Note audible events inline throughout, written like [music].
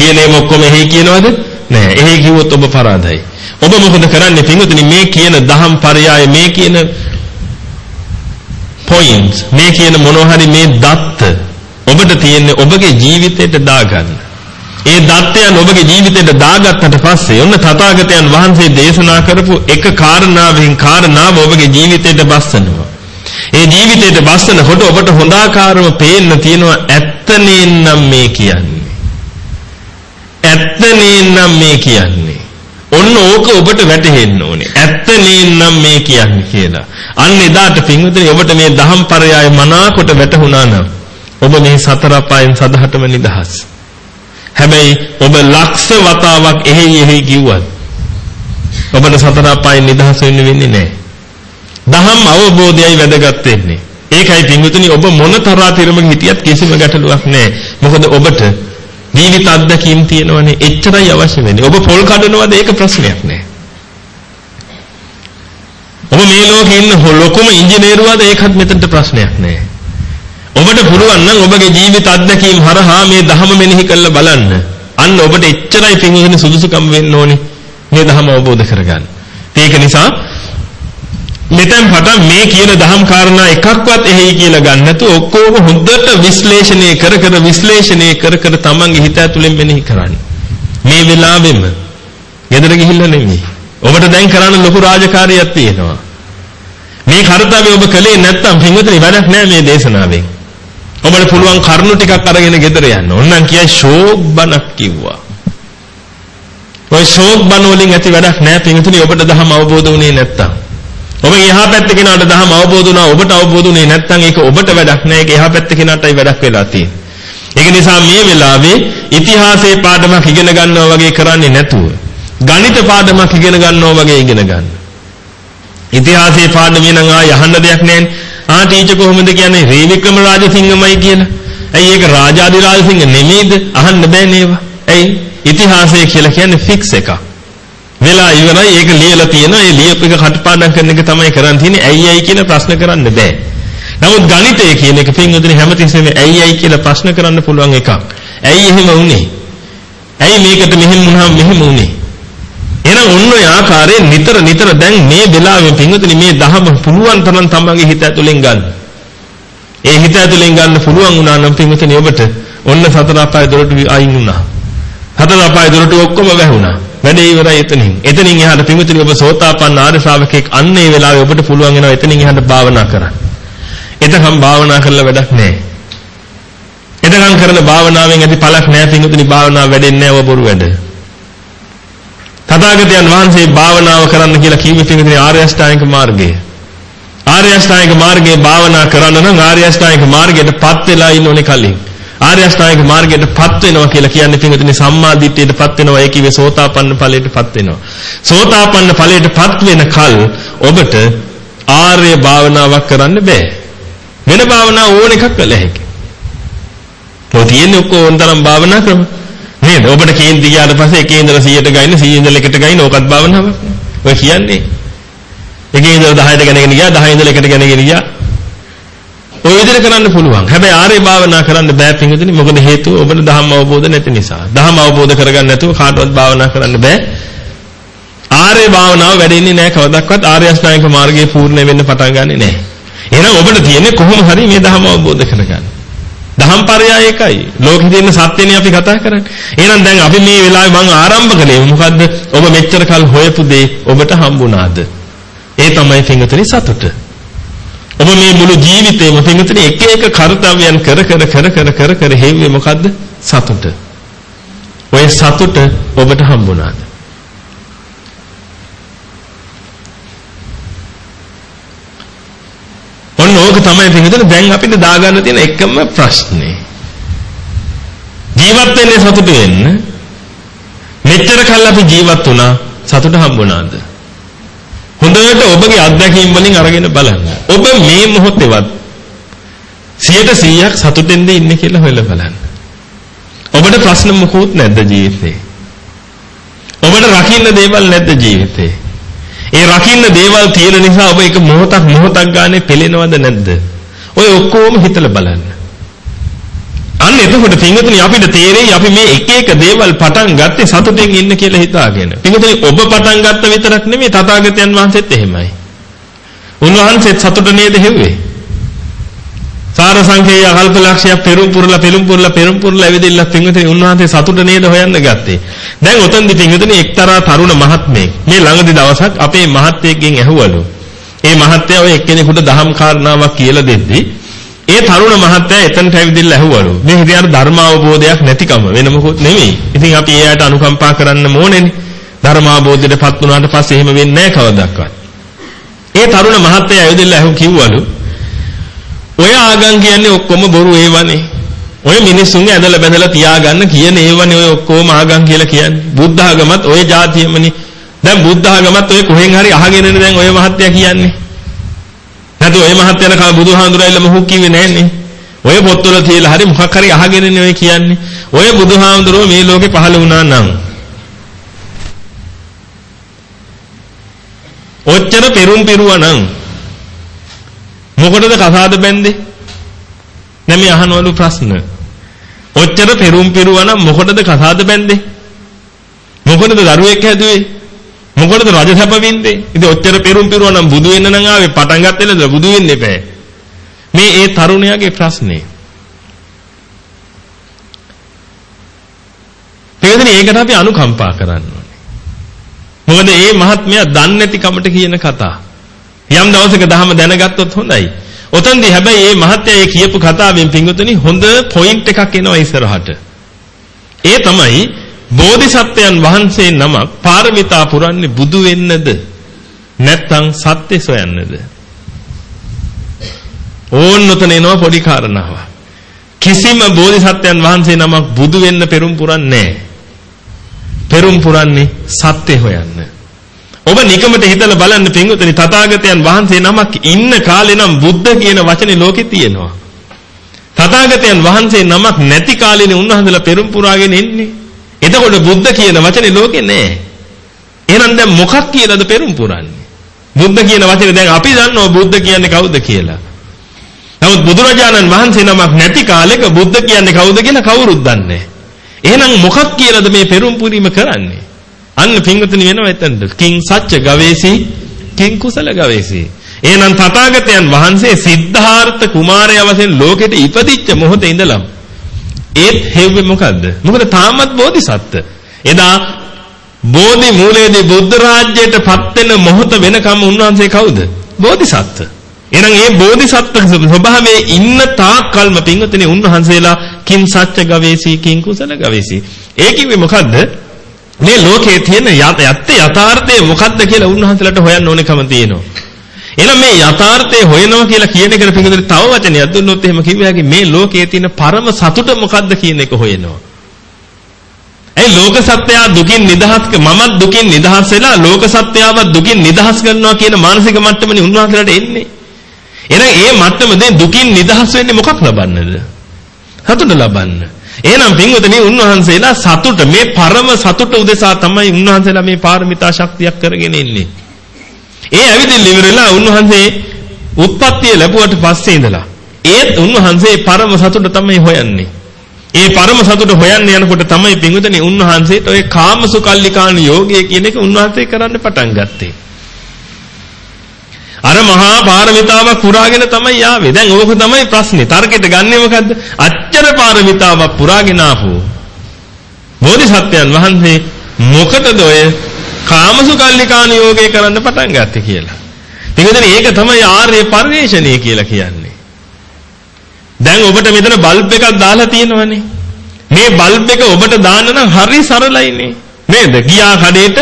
කියන ඒවා ඔක්කොම එහෙයි කියනවද? නෑ. එහෙයි කිව්වොත් ඔබ පරාදයි. ඔබ මොකද කරන්නේ පින්වතුනි මේ කියන දහම් පරයය මේ කියන points මේ කියන මොනවා හරි මේ දත්ත ඔබට තියෙන්නේ ඔබගේ ජීවිතයට දාගන්න. ඒ දත්තයන් ඔබගේ ජීවිතයට දාගත්තට පස්සේ ඔන්න තථාගතයන් වහන්සේ දේශනා කරපු එක කාරණාවෙන් කාරණාව ඔබගේ ජීවිතයට බස්සනවා. ඒ ජීවිතයට බස්සනකොට ඔබට හොඳාකාරව පේන්න තියෙනවා ඇත්ත නේනම් මේ කියන්නේ. ඇත්ත නේනම් මේ කියන්නේ. ඔන්න ඕක ඔබට වැටහෙන්න ඕනේ. ඇත්ත නේනම් මේ කියන්නේ කියලා. අන්න එදාට පින්විතනේ ඔබට මේ දහම් පරයය මනාකොට වැටහුණා නම් ඔබ මේ සතර අපායන් සදහටම නිදහස්. හැබැයි ඔබ ලක්ෂ වතාවක් එහෙයි එහෙයි කිව්වත් ඔබට සතර අපායන් නිදහස් වෙන්න වෙන්නේ නැහැ. දහම් අවබෝධයයි වැදගත් වෙන්නේ. ඒකයි පින්විතනි ඔබ මොන තරාතිරමක හිටියත් කිසිම ගැටලුවක් නැහැ. මොකද ඔබට ජීවිත අත්දැකීම් තියෙනවනේ එච්චරයි අවශ්‍ය වෙන්නේ. ඔබ පොල් කඩනවද ඒක ප්‍රශ්නයක් නෑ. ඔබ මේ ලෝකේ ඉන්න ලොකුම ඉංජිනේරුවාද ඒකත් මෙතනට ප්‍රශ්නයක් නෑ. ඔබට පුළුවන් නම් ඔබගේ ජීවිත අත්දැකීම් හරහා මේ ධහම මෙනෙහි කරලා බලන්න. අන්න ඔබට එච්චරයි පින්වතුනි සුදුසුකම් වෙන්න ඕනේ මේ ධහම අවබෝධ කරගන්න. ඒක නිසා මෙතෙන් පටන් මේ කියන දහම් කාරණා එකක්වත් එහෙයි කියලා ගන්න නැතුව ඔක්කොම හොඳට විශ්ලේෂණය කර කර විශ්ලේෂණය කර කර තමන්ගේ හිත ඇතුලෙන් මෙනෙහි කරන්න. මේ වෙලාවෙම ගෙදර ගිහිල්ලා නෙමෙයි. ඔබට දැන් කරන්න ලොකු රාජකාරියක් තියෙනවා. මේ කාර්යය ඔබ කළේ නැත්නම් පින්වතුනි වැඩක් නෑ මේ දේශනාවෙන්. ඔබට පුළුවන් කරුණු ටිකක් අරගෙන ගෙදර යන්න. ඕන්නම් කියයි ෂෝක් බණක් කිව්වා. ඔය ෂෝක් බණ වලින් ඇති වැඩක් නෑ පින්වතුනි ඔබට දහම අවබෝධ වුණේ නැත්නම්. ඔබ එහා පැත්තේ කෙනාට දහම අවබෝධ වුණා ඔබට අවබෝධ වුණේ නැත්නම් ඒක ඔබට වැඩක් නෑ ඒක එහා පැත්තේ කෙනාටයි වැඩක් වෙලා තියෙන්නේ. ඒක නිසා මේ වෙලාවේ ඉතිහාසයේ පාඩමක් ඉගෙන ගන්නවා වගේ කරන්නේ නැතුව ගණිත පාඩමක් ඉගෙන ගන්නවා වගේ ඉගෙන ගන්න. ඉතිහාසයේ පාඩමේ නම් ආ යහන්න දෙයක් නෑනේ. ආ ටීචර් කොහොමද කියන්නේ රේවික්‍රම රාජසිංහමයි කියලා. ඇයි ඒක රාජාදි රාජසිංහ නෙමෙයිද? අහන්න බෑ නේවා. ඇයි? ඉතිහාසය කියලා කියන්නේ ෆික්ස් එකක්. වෙලා ඉවරයි. ඒක ලියලා තියෙනවා. ඒ ලියපු එක කටපාඩම් කරන එක තමයි කරන් තියෙන්නේ. ඇයි ඇයි කියලා ප්‍රශ්න කරන්න බෑ. නමුත් ගණිතය කියන එක පින්වතුනි හැමතිස්සෙම ඇයි ඇයි කියලා ප්‍රශ්න කරන්න පුළුවන් එකක්. ඇයි එහෙම වුනේ? ඇයි මේකට මෙහෙම වුණාම මෙහෙම වුනේ? එහෙනම් ඔන්න ඔය ආකාරයෙන් නිතර නිතර දැන් මේ වෙලාවේ පින්වතුනි මේ දහම පුළුවන් තරම් තමන්ගේ හිත ඇතුලෙන් ගන්න. ඒ හිත ඇතුලෙන් ගන්න පුළුවන් වුණා නම් පින්වතුනි ඔබට ඔන්න සතර අපාය දොරටු අයින් වුණා. සතර අපාය දොරටු ඔක්කොම වැහුණා. වැඩේ ඉවරයි එතනින්. එතනින් එහාට පින්විතනි ඔබ සෝතාපන්න ආර්ය ශ්‍රාවකෙක් අන්න ඒ වෙලාවේ ඔබට පුළුවන් වෙනවා එතනින් එහාට භාවනා කරන්න. එතකම් භාවනා කරලා වැඩක් නැහැ. එතකම් කරන භාවනාවෙන් ඇති පළක් නැහැ පින්විතනි භාවනාව වැඩෙන්නේ නැහැ ඔබ බොරු වැඩ. තථාගතයන් වහන්සේ භාවනාව කරන්න කියලා කිව්වේ පින්විතනි ආර්ය අෂ්ටාංගික මාර්ගය. ආර්ය අෂ්ටාංගික මාර්ගයේ භාවනා කරන්න නම් ආර්ය අෂ්ටාංගික මාර්ගයටපත් වෙලා ඉන්න ඕනේ කලින්. ආර්ය අෂ්ටාංගික මාර්ගයටපත් වෙනවා කියලා කියන්නේ පින්වතුනි සම්මා දිට්ඨියටපත් වෙනවා ඒ කිව්වේ සෝතාපන්න ඵලයටපත් වෙනවා. සෝතාපන්න ඵලයටපත් වෙන කල ඔබට ආර්ය භාවනාවක් කරන්න බෑ. වෙන භාවනා ඕන එකක් කළ හැකියි. ඔය තියෙන්නේ ඔක්කොම තරම් භාවනා ක්‍රම. නේද? ඔබට කේන්ති ගියාට පස්සේ එකේ ඉඳලා 100ට ගයින්න 100 ඉඳලා 1ට ගයින්න ඕකත් භාවනාවක්. ඔය කියන්නේ. එකේ ඉඳලා 10ට ගෙනගෙන ගියා 10 ඉඳලා 1ට ගෙනගෙන ගියා ඔය විදිහට කරන්න පුළුවන්. හැබැයි ආර්ය භාවනා කරන්න බෑ පින්විතනි. මොකද හේතුව ඔබට ධම්ම අවබෝධ නැති නිසා. ධම්ම අවබෝධ කරගන්න නැතුව කාටවත් භාවනා කරන්න බෑ. ආර්ය භාවනාව වැඩෙන්නේ නැහැ කවදාවත් ආර්ය අෂ්ටාංගික මාර්ගයේ පූර්ණ වෙන්න පටන් ගන්නෙ නැහැ. එහෙනම් ඔබට තියෙන්නේ කොහොම හරි මේ ධම්ම අවබෝධ කරගන්න. දහම් පරයය එකයි. ලෝකෙ තියෙන සත්‍යනේ අපි කතා කරන්නේ. එහෙනම් දැන් අපි මේ වෙලාවේ මම ආරම්භ කළේ මොකද්ද? ඔබ මෙච්චර කල් හොයපු දේ ඔබට හම්බුණාද? ඒ තමයි පින්විතනි සතුට. ඔබ මේ මුළු ජීවිතේම පින්විතනේ එක එක කාර්යයන් කර කර කර කර කර කර හේව්වේ මොකද්ද? සතුට. ඔය සතුට ඔබට හම්බුණාද? ඔන්න ඕක තමයි පින්විතනේ දැන් අපිට දාගන්න තියෙන එකම ප්‍රශ්නේ. ජීවත් වෙන්නේ සතුට වෙන්න. මෙච්චර කල් අපි ජීවත් වුණා සතුට හම්බුණාද? හොඳට ඔබගේ අත්දැකීම් වලින් අරගෙන බලන්න. ඔබ මේ මොහොතේවත් 100%ක් සතුටෙන්ද ඉන්නේ කියලා හොයලා බලන්න. ඔබට ප්‍රශ්න මොකුත් නැද්ද ජීවිතේ? ඔබට රකින්න දේවල් නැද්ද ජීවිතේ? ඒ රකින්න දේවල් තියෙන නිසා ඔබ එක මොහොතක් මොහොතක් ගානේ පෙළෙනවද නැද්ද? ඔය ඔක්කොම හිතලා බලන්න. අන්න එතකොට පින්වතුනි අපිට තේරෙයි අපි මේ එක එක දේවල් පටන් ගත්තේ සතුටින් ඉන්න කියලා හිතාගෙන. පින්වතුනි ඔබ පටන් ගත්ත විතරක් නෙමෙයි තථාගතයන් වහන්සේත් එහෙමයි. උන්වහන්සේත් සතුට නේද හෙව්වේ? සාර සංකේය කල්පලක්ෂය පෙරම් පුරලා පෙරම් පුරලා පෙරම් පුරලා ඇවිදින්න පින්වතුනි උන්වහන්සේ සතුට නේද හොයන්න ගත්තේ. දැන් උතන්දි පින්වතුනි එක්තරා තරුණ මහත්මයෙක් මේ ළඟදි දවසක් අපේ මහත්යෙක්ගෙන් ඇහුවලු. ඒ මහත්තයා ඔය එක්කෙනෙකුට දහම් කාරණාවක් කියලා දෙද්දී ඒ තරුණ මහත්තයා එතනට ඇවිදilla ඇහුවලු. මේ හිතේ ධර්මාවබෝධයක් නැතිකම වෙන මොකොත් නෙමෙයි. ඉතින් අපි එයාට අනුකම්පා කරන්න ඕනේනේ. ධර්මාවබෝධයටපත් වුණාට පස්සේ එහෙම වෙන්නේ නැහැ කවදාවත්. ඒ තරුණ මහත්තයා ඇවිදilla ඇහු කිව්වලු. ඔය ආගම් කියන්නේ ඔක්කොම බොරු ඒවනේ. ඔය මිනිස්සුන්ගේ ඇදලා බැඳලා තියාගන්න කියන ඒවනේ ඔය ඔක්කොම ආගම් කියලා කියන්නේ. බුද්ධ ආගමත් ඔය જાතියමනේ. දැන් බුද්ධ ආගමත් ඔය කොහෙන් හරි අහගෙනනේ දැන් ඔය මහත්තයා කියන්නේ. නැතු ඔය මහත්තයන කල බුදුහාමුදුරයිලා මොහොක් කිව්වේ නැන්නේ. ඔය පොත්වල තියලා හරි මොකක් හරි අහගෙනනේ ඔය කියන්නේ. ඔය බුදුහාමුදුරුවෝ මේ ලෝකේ පහළ වුණා නම් ඔච්චර පෙරුම් පිරුවා නම් මොකටද කසාද බැන්දේ? නැමෙ අහනවලු ප්‍රශ්න. ඔච්චර පෙරුම් පිරුවා නම් මොකටද කසාද බැන්දේ? මොකටද දරුවෙක් හැදුවේ? මොකටද රජ සැප වින්දේ? ඉතින් ඔච්චර පෙරුම් පිරුවා නම් බුදු වෙන්න නම් ආවේ පටන් ගත්තේද බුදු වෙන්න එපෑ. මේ ඒ තරුණයාගේ ප්‍රශ්නේ. තේරෙන්නේ ඒකට අපි අනුකම්පා කරන්න ඕනේ. මොකද මේ මහත්මයා දන්නේ නැති කමට කියන කතා. යම් දවසක දහම දැනගත්තොත් හොඳයි. ඔතනදී හැබැයි මේ මහත්මයා මේ කියපු කතාවෙන් පිංගුතුනි හොඳ පොයින්ට් එකක් එනවා ඉස්සරහට. ඒ තමයි බෝධිසත්වයන් වහන්සේ නමක් පාරමිතා පුරන්නේ බුදු වෙන්නද? නැත්නම් සත්‍ය සොයන්නද? ඕන්නතන එනවා පොඩි කාරණාවක්. කිසිම බෝධිසත්වයන් වහන්සේ නමක් බුදු වෙන්න පෙරම් පුරන්නේ පෙරම් පුරන්නේ සත්‍ය හොයන්න. ඔබ නිකමට හිතලා බලන්න පින්වතුනි තථාගතයන් වහන්සේ නමක් ඉන්න කාලේ නම් බුද්ධ කියන වචනේ ලෝකේ තියෙනවා. තථාගතයන් වහන්සේ නමක් නැති කාලේනේ උන්වහන්සේලා පෙරම් පුරාගෙන ඉන්නේ එතකොට බුද්ධ කියන වචනේ ලෝකේ නැහැ. එහෙනම් දැන් මොකක් කියලාද පෙරම් පුරන්නේ? බුද්ධ කියන වචනේ දැන් අපි දන්නවා බුද්ධ කියන්නේ කවුද කියලා. නමුත් බුදුරජාණන් වහන්සේ නමක් නැති කාලෙක බුද්ධ කියන්නේ කවුද කියලා කවුරුත් දන්නේ එහෙනම් මොකක් කියලාද මේ පෙරම් පුරීම කරන්නේ? අන්න පින්වතුනි වෙනවා එතනද. කිං සත්‍ය ගවේසි කිං කුසල ගවේසි. එහෙනම් තථාගතයන් වහන්සේ සිද්ධාර්ථ කුමාරයා වශයෙන් ලෝකෙට ඉපදිච්ච මොහොතේ ඉඳලම ඒත් හෙව්වේ මොකද්ද? මොකද තාමත් බෝධිසත්ත්ව. එදා බෝධි මූලයේදී බුද්ධ රාජ්‍යයට පත් වෙන මොහොත වෙනකම් උන්වහන්සේ කවුද? බෝධිසත්ත්ව. එහෙනම් මේ බෝධිසත්ත්ව ස්වභාවයේ ඉන්න තාක් කල්ම පින්වතුනි උන්වහන්සේලා කිං සත්‍ය ගවේසී කිං කුසල ගවේසී. ඒ කිව්වේ මොකද්ද? මේ ලෝකයේ තියෙන යත් යථාර්ථය මොකද්ද කියලා උන්වහන්සේලාට හොයන්න ඕනකම තියෙනවා. එහෙනම් මේ යථාර්ථය හොයනවා කියලා කියන එකට පිටුදේ තව වචනයක් දුන්නොත් එහෙම කිව්වහකි මේ ලෝකයේ තියෙන පරම සතුට මොකද්ද කියන එක හොයනවා. ඒ ලෝක සත්‍යය දුකින් නිදහස් මමත් දුකින් නිදහස් වෙලා ලෝක සත්‍යයව දුකින් නිදහස් කරනවා කියන මානසික මට්ටමනේ උන්වහන්සේලාට එන්නේ. එහෙනම් ඒ මට්ටමෙන් දුකින් නිදහස් වෙන්නේ මොකක් ලබන්නද? සතුට ලබන්න. එහෙනම් පින්වතුනි උන්වහන්සේලා සතුට මේ පරම සතුට උදෙසා තමයි උන්වහන්සේලා මේ පාරමිතා ශක්තියක් කරගෙන ඉන්නේ. ඒ ඇවිදින්න ඉවරලා උන්වහන්සේ උත්පත්තිය ලැබුවට පස්සේ ඉඳලා ඒත් උන්වහන්සේ පරම සතුට තමයි හොයන්නේ. ඒ පරම සතුට හොයන්න යනකොට තමයි පිඟුදෙනි උන්වහන්සේට ඔය කාමසුකල්ලිකාන යෝගය කියන එක උන්වහන්සේ කරන්න පටන් ගත්තේ. අර මහා පාරමිතාවක් පුරාගෙන තමයි ආවේ. දැන් ඕක තමයි ප්‍රශ්නේ. තර්කෙට ගන්නෙ මොකද්ද? අච්චර පාරමිතාවක් පුරාගෙන ආපු බෝධිසත්වයන් වහන්සේ මොකටද ඔය කාමසුකල්ලිකාන යෝගය කරන්න පටන් ගත්තේ කියලා. පිටුදෙන ඒක තමයි ආර්ය පරිශ්‍රණය කියලා කියන්නේ. දැන් ඔබට මෙතන බල්බ් එකක් දාලා තියෙනවනේ. මේ බල්බ් එක ඔබට දාන්න නම් හරි සරලයිනේ. නේද? ගියා කඩේට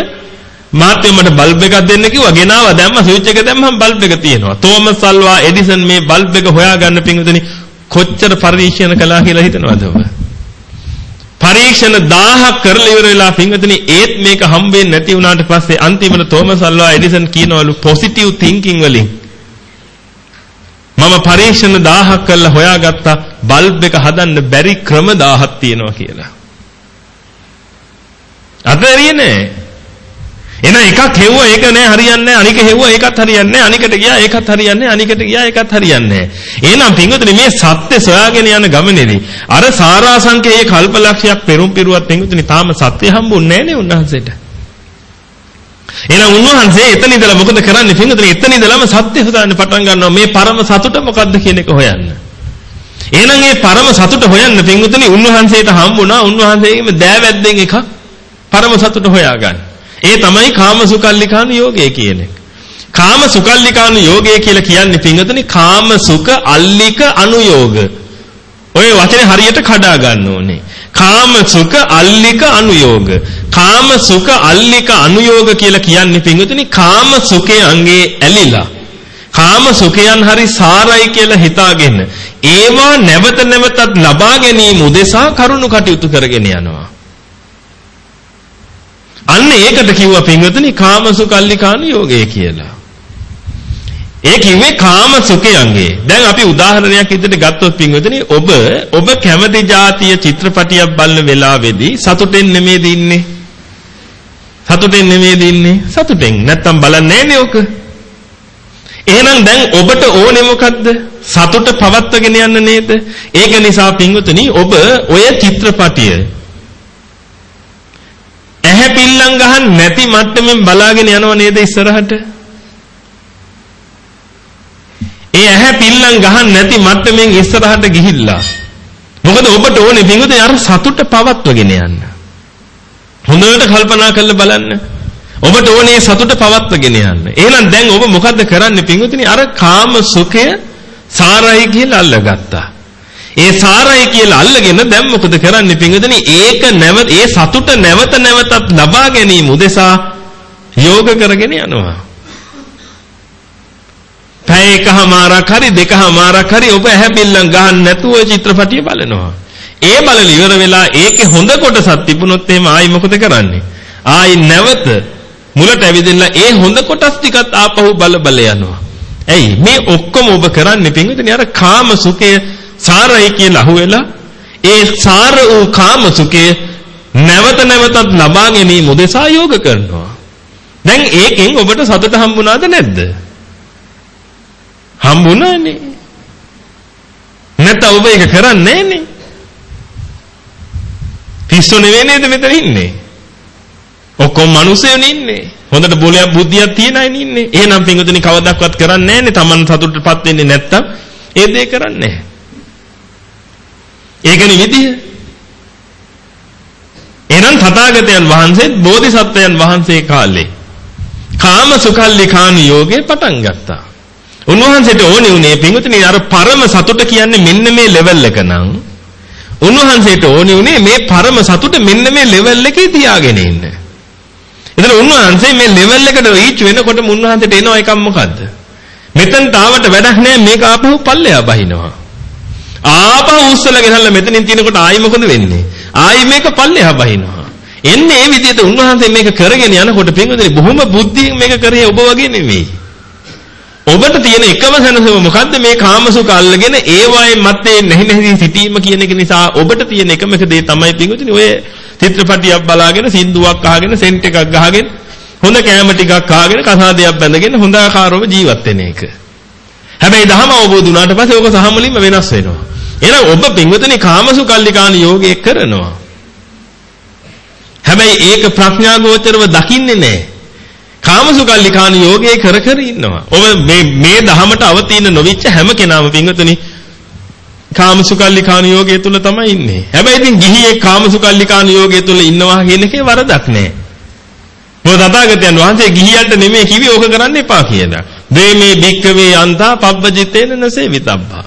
මාත්‍ය මට බල්බ් එකක් දෙන්න කිව්වා. ගෙනාවා දැම්ම ස්විච් එක දැම්මම බල්බ් එක තියෙනවා. තෝමස් අල්වා එඩිසන් මේ බල්බ් එක හොයාගන්න පිටුදෙනි කොච්චර පරිශීලන කළා කියලා හිතනවද ඔබ? පරීක්ෂණ 1000ක් කරලා ඉවර වෙලා පින්වතුනි ඒත් මේක හම්බෙන්නේ නැති වුණාට පස්සේ අන්තිමට තෝමස් අල්වා එඩිසන් කියනවලු පොසිටිව් තින්කින් වලින් මම පරීක්ෂණ 1000ක් කරලා හොයාගත්තා බල්බ් එක හදන්න බැරි ක්‍රම 1000ක් තියෙනවා කියලා. අතරියේ නෑ. එහෙනම් එකක් හෙව්වා ඒක නෑ හරියන්නේ නෑ. අනික හෙව්වා ඒකත් හරියන්නේ නෑ. අනිකට ගියා ඒකත් හරියන්නේ නෑ. අනිකට ගියා ඒකත් හරියන්නේ නෑ. එහෙනම් පින්වතුනි මේ සත්‍ය සොයාගෙන යන ගමනේදී අර සාරාංශකයේ කල්පලක්ෂයක් පෙරම් පිරුවත් පින්වතුනි තාම සත්‍ය හම්බුන්නේ නෑනේ උන්වහන්සේට. එහෙනම් උන්වහන්සේ එතන ඉඳලා මොකද කරන්නේ? පින්වතුනි එතන ඉඳලාම සත්‍ය හොයන්න පටන් ගන්නවා. මේ පරම සතුට මොකද්ද කියන එක හොයන්න. එහෙනම් මේ පරම සතුට හොයන්න පින්වතුනි උන්වහන්සේට හම්බුණා. උන්වහන්සේගේම දෑවැද්දෙන් එකක් පරම සතුට හොයාගන්න. ඒ තමයි කාම සුකල්ලිකානු යෝගය කියන එක. කාම සුකල්ලිකානු යෝගය කියලා කියන්නේ පින්වතුනි කාම සුඛ අල්ලික අනුയോഗ. ඔය වචනේ හරියට කඩා ගන්න ඕනේ. කාම සුඛ අල්ලික අනුയോഗ. කාම සුඛ අල්ලික අනුയോഗ කියලා කියන්නේ පින්වතුනි කාම සුඛයේ අංගේ ඇලිලා කාම සුඛයන් හරි සාරයි කියලා හිතාගෙන ඒවා නැවත නැවතත් ලබා ගැනීම උදෙසා කරුණු කටයුතු කරගෙන යනවා. අන්න ඒකට කිව්වා පින්වතුනි කාමසුකල්ලිකාන යෝගය කියලා. ඒ කිව්වේ කාම සුඛයන්ගේ. දැන් අපි උදාහරණයක් විදිහට ගත්තොත් පින්වතුනි ඔබ ඔබ කැමති જાතිය චිත්‍රපටියක් බලන වෙලාවේදී සතුටෙන් නෙමෙයිද ඉන්නේ? සතුටෙන් නෙමෙයිද ඉන්නේ? සතුටෙන්. නැත්තම් බලන්නේ නෑනේ ඔක. එහෙනම් දැන් ඔබට ඕනේ මොකද්ද? සතුට පවත්වගෙන යන්න නේද? ඒක නිසා පින්වතුනි ඔබ ඔය චිත්‍රපටිය ඇහැ පිල්ලම් ගහන්න නැති මට්ටමින් බලාගෙන යනව නේද ඉස්සරහට? ඒ ඇහැ පිල්ලම් ගහන්න නැති මට්ටමින් ඉස්සරහට ගිහිල්ලා. මොකද ඔබට ඕනේ පිඟුදේ අර සතුට පවත්වගෙන යන්න. හොඳට කල්පනා කරලා බලන්න. ඔබට ඕනේ සතුට පවත්වගෙන යන්න. එහෙනම් දැන් ඔබ මොකද්ද කරන්නේ පිඟුතුනි? අර කාම සුඛය සාරයි කියලා අල්ලගත්තා. ඒ සාරයි කියලා අල්ලගෙන දැන් මොකද කරන්නේ පින්වදනි ඒක නැවත ඒ සතුට නැවත නැවතත් ලබා ගැනීම උදෙසා යෝග කරගෙන යනවා. පැය එකමාරක් හරි දෙකමාරක් හරි ඔබ හැපිල්ලම් ගහන්න නැතුව චිත්‍රපටිය බලනවා. ඒ බලල ඉවර වෙලා ඒකේ හොඳ කොටසක් තිබුණොත් එහෙම ආයි මොකද කරන්නේ? ආයි නැවත මුලට ඇවිදලා ඒ හොඳ කොටස් ටිකත් ආපහු බල බල යනවා. ඇයි මේ ඔක්කොම ඔබ කරන්නේ පින්විතනේ අර කාම සුඛය සාරයි කියලා අහුවෙලා ඒ සාර වූ කාම සුඛය නැවත නැවතත් ලබා ගැනීම උදෙසා යෝග කරනවා. දැන් ඒකෙන් ඔබට සතුට හම්බුණාද නැද්ද? හම්බුණානේ. නැත්නම් ඔබ ඒක කරන්නේ නැන්නේ. පිස්සු නෙවෙයි නේද මෙතන ඉන්නේ? ඔක්කොම මිනිස්සුනේ ඉන්නේ. හොඳට බෝලයක් බුද්ධියක් තියන අය ඉන්නේ. එහෙනම් පින්වතුනි කවදාවත් කරන්නේ නැන්නේ. Taman සතුටටපත් වෙන්නේ නැත්තම් ඒ දේ කරන්නේ නැහැ. ඒකනේ විදිය. එහෙනම් තථාගතයන් වහන්සේ බෝධිසත්වයන් වහන්සේ කාලේ කාම සුඛල්ලි කාණ යෝගේ පටන් ගත්තා. උන්වහන්සේට ඕනේ උනේ පින්විතනේ අර පරම සතුට කියන්නේ මෙන්න මේ ලෙවල් එක නම් උන්වහන්සේට ඕනේ උනේ මේ පරම සතුට මෙන්න මේ ලෙවල් එකේ තියාගෙන ඉන්න. එතන උන්වහන්සේ මේ ලෙවල් එකට රීච් වෙනකොට උන්වහන්සේට එන එකක් මොකද්ද? මෙතනට ආවට වැඩක් නැහැ මේක ආපහු පල්ලෙහා බහිනවා. ආපහු උස්සලා ගෙනල්ලා මෙතනින් තිනකොට ආයි මොකද වෙන්නේ? ආයි මේක පල්ලෙහා බහිනවා. එන්නේ මේ විදිහට උන්වහන්සේ මේක කරගෙන යනකොට පින්වතුනි බොහොම බුද්ධියෙන් මේක කරේ ඔබ වගේ නෙමෙයි. ඔබට තියෙන එකම සැනසීම මොකද්ද මේ කාමසුඛ අල්ලගෙන ඒවායේ මැත්තේ නැහි නැහි සිටීම කියන එක නිසා ඔබට තියෙන එකම එක දේ තමයි පින්වතුනි ඔය චිත්‍රපටියක් බලාගෙන සින්දුවක් අහගෙන සෙන්ට් එකක් ගහගෙන හොඳ කෑම ටිකක් කාගෙන කසාදයක් බැඳගෙන හොඳ ආකාරව ජීවත් වෙන එක. හැබැයි ධහම අවබෝධ වුණාට පස්සේ ඕක සහ මුලින්ම වෙනස් වෙනවා. එහෙනම් ඔබ පින්වතුනි කාමසුකල්ලිකාන යෝගයේ කරනවා. හැබැයි ඒක ප්‍රඥාගෝචරව දකින්නේ නැහැ. කාමසුකල්ලිකාන යෝගයේ කර කර ඉන්නවා. ඔබ මේ මේ ධහමට අවතීන නොවිච්ච හැම කෙනාම පින්වතුනි කාමසුකල්ලිකාන යෝගයේ තුල තමයි ඉන්නේ. හැබැයි ඉතින් ගිහියේ කාමසුකල්ලිකාන යෝගයේ තුල ඉන්නවා කියන එකේ වරදක් නැහැ. මොකද තථාගතයන් වහන්සේ ගිහියන්ට නෙමෙයි කිව්වේ ඕක කරන්න එපා කියලා. දේමේ භික්කවේ අන්තා පබ්බජිතේන නසේවිතබ්බා.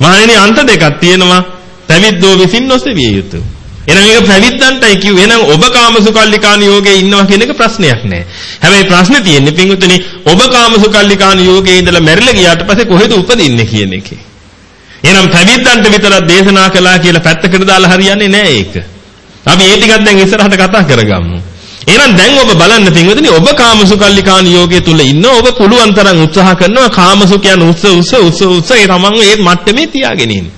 මහණෙනි අන්ත දෙකක් තියෙනවා. පැවිද්දෝ විසින් නොසෙවිය යුතුය. එහෙනම් ඒක පැවිද්දන්ටයි කිව්වේ. එහෙනම් ඔබ කාමසුකල්ලිකාන යෝගයේ ඉන්නවා කියන එක ප්‍රශ්නයක් නෑ. හැබැයි ප්‍රශ්නේ තියෙන්නේ පින්වතුනි ඔබ කාමසුකල්ලිකාන යෝගයේ ඉඳලා මැරිලා ගියාට පස්සේ කොහෙද උපදින්නේ කියන එකේ. එහෙනම් පැවිද්දන්ට විතරක් දේශනා කළා කියලා පැත්තකට දාලා හරියන්නේ නෑ ඒක. අපි ඒ ටිකක් දැන් ඉස්සරහට කතා කරගමු. එහෙනම් දැන් ඔබ බලන්න පින්වතුනි ඔබ කාමසුකල්ලිකාන යෝගයේ තුල ඉන්න ඔබ පුළුවන් තරම් උත්සාහ කරනවා කාමසුකයන් උස්ස උස්ස උස්ස උස්ස ඒ තමන් ඒ මට්ටමේ තියාගෙන ඉන්න.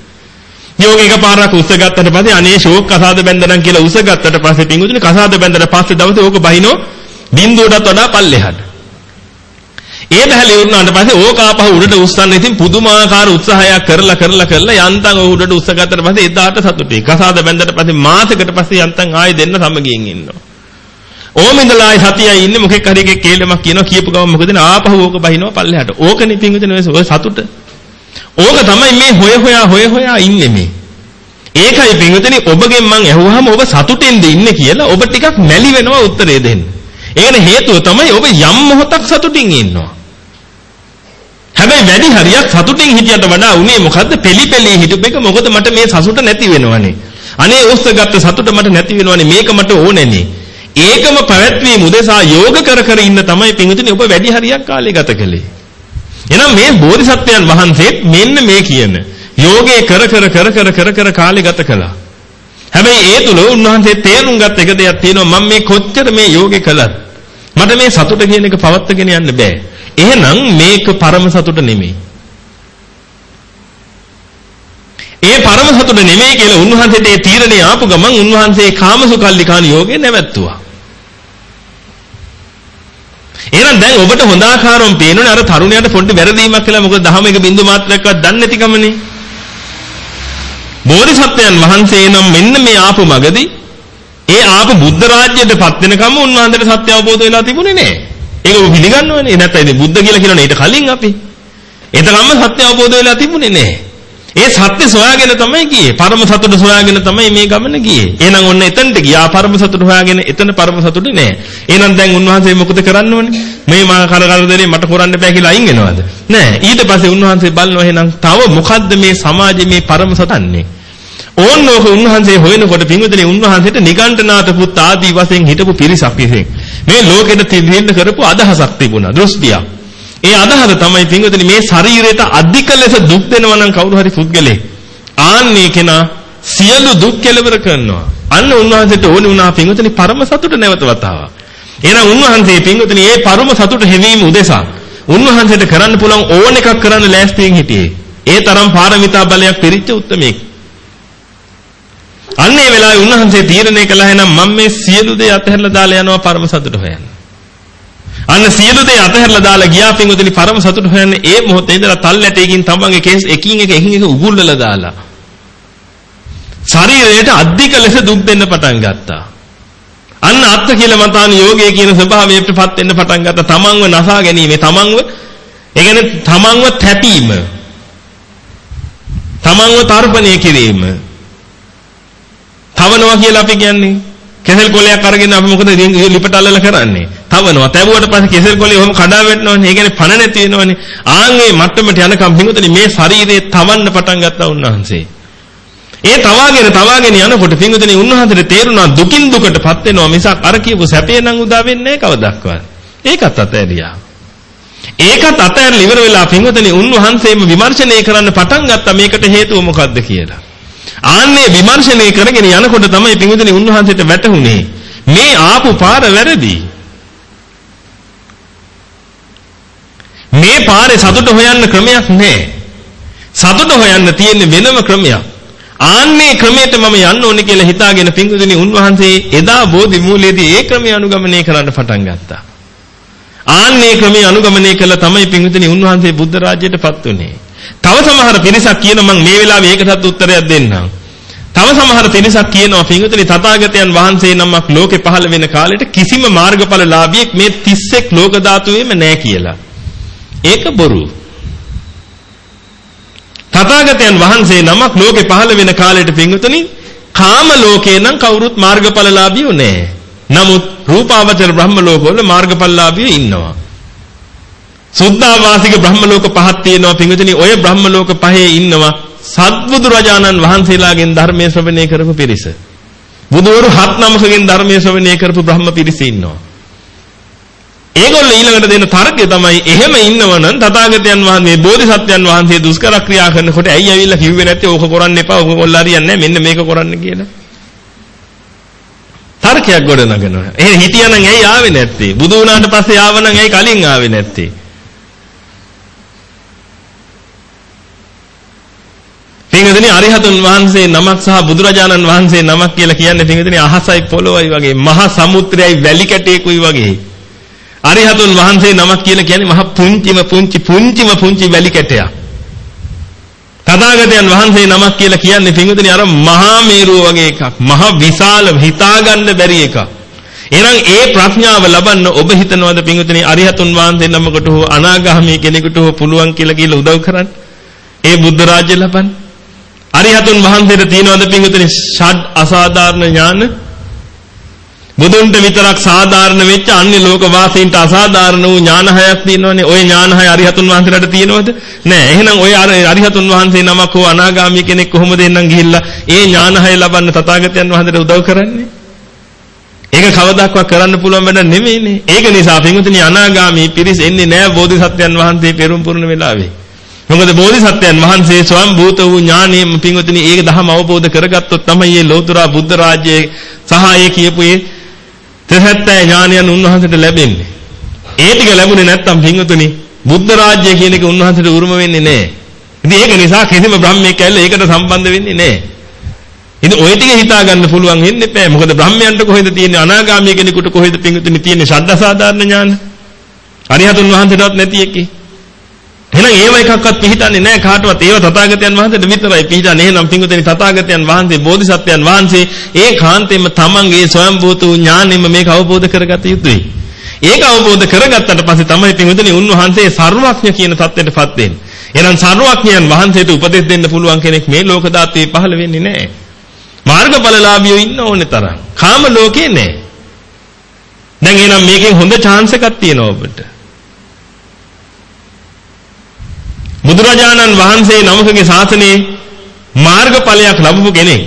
යෝග එකපාරක් උස්ස ගත්තට පස්සේ අනේ ෂෝක් කසාද බැඳනම් කියලා උස්ස ගත්තට පස්සේ පින්වතුනි කසාද බැඳලා පස්සේ දවසේ ඕක බහිනෝ බිඳුවටත් වඩා පල්ලෙහාට. ඒ බහැල ඉවරනාට පස්සේ ඕක ආපහු උඩට උස්සන්න ඉතින් පුදුමාකාර උත්සාහයක් කරලා කරලා කරලා යන්තම් උඩට උස්සගත්තට පස්සේ එදාට සතුටුයි. කසාද බැඳලා පස්සේ මාසෙකට පස්සේ යන්තම් ආයෙ දෙන්න සමගියෙන් ඉන්නවා. ඕම ඉඳලා ආයි සතියයි ඉන්නේ මොකෙක් හරි එකෙක් කේලමක් කියනවා කියපු ගමන් මොකද නේ ආපහු ඕක බහිනවා පල්ලෙහාට. ඕකනේ පිංගුදෙන ඔය සතුට. ඕක තමයි මේ හොය හොයා හොය හොයා ඉන්නේ මේ. ඒකයි පිංගුදෙනි ඔබගෙන් මං ඇහුවාම ඔබ සතුටින්ද ඉන්නේ කියලා ඔබ ටිකක් මැලි වෙනවා උත්තරේ දෙන්න. ඒකනේ හේතුව තමයි ඔබ යම් මොහොතක් සතුටින් ඉන්නවා. හැබැයි වැඩි හරියක් සතුටින් හිටියට වඩා උනේ මොකද්ද? පෙලි පෙලි හිටුප එක මොකද මට මේ සතුට නැති වෙනවනේ. අනේ උස්සගත්ත සතුට මට නැති වෙනවනේ මේක මට ඕනේනේ. ඒකම පැවැත්වීම උදෙසා යෝග කර කර ඉන්න තමයි පිංගුතුනි ඔබ වැඩි හරියක් කාලය ගත කළේ. එහෙනම් මේ බෝධිසත්වයන් වහන්සේත් මෙන්න මේ කියන යෝගේ කර කර කර කර කර කර කාලය ගත කළා. හැබැයි ඒ තුල උන්වහන්සේ තේරුම් ගත් එක දෙයක් තියෙනවා මම මේ කොච්චර මේ යෝගේ කළත් මට මේ සතුට කියන එක පවත්වාගෙන යන්න බෑ. එහෙනම් මේක පරම සතුට නෙමෙයි. ඒ පරම සතුට නෙමෙයි කියලා උන්වහන්සේට ඒ තීරණය ආපු ගමන් උන්වහන්සේ කාමසුකල්ලිකාන යෝගේ නැවැත්තුවා. එහෙනම් දැන් ඔබට හොඳ ආකාරවම පේනෝනේ අර තරුණයාට පොඩි වැරදීමක් කියලා මොකද දහම එක බින්දු මාත්‍රයක්වත් දන්නේ නැතිකමනේ. බෝධිසත්වයන් වහන්සේ නම් මෙන්න මේ ආපු මගදී ඒ ආපු බුද්ධ රාජ්‍යයටපත් වෙනකම් උන්වහන්සේට සත්‍ය අවබෝධ වෙලා තිබුණේ නැහැ. ඒක ඔබ පිළිගන්නවනේ. නැත්නම් ඉතින් බුද්ධ කියලා කියනවනේ ඊට කලින් අපි. එතකම්ම සත්‍ය අවබෝධ වෙලා තිබුණේ නැහැ. ඒ සත්‍ය සොයාගෙන තමයි ගියේ. පරම සතුට සොයාගෙන තමයි මේ ගමන ගියේ. එහෙනම් ඔන්න එතනට ගියා පරම සතුට හොයාගෙන එතන පරම සතුට නෑ. එහෙනම් දැන් උන්වහන්සේ මොකද කරන්න ඕනේ? මේ මා කර කරදරේ මට කරන්න බෑ කියලා අයින් වෙනවද? නෑ. ඊට පස්සේ උන්වහන්සේ බලනවා එහෙනම් තව මොකද්ද මේ සමාජයේ මේ පරම සතන්නේ? ඕන්නෝක උන්වහන්සේ හොයනකොට පින්විතනේ උන්වහන්සේට නිගණ්ඨනාත පුත් ආදී වශයෙන් හිටපු පිරිසක් විසින් මේ ලෝකෙට තිබෙන්න කරපු අදහසක් තිබුණා දෘෂ්ටියක්. ඒ අදහස තමයි පින්විතනි මේ ශරීරයට අධික ලෙස දුක් දෙනවා නම් කවුරු හරි පුද්ගලෙක් ආන්නේ කෙනා සියලු දුක් කෙලවර කරනවා. අන්න උන්වහන්සේට ඕනේ වුණා පින්විතනි පරම සතුට නැවත වතාවක්. එහෙනම් උන්වහන්සේ පින්විතනි මේ පරම සතුට හැවීම උදෙසා උන්වහන්සේට කරන්න පුළුවන් ඕන එකක් කරන්න ලෑස්තියෙන් හිටියේ. ඒ තරම් පාරමිතා බලයක් පිරිච්ච උත්මයෙක්. අන්න ඒ වෙලාවේ උන්වහන්සේ තීරණය කළා එහෙනම් මම මේ සියලු දේ අතහැරලා දාලා යනවා පරම සතුට හොයන්න. අන්න සියලු දේ අතහැරලා දාලා ගියා පින්වතුනි පරම සතුට හොයන්න ඒ මොහොතේ ඉඳලා තල් ඇටයකින් තමන්ගේ කේස් එකින් එක එකින් එක උගුල්ලලා දාලා ශරීරයට අධික ලෙස දුක් දෙන්න පටන් ගත්තා. අන්න අත්ති කියලා මතාන යෝගයේ කියන ස්වභාවයටපත් වෙන්න පටන් ගත්තා. තමන්ව නසා ගැනීම, තමන්ව ඒ කියන්නේ තමන්ව තැපීම. තමන්ව තර්පණය කිරීම. තවනවා කියලා අපි කියන්නේ කෙසෙල් කොලයක් අරගෙන අපි මොකද ලිපට අල්ලලා කරන්නේ? තවනවා. තැබුවට පස්සේ කෙසෙල් කොලේ ඔහොම කඩා වැටෙනවනේ. ඒ කියන්නේ පණ නැති වෙනවනේ. ආන්ගේ මට්ටමට යනකම් පිඟුතනේ මේ ශරීරේ තවන්න පටන් ගත්තා උන්වහන්සේ. ඒ තවාගෙන තවාගෙන යනකොට පිඟුතනේ උන්වහන්සේට තේරුණා දුකින් දුකටපත් වෙනවා මිසක් අර කියපු සැපේ නම් උදා වෙන්නේ නැහැ කවදාවත්. ඒකත් අතෑරියා. ඒකත් අතෑරලා ඉවර වෙලා පිඟුතනේ උන්වහන්සේම විමර්ශනය කරන්න පටන් ගත්තා මේකට හේතුව මොකක්ද කියලා. ආන්නේ විමර්ශනය කරගෙන යනකොට තමයි පිඟුතනේ උන්වහන්සේට වැටහුනේ මේ ආපු පාර වැරදි. මේ පාරේ සතුට හොයන්න ක්‍රමයක් නැහැ. සතුට හොයන්න තියෙන වෙනම ක්‍රමයක්. ආන්නේ ක්‍රමයට මම යන්න ඕනේ කියලා හිතාගෙන පිංගුදුනි උන්වහන්සේ එදා බෝධි මූලයේදී ඒ ක්‍රමය අනුගමනය කරන්න පටන් ගත්තා. ආන්නේ ක්‍රමය අනුගමනය කළා තමයි පිංගුදුනි උන්වහන්සේ බුද්ධ රාජ්‍යයටපත් උනේ. තව සමහර පිරිසක් කියන මම මේ වෙලාවේ ඒකටත් උත්තරයක් දෙන්නම්. තව සමහර පිරිසක් කියනවා පිංගුතුනි තථාගතයන් වහන්සේ නමක් ලෝකේ පහළ වෙන කාලෙට කිසිම මාර්ගඵලලාභියෙක් මේ 31 ලෝක ධාතුවේම නැහැ කියලා. ඒක බොරු. තථාගතයන් වහන්සේ නමක් ලෝකේ පහළ වෙන කාලෙට පිංගුතුනි කාම ලෝකේ නම් කවුරුත් මාර්ගඵලලාභියෝ නැහැ. නමුත් රූපාවචර බ්‍රහ්ම ලෝකවල මාර්ගඵලලාභියෝ ඉන්නවා. සුද්ධාවාසික බ්‍රහ්ම ලෝක පහක් තියෙනවා පිංගුතුනි ඔය බ්‍රහ්ම ලෝක පහේ ඉන්නවා සත්බුදු රජාණන් වහන්සේලාගෙන් ධර්මයේ ශ්‍රවණය කරපු පිරිස. බුදවරු හත් නමකගෙන් ධර්මයේ ශ්‍රවණය කරපු බ්‍රහ්ම පිරිස ඉන්නවා. ඒගොල්ලෝ ඊළඟට දෙන තර්කය තමයි එහෙම ඉන්නවනම් තථාගතයන් වහන්සේ බෝධිසත්වයන් වහන්සේ දුෂ්කර ක්‍රියා කරනකොට ඇයි ඇවිල්ලා කිව්වේ නැත්තේ ඕක කරන්න එපා ඕක කොල්ල හරියන්නේ මෙන්න මේක කරන්න කියලා. තර්කයක් ගොඩ නගනවා. එහෙනම් හිටියනම් ඇයි ආවේ නැත්තේ? බුදු වුණාට පස්සේ ආවනම් ඇයි කලින් ආවේ නැත්තේ? පින්වතුනි අරිහතුන් වහන්සේ නමක් සහ බුදුරජාණන් වහන්සේ නමක් කියලා කියන්නේ පින්වතුනි අහසයි පොළොවයි වගේ මහා සමුද්‍රයයි වැලි කැටයකුයි වගේ. අරිහතුන් වහන්සේ නමක් කියලා කියන්නේ මහ පුංචිම පුංචි පුංචිම පුංචි වැලි කැටයක්. තථාගතයන් වහන්සේ නමක් කියලා කියන්නේ පින්වතුනි අර මහා මේරුව වගේ එකක්. මහ විශාල හිතාගන්න බැරි එකක්. එහෙනම් ඒ ප්‍රඥාව ලබන්න ඔබ හිතනවද පින්වතුනි අරිහතුන් වහන්සේ නමකට හෝ අනාගාමී කෙනෙකුට හෝ පුළුවන් කියලා කියලා උදව් කරන්න? ඒ බුද්ධ රාජ්‍ය ලබන්න? අරිහතුන් වහන්සේට තියෙනවද පින්වතුනි ෂඩ් අසාධාරණ ඥාන? බුදුන්ට විතරක් සාධාරණ වෙච්ච අන්‍ය ලෝක වාසීන්ට අසාධාරණ වූ ඥාන හයක් තියෙනවනේ. ওই ඥාන හය අරිහතුන් වහන්සේලාට තියෙනවද? නෑ. එහෙනම් ওই අරිහතුන් වහන්සේ නමක් හෝ අනාගාමී කෙනෙක් කොහොමද එන්නම් ගිහිල්ලා ඒ ඥාන හය ලබන්න තථාගතයන් වහන්සේට උදව් කරන්නේ? ඒක කවදාක්වත් කරන්න පුළුවන් වැඩ නෙමෙයිනේ. ඒක නිසා පින්වතුනි අනාගාමී පිරිස එන්නේ නෑ බෝධිසත්වයන් වහන්සේ පෙරම් පුරුණ වෙලාවේ. මොකද බෝධිසත්වයන් වහන්සේ ස්වයං භූත වූ ඥානයෙන් පින්වතුනි ඒක දහම අවබෝධ කරගත්තොත් තමයි මේ ලෞතර බුද්ධ රාජ්‍යයේ සහ ඒ කියපු ඒ තෙසැත්තෑ ඥානයන් උන්වහන්සේට ලැබෙන්නේ. ඒ ටික ලැබුණේ නැත්නම් පින්වතුනි බුද්ධ රාජ්‍ය කියන එක උන්වහන්සේට උරුම වෙන්නේ නැහැ. ඉතින් ඒක නිසා කිසිම බ්‍රහ්මයෙක් ඇල්ල ඒකට සම්බන්ධ වෙන්නේ නැහැ. ඉතින් ওই ටික හිතා ගන්න පුළුවන් වෙන්නේ නැහැ. මොකද බ්‍රහ්මයන්ට කොහෙද තියෙන්නේ අනාගාමී කෙනෙකුට කොහෙද පින්වතුනි තියෙන්නේ ශද්ධ සාධාරණ ඥාන? අරිහතුන් වහන්සේටවත් නැති එකේ. එහෙනම් ඒව එකක්වත් පිළිහිටන්නේ නැහැ කාටවත්. ඒව තථාගතයන් වහන්සේට විතරයි පිළිහිටන්නේ. එහෙනම් පිංගුතෙනි තථාගතයන් වහන්සේ බෝධිසත්වයන් වහන්සේ ඒ කාන්තේම තමන්ගේ ස්වයංභූත ඥාණයෙන්ම මේක අවබෝධ කරගත යුතුයි. ඒක අවබෝධ කරගත්තට පස්සේ තමයි පිංගුතෙනි උන්වහන්සේ සර්වඥ කියන தත්ත්වයටපත් වෙන්නේ. එහෙනම් සර්වඥයන් වහන්සේට උපදෙස් දෙන්න පුළුවන් කෙනෙක් මේ ලෝක ධාතුවේ පහළ වෙන්නේ නැහැ. මාර්ගඵලලාභියෝ ඉන්න ඕනේ තරම්. කාම ලෝකේ නැහැ. දැන් එහෙනම් මේකෙන් හොඳ chance එකක් තියෙනවා ඔබට. බුදුරජාණන් වහන්සේ නමකගේ ශාසනයේ මාර්ගඵලයක් ලැබපු කෙනෙක්.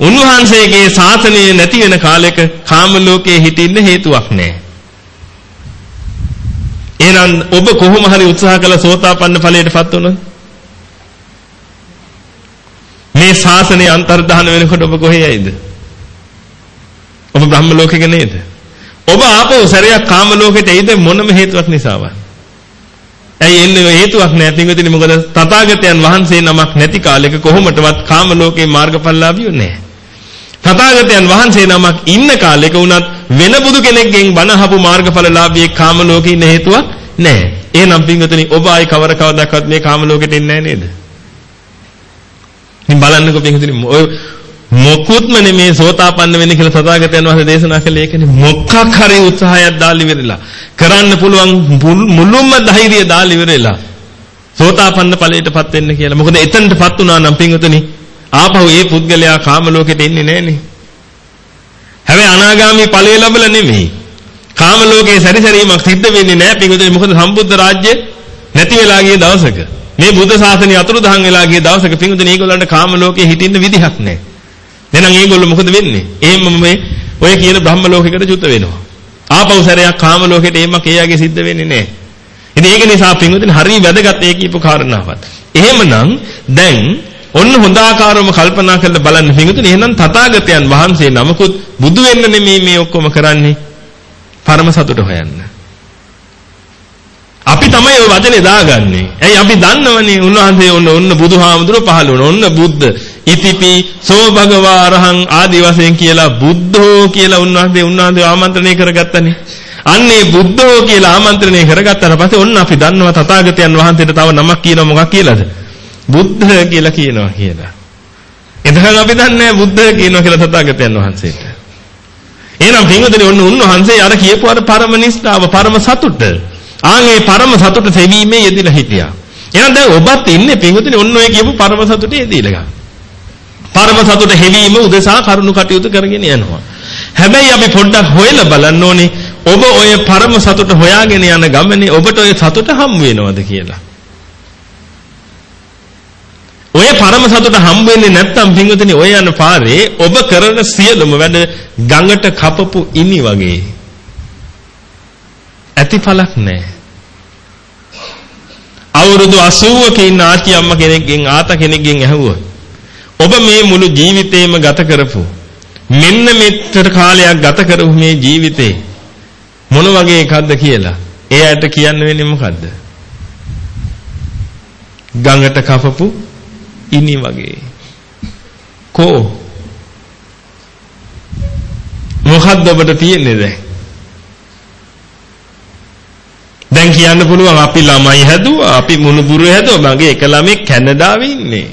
උන්වහන්සේගේ ශාසනය නැති වෙන කාලෙක කාම ලෝකයේ හිටින්න හේතුවක් නැහැ. එහෙනම් ඔබ කොහොම හරි උත්සාහ කළ සෝතාපන්න ඵලයටපත් වුණොත් මේ ශාසනය අන්තර්ධාන වෙනකොට ඔබ කොහේ යයිද? ඔබ බ්‍රහ්ම ලෝකෙක නේද? ඔබ ආපහු සැරයක් කාම ලෝකෙට එයිද මොනම හේතුවක් නිසාවත්? ඇයි එන්නේ හේතුවක් නැහැ පින්විතනි මොකද තථාගතයන් වහන්සේ නමක් නැති කාලෙක කොහොමදවත් කාම ලෝකේ මාර්ගඵලලාභියෝ නැහැ. තථාගතයන් වහන්සේ නමක් ඉන්න කාලෙක වුණත් වෙන බුදු කෙනෙක්ගෙන් බණ අහපු මාර්ගඵලලාභියෙක් කාම ලෝකේ ඉන්න හේතුවක් නැහැ. එහෙනම් පින්විතනි ඔබ ආයි කවර කවදාකවත් මේ කාම ලෝකෙට එන්නේ නැහැ නේද? ඉතින් බලන්නකෝ පින්විතනි ඔය මොකුත්ම නෙමේ සෝතාපන්න වෙන්න කියලා තථාගතයන් වහන්සේ දේශනා කළේ ඒකනේ මොකක් හරි උත්සාහයක් දාලා ඉවරලා කරන්න පුළුවන් මුළුම ධෛර්යය දාලා ඉවරලා සෝතාපන්න ඵලයටපත් වෙන්න කියලා. මොකද එතනටපත් වුණා නම් පින්වතුනි ආපහු ඒ පුද්ගලයා කාම ලෝකෙට එන්නේ නැහනේ. හැබැයි අනාගාමී ඵලය ලැබලා නෙමෙයි. කාම ලෝකේ සැරිසැරීමක් සිද්ධ වෙන්නේ නැහැ පින්වතුනි. මොකද සම්බුද්ධ රාජ්‍ය නැති වෙලා ගිය දවසක මේ බුද්ධ ශාසනය අතුරුදහන් වෙලා ගිය දවසක පින්වතුනි ඒගොල්ලන්ට කාම ලෝකේ හිටින්න විදිහක් නැහැ. එහෙනම් ඒගොල්ලෝ මොකද වෙන්නේ? එහෙම මේ ඔය කියන බ්‍රහ්ම ලෝකයකට චුත වෙනවා. ආපහු සැරයක් කාම ලෝකෙට එීමක් එයාගේ සිද්ධ වෙන්නේ නැහැ. ඉතින් ඒක නිසා පින්වතුනි හරිය වැදගත් ඒ කියපු කාරණාවත්. එහෙමනම් දැන් ඔන්න හොඳ ආකාරවම කල්පනා කරලා බලන්න පින්වතුනි එහෙනම් තථාගතයන් වහන්සේ නමකුත් බුදු වෙන්න නෙමෙයි මේ ඔක්කොම කරන්නේ. පරම සතුට හොයන්න. අපි තමයි ওই වචනේ දාගන්නේ. ඇයි අපි දන්නවනේ උන්වහන්සේ ඔන්න ඔන්න බුදුහාමුදුරුවෝ පහළ වුණා. ඔන්න බුද්ධ ඉතිපි සෝ භගවා අරහං ආදි වශයෙන් කියලා බුද්ධෝ කියලා උන්වහන්සේ උන්වහන්සේ ආමන්ත්‍රණය කරගත්තනේ. අන්නේ බුද්ධෝ කියලා ආමන්ත්‍රණය කරගත්තාට පස්සේ ඔන්න අපි දන්නවා තථාගතයන් වහන්සේට තව නමක් කියනවා මොකක් කියලාද? බුද්ධ කියලා කියනවා කියලා. එතකන් අපි දන්නේ බුද්ධ කියනවා කියලා තථාගතයන් වහන්සේට. එහෙනම් පින්වතුනි ඔන්න උන්වහන්සේ අර කියපු අර පරම නිස්සාව පරම සතුට. ආන්ගේ පරම සතුට සෙවීමේ යෙදিলা හිටියා. එහෙනම් දැන් ඔබත් ඉන්නේ පින්වතුනි ඔන්න ඔය කියපු පරම සතුටේ යෙදিলা. පරම සතුට හෙවීම උදෙසා කරුණු කටයුතු කරගෙන යනවා. හැබැයි අපි පොඩ්ඩක් හොයලා බලන්න ඕනේ ඔබ ඔය පරම සතුට හොයාගෙන යන ගමනේ ඔබට ඔය සතුට හම් වෙනවද කියලා. ඔය පරම සතුට හම් වෙන්නේ නැත්නම් පින්වතුනි ඔය යන පාරේ ඔබ කරන සියලුම වැඩ ගඟට කපපු ඉනි වගේ. ඇතිඵලක් නැහැ. අවුරුදු 80ක ඉන්න ආච්චි අම්මා කෙනෙක්ගෙන් ආතා කෙනෙක්ගෙන් ඇහුවා ඔබ මේ මුළු ජීවිතේම ගත කරපු මෙන්න මෙච්චර කාලයක් ගත කරපු මේ ජීවිතේ මොන වගේ එකක්ද කියලා එයාට කියන්න වෙන්නේ මොකද්ද? ගඟට කපපු ඉනි වගේ. කෝ මොකද්ද ඔබට තියෙන්නේ දැන්? දැන් කියන්න පුළුවන් අපි ළමයි හැදුවා, අපි මුණුබුරු හැදුවා. මගේ එක ළමෙක් කැනඩාවේ ඉන්නේ.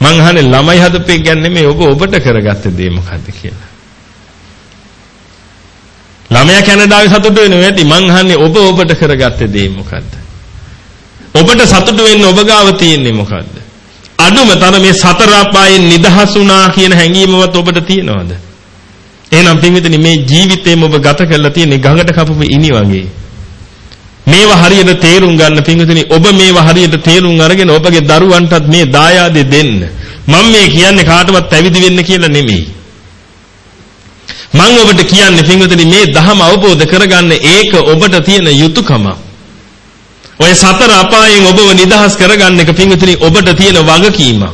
මං අහන්නේ ළමයි හදපේ ගැන නෙමෙයි ඔබ ඔබට කරගත්ත දේ මොකද්ද කියලා. ළමයා කැනඩාවේ සතුටු වෙනවා ඇති මං අහන්නේ ඔබ ඔබට කරගත්ත දේ මොකද්ද? ඔබට සතුටු වෙන්න ඔබ ගාව තියෙන්නේ මොකද්ද? අඩුම තර මේ සතර අපායෙන් නිදහස් වුණා කියන හැඟීමවත් ඔබට තියෙනවද? එහෙනම් පින්විතනි මේ ජීවිතේම ඔබ ගත කරලා තියෙන්නේ ගඟට කපපු ඉනි වගේ. මේවා හරියට තේරුම් ගන්න පින්විතනි ඔබ මේවා හරියට තේරුම් අරගෙන ඔබගේ දරුවන්ටත් මේ දායාදේ දෙන්න. මම මේ කියන්නේ කාටවත් පැවිදි වෙන්න කියලා නෙමෙයි. මම ඔබට කියන්නේ පින්විතනි මේ ධහම අවබෝධ කරගන්න ඒක ඔබට තියෙන යුතුයකම. ඔය සතර අපායෙන් ඔබව නිදහස් කරගන්න එක පින්විතනි ඔබට තියෙන වගකීමක්.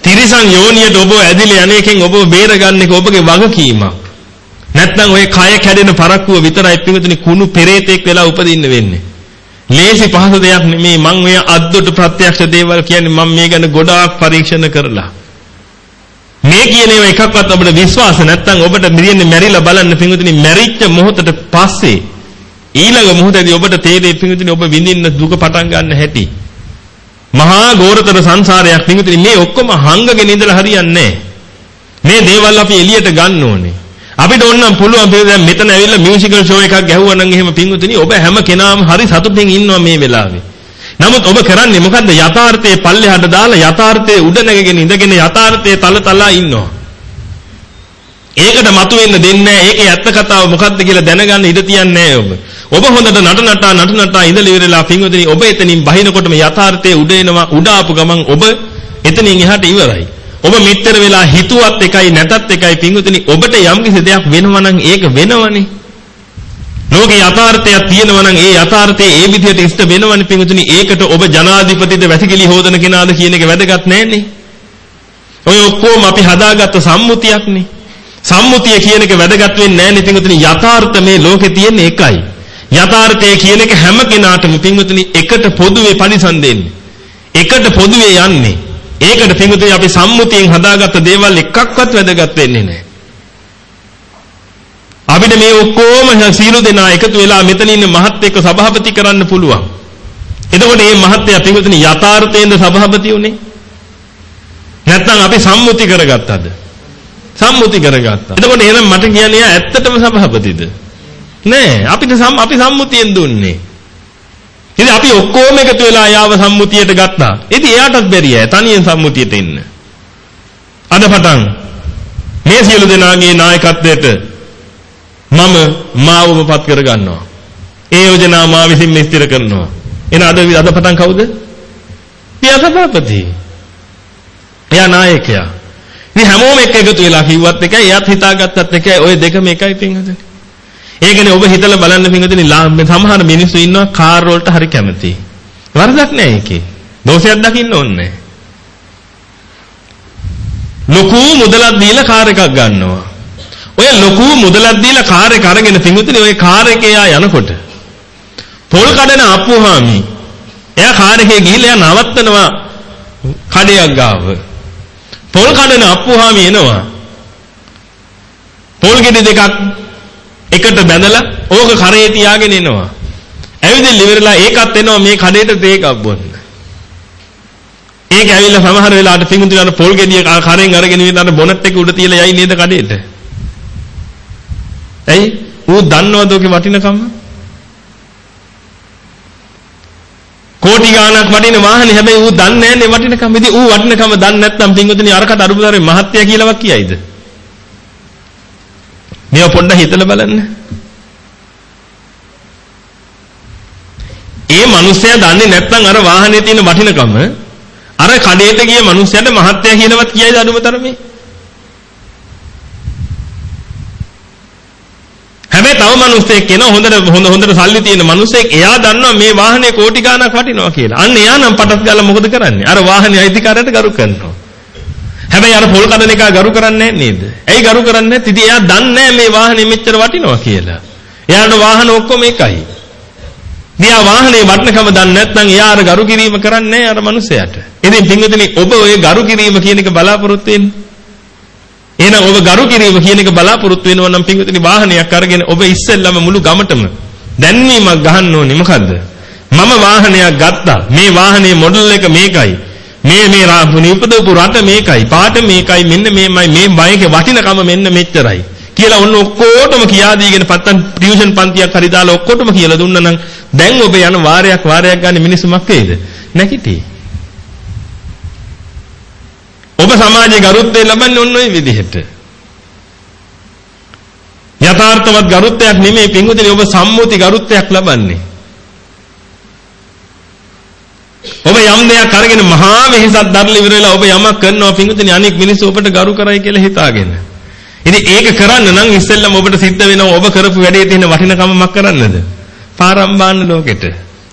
තිරිසන් යෝනියට ඔබ ඇදිලා යන්නේකෙන් ඔබව බේරගන්න එක ඔබගේ වගකීමක්. නැත්නම් ඔය කය කැඩෙන පරක්කුව විතරයි පිටුතුනි කුණු පෙරේතෙක් වෙලා උපදින්න වෙන්නේ. ලේසි පහසු දෙයක් නෙමේ මම ඔය අද්දොට ප්‍රත්‍යක්ෂ දේවල් කියන්නේ මම මේ ගැන ගොඩාක් පරීක්ෂණ කරලා. මේ කියන ඒවා එකක්වත් අපිට විශ්වාස නැත්නම් ඔබට මිරියන්නේ මැරිලා බලන්න පිටුතුනි මැරිච්ච මොහොතට පස්සේ ඊළඟ මොහොතේදී ඔබට තේරෙයි පිටුතුනි ඔබ විඳින්න දුක පටන් ගන්න හැටි. මහා ගෝරතර සංසාරයක් පිටුතුනි මේ ඔක්කොම හංගගෙන ඉඳලා හරියන්නේ මේ දේවල් අපි එළියට ගන්න ඕනේ. අපිට ඕනනම් පුළුවන් දැන් මෙතන ඇවිල්ලා මියුසිකල් ෂෝ එකක් ගැහුවා නම් එහෙම පින්වතුනි ඔබ හැම කෙනාම හරි සතුටින් ඉන්නවා මේ වෙලාවේ. නමුත් ඔබ කරන්නේ මොකද්ද? යථාර්ථයේ පල්ලෙහාට දාලා යථාර්ථයේ උඩ නැගගෙන ඉඳගෙන යථාර්ථයේ තල තලා ඉන්නවා. ඒකට මතුවෙන්න දෙන්නේ නැහැ. ඒකේ ඇත්ත කතාව මොකද්ද කියලා දැනගන්න ඉඩ තියන්නේ ඔබ. ඔබ හොඳට නට නටා නට නටා ඉඳලා ඉවරලා පින්වතුනි ඔබ එතනින් බහිනකොටම යථාර්ථයේ උඩ එනවා උඩ ආපු ගමන් ඔබ එතනින් එහාට ඉවරයි. ඔබ මෙච්චර වෙලා හිතුවත් එකයි නැතත් එකයි පිංගුතුනි ඔබට යම්කිසි දෙයක් වෙනවා නම් ඒක වෙනවනේ. ලෝකේ යථාර්ථයක් තියෙනවා නම් ඒ යථාර්ථයේ ඒ විදිහට ඉෂ්ට වෙනවනේ පිංගුතුනි. ඒකට ඔබ ජනාධිපතිද වැසිකිලි හොදන කෙනාද කියන එක වැදගත් නැන්නේ. ඔය ඔක්කොම අපි හදාගත්ත සම්මුතියක්නේ. සම්මුතිය කියන එක වැදගත් වෙන්නේ නැන්නේ පිංගුතුනි. යථාර්ථ මේ ලෝකේ තියෙන එකයි. යථාර්ථය කියන එක හැම කෙනාටම පිංගුතුනි එකට පොදුවේ පරිසම් දෙන්නේ. එකට පොදුවේ යන්නේ. ඒකට පිඟුතුනි අපි සම්මුතියෙන් හදාගත්ත දේවල් එකක්වත් වැදගත් වෙන්නේ නැහැ. අපිට මේ ඔක්කොම සීල දෙනා එකතු වෙලා මෙතන ඉන්න මහත් එක්ක සභාපති කරන්න පුළුවන්. එතකොට මේ මහත්ය පිඟුතුනි යථාර්ථයෙන්ද සභාපති උනේ? නැත්නම් අපි සම්මුති කරගත්තද? සම්මුති කරගත්තා. එතකොට එහෙනම් මට කියන්නේ ඇත්තටම සභාපතිද? නෑ අපිට අපි සම්මුතියෙන් දුන්නේ. ඉතින් අපි ඔක්කොම එකතු වෙලා යාව සම්මුතියට ගත්තා. ඉතින් එයාටත් බැරි අය තනියෙන් සම්මුතියට එන්න. අද පටන් මේ සියලු දෙනාගේ නායකත්වයට මම මාවම පත් කර ගන්නවා. ඒ යෝජනා මා විසින් නිස්තිර කරනවා. එන අද අද පටන් කවුද? පියාසභාපති. එයා නායකයා. ඉතින් හැමෝම එක්ක එකතු වෙලා කිව්වත් එකයි එයාත් හිතාගත්තත් එකයි ওই දෙකම එකයි පින්වතුනි. ඒකනේ ඔබ හිතලා බලන්න පින්වතුනි සමහර මිනිස්සු ඉන්නවා කාර් වලට හරි කැමති. වරදක් නැහැ ඒකේ. දෝෂයක් දකින්න ඕනේ ලොකු මුදලක් දීලා කාර් එකක් ගන්නවා. ඔය ලොකු මුදලක් දීලා කාර් එක අරගෙන පින්වතුනි ඔය කාර් එකේ යා යනකොට පොල් කඩන අප්පුහාමි එයා කාර් එකේ ගිහිල්ලා එයා නවත්තනවා කඩයක් ගාව. පොල් කඩන අප්පුහාමි එනවා. පොල් ගෙඩි දෙකක් එකට බැඳලා ඕක කරේ තියාගෙන එනවා. ඇවිදින්න ඉවරලා ඒකත් එනවා මේ කඩේට තේ එකක් බොන්න. ඒක ඇවිල්ලා සමහර වෙලාවට පිඟුතුලන පොල් ගෙඩිය කරෙන් අරගෙන ඉඳන් බොනට් එක උඩ තියලා යයි නේද කඩේට. ඇයි? ඌ දන්නවද ඔගේ වටිනකම? කෝටි ගාණක් වටින වාහනේ හැබැයි ඌ දන්නේ නැහැ නේ වටිනකම. ඉතින් ඌ වටිනකම දන්නේ නැත්නම් පිඟුතුනි අරකට අරුබුතරේ මහත්ය කියලාවක් කියයිද? මේවා පොඩ්ඩක් හිතලා බලන්න. ඒ මිනිස්සයා දන්නේ නැත්නම් අර වාහනේ තියෙන වටිනකම අර කඩේට ගිය මිනිස්සයාට මහත්ය කියලාවත් කියයිද අනුමතරමේ? හැබැයි තව මිනිස්සෙක් කෙන හොඳට හොඳ හොඳට සල්ලි තියෙන මිනිස්සෙක් එයා දන්නවා මේ වාහනේ කෝටි ගාණක් වටිනවා කියලා. අන්න එයා නම් පටත් ගාලා මොකද කරන්නේ? අර වාහනේ අයිතිකාරයට ගරු කරනවා. හැබැයි අර පොල් කඩන එක ගරු කරන්නේ නේද? ඇයි ගරු කරන්නේ නැත්නම් ඉතින් එයා දන්නේ මේ වාහනේ මෙච්චර වටිනවා කියලා. එයාට වාහන ඔක්කොම එකයි. දියා වාහනේ වටිනකම දන්නේ නැත්නම් එයා අර ගරු කිරීම කරන්නේ අර මනුස්සයාට. ඉතින් පින්වතුනි ඔබ ඔය ගරු කිරීම කියන එක බලාපොරොත්තු වෙන්නේ. එහෙනම් ඔබ ගරු කිරීම කියන එක බලාපොරොත්තු වෙනවා නම් පින්වතුනි වාහනයක් අරගෙන ඔබ ඉස්සෙල්ලම මුළු ගමටම දැන්වීමක් ගහන්න ඕනේ මොකද්ද? මම වාහනයක් ගත්තා. මේ වාහනේ මොඩල් එක මේකයි. මේ මේ රාපුනි උපදවපු රට මේකයි. පාට මේකයි. මෙන්න මේමයි මේ බයිකේ වටිනකම මෙන්න මෙච්චරයි. කියලා ඔන්න ඔක්කොටම කියා දීගෙන පත්තන් ටියුෂන් පන්තියක් හරි දාලා ඔක්කොටම කියලා දුන්නා නම් දැන් ඔබ යන වාරයක් වාරයක් ගන්න මිනිස්සු මක් වේද? නැකිටි. ඔබ සමාජයේ ගරුත්වය ලබන්නේ ඔන්න ඔය විදිහට. යථාර්ථවත් ගරුත්වයක් නෙමෙයි පින්වතුනි ඔබ සම්මුති ගරුත්වයක් ලබන්නේ. ඔබ යම් දෙයක් අරගෙන මහා වෙහෙසක් දරලා ඉවර වෙලා ඔබ යමක් කරනවා පින්වතුනි අනෙක් මිනිස්සු ඔබට ගරු කරයි කියලා හිතාගෙන. ඉතින් ඒක කරන්න නම් ඉස්සෙල්ලම ඔබට සිද්ධ වෙනවා ඔබ කරපු වැඩේ තියෙන වටිනකම මක් කරන්නද? පාරම්බාන්න ලෝකෙට.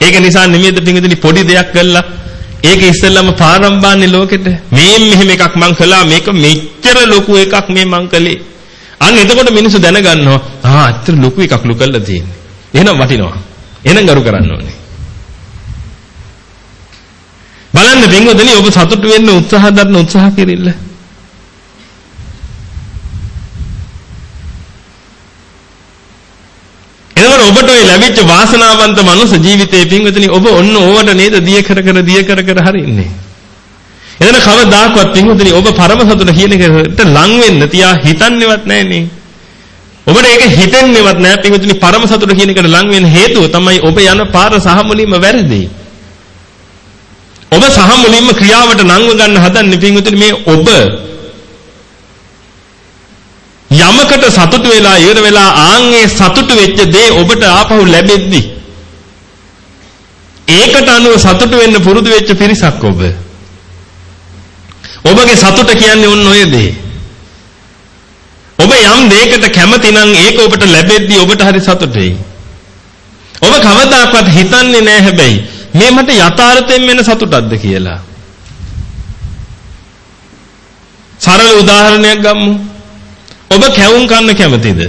ඒක නිසා නිමෙද්ද පිංගුතුනි පොඩි දෙයක් කළා. ඒක ඉස්සෙල්ලම පාරම්බාන්නේ ලෝකෙට. මේ මෙහෙම එකක් මං කළා මේක මෙච්චර ලොකු එකක් මේ මං කළේ. අන්න එතකොට මිනිස්සු දැනගන්නවා ආ අත්‍තර ලොකු එකක් ලු කළා තියෙන්නේ. එහෙනම් වටිනවා. එහෙනම් ගරු කරන්න ඕනේ. බලන්න පින්වතුනි ඔබ සතුටු වෙන්න උත්සාහ දරන උත්සාහ කෙරෙල්ල. එතකොට ඔබට ওই ලැබිච්ච වාසනාවන්ත මනුස්ස ජීවිතයේ පින්වතුනි ඔබ ඔන්න ඕවට නේද දිය කර කර දිය කර කර හරින්නේ. එතන කවදාකවත් පින්වතුනි ඔබ පරම සතුට කියන එකට ලං වෙන්න තියා හිතන්නේවත් නැහනේ. ඔබට ඒක හිතෙන්නේවත් නැහැ පින්වතුනි පරම සතුට කියන එකට ලං වෙන්න හේතුව තමයි ඔබ යන පාර සහ මුලින්ම වැරදි. ඔබ සහ මුලින්ම ක්‍රියාවට නංව ගන්න හදන්නේ පින්වතුනි මේ ඔබ යමකට සතුටු වෙලා ඉවර වෙලා ආන්ගේ සතුටු වෙච්ච දේ ඔබට ආපහු ලැබෙද්දි ඒකට අනුව සතුටු වෙන්න පුරුදු වෙච්ච පිරිසක් ඔබ. ඔබගේ සතුට කියන්නේ ඔන්න ඔය දේ. ඔබ යම් දෙයකට කැමති නම් ඒක ඔබට ලැබෙද්දී ඔබට හරි සතුටුයි. ඔබ කවදාකවත් හිතන්නේ නැහැ හැබැයි මේ මට යථාර්ථයෙන් වෙන සතුටක්ද කියලා. සරල උදාහරණයක් ගමු. ඔබ කැවුම් කන්න කැමතිද?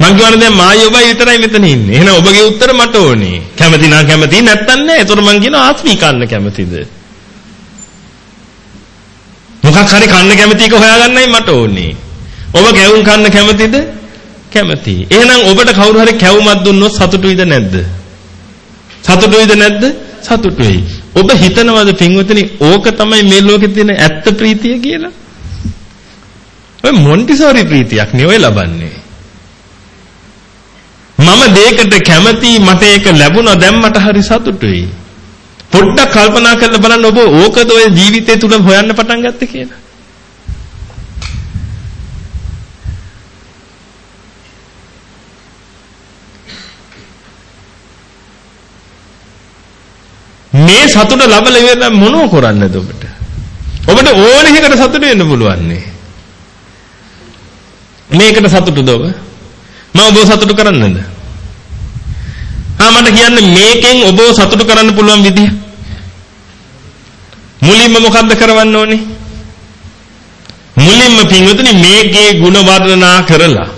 මං කියවනේ දැන් මායි ඔබයි විතරයි මෙතන ඉන්නේ. එහෙනම් ඔබගේ උත්තර මට ඕනේ. කැමති නම් කැමති නැත්තම් නෑ. ඒතර මං කියනවා ආත්මී කන්න කැමතිද? මොකක් හරි කන්න කැමති එක හොයාගන්නයි මට ඕනේ. ඔබ කැවුම් කන්න කැමතිද? කැමති. එහෙනම් ඔබට කවුරු හරි කැවුමක් දුන්නොත් සතුටුයිද නැද්ද? සතුටුයිද නැද්ද? සතුටුයි. ඔබ හිතනවද පින්වතුනි ඕක තමයි මේ ලෝකේ තියෙන ඇත්ත ප්‍රීතිය කියලා? ඔය මොන්ටිසෝරි ප්‍රීතියක් නේ ඔය ලබන්නේ. මම දෙයකට කැමති මට ඒක ලැබුණා දැන් මට හරි සතුටුයි. පොඩ්ඩක් කල්පනා කරලා බලන්න ඔබ ඕකද ඔය ජීවිතය තුල හොයන්න පටන් ගත්තේ කියලා. මේ සතුට ලබල ඉවර මොනව කරන්නද ඔබට? ඔබට ඕන එකකට සතුට වෙන්න පුළුවන් නේ. මේකට සතුටුද ඔබ? මම ඔබ සතුටු කරන්නද? ආ මට කියන්න මේකෙන් ඔබව සතුටු කරන්න පුළුවන් විදිය. මුලින්ම මොකද්ද කරවන්න ඕනේ? මුලින්ම පින්වතුනි මේකේ ಗುಣ වර්ණනා කරලා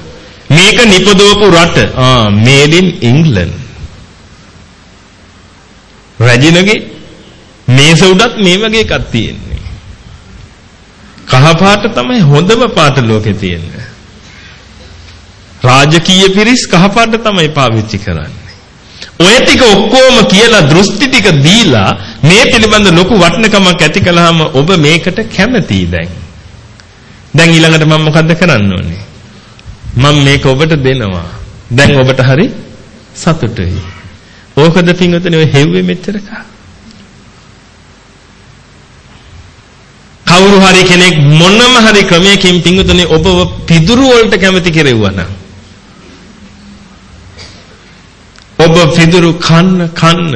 මේක නිපදවපු රට ආ මේඩ් ඉන් ඉංග්ලන්ඩ් රැජිනගේ මේස උඩත් මේ වගේ එකක් තියෙන්නේ කහ පාට තමයි හොඳම පාට ලෝකේ තියෙන්නේ රාජකීය පිරිස් කහ පාට තමයි පාවිච්චි කරන්නේ ඔය ටික ඔක්කොම කියලා දෘෂ්ටි ටික දීලා මේ පිළිබඳ ලොකු වටිනකමක් ඇති කළාම ඔබ මේකට කැමතියි දැන්. දැන් ඊළඟට මම මොකද්ද කරන්න ඕනේ? මම මේක ඔබට දෙනවා. දැන් ඔබට හරි සතුටුයි. ඕකද පින්වතුනි ඔය හෙව්වේ මෙච්චර කා. කවුරු හරි කෙනෙක් මොනම හරි ක්‍රමයකින් පින්වතුනි ඔබව පිදුරු වලට කැමති කෙරෙව්වා නම් ඔබ පිදුරු කන්න කන්න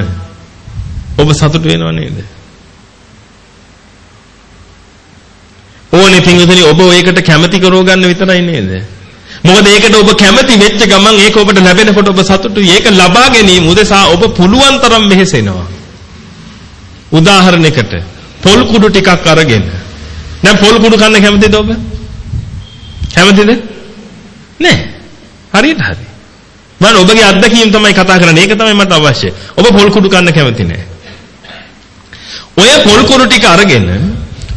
ඔබ සතුට වෙනව නේද? ඕනේ පින්වතුනි ඔබ ඒකට කැමති කරව ගන්න විතරයි නේද? මොකද ඒකට ඔබ කැමති වෙච්ච ගමන් ඒක ඔබට ලැබෙනකොට ඔබ සතුටුයි. ඒක ලබා ගැනීම උදෙසා ඔබ පුළුවන් තරම් මෙහෙසෙනවා. උදාහරණයකට පොල් කුඩු ටිකක් අරගෙන දැන් පොල් කුඩු කන්න කැමතිද ඔබ? කැමතිද? නෑ. හරියට හරි. මම ඔබගේ අත්දැකීම් තමයි කතා කරන්නේ. ඒක තමයි මට අවශ්‍ය. ඔබ පොල් කුඩු කන්න කැමති නෑ. ඔය පොල් කුඩු ටික අරගෙන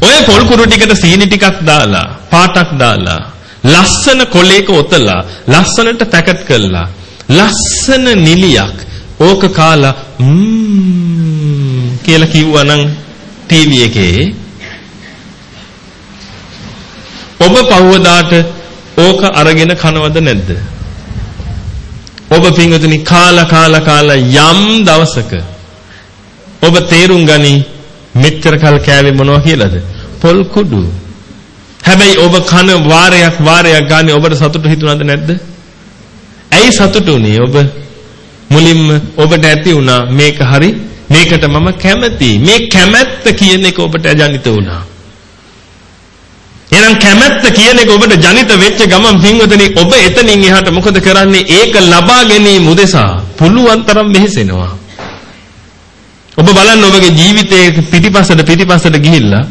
ඔය පොල් කුඩු ටිකට සීනි ටිකක් දාලා, පාටක් දාලා, ලස්සන කොලේක ඔතලා, ලස්සනට පැකට් කරලා, ලස්සන නිලියක් ඕක කාලා ම්ම් කියලා කිව්වනම් ටීවී එකේ ඔබ පහවදාට ඕක අරගෙන කනවද නැද්ද? ඔබ පින්වතුනි කාලා කාලා කාලා යම් දවසක ඔබ තේරුම් ගනි මෙච්චර කල් කෑවේ මොනවා කියලාද? පොල් කුඩු. හැබැයි ඔබ කන වාරයක් වාරයක් ගානේ ඔබට සතුට හිතුණාද නැද්ද? ඇයි සතුටු උනේ ඔබ? මුලින්ම ඔබට ඇති වුණා මේක හරි මේකට මම කැමතියි. මේ කැමැත්ත කියන එක ඔබට අජනිත වුණා. එහෙනම් කැමැත්ත කියන එක ඔබට ජනිත වෙච්ච ගමන් පින්වතුනි ඔබ එතනින් එහාට මොකද කරන්නේ? ඒක ලබා ගැනීම උදෙසා පුළුවන් තරම් මෙහෙසෙනවා. ඔබ බලන්න ඔබගේ ජීවිතයේ පිටිපස්සට පිටිපස්සට ගිහිල්ලා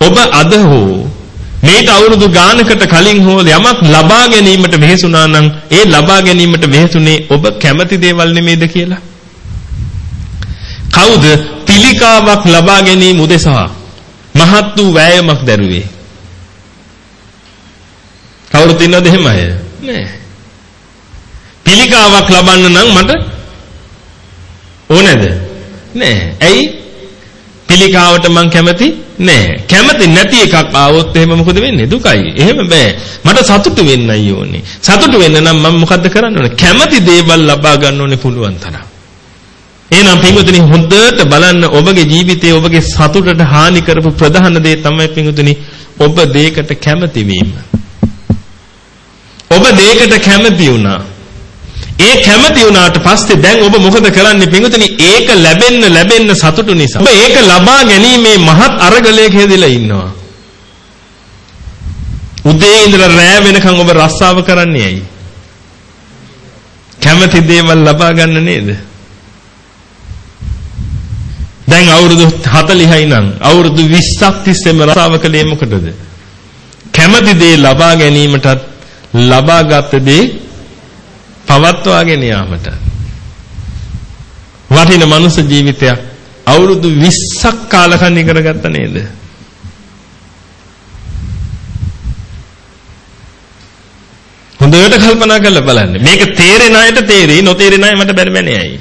ඔබ අද හෝ මේට අවුරුදු ගානකට කලින් හෝ යමක් ලබා ගැනීමට වෙහෙසුණා නම් ඒ ලබා ගැනීමට වෙහෙසුනේ ඔබ කැමති දේවල් නෙමෙයිද කියලා? කවුද පිළිකාවක් ලබා ගැනීම උදෙසා මහත් වූ වෑයමක් දැරුවේ? කවුරුත් ඉන්නවද එහෙම අය? නෑ. පිළිකාවක් ලබන්න නම් මට ඕනේද? නෑ. ඇයි? පිළිකාවට මං කැමති නෑ. කැමති නැති එකක් ආවොත් එහෙම මොකද වෙන්නේ? දුකයි. එහෙම බෑ. මට සතුටු වෙන්නයි ඕනේ. සතුටු වෙන්න නම් මම මොකද්ද කරන්න ඕනේ? කැමති දේවල් ලබා ගන්න ඕනේ පුළුවන් තරම්. එහෙනම් පින්වතුනි හොඳට බලන්න ඔබගේ ජීවිතයේ ඔබගේ සතුටට හානි කරපු ප්‍රධාන දේ තමයි පින්වතුනි ඔබ දෙයකට කැමති වීම. ඔබ දෙයකට කැමති වුණා. ඒ කැමති වුණාට පස්සේ දැන් ඔබ මොකද කරන්නේ පින්වතුනි? ඒක ලැබෙන්න ලැබෙන්න සතුටු නිසා. ඔබ ඒක ලබා ගැනීමේ මහත් අරගලයක හෙදලා ඉන්නවා. උදේ ඉඳලා රෑ වෙනකන් ඔබ රස්සාව කරන්නේ ඇයි? කැමති දේවල් ලබා ගන්න නේද? දැන් අවුරුදු 40යි නම් අවුරුදු 20ක් තිස්සේම රස්සාව කළේ මොකටද? කැමති දේ ලබා ගැනීමටත් ලබාගත් දේ පවත්වාගෙන යාමට වටින මනුස්ස ජීවිතයක් අවුරුදු 20ක් කාලකන්ණි කරගත්ත නේද? හොඳට කල්පනා කරලා බලන්න. මේක තේරෙන අයට තේරෙයි, නොතේරෙන අය මට බැරි බැනේ ඇයි?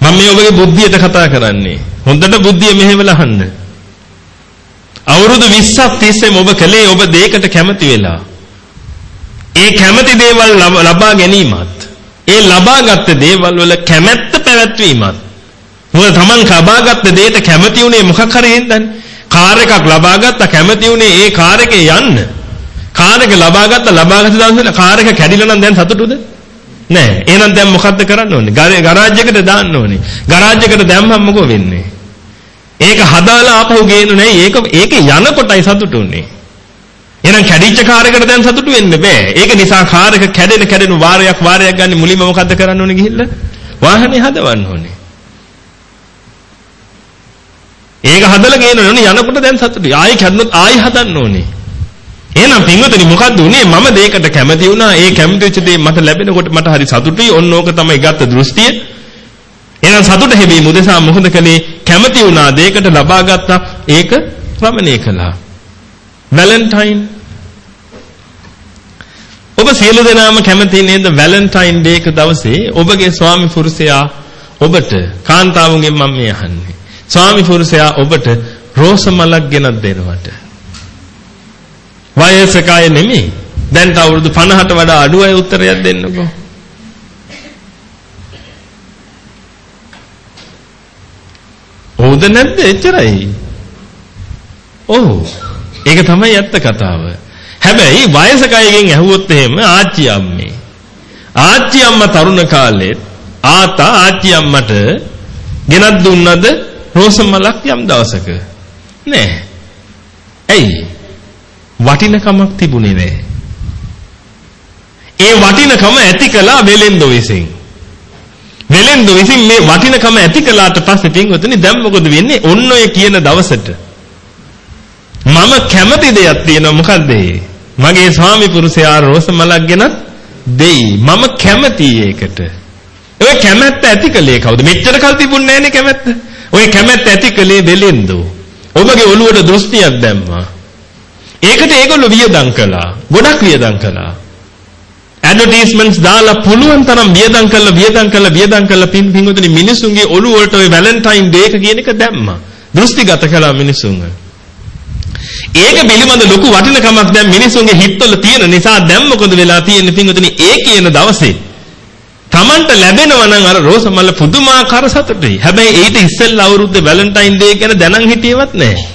මම මේ ඔබගේ බුද්ධියට කතා කරන්නේ. හොඳට බුද්ධිය මෙහෙवला අහන්න. අවුරුදු 20ක් තිස්සේම ඔබ කලේ ඔබ දෙයකට කැමති වෙලා. ඒ කැමති දේවල් ලබා ගැනීමත් ඒ ලබාගත් දේවල් වල කැමැත්ත පැවැත්වීමත් මොකද Taman ලබාගත් දෙයට කැමති උනේ මොකක් හරි හින්දානේ. කාර් එකක් ලබාගත්තා කැමති උනේ ඒ කාර් එකේ යන්න. කාර් එක ලබාගත්තා ලබාගත් දවසේ කාර් එක කැඩිලා නම් දැන් සතුටුද? නෑ. එහෙනම් දැන් මොකද්ද කරන්න ඕනේ? ගරාජ් එකට දාන්න ඕනේ. ගරාජ් එකට දැම්මම මොකෝ වෙන්නේ? ඒක හදාලා ආපහු ගේනු නෑ. ඒක ඒක යනකොටයි සතුටු වෙන්නේ. එහෙනම් කැඩිච්ච කාර් එකට දැන් සතුටු වෙන්න බෑ. ඒක නිසා කාර් එක කැඩෙන කැඩෙන වාරයක් වාරයක් ගන්න මුලින්ම මොකද්ද කරන්න ඕනේ ගිහිල්ලා? වාහනේ හදවන්න ඕනේ. ඒක හදලා ගේන්න ඕනේ. යනකොට දැන් සතුටුයි. ආයි කැඩුනොත් ආයි හදන්න ඕනේ. එහෙනම් පින්වතුනි මොකද්ද උනේ? මම දෙයකට කැමති වුණා. ඒ කැමති වෙච්ච දේ මට ලැබෙනකොට මට හරි සතුටුයි. ඔන්න ඕක තමයි ගත්ත දෘෂ්ටිය. එහෙනම් සතුට හැබීම උදෙසා මොහොත කලේ කැමති වුණා දෙයකට ලබා ගත්තා ඒක රමණය කළා වැලන්ටයින් ඔබ සියලු දෙනාම කැමති නේද? වැලන්ටයින් ඩේ එක දවසේ ඔබගේ ස්වාමි පුරුෂයා ඔබට කාන්තාවුන්ගෙන් මම මේ අහන්නේ. ස්වාමි පුරුෂයා ඔබට රෝස මලක් ගෙනත් දෙනවට. වයසක අය නෙමෙයි. දැන් අවුරුදු 50ට වඩා අඩු අය උත්තරයක් දෙන්නකෝ. ඔව්ද නැද්ද? එච්චරයි. ඔව්. ඒක තමයි ඇත්ත කතාව. හැබැයි වයසක අයගෙන් ඇහුවොත් එහෙම ආච්චි අම්මේ. ආච්චි අම්මා තරුණ කාලේ ආතා ආච්චි අම්මට ගෙනත් දුන්නද රෝස මලක් යම් දවසක? නෑ. ඇයි? වටිනකමක් තිබුණේ නෑ. ඒ වටිනකම ඇති කළා වෙලෙන්දෝ විසින්. වෙලෙන්දු විසින් මේ වටිනකම ඇති කළාට පස්සේ පින්වතුනි දැන් මොකද වෙන්නේ? ඔන්න ඔය කියන දවසට මම කැමති දෙයක් තියෙනවා මොකද්ද මගේ ස්වාමි පුරුෂයා රෝස මලක් ගෙනත් දෙයි. මම කැමති ඒකට. ඔය කැමැත්ත ඇති කළේ කවුද? මෙච්චර කල් තිබුණේ නැහනේ කැමැත්ත. ඔය කැමැත්ත ඇති කළේ වෙලෙන්දු. ඔබගේ ඔළුවට දෘෂ්ටියක් දැම්මා. ඒකට ඒගොල්ලෝ වියදම් කළා. ගොඩක් වියදම් කළා. ඇඩ්වර්ටයිස්මන්ට්ස් දාලා පුළුවන් තරම් වියදම් කළා වියදම් කළා වියදම් කළා පින් පින්වතුනි මිනිසුන්ගේ ඔළුව වලට ওই වැලන්ටයින් ඩේ එක කියන එක දැම්මා. දෘෂ්ටිගත කළා මිනිසුන්ව. ඒක පිළිබඳ ලොකු වටිනකමක් දැන් මිනිසුන්ගේ හිතවල තියෙන නිසා දැන් මොකද වෙලා තියෙන්නේ පින්වතුනි ඒ කියන දවසේ Tamanට ලැබෙනවා නම් අර රෝසමල්ල පුදුමාකාර සතුටුයි. හැබැයි ඊට ඉස්සෙල්ලා අවුරුද්දේ වැලන්ටයින් ඩේ ගැන දැනන් හිටියේවත් නැහැ.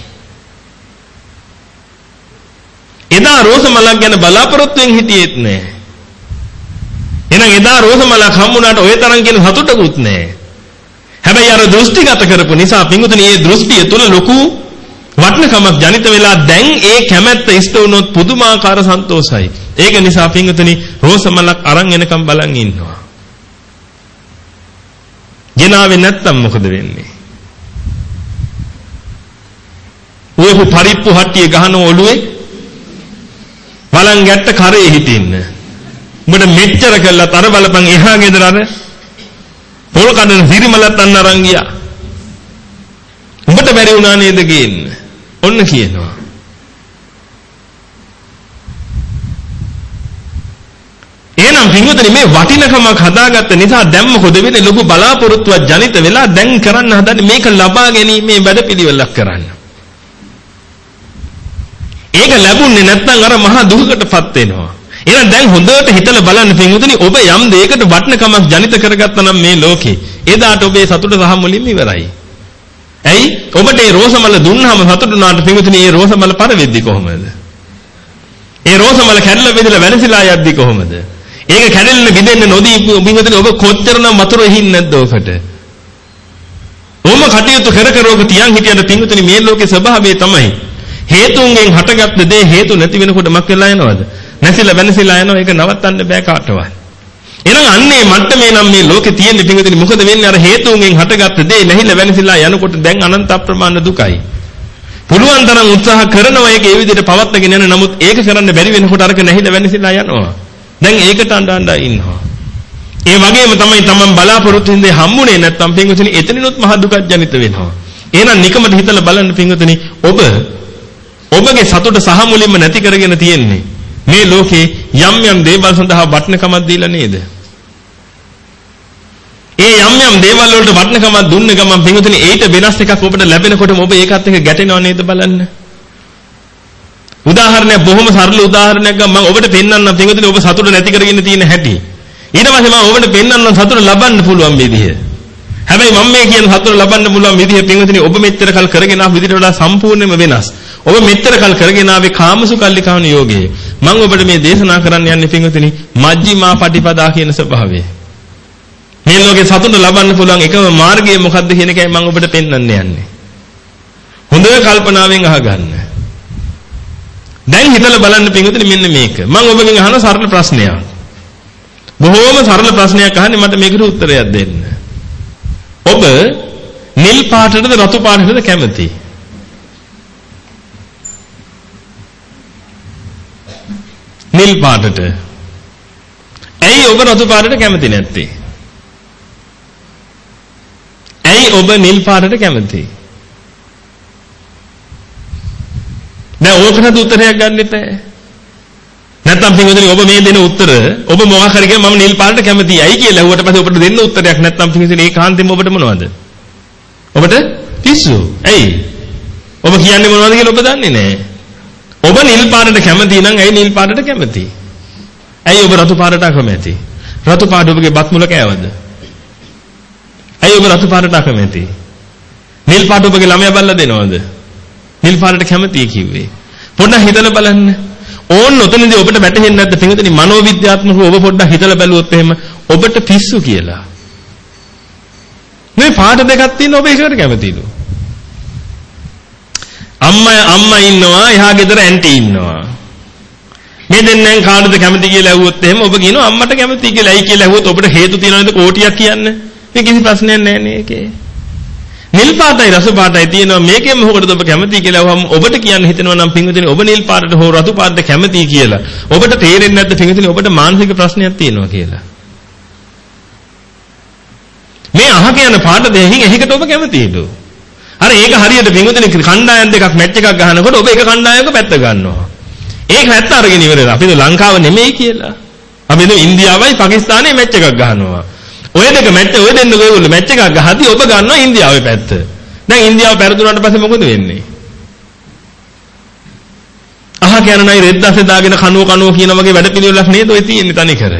එදා රෝසමලක් ගැන බලාපොරොත්තුෙන් හිටියෙත් නැහැ. එහෙනම් එදා රෝසමලක් හම්බුණාට ඔය තරම් කියන සතුටකුත් නැහැ. හැබැයි අර දෘෂ්ටිගත කරපු නිසා පිඟුතුනි මේ දෘෂ්ටිය තුල ලොකු වටිනකමක් ජනිත වෙලා දැන් ඒ කැමැත්ත ඉෂ්ට වුණොත් පුදුමාකාර සන්තෝෂයි. ඒක නිසා පිඟුතුනි රෝසමලක් අරන් එනකම් බලන් ඉන්නවා. ගෙනාවේ නැත්තම් මොකද වෙන්නේ? ඔයහු පරිප්පු හට්ටිය ගහන ඔළුවේ බලන් ගැට්ට කරේ හිටින්න. උඹට මෙච්චර කළත් අර බලපන් එහා ගෙදර අර පොල් කඩන සිරිමලත් අන්න අරන් ගියා. උඹට බැරි වුණා නේද ගේන්න? ඔන්න කියනවා. එහෙනම් පින්වතුනි මේ වටිනකමක් හදාගත්ත නිසා දැන් මොකද වෙන්නේ ලොකු බලාපොරොත්තුවක් ජනිත වෙලා දැන් කරන්න හදන්නේ මේක ලබා ගැනීමේ වැඩපිළිවෙලක් කරන්න. ඒක ලැබුණේ නැත්නම් අර මහා දුකකටපත් වෙනවා. එහෙනම් දැන් හොඳට හිතලා බලන්න පින්වතුනි ඔබ යම් දෙයකට වටිනකමක් ජනිත කරගත්තා නම් මේ ලෝකේ එදාට ඔබේ සතුට සහ මුලින්ම ඉවරයි. ඇයි? ඔබට මේ රෝසමල දුන්නාම සතුටුනාට පින්වතුනි මේ රෝසමල පරවෙද්දි කොහොමද? ඒ රෝසමල කැඩලා බෙදලා වෙනසිලා යද්දි කොහොමද? ඒක කැඩෙන්න බිඳෙන්න නොදී පින්වතුනි ඔබ කොච්චරනම් වතුර හිින්නේ නැද්ද ඔකට? ඔහොම කටයුතු කර කර ඔබ තියන් හිටියට පින්වතුනි මේ ලෝකේ ස්වභාවය තමයි හේතුන්ගෙන් හටගත්ත දේ හේතු නැති වෙනකොට මක් වෙලා යනවද? නැසිලා වෙනසිලා යනවා ඒක නවත්තන්න බෑ කාටවත්. එහෙනම් අන්නේ මට්ටමේ නම් මේ ලෝකේ තියෙන පිංගුතුනි මොකද වෙන්නේ අර හේතුන්ගෙන් හටගත්ත දේ නැහිලා වෙනසිලා යනකොට දැන් අනන්ත අප්‍රමාණ දුකයි. පුළුවන් තරම් උත්සාහ කරනවා ඒක ඒ විදිහට පවත්වාගෙන යන නමුත් ඒක කරන්න බැරි වෙනකොට අරක නැහිලා වෙනසිලා යනවා. දැන් ඒකට අඬ අඬ ඉන්නවා. ඒ වගේම තමයි තමන් බලාපොරොත්තු වෙන්නේ හම්බුනේ නැත්නම් පිංගුතුනි එතනිනුත් මහ දුකක් ජනිත වෙනවා. එහෙනම් නිකමට හිතලා බලන්න පිංගුතුනි ඔබ ඔබගේ සතුට සහ මුලින්ම නැති කරගෙන තියෙන්නේ මේ ලෝකේ යම් යම් දේවල් සඳහා වටිනකමක් දීලා නේද? ඒ යම් යම් දේවල් වලට වටිනකමක් දුන්න ගමන් පින්විතනි ඒට වෙනස් එකක් ඔබට ලැබෙනකොටම ඔබ ඒකත් එක්ක ගැටෙනව නේද බලන්න. උදාහරණයක් බොහොම සරල උදාහරණයක් ගමන් මම ඔබට පෙන්වන්නම් පින්විතනි ඔබ සතුට නැති කරගෙන තියෙන හැටි. ඊට පස්සේ මම ඔබට පෙන්වන්නම් සතුට ලබන්න පුළුවන් විදිහ. හැබැයි මම මේ කියන සතුට ලබන්න පුළුවන් විදිහ පින්විතනි ඔබ මෙච්චර කල් කරගෙන ආපු විදිහට වඩා සම්පූර්ණයෙන්ම වෙනස්. ඔබ මෙච්චර කල් කරගෙන ආවේ කාමසුකල්ලිකාවන යෝගයේ. මම ඔබට මේ දේශනා කරන්න යන්නේ පින්විතනි මජ්ක්‍ධිමා පටිපදා කියන ස්වභාවය. මේ ලෝකේ සතුට ලබන්න පුළුවන් එකම මාර්ගය මොකක්ද කියන එකයි මම ඔබට පෙන්වන්න යන්නේ. හොඳ කල්පනාවෙන් අහගන්න. දැන් හිතලා බලන්න පින්විතනි මෙන්න මේක. මම ඔබගෙන් අහන සරල ප්‍රශ්නයක්. බොහෝම සරල ප්‍රශ්නයක් අහන්නේ මට මේකට උත්තරයක් දෙන්න. ඔබ නිල් පාටටද රතු පාටටද කැමති? නිල් පාටට. ඇයි ඔබ රතු පාටට කැමති නැත්තේ? ඇයි ඔබ නිල් පාටට කැමති? දැන් ඕකට උත්තරයක් ගන්න එපා. නැත්තම් පින්වතුනි ඔබ මේ දෙන උත්තර ඔබ මොකක් හරි කියන මම නිල් පාටට කැමතියි. ඇයි කියලා ඇහුවට පස්සේ ඔබට දෙන්න උත්තරයක් නැත්තම් පින්වතුනි ඒ කාන්තෙම ඔබට මොනවද? ඔබට පිස්සු. ඇයි? ඔබ කියන්නේ මොනවද කියලා ඔබ දන්නේ නැහැ. ඔබ නිල් පාටට කැමති නම් ඇයි නිල් පාටට කැමති? ඇයි ඔබ රතු පාටට අකමැති? රතු පාට ඔබගේ බත් මුල කෑවද? ඇයි ඔබ රතු පාටට අකමැති? නිල් පාට ඔබගේ ළමයා බල්ලා දෙනවද? නිල් පාටට කැමතියි කිව්වේ. පොඩ්ඩක් හිතලා බලන්න. ඕන්න ඔතනදී ඔබට වැටහෙන්නේ නැද්ද පිටුතනි මනෝවිද්‍යාත්මකව ඔබ පොඩ්ඩක් හිතලා බැලුවොත් එහෙම ඔබට පිස්සු කියලා. මේ පාට දෙකක් තියෙන ඔබ ඒකට කැමතිලු. අම්මා අම්මා ඉන්නවා එහා ගෙදර ඇන්ටි ඉන්නවා. මේ දෙන්නෙන් කාටද කැමති කියලා ඇහුවොත් එහෙම ඔබ කියනවා අම්මට කැමති කියලා. ඇයි කියලා ඇහුවොත් ඔබට හේතු තියනවද කෝටියක් කියන්න? මේ කිසි ප්‍රශ්නයක් නැහැ නේ ඒකේ. නිල් පාටයි රස පාටයි තියෙනවා මේකෙන් මොකටද ඔබ කැමති කියලා අහුවම ඔබට කියන්න හිතෙනවා නම් පිංගුතුනි ඔබ නිල් පාටට හෝ රතු පාටට කැමති කියලා. ඔබට තේරෙන්නේ නැද්ද පිංගුතුනි ඔබට මානසික ප්‍රශ්නයක් තියෙනවා කියලා. මේ අහක යන පාට දෙකකින් එකකට ඔබ කැමතිද? අර ඒක හරියට පින්වතුනි කණ්ඩායම් දෙකක් මැච් එකක් ගහනකොට ඔබ එක කණ්ඩායමක පැත්ත ගන්නවා. ඒක නැත්ත අරගෙන ඉවරලා. අපි ලංකාව නෙමෙයි කියලා. අපි නෝ ඉන්දියාවයි පාකිස්තානයේ මැච් එකක් ගහනවා. ඔය දෙක මැච් ඔය දෙන්න ඔයගොල්ලෝ මැච් එකක් ගහද්දි ඔබ ගන්නවා ඉන්දියාවේ පැත්ත. දැන් ඉන්දියාව පෙරදුනාට පස්සේ මොකද වෙන්නේ? අහ කියන නයි රෙද්දස්සේ දාගෙන කනුව කනුව කියන වගේ වැඩ පිළිවෙලක් නේද ඔය තියෙන්නේ තනිකර.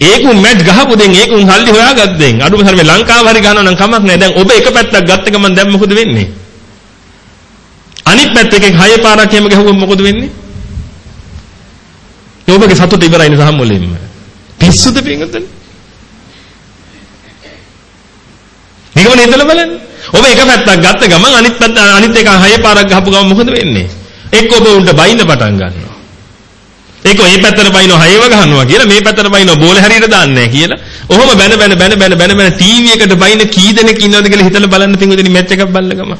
ඒකුන් මැච් ගහපු දෙන් ඒකුන් හල්ලි හොයාගත්තෙන් අඩුම තරමේ ලංකාව හරි ගහනවා නම් කමක් නැහැ. දැන් ඔබ එක පැත්තක් ගත්ත ගමන් දැන් මොකද වෙන්නේ? අනිත් පැත්තකින් හය පාරක් එහෙම ගහුවොත් මොකද වෙන්නේ? ඔබගේ සතුට ඉවරයිනේ සහම් මුලින්ම. පිස්සුද පින්වතුනි? නිකම හිතලා බලන්න. ඔබ එක පැත්තක් ගත්ත ගමන් අනිත් පැත්ත අනිත් එක හය පාරක් ගහපු ගමන් මොකද වෙන්නේ? එක්ක ඔබ උන්ට බයින්න පටන් ගන්නවා. එක්ක මේ පැත්තට බයින්න හයව ගහනවා කියලා මේ පැත්තට බයින්න බෝල හරියට දාන්නේ කියලා. ඔහොම බැන බැන බැන බැන බැන බැන ටීවී එකට බයින්න කී දෙනෙක් ඉන්නවද කියලා හිතලා බලන්න පින්වතුනි මැච් එකක් බලන ගමන්.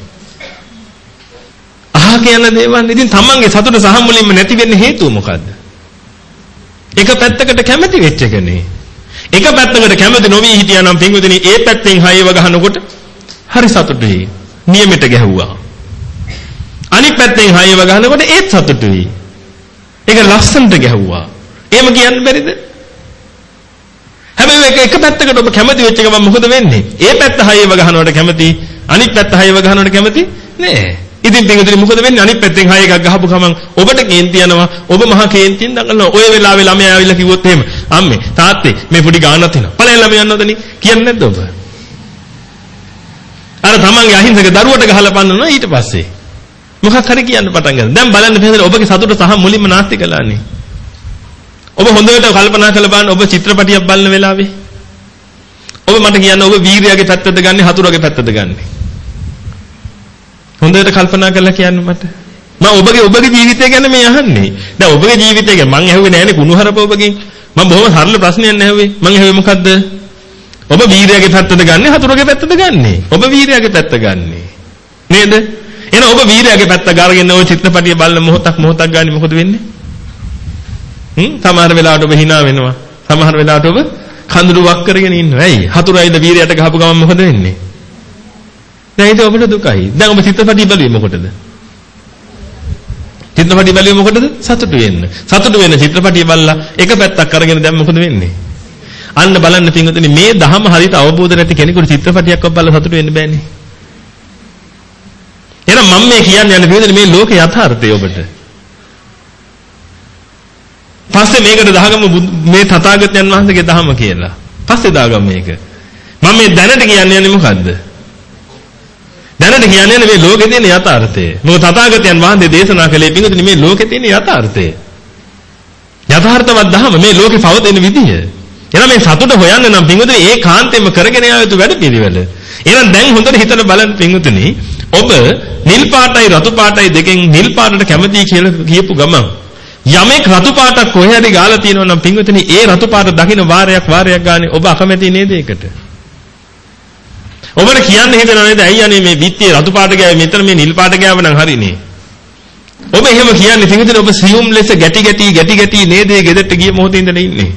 අහ කියන දේවල් ඉතින් තමන්ගේ සතුට සහ මුලින්ම නැති වෙන්න හේතුව මොකද්ද? එක පැත්තකට කැමති වෙච්ච එකනේ. එක පැත්තකට කැමති නොවි හිටියා නම් පින්විතනි ඒ පැත්තෙන් හයව ගහනකොට හරි සතුටුයි. නියමෙට ගැහුවා. අනිත් පැත්තෙන් හයව ගහනකොට ඒත් සතුටුයි. ඒක ලස්සනට ගැහුවා. එහෙම කියන්න බැරිද? හැබැයි ඒක එක පැත්තකට ඔබ කැමති වෙච්ච ගමන් මොකද වෙන්නේ? ඒ පැත්ත හයව ගහනවට කැමති, අනිත් පැත්ත හයව ගහනවට කැමති නෑ. ඉතින් පිටුදිරි මොකද වෙන්නේ? අනිත් පැත්තෙන් හය එකක් ගහපු ගමන් ඔබට කේන්ති යනවා. ඔබ මහා කේන්තියෙන් දඟලනවා ඔය වෙලාවේ ළමයා ආවිල්ලා කිව්වොත් එහෙම අම්මේ තාත්තේ මේ පොඩි ගානක් තියෙනවා. ඵලයන් ළමයා යන්නවදනි කියන්නේ නැද්ද ඔබ? අර තමන්ගේ අහිංසක දරුවට ගහලා පන්නනවා ඊට පස්සේ. මොකක් හරි කියන්න පටන් ගන්නවා දැන් බලන්න පිළිදෙල ඔබගේ සතුට සහ මුලින්ම නාස්ති කළානේ ඔබ හොඳට කල්පනා කරලා බලන්න ඔබ චිත්‍රපටියක් බලන වෙලාවේ. ඔබ මට කියන්න ඔබ වීරයාගේ පැත්තද ගන්නෙ හතුරගේ පැත්තද ගන්නෙ? හොඳට කල්පනා කරලා කියන්න මට. මම ඔබගේ ඔබගේ ජීවිතය ගැන මේ අහන්නේ. දැන් ඔබගේ ජීවිතය ගැන මං ඇහුවේ නෑනේ කුණුහරුප ඔබගෙන්. මම බොහොම සරල ප්‍රශ්නයක් නැහුවේ. මං ඇහුවේ මොකද්ද? ඔබ වීරයාගේ පැත්තද ගන්නෙ හතුරුගේ පැත්තද ගන්නෙ? ඔබ වීරයාගේ පැත්ත ගන්නෙ. නේද? එහෙනම් ඔබ වීරයාගේ පැත්ත ගාගෙන ওই චිත්‍රපටිය බලන මොහොතක් මොහොතක් ගානේ මොකද වෙන්නේ? හ්ම් සමහර වෙලාවට ඔබ hina වෙනවා. සමහර වෙලාවට ඔබ කඳුළු වක් කරගෙන ඉන්නවා. ඇයි? හතුරයිද වීරයට ගහපු ගමන් මොකද වෙන්නේ? දැන් ඒක ඔබට දුකයි. දැන් ඔබ චිත්තපටි බැලුවේ මොකටද? චිත්තපටි බැලුවේ මොකටද? සතුටු වෙන්න. සතුටු වෙන්න චිත්‍රපටිය බලලා එක පැත්තක් අරගෙන දැන් මොකද වෙන්නේ? අන්න බලන්න පින්වතුනි මේ ධහම හරියට අවබෝධ නැති කෙනෙකුට චිත්‍රපටියක් බලලා සතුටු වෙන්න බෑනේ. එහෙනම් මම මේ කියන්නේ යන්නේ පින්වතුනි මේ ලෝක යථාර්ථය ඔබට. පස්සේ මේකට දහගම මේ තථාගතයන් වහන්සේගේ දහම කියලා. පස්සේ දාගම මේක. මම මේ දැනට කියන්නේ යන්නේ මොකද්ද? දැනට කියන්නේ මේ ලෝකේ තියෙන යථාර්ථය. මොකද තථාගතයන් වහන්සේ දේශනා කළේ පිටුදින මේ ලෝකේ තියෙන යථාර්ථය. යථාර්ථවත් ධම මේ ලෝකේ පවතින විදිය. එහෙනම් මේ සතුට හොයන්න නම් පිටුදින ඒ කාන්තෙම කරගෙන යා යුතු වැඩපිළිවෙල. එහෙනම් දැන් හොඳට හිතලා බලන්න පිටුදින ඔබ නිල් පාටයි රතු පාටයි දෙකෙන් නිල් පාටට කැමතියි කියලා කියපු ගමන් යමෙක් රතු පාටක් කොහේ හරි ගාලා තියෙනවා නම් පිටුදින ඒ රතු පාට දකින්න වාරයක් වාරයක් ගානේ ඔබ අකමැති නේද ඒකට? ඔබට කියන්න හිතෙනව නේද? ඇයි අනේ මේ බිත්තියේ රතු පාට ගෑවේ මෙතන මේ නිල් පාට ගෑව නම් හරිනේ. ඔබ එහෙම කියන්නේ පිටින් ඔබ සියුම් ලෙස ගැටි ගැටි ගැටි ගැටි නේද ඒ ගෙදරට ගිය මොහොතේ ඉඳලා ඉන්නේ.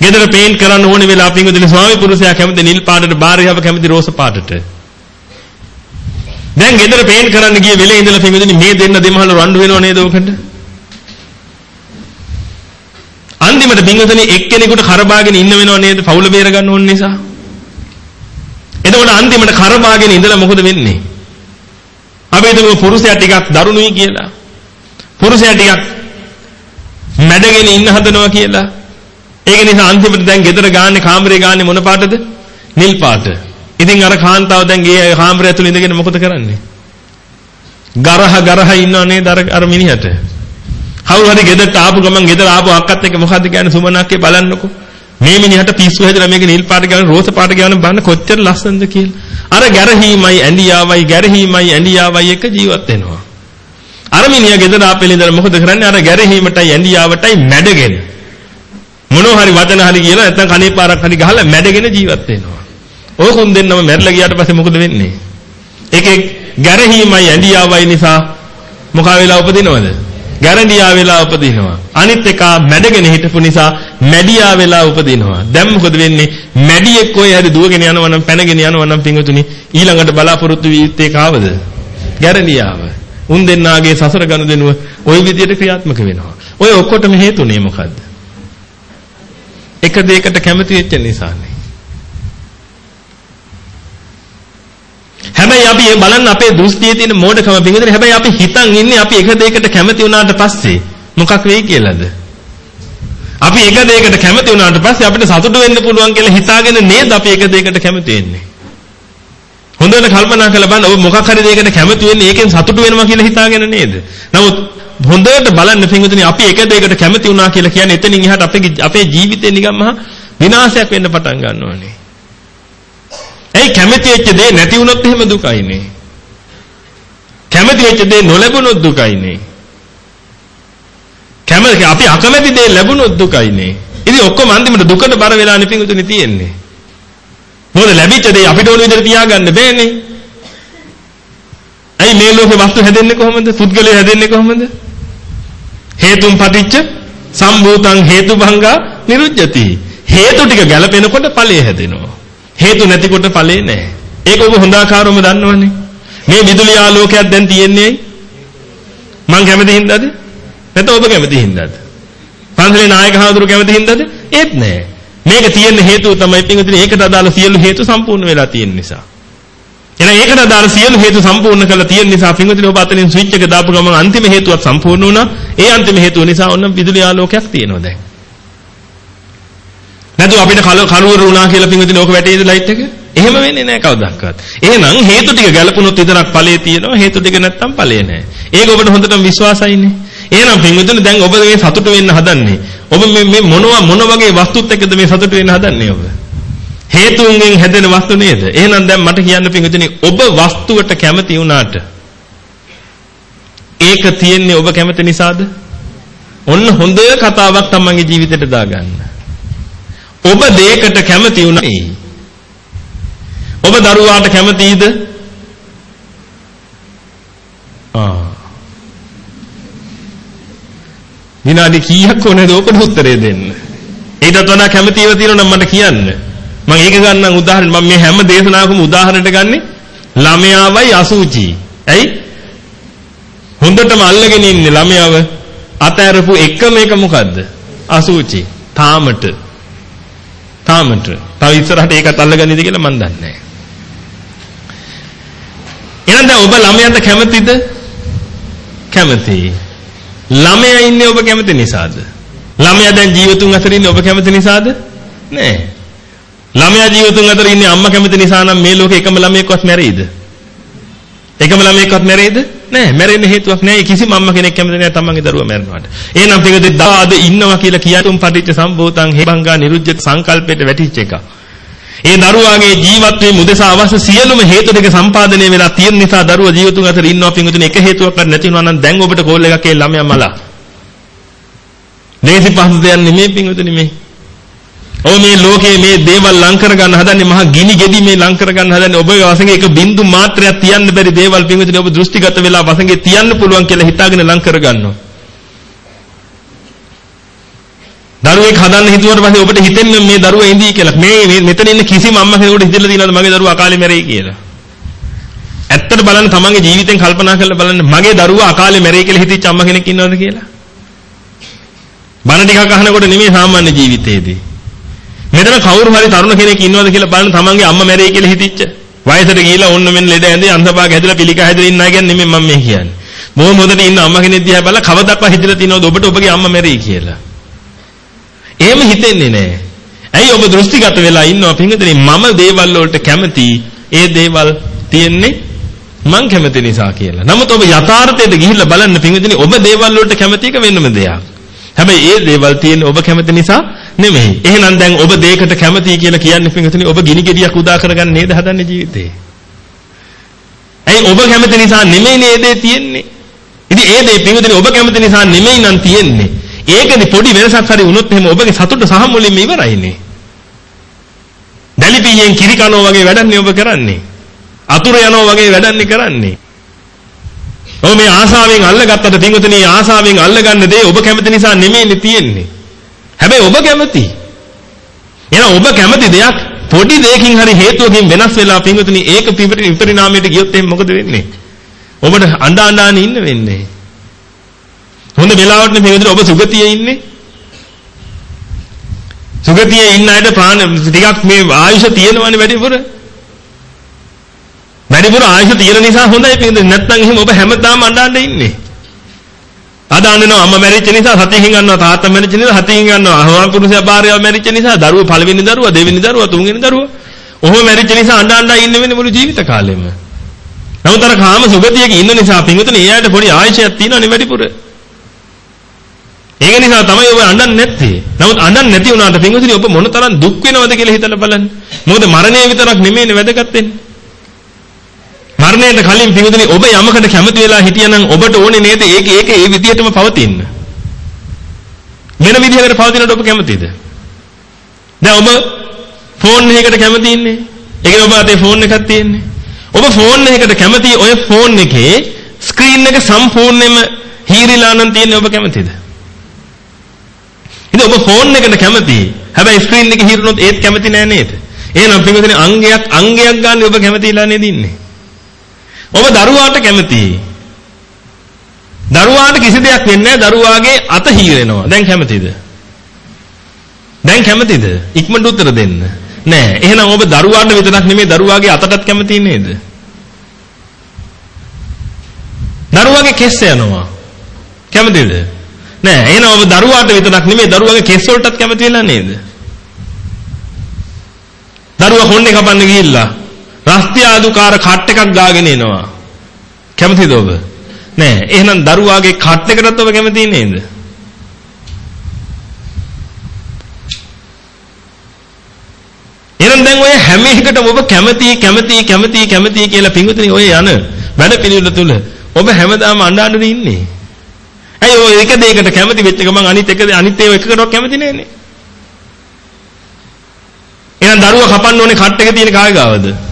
ගෙදර පේන්ට් කරන්න ඕනේ වෙලා පිටින් ස්වාමි පුරුෂයා කැමති නිල් පාටට භාර්යාව කැමති රෝස පාටට. දැන් ගෙදර පේන්ට් කරන්න ගිය වෙලේ ඉඳලා පිටින් මේ දෙන්න දෙමහල රණ්ඩු වෙනව නේද ඔකට? අන්තිමට බින්ගතනේ එක්කෙනෙකුට කරබාගෙන ඉන්න වෙනව නේද? පවුල බේර ගන්න ඕන නිසා. එතකොට අන්තිමට කරබාගෙන ඉඳලා මොකද වෙන්නේ? අපි හිතමු පුරුෂයා ටිකක් දරුණුයි කියලා. පුරුෂයා ටිකක් මැඩගෙන ඉන්න හදනවා කියලා. ඒක නිසා අන්තිමට දැන් ගෙදර ගාන්නේ කාමරේ ගාන්නේ මොන පාටද? නිල් පාට. ඉතින් අර කාන්තාව දැන් ගේ කාමරය ඇතුළේ ඉඳගෙන මොකද කරන්නේ? ගරහ ගරහ ඉන්නව නේද අර අර මිනිහට? කවුරු හරි ගෙදරට ආපු ගමන් ගෙදර ආපු අක්කත් එක්ක මොකද්ද කියන්නේ සුමනක්කේ බලන්නකෝ. මේ මිනිහට පිස්සු හැදලා මේක නිල් පාට ගාන රෝස පාට ගාන බලන්න කොච්චර ලස්සනද කියලා. අර ගැරහීමයි ඇඬියාවයි ගැරහීමයි ඇඬියාවයි එක ජීවත් වෙනවා. අර මිනිහා ගෙදර ආපෙල ඉඳලා මොකද කරන්නේ? අර ගැරහීමටයි ඇඬියාවටයි මැඩගෙන. මොනවා හරි වචන හරි කියලා නැත්නම් කනේ පාරක් හරි ගහලා මැඩගෙන ජීවත් වෙනවා. ඕකුන් දෙන්නම මැරිලා ගියාට පස්සේ මොකද වෙන්නේ? ඒකේ ගැරහීමයි ඇඬියාවයි නිසා මොකා වෙලා උපදිනවද? ගැරන්ඩියා වෙලා උපදිනවා. අනිත් එක මැඩගෙන හිටපු නිසා මැඩියා වෙලා උපදිනවා. දැන් මොකද වෙන්නේ? මැඩියෙක් කොයි හරි දුවගෙන යනවා නම් පැනගෙන යනවා නම් පිංගුතුනි ඊළඟට බලාපොරොත්තු වී යුත්තේ කාවද? ගැරන්ඩියාව. උන් දෙන්නාගේ සසර ගනුදෙනුව ওই විදිහට ක්‍රියාත්මක වෙනවා. ඔය ඔක්කොටම හේතුනේ මොකද්ද? එක දෙයකට කැමති වෙච්ච නිසානේ. හැබැයි අපි බලන්න අපේ දෘෂ්ටියේ තියෙන මෝඩකම පිඟුදේ හැබැයි අපි හිතන් ඉන්නේ අපි එක දෙයකට කැමති වුණාට පස්සේ මොකක් වෙයි කියලාද? අපි එක දෙයකට කැමති වුණාට පස්සේ අපිට සතුටු වෙන්න පුළුවන් කියලා හිතාගෙන නේද අපි එක දෙයකට කැමති වෙන්නේ. හොඳට කල්පනා කරලා බලන්න ඔබ මොකක් හරි දෙයකට කැමති වෙන්නේ ඒකෙන් සතුටු වෙනවා කියලා හිතාගෙන නේද? නමුත් හොඳට බලන්න පින්විතනි අපි එක දෙයකට කැමති වුණා කියලා කියන්නේ එතනින් එහාට අපේ අපේ ජීවිතේ නිකන් මහා විනාශයක් වෙන්න පටන් ගන්නවානේ. ඇයි කැමති වෙච්ච දේ නැති වුණොත් එහෙම දුකයිනේ. කැමති වෙච්ච දේ නොලැබුණොත් දුකයිනේ. කැමති අපි අකමැති දේ ලැබුණොත් දුකයිනේ. ඉතින් ඔක්කොම අන්තිමට දුකට බර වෙලා නිපිඟුතුනේ තියෙන්නේ. මොකද ලැබිච්ච දේ අපිට ඕන විදිහට තියාගන්න බෑනේ. ඇයි මේ ලෝකේ වස්තු හැදෙන්නේ කොහොමද? පුද්ගලයා හැදෙන්නේ කොහොමද? හේතුන් පටිච්ච සම්භූතං හේතුභංගා නිරුජ්ජති. හේතු ටික ගැලපෙනකොට ඵලය හැදෙනවා. හේතු නැතිකොට ඵලේ නැහැ. ඒක ඔබ හොඳාකාරවම දන්නවනේ. මේ විදුලි ආලෝකයක් දැන් තියෙන්නේ මං කැමති හින්දාද? නැත්නම් ඔබ කැමති හින්දාද? පන්සලේ නායක හාමුදුරු කැමති හින්දාද? ඒත් නෑ. මේක තියෙන හේතුව තමයි පින්විතනේ ඒකට අදාළ සියලු හේතු සම්පූර්ණ වෙලා තියෙන නිසා. එහෙනම් ඒකට අදාළ සියලු හේතු සම්පූර්ණ කරලා තියෙන නිසා පින්විතනේ ඔබ අතලින් ස්විච් එක දාපු ගමන් අන්තිම හේතුවත් සම්පූර්ණ වුණා. ඒ අන්තිම හේතුව නිසා ඔන්න විදුලි ආලෝකයක් තියෙනවා දැන්. නැතු අපිට කරුවර වුණා කියලා පින්විතනේ ඕක වැටේද ලයිට් එක? එහෙම වෙන්නේ නැහැ කවදාවත්. එහෙනම් හේතු ටික ගැලපුණොත් විතරක් ඵලයේ තියෙනවා. හේතු ටික නැත්තම් ඵලයේ නැහැ. ඒක ඔබට හොඳටම විශ්වාසයිනේ. එහෙනම් පින්විතනේ දැන් ඔබ මේ සතුට වෙන්න හදන්නේ. ඔබ මේ මේ මොනවා මොන වගේ වස්තුත් එක්කද මේ සතුට වෙන්න හදන්නේ ඔබ? හේතුන්ගෙන් හැදෙන වස්තු නේද? එහෙනම් දැන් මට කියන්න පින්විතනේ ඔබ වස්තුවට කැමති වුණාට ඒක තියෙන්නේ ඔබ කැමති නිසාද? ඔන්න හොඳ කතාවක් තමන්ගේ ජීවිතේට දාගන්න. ඔබ දෙයකට කැමති වුණා. ඔබ දරුවාට කැමතිද? ආ විනාඩි කීයක් ඕනේද ඔකට උත්තරේ දෙන්න? ඊටත් වඩා කැමැති ඒවා තියෙනවා නම් මට කියන්න. මම ඒක ගන්නම් උදාහරණ මම මේ හැම දේශනාවකම උදාහරණයට ගන්නෙ ළමයාවයි අසුචි. ඇයි? හොඳටම අල්ලගෙන ඉන්නේ ළමයාව අතෑරපු එකම එක මොකද්ද? අසුචි. තාමට. තාමට. තව ඉස්සරහට ඒකත් අල්ලගන්නේද කියලා මම දන්නේ නැහැ. එහෙනම් දැන් ඔබ ළමයාට කැමතිද? කැමතියි. ළමයා ඉන්නේ ඔබ කැමති නිසාද? ළමයා දැන් ජීවතුන් අතර ඉන්නේ ඔබ කැමති නිසාද? නෑ. ළමයා ජීවතුන් අතර ඉන්නේ අම්මා කැමති නිසා නම් මේ ලෝකේ එකම ළමයෙක්වත් මැරෙයිද? එකම ළමයෙක්වත් මැරෙයිද? නෑ මැරෙන්න හේතුවක් නෑ කිසිම අම්මා කෙනෙක් කැමති නෑ තමන්ගේ දරුවා මැරෙනවට. එහෙනම් පිටුදේ දාද ඉන්නවා කියලා කියතුම් පටිච්ච සම්භූතං හේබංගා නිරුද්ධ සංකල්පයට වැටිච්ච එක. ඒ දරුවාගේ ජීවත් වීම උදෙසා අවශ්‍ය සියලුම හේතු ටික සම්පාදනය වෙලා තියෙන නිසා දරුවා ජීවිතුන් අතර ඉන්නවා පිංගුතුනේ එක හේතුවක්වත් නැති වුණා නම් දැන් ඔබට කෝල් එකක් ඒ ළමයා මලා. ලේසි පහසු දෙයක් නෙමෙයි පිංගුතුනේ මේ. ඔබ මේ ලෝකයේ මේ දේවල් ලං කර ගන්න හදන්නේ මහා ගිනි ගෙඩි මේ ලං කර ගන්න හදන්නේ ඔබ වසඟේ එක බින්දු මාත්‍රයක් තියන්න බැරි දේවල් පිංගුතුනේ ඔබ දෘෂ්ටිගත වෙලා වසඟේ තියන්න පුළුවන් කියලා හිතාගෙන ලං කර ගන්නවා. දරුවෙක් හදන්න හිතුවට පස්සේ ඔබට හිතෙන්නේ මේ දරුවා ඉඳී කියලා. මේ මෙතන ඉන්න කිසිම අම්මා කෙනෙකුට හිතෙලා තියෙනවද මගේ දරුවා අකාලේ මැරෙයි කියලා? ඇත්තට බලන්න තමන්ගේ ජීවිතෙන් කල්පනා කරලා බලන්න මගේ දරුවා අකාලේ මැරෙයි කියලා හිතච්ච අම්මා කෙනෙක් ඉන්නවද කියලා? බන ටිකක් අහනකොට නෙමෙයි සාමාන්‍ය ජීවිතේදී. මෙතන කවුරු හරි තරුණ කෙනෙක් ඉන්නවද කියලා බලන්න තමන්ගේ අම්මා මැරෙයි කියලා හිතච්ච. වයසට ගිහිලා ඔන්න මෙන්න ලෙඩ ඇඳේ අන්ධභාග හැදලා පිළිකා හැදලා ඉන්න අය කියන්නේ නෙමෙයි මම මේ කියන්නේ. බොහොම හොඳට ඉන්න අම්මා කෙනෙක් දිහා බලලා කවදාවත් හිතලා තියෙනවද ඔබට ඔබගේ අම්මා මැරෙයි කියලා? එහෙම හිතෙන්නේ නැහැ. ඇයි ඔබ දෘෂ්ටිගත වෙලා ඉන්නවා පින්විතනේ මම දේවල් වලට කැමති ඒ දේවල් තියෙන්නේ මං කැමති නිසා කියලා. නමුත් ඔබ යථාර්ථයට ගිහිල්ලා බලන්න පින්විතනේ ඔබ දේවල් වලට කැමති එක වෙනම දෙයක්. හැබැයි ඒ දේවල් තියෙන්නේ ඔබ කැමති නිසා නෙමෙයි. එහෙනම් දැන් ඔබ දෙයකට කැමතියි කියලා කියන්නේ පින්විතනේ ඔබ ගිනි ගෙඩියක් උදා කරගන්න නේද හදන්නේ ජීවිතේ. ඇයි ඔබ කැමති නිසා නෙමෙයි නේද තියෙන්නේ. ඉතින් ඒ දේ පින්විතනේ ඔබ කැමති නිසා නෙමෙයි නම් තියෙන්නේ. ඒකනේ පොඩි වෙනසක් හරි වුණොත් එහෙම ඔබගේ සතුට සහ මුලින්ම ඉවරයිනේ. දැලිපියෙන් කිරි කනෝ වගේ වැඩන්නේ ඔබ කරන්නේ. අතුරු යනවා වගේ වැඩන්නේ කරන්නේ. ඔබ මේ ආසාවෙන් අල්ලගත්තට පින්වතුනි ආසාවෙන් අල්ලගන්න දේ ඔබ කැමති නිසා නෙමෙයිනේ තියෙන්නේ. හැබැයි ඔබ කැමති. එහෙනම් ඔබ කැමති දෙයක් පොඩි දෙයකින් හරි හේතුවකින් වෙනස් වෙලා පින්වතුනි ඒක පිපිට විපරිණාමයට ගියොත් එහෙනම් මොකද වෙන්නේ? ඔබට අඬ අඬාන ඉන්න වෙන්නේ. හොඳ වෙලාවට පින්වතුනි ඔබ සුගතියේ ඉන්නේ. සුගතියේ ඉන්න අයට ප්‍රාණ ටිකක් මේ ආයුෂ තියෙනවනේ වැඩිපුර. වැඩිපුර ආයුෂ තියෙන නිසා හොඳයි පින්වතුනි. නැත්නම් එහෙම ඔබ හැමදාම අඬ ඉන්නේ. අද අඬනවා අම්මා මැරිච්ච නිසා සතියෙන් ගන්නවා තාත්තා මැරිච්ච නිසා සතියෙන් ගන්නවා අහවල් පුරුෂයා භාර්යාව මැරිච්ච නිසා දරුවෝ පළවෙනි දරුවා දෙවෙනි දරුවා තුන්වෙනි දරුවා ඔහොම මැරිච්ච නිසා අඬ අඬ ඉන්න වෙන්නේ මුළු ජීවිත කාලෙම. නමුත් අර කාම සුගතියක ඉන්න නිසා පින්වතුනි එයාට පොඩි ආයශයක් තියෙනවනේ වැඩිපුර. ඒක නිසා තමයි ඔබ අඬන්නේ නැත්තේ. නමුත් අඬන්නේ නැති වුණාට පින්වතුනි ඔබ මොන තරම් දුක් වෙනවද කියලා හිතලා බලන්න. මොකද මරණය විතරක් නෙමෙයිනේ වැදගත් වෙන්නේ. මරණයට කලින් පින්වතුනි ඔබ යමකට කැමති වෙලා හිටියනම් ඔබට ඕනේ නේද ඒක ඒක ඒ විදිහටම පවතින්න. වෙන විදිහකට පවතිනට ඔබ කැමතිද? දැන් ඔබ ෆෝන් එකකට කැමති ඉන්නේ. ඒකනේ ඔබ අතේ ෆෝන් එකක් තියෙන්නේ. ඔබ ෆෝන් එකකට කැමති ඔය ෆෝන් එකේ ස්ක්‍රීන් එක සම්පූර්ණයෙන්ම හීරිලා නම් තියෙන්නේ ඔබ කැමතිද? ඉතින් ඔබ ෆෝන් එකට කැමති. හැබැයි ස්ක්‍රීන් එක හීරුනොත් ඒත් කැමති නෑ නේද? එහෙනම් පින්වතුනි අංගයක් අංගයක් ගන්න ඔබ කැමතිලා නේද ඉන්නේ? ඔබ දරුවාට කැමතියි. දරුවාට කිසි දෙයක් වෙන්නේ නැහැ දරුවාගේ අත හීරෙනවා. දැන් කැමතිද? දැන් කැමතිද? ඉක්මනට උත්තර දෙන්න. නෑ. එහෙනම් ඔබ දරුවාට විතරක් නෙමෙයි දරුවාගේ අතටත් කැමති නේද? දරුවාගේ කෙස් යනවා. කැමතිද? නෑ. එහෙනම් ඔබ දරුවාට විතරක් නෙමෙයි දරුවාගේ කෙස් වලටත් කැමති වෙලා නේද? දරුවා කොණ්ඩේ කපන්න ගිහිල්ලා රස්ති ආදුකාර කට් එකක් ගාගෙන එනවා. කැමතිද ඔබ? නෑ. එහෙනම් දරුවාගේ කට් එකටත් ඔබ කැමති නේද? එහෙනම් දැන් ඔය හැම එකටම ඔබ කැමති කැමති කැමති කැමති කියලා පිඟුතුනි ඔය යන වැඩ පිළිවෙල තුල ඔබ හැමදාම අඬ අඬ ඉන්නේ. ඇයි ඔය එක දෙයකට කැමති වෙච්ච ගමන් අනිත් එක අනිත් ඒවා එකකටවත් කැමති නෑනේ. එහෙනම් දරුවා කපන්න ඕනේ කට් එක තියෙන කාගේ ගාවද?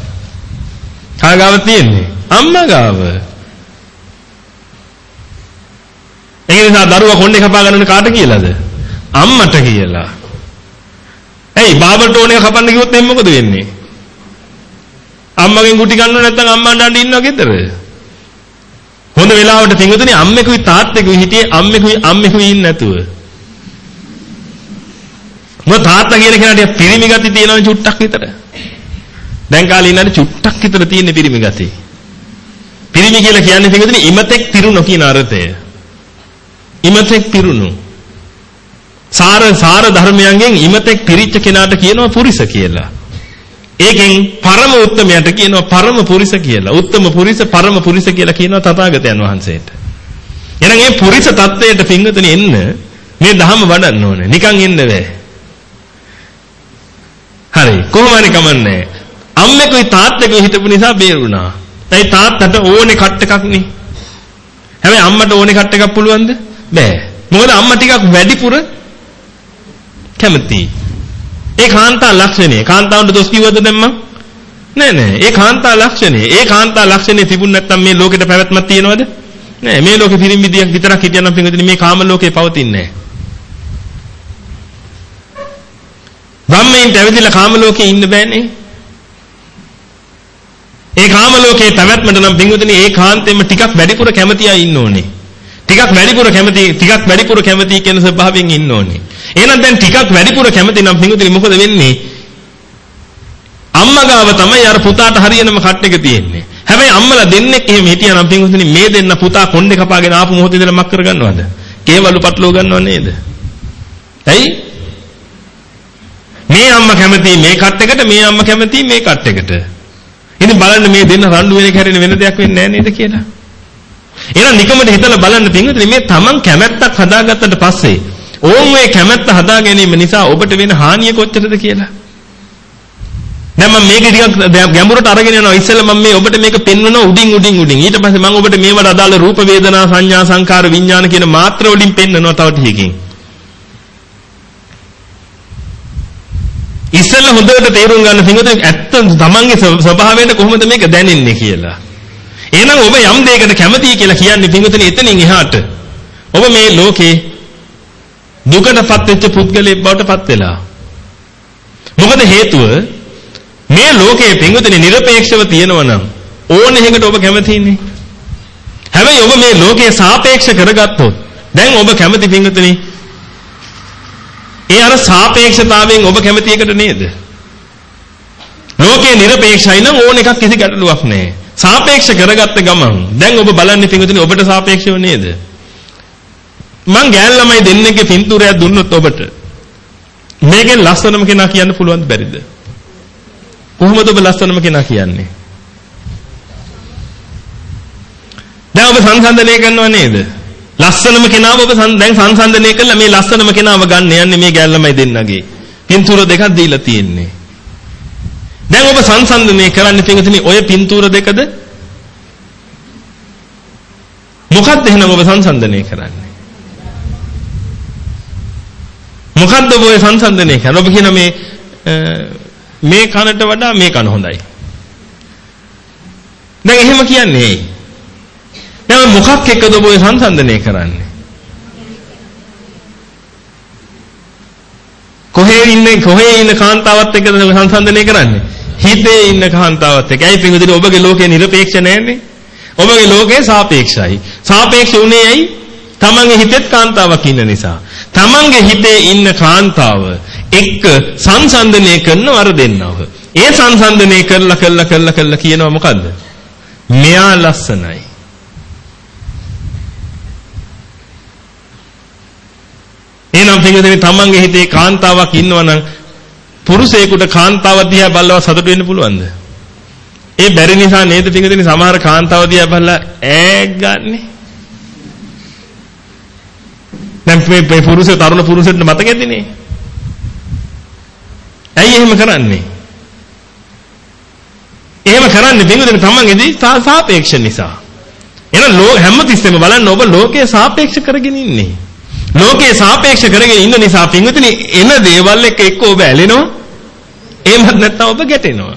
කා ගාව තියෙන්නේ? අම්මා ගාව. ඒ නිසා දරුවා කොණ්ඩේ කපා ගන්න කාට කියලාද? අම්මට කියලා. ඇයි බාබට ඕනේ කපන්න කිව්වොත් එන්නේ මොකද වෙන්නේ? අම්මගෙන් ගුටි ගන්නව නැත්නම් අම්මා අඬන් ඉන්නව ගෙදර. හොඳ වෙලාවට පින්වතුනි අම්මෙකුයි තාත්තෙකුයි හිටියේ අම්මෙකුයි අම්මෙකුයි ඉන්නේ නැතුව. මොකද තාත්තා කියන කෙනාට පිරිමි ගති තියෙනවනේ චුට්ටක් විතර. දැන් කාලේ ඉන්නට චුට්ටක් විතර තියෙන පිරිමි ගති. පිරිමි කියලා කියන්නේ පින්වතුනි ඉමතෙක් පිරුණු කියන අර්ථය. ඉමතෙක් පිරුණු. සාර සාර ධර්මයන්ගෙන් ඉමතෙක් පිරිච්ච කෙනාට කියනවා පුරිස කියලා. ඒකෙන් පරම උත්තමයට කියනවා පරම පුරිස කියලා. උත්තම පුරිස පරම පුරිස කියලා කියනවා තථාගතයන් වහන්සේට. එහෙනම් මේ පුරිස தත්වයට පින්වතුනි එන්න මේ ධහම වඩන්න ඕනේ. නිකන් එන්න බෑ. හරි කොහොම හරි කමන්නේ. අම්මෙකුයි තාත්තෙකුයි හිටපු නිසා බේරුණා. ඒ තාත්තට ඕනේ කට් එකක් නේ. හැබැයි අම්මට ඕනේ කට් එකක් පුළුවන්ද? බෑ. මොකද අම්මා ටිකක් වැඩිපුර කැමතියි. ඒ කාන්තා ලක්ෂණය. කාන්තාවන්ට දොස් කිව්වද දැන් මං? නෑ නෑ. ඒ කාන්තා ලක්ෂණය. ඒ කාන්තා ලක්ෂණය තිබුණ නැත්නම් මේ ලෝකෙට පැවැත්මක් තියෙනවද? නෑ. මේ ලෝකෙ පිරිමිදියක් විතරක් හිටියනම් පින්වදින මේ කාම ලෝකේ පවතින්නේ නෑ. බ්‍රහ්මයන්ට ඇවිදලා කාම ලෝකේ ඉන්න බෑනේ. ඒ කාම ලෝකේ පැවැත්මට නම් පින්වදින ඒ කාන්තෙම ටිකක් වැඩිපුර කැමතියි ඉන්න ඕනේ. ටිකක් වැඩිපුර කැමති ටිකක් වැඩිපුර කැමති කියන ස්වභාවයෙන් ඉන්න ඕනේ. එහෙනම් දැන් ටිකක් වැඩිපුර කැමති නම් පිඟුතුනි මොකද වෙන්නේ? අම්මා ගාව තමයි අර පුතාට හරියනම කට් එක තියෙන්නේ. හැබැයි අම්මලා දෙන්නෙක් එහෙම හිටියා නම් පිඟුතුනි මේ දෙන්න පුතා කොණ්ඩේ කපාගෙන ආපු මොහොතේ ඉඳලා මක් කරගන්නවද? කේවලු පටලව ගන්නව නේද? ඇයි? මේ අම්මා කැමති මේ කට් එකට මේ අම්මා කැමති මේ කට් එකට. ඉතින් බලන්න මේ දෙන්න රණ්ඩු වෙන එක හැරෙන වෙන දෙයක් වෙන්නේ නැහැ නේද කියලා. එහෙනම් නිකමට හිතලා බලන්න පින්විතනේ මේ Taman කැමැත්තක් හදාගත්තට පස්සේ ඕන් මේ කැමැත්ත හදා ගැනීම නිසා ඔබට වෙන හානිය කොච්චරද කියලා. දැන් මම මේක ටිකක් ගැඹුරට අරගෙන යනවා. ඉස්සෙල්ලා මම මේ ඔබට මේක පෙන්වනවා උඩින් උඩින් උඩින්. ඊට පස්සේ මම ඔබට මේවට අදාළ රූප වේදනා සංඥා සංකාර විඥාන කියන මාත්‍ර වලින් පෙන්වනවා තව ටිකකින්. ඉස්සෙල්ලා හොඳට තේරුම් ගන්න පින්වතුනි ඇත්ත තමන්ගේ ස්වභාවයට කොහොමද මේක දැනෙන්නේ කියලා. එහෙනම් ඔබ යම් දෙයකට කැමතියි කියලා කියන්නේ පින්වතුනි එතනින් එහාට. ඔබ මේ ලෝකේ දුකටපත් වෙච්ච පුද්ගලයෙක් බවට පත් වෙලා. මොකද හේතුව මේ ලෝකයේ පින්වතුනි নিরপেক্ষව තියෙනවනම් ඕන එකකට ඔබ කැමතිනේ. හැබැයි ඔබ මේ ලෝකයේ සාපේක්ෂ කරගත්තොත් දැන් ඔබ කැමති පින්වතුනි ඒ අර සාපේක්ෂතාවයෙන් ඔබ කැමති එකට නේද? ලෝකේ নিরপেক্ষයි නම් ඕන එකක් කිසි ගැටලුවක් නැහැ. සාපේක්ෂ කරගත්ත ගමන් දැන් ඔබ බලන්නේ පිටුතුනේ ඔබට සාපේක්ෂව නේද? මං ගෑන් ළමයි දෙන්නගේ පින්තූරයක් දුන්නොත් ඔබට මේකෙන් ලස්සනම කෙනා කියන්න පුළුවන් බැරිද? කොහොමද ඔබ ලස්සනම කෙනා කියන්නේ? දැන් ඔබ සංසන්දනය කරනව නේද? ලස්සනම කෙනාව ඔබ දැන් සංසන්දනය කළා මේ ලස්සනම කෙනාව ගන්න යන්නේ මේ ගැල්ලමයි දෙන්නගේ. පින්තූර දෙකක් දීලා තියෙන්නේ. දැන් ඔබ සංසන්දනය කරන්නේ පින්විතනි ඔය පින්තූර දෙකද? මොකක්ද එහෙනම් ඔබ සංසන්දනය කරන්නේ? මොකද්ද ඔබ ඔය සංසන්දනය කරන්නේ? ඔබ කියන මේ මේ කනට වඩා මේ කන හොඳයි. දැන් එහෙම කියන්නේ ඇයි? දැන් මොකක් එක්කද ඔබ ඔය සංසන්දනය කරන්නේ? කොහේ ඉන්නේ කොහේ ඉන්න කාන්තාවත් එක්කද සංසන්දනය කරන්නේ? හිතේ ඉන්න කාන්තාවත් එක්ක. ඇයි පින්විතනේ ඔබගේ ලෝකේ নিরপেক্ষ නැන්නේ? ඔබගේ ලෝකේ සාපේක්ෂයි. සාපේක්ෂ උනේ ඇයි? තමන්ගේ හිතෙත් කාන්තාවක් ඉන්න නිසා. තමන්ගේ හිතේ ඉන්න කාන්තාව එක්ක සංසන්දනය කරනව අර දෙන්නව. ඒ සංසන්දනය කරලා කරලා කරලා කරලා කියනවා මොකද්ද? මෙයා ලස්සනයි. එහෙනම් පිටුදෙනේ තමන්ගේ හිතේ කාන්තාවක් ඉන්නවනම් පුරුෂයෙකුට කාන්තාව දිහා බලලා සතුට වෙන්න පුළුවන්ද? ඒ බැරි නිසා නේද පිටුදෙනේ සමහර කාන්තාව දිහා බලලා ඈග් ගන්නේ. දැන් මේ පුරුෂය තරුණ පුරුෂයෙක්ට මතකෙදිනේ. ඇයි එහෙම කරන්නේ? එහෙම කරන්නේ පිටුදෙනේ තමන්ගේදී සාපේක්ෂ නිසා. එහෙනම් හැමතිස්සෙම බලන්න ඔබ ලෝකයේ සාපේක්ෂ කරගෙන ඉන්නේ. ලෝකේ සාපේක්ෂ කරගෙන ඉන්න නිසා පින්විතනි එන දේවල් එක්ක එක්ක ඔබ ඇලෙනවා. එහෙමත් නැත්නම් ඔබ ගැටෙනවා.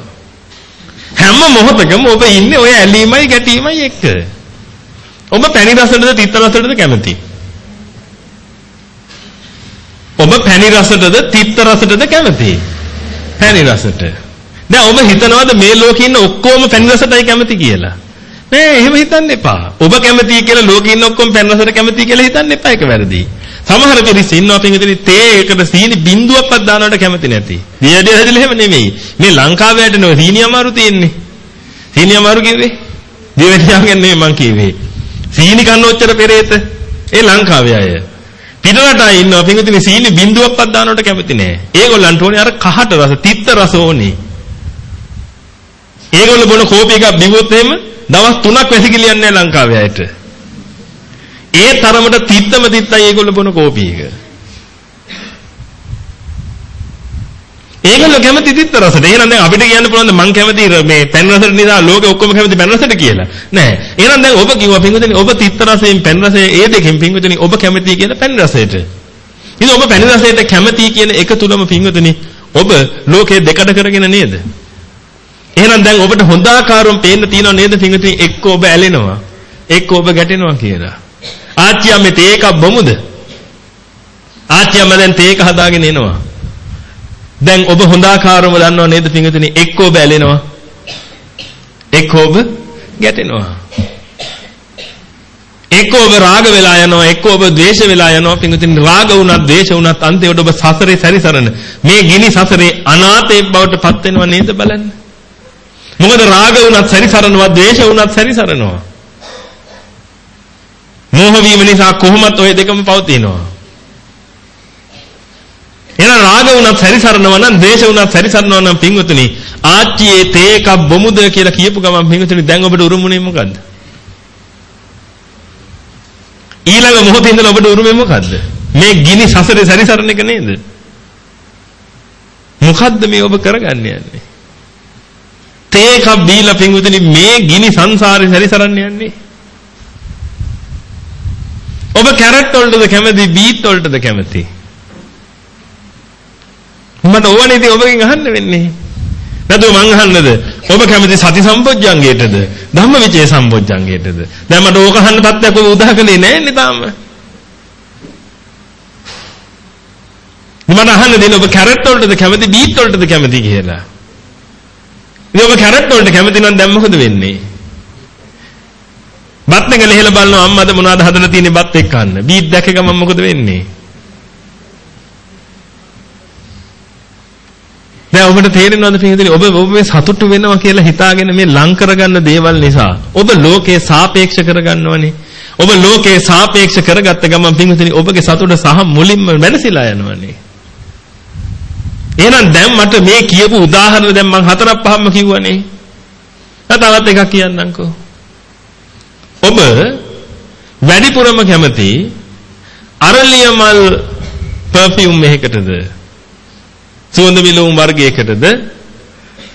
හැම මොහොතකම ඔබ ඉන්නේ ඔය ඇලීමයි ගැටීමයි එක්ක. ඔබ පැණි රසටද තිත්ත රසටද කැමති? ඔබ පැණි රසටද තිත්ත රසටද කැමති? පැණි රසට. දැන් ඔබ හිතනවාද මේ ලෝකේ ඉන්න ඔක්කොම පැණි රසටයි කැමති කියලා? නෑ එහෙම හිතන්න එපා. ඔබ කැමති කියලා ලෝකේ ඉන්න ඔක්කොම පැණි රසට කැමති කියලා හිතන්න එපා ඒක වැරදි. සමහර පිරිස ඉන්නවා පින්විතනි තේ එකට සීනි බින්දුවක්වත් දානවට කැමති නැති. දියඩිය හැදෙලා එහෙම නෙමෙයි. මේ ලංකාවේ ඇටනෝ සීනි අමාරු තියෙන්නේ. සීනි අමාරු කිව්වේ? දියවැඩියාව ගැන නෙමෙයි මං කිව්වේ. සීනි කන්න ඔච්චර පෙරේත. ඒ ලංකාවේ අය. පිටරට අය ඉන්නවා පින්විතනි සීනි බින්දුවක්වත් දානවට කැමති නෑ. ඒගොල්ලන්ට ඕනේ අර කහට රස, තිත්ත රස ඕනේ. ඒගොල්ලෝ බොන කෝපි එකක් බිව්වොත් එහෙම දවස් 3ක් වැසිකිලියන්නේ ලංකාවේ අයට. ඒ තරමට තිත්තම තිත්තයි ඒගොල්ලෝ බොන කෝපි එක. ඒගොල්ලෝ කැමති තිත්ත රසට. එහෙනම් දැන් අපිට කියන්න පුළුවන්ද මං කැමති මේ පැන් රසට නිසා ලෝකෙ ඔක්කොම කැමති පැන් රසට කියලා? නෑ. එහෙනම් දැන් ඔබ කිව්වා පින්විතනි ඔබ තිත්ත රසයෙන් පැන් රසය ඒ දෙකෙන් පින්විතනි ඔබ කැමති කියලා පැන් රසයට. ඉතින් ඔබ පැන් රසයට කැමති කියන එක තුලම පින්විතනි ඔබ ලෝකේ දෙකඩ කරගෙන නේද? එහෙනම් දැන් ඔබට හොඳ ආකාරයෙන් පේන්න තියෙනව නේද පින්විතනි එක්ක ඔබ ඇලෙනවා එක්ක ඔබ ගැටෙනවා කියලා. ආච්චියා මේ තේ එකක් බමුද? ආච්චියා දැන් තේ එක හදාගෙන එනවා. දැන් ඔබ හොඳාකාරවම දන්නව නේද පිංගුතුනි එක්ක ඔබ ඇලෙනවා. එක්ක ඔබ ගැටෙනවා. එක්ක ඔබ රාග වෙලා යනවා එක්ක ඔබ ද්වේෂ වෙලා යනවා පිංගුතුනි රාග වුණත් ද්වේෂ වුණත් අන්තිමට ඔබ සසරේ සැරිසරන මේ ගිනි සසරේ අනාථේ බවට පත් වෙනව නේද බලන්න. මොකද රාග වුණත් සැරිසරනවා ද්වේෂ වුණත් සැරිසරනවා. මෝහ වීම නිසා කොහොමත් ওই දෙකම පවතිනවා. එහෙනම් රාග වුණත් සැරිසරනවා නම් ද්වේෂ වුණත් සැරිසරනවා නම් පින්වතුනි ආච්චියේ තේ එකක් බොමුද කියලා කියපු ගමන් පින්වතුනි දැන් ඔබට උරුමුනේ මොකද්ද? ඊළඟ මොහොතේ ඉඳලා ඔබට උරුමේ මොකද්ද? මේ ගිනි සසරේ සැරිසරන එක නේද? මොකද්ද මේ ඔබ කරගන්න යන්නේ? තේ එකක් බීලා පින්වතුනි මේ ගිනි සංසාරේ සැරිසරන්න යන්නේ? ඔබ කැරට් වලටද කැමති බීට් වලටද කැමති? මට ඕවනේ ඉතින් ඔබගෙන් අහන්න වෙන්නේ. නැතුව මං අහන්නද? ඔබ කැමති සති සම්පොඥංගයටද? ධම්මවිචේ සම්පොඥංගයටද? දැන් මට ඕක අහන්න තත්ත්වයක් ඔබ උදා කළේ නැහැ තාම. මට අහන්න දෙන්න ඔබ කැරට් වලටද කැමති බීට් වලටද කැමති කියලා. ඉතින් ඔබ කැරට් වලට කැමති නම් දැන් මොකද වෙන්නේ? බත් එක ලෙහෙලා බලනවා අම්මද මොනවද හදලා තියෙන්නේ බත් එක්ක කන්න. බීත් දැක ගමන් මොකද වෙන්නේ? දැන් ඔබට තේරෙනවද පිටින් ඔබ ඔබ මේ සතුටු වෙනවා කියලා හිතාගෙන මේ ලං කරගන්න දේවල් නිසා ඔබ ලෝකේ සාපේක්ෂ කරගන්නවනේ. ඔබ ලෝකේ සාපේක්ෂ කරගත්ත ගමන් පිටින් ඔබගේ සතුට සහ මුලින්ම වෙනසිලා යනවනේ. එහෙනම් දැන් මට මේ කියපු උදාහරණ දැන් මම හතරක් පහක්ම කිව්වනේ. තවත් එකක් කියන්නම්කෝ. ඔබ වැඩිපුරම කැමති අරලිය මල් පර්ෆියුම් එකකටද? සුවඳ විලවුන් වර්ගයකටද?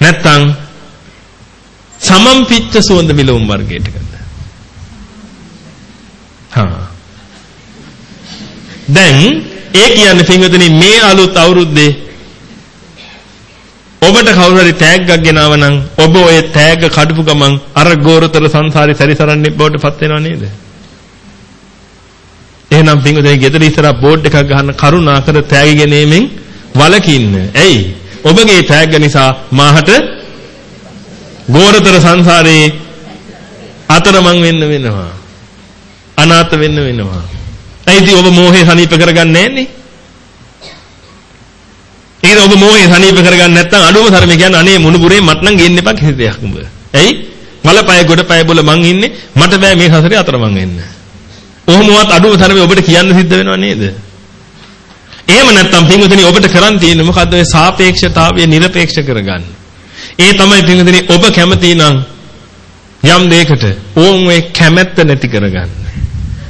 නැත්නම් සමම් පිච්ච සුවඳ විලවුන් වර්ගයකටද? හා. දැන් ඒ කියන්නේ පින්වතුනි මේ අලුත් අවුරුද්දේ ඔබට කවුරු හරි තෑග්ගක් ගෙනාව නම් ඔබ ඔය තෑග්ග කඩපු ගමන් අර ගෝරතර සංසාරේ සැරිසරන්නේ බවට පත් වෙනව නේද? එහෙනම් පින්වතුනි ගෙදර ඉස්සරහ බෝඩ් එකක් ගහන්න කරුණා කර තෑගි ගැනීමෙන් වලකින්න. ඇයි? ඔබගේ තෑග්ග නිසා මාහට ගෝරතර සංසාරේ අතරමං වෙන්න වෙනවා. අනාථ වෙන්න වෙනවා. ඇයිද ඔබ මෝහේ සනීප කරගන්නේ නැන්නේ? ඒක ඔබ මොහේ සනීප කරගන්න නැත්නම් අඩුවම තරමේ කියන්නේ අනේ මුණුපුරේ මට නම් ගේන්න එපා කිසි දෙයක් උඹ. ඇයි? මල පය ගොඩ පය බොල මං ඉන්නේ මට බෑ මේ සසරේ අතරමං වෙන්න. ඔහොමවත් අඩුවම තරමේ ඔබට කියන්න සිද්ධ වෙනව නේද? එහෙම නැත්නම් පින්වතුනි ඔබට කරන් තියෙන්නේ මොකද්ද ඔය සාපේක්ෂතාවය নিরপেক্ষ කරගන්න. ඒ තමයි පින්වතුනි ඔබ කැමති නම් යම් දෙයකට ඕන් ඔය කැමැත්ත නැති කරගන්න.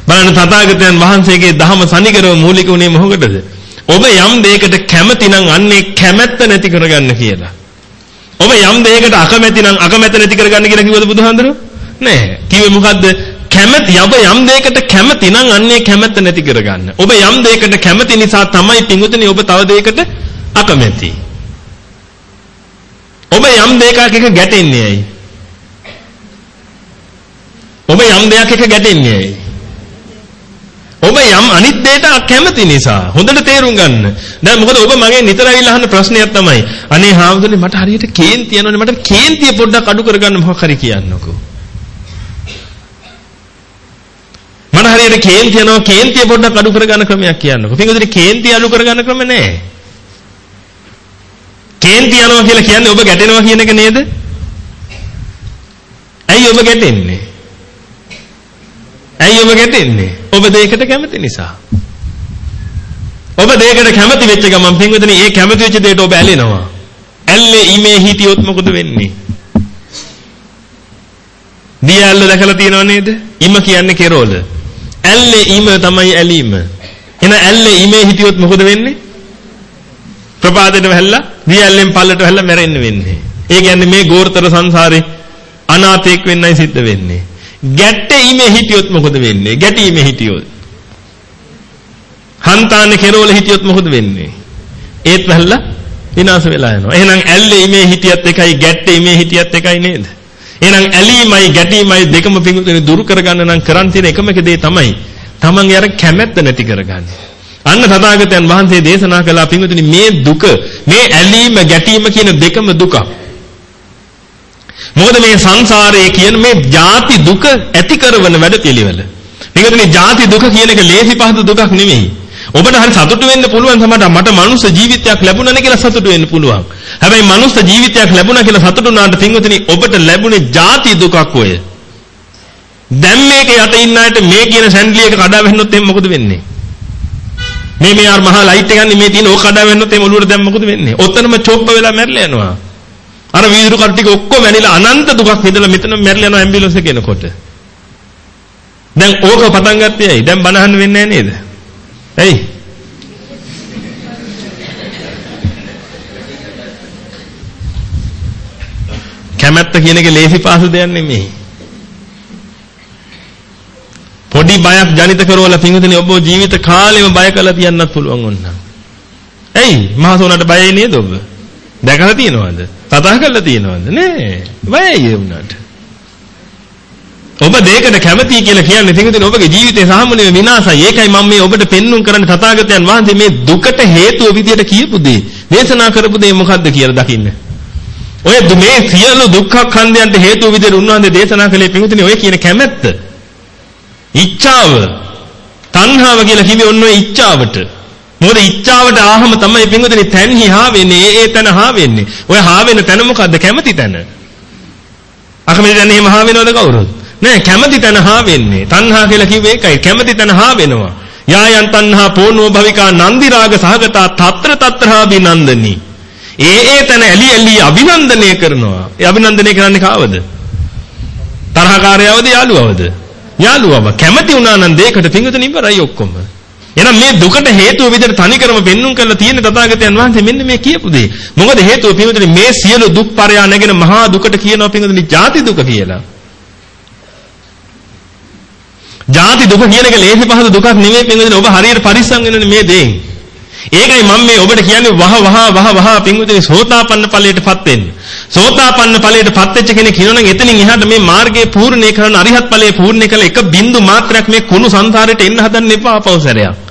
බලන්න තථාගතයන් වහන්සේගේ ධහම සනිකරව මූලික උනේ මොකටද? ඔබ යම් දෙයකට කැමති නම් අන්නේ කැමැත්ත නැති කරගන්න කියලා. ඔබ යම් දෙයකට අකමැති නම් අකමැත්ත නැති කරගන්න කියලා කිව්වද බුදුහාඳුරෝ? නෑ. කිව්වේ මොකද්ද? කැමැති ඔබ යම් දෙයකට කැමති නම් අන්නේ කැමැත්ත නැති කරගන්න. ඔබ යම් දෙයකට කැමති නිසා තමයි පිඟුතුනි ඔබ තව දෙයකට අකමැති. ඔබ යම් දෙයක එක ගැටෙන්නේ ඇයි? ඔබ යම් දෙයක් එක ගැටෙන්නේ ඇයි? ඔබ යම් අනිත් දෙයට කැමති නිසා හොඳට තේරුම් ගන්න. දැන් මොකද ඔබ මගෙන් නිතර ඇවිල්ලා අහන ප්‍රශ්නයක් තමයි. අනේ හාමුදුරනේ මට හරියට කේන්ති යනවනේ මට කේන්තිය පොඩ්ඩක් අඩු කරගන්න මොකක් හරි කියන්නකෝ. මට හරියට කේන්ති යනවා කේන්තිය පොඩ්ඩක් අඩු කරගන්න ක්‍රමයක් කියන්නකෝ. පින්වතුනි කේන්තිය අඩු කරගන්න ක්‍රම නැහැ. කේන්ති යනවා කියලා කියන්නේ ඔබ ගැටෙනවා කියන එක නේද? ඇයි ඔබ ගැටෙන්නේ? ඇයි ඔබ ගැටෙන්නේ? ඔබ දෙයකට කැමති නිසා. ඔබ දෙයකට කැමති වෙච්ච ගමන් පින්වතුනි ඒ කැමති වෙච්ච දෙයට ඔබ ඇලෙනවා. ඇල්ලේ ීමේ හිටියොත් මොකද වෙන්නේ? දියල්ල දැකලා තියෙනව නේද? ඉම කියන්නේ කෙරෝල. ඇල්ලේ ීම තමයි ඇලීම. එන ඇල්ලේ ීමේ හිටියොත් මොකද වෙන්නේ? ප්‍රපාදයට වැහැල්ලා දියල්ලෙන් පල්ලට වැහැල්ලා මැරෙන්න වෙන්නේ. ඒ කියන්නේ මේ ගෝර්තර සංසාරේ අනාථයෙක් වෙන්නයි සිද්ධ වෙන්නේ. ගැටීමේ හිටියොත් මොකද වෙන්නේ? ගැටීමේ හිටියොත්. හන්තානේ කෙරවල හිටියොත් මොකද වෙන්නේ? ඒත් වැල්ලා විනාශ වෙලා යනවා. එහෙනම් ඇල්ලීමේ හිටියත් එකයි ගැටීමේ හිටියත් එකයි නේද? එහෙනම් ඇලීමයි ගැටීමයි දෙකම පිඟුතුනේ දුරු කරගන්න නම් කරන් තියෙන එකම එක දේ තමයි තමන්ගේ අර කැමැත්ත නැති කරගන්න. අන්න තථාගතයන් වහන්සේ දේශනා කළා පිඟුතුනි මේ දුක මේ ඇලීම ගැටීම කියන දෙකම දුකක්. මොකද මේ සංසාරයේ කියන මේ ජාති දුක ඇති කරන වැඩපිළිවෙල. මේකනේ ජාති දුක කියන එක ලේසි පහසු දුකක් නෙමෙයි. ඔබට හරි සතුටු වෙන්න පුළුවන් සමහරට මට මනුස්ස ජීවිතයක් ලැබුණානේ කියලා සතුටු වෙන්න පුළුවන්. හැබැයි මනුස්ස ජීවිතයක් ලැබුණා කියලා සතුටු වුණාට පින්වතුනි ඔබට ලැබුණේ ජාති දුකක් ඔය. දැන් මේක යට ඉන්න අයට මේ කියන සැන්ඩලි එක කඩා වැහෙන්නොත් එහෙනම් මොකද වෙන්නේ? මේ මේ ආර මහා ලයිට් එක ගන්න මේ තියෙන ඕක කඩා වැහෙන්නොත් එහෙනම් ඔළුවට දැන් මොකද වෙන්නේ? ඔතනම චොප්ප වෙලා මැරිලා යනවා. අර වීදුරු කටු ටික ඔක්කොම ඇනිලා අනන්ත දුකක් විඳලා මෙතන මැරිලා යනවා ඇම්බියුලන්ස් එකේ එනකොට. දැන් ඕක පටන් ගත්තේ ඇයි? දැන් බනහන්න වෙන්නේ නැහැ නේද? ඇයි? කැමැත්ත කියන එක ලේසි පාසු දෙයක් නෙමෙයි. පොඩි බයක් ජනිත කරවලා පිඟුතුනේ ඔබ ජීවිත කාලෙම බය කරලා තියන්නත් පුළුවන් වුණා. ඇයි? මහසෝනට බයයි නේද ඔබ? දැකලා තියෙනවද? කතා කරලා තියෙනවද? නෑ. බයයි ඒ වුණාට. ඔබ දෙයකට කැමතියි කියලා කියන්නේ තින්ගුතුනි ඔබගේ ජීවිතේ සාමාන්‍ය විනාශයි. ඒකයි මම මේ ඔබට පෙන්눔 කරන්න තථාගතයන් වහන්සේ මේ දුකට හේතුව විදියට කියපු දේ, දේශනා කරපු දේ මොකද්ද කියලා දකින්න. ඔය මේ සියලු දුක්ඛ ඛණ්ඩයන්ට හේතුව විදියට උන්වහන්සේ දේශනා කළේ පින්ගුතුනි ඔය කියන කැමැත්ත. ඉච්ඡාව තණ්හාව කියලා කිව්වේ ඔන්න ඔය ඉච්ඡාවට. මොකද ඉච්ඡාවට ආහම තමයි පින්වතුනි තැන්හි හා වෙන්නේ. ඒ ඒ තැන හා වෙන්නේ. ඔය හා වෙන තැන මොකද්ද? කැමති තැන. අකමැති තැන එහෙම හා වෙනවද කවුරුත්? නෑ කැමති තැන හා වෙන්නේ. තණ්හා කියලා කිව්වේ ඒකයි. කැමති තැන හා වෙනවා. යායන් තණ්හා පෝනෝ භවිකා නන්දි රාග සහගතා తත්‍ර తත්‍රාභි නන්දනි. ඒ ඒ තැන ඇලි ඇලි අභිනන්දනය කරනවා. ඒ අභිනන්දනය කරන්නේ කාවද? තරහකාරයවද යාළුවවද? යාළුවව කැමති වුණා නම් දෙයකට පිංගුතුනි ඉවරයි ඔක්කොම. එහෙනම් මේ දුකට හේතුව විදිහට තනිකරම පෙන්눔 කරලා තියෙන තථාගතයන් වහන්සේ මෙන්න මේ කියපු දේ. මොකද හේතුව පිංගුතුනි මේ සියලු දුක් පරයා නැගෙන මහා දුකට කියනවා පිංගුතුනි ජාති දුක කියලා. ජාති දුක කියන එක ලේසි පහසු දුකක් නෙමෙයි පිංගුතුනි ඔබ හරියට පරිස්සම් වෙනනේ මේ දේෙන්. ඒකයි මම මේ ඔබට කියන්නේ වහ වහ වහ වහ පිංගුතුනි සෝතාපන්න ඵලයටපත් වෙන්න. සෝතාපන්න ඵලයටපත් වෙච්ච කෙනෙක් කියනනම් එතනින් එහාට මේ මාර්ගයේ පූර්ණේ කරන අරිහත් ඵලයේ පූර්ණේ කළ එක බින්දු මාත්‍රයක් මේ කුණු සංසාරයට එන්න හදන්න එපා පෞසරයක්.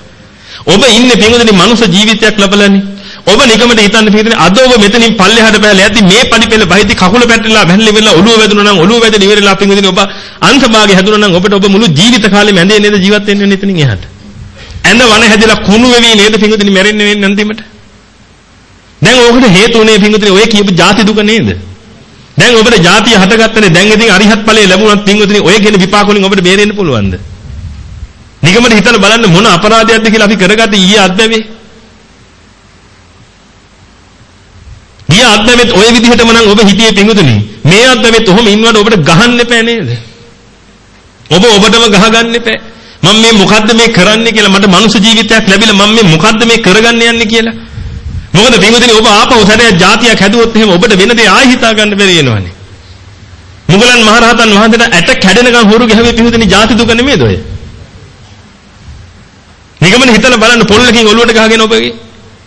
ඔබ ඉන්නේ පිංගුතුනි මනුෂ්‍ය ජීවිතයක් ලබලානේ. ඔබ නිකමට හිතන්න පිටින් අද ඔබ මෙතනින් පල්ලෙහාට බහලා යද්දි මේ පඩිපෙළ බහිද්දි කකුල පැටලලා බැහැලි වෙලා ඔළුව වැදුණා නම් ඔළුව වැදලා ඉවරලා පිංගුතුනි ඔබ අන්තභාගේ හැදුණා නම් ඔබට ඔබ මුළු ජීවිත කාලෙම ඇඳේ නේද ජීවත් වෙන්න වෙන්නේ එතනින් එහාට. ඇඳ වන හැදලා කුණු වෙවි නේද පිංගුතුනි මැරෙන්නේ වෙන්නේ අන්තිමට. දැන් ඕකට හේතු උනේ පිංගුතුනි ඔය කියපු ಜಾති දුක නේද? දැන් ඔබට ಜಾතිය හටගත්තනේ දැන් ඉතින් අරිහත් ඵලයේ ලැබුණත් පිංගුතුනි ඔය කියන විපාක වලින් ඔබට බේරෙන්න පුළුවන්ද? නිගමන හිතලා බලන්න මොන අපරාධයක්ද කියලා අපි කරගත්ත ඊයේ අද්දැවේ. ඊයේ අද්දැවෙත් ওই විදිහටම නම් ඔබ හිතියේ පිඟුතුනි. මේ අද්දැවෙත් ඔහොම ඉන්නවට ඔබට ගහන්න එපා නේද? ඔබ ඔබටම ගහගන්න එපා. මම මේ මොකද්ද මේ කරන්නේ කියලා මට මනුෂ්‍ය ජීවිතයක් ලැබිලා මම මේ මොකද්ද මේ කරගන්න යන්නේ කියලා. මොකද පින්වතුනි ඔබ ආපහු සැරයක් જાතියක් හැදුවොත් එහෙම ඔබට වෙන දේ ආයි හිතා ගන්න බැරි වෙනවනේ. මුගලන් මහරහතන් වහන්සේට ඇට කැඩෙනකන් හොරු ගැහුවේ පින්වතුනි જાති දුක නෙමෙයිද ඔය? නිගමන හිතලා බලන්න පොල්ලකින් ඔලුවට ගහගෙන ඔබගේ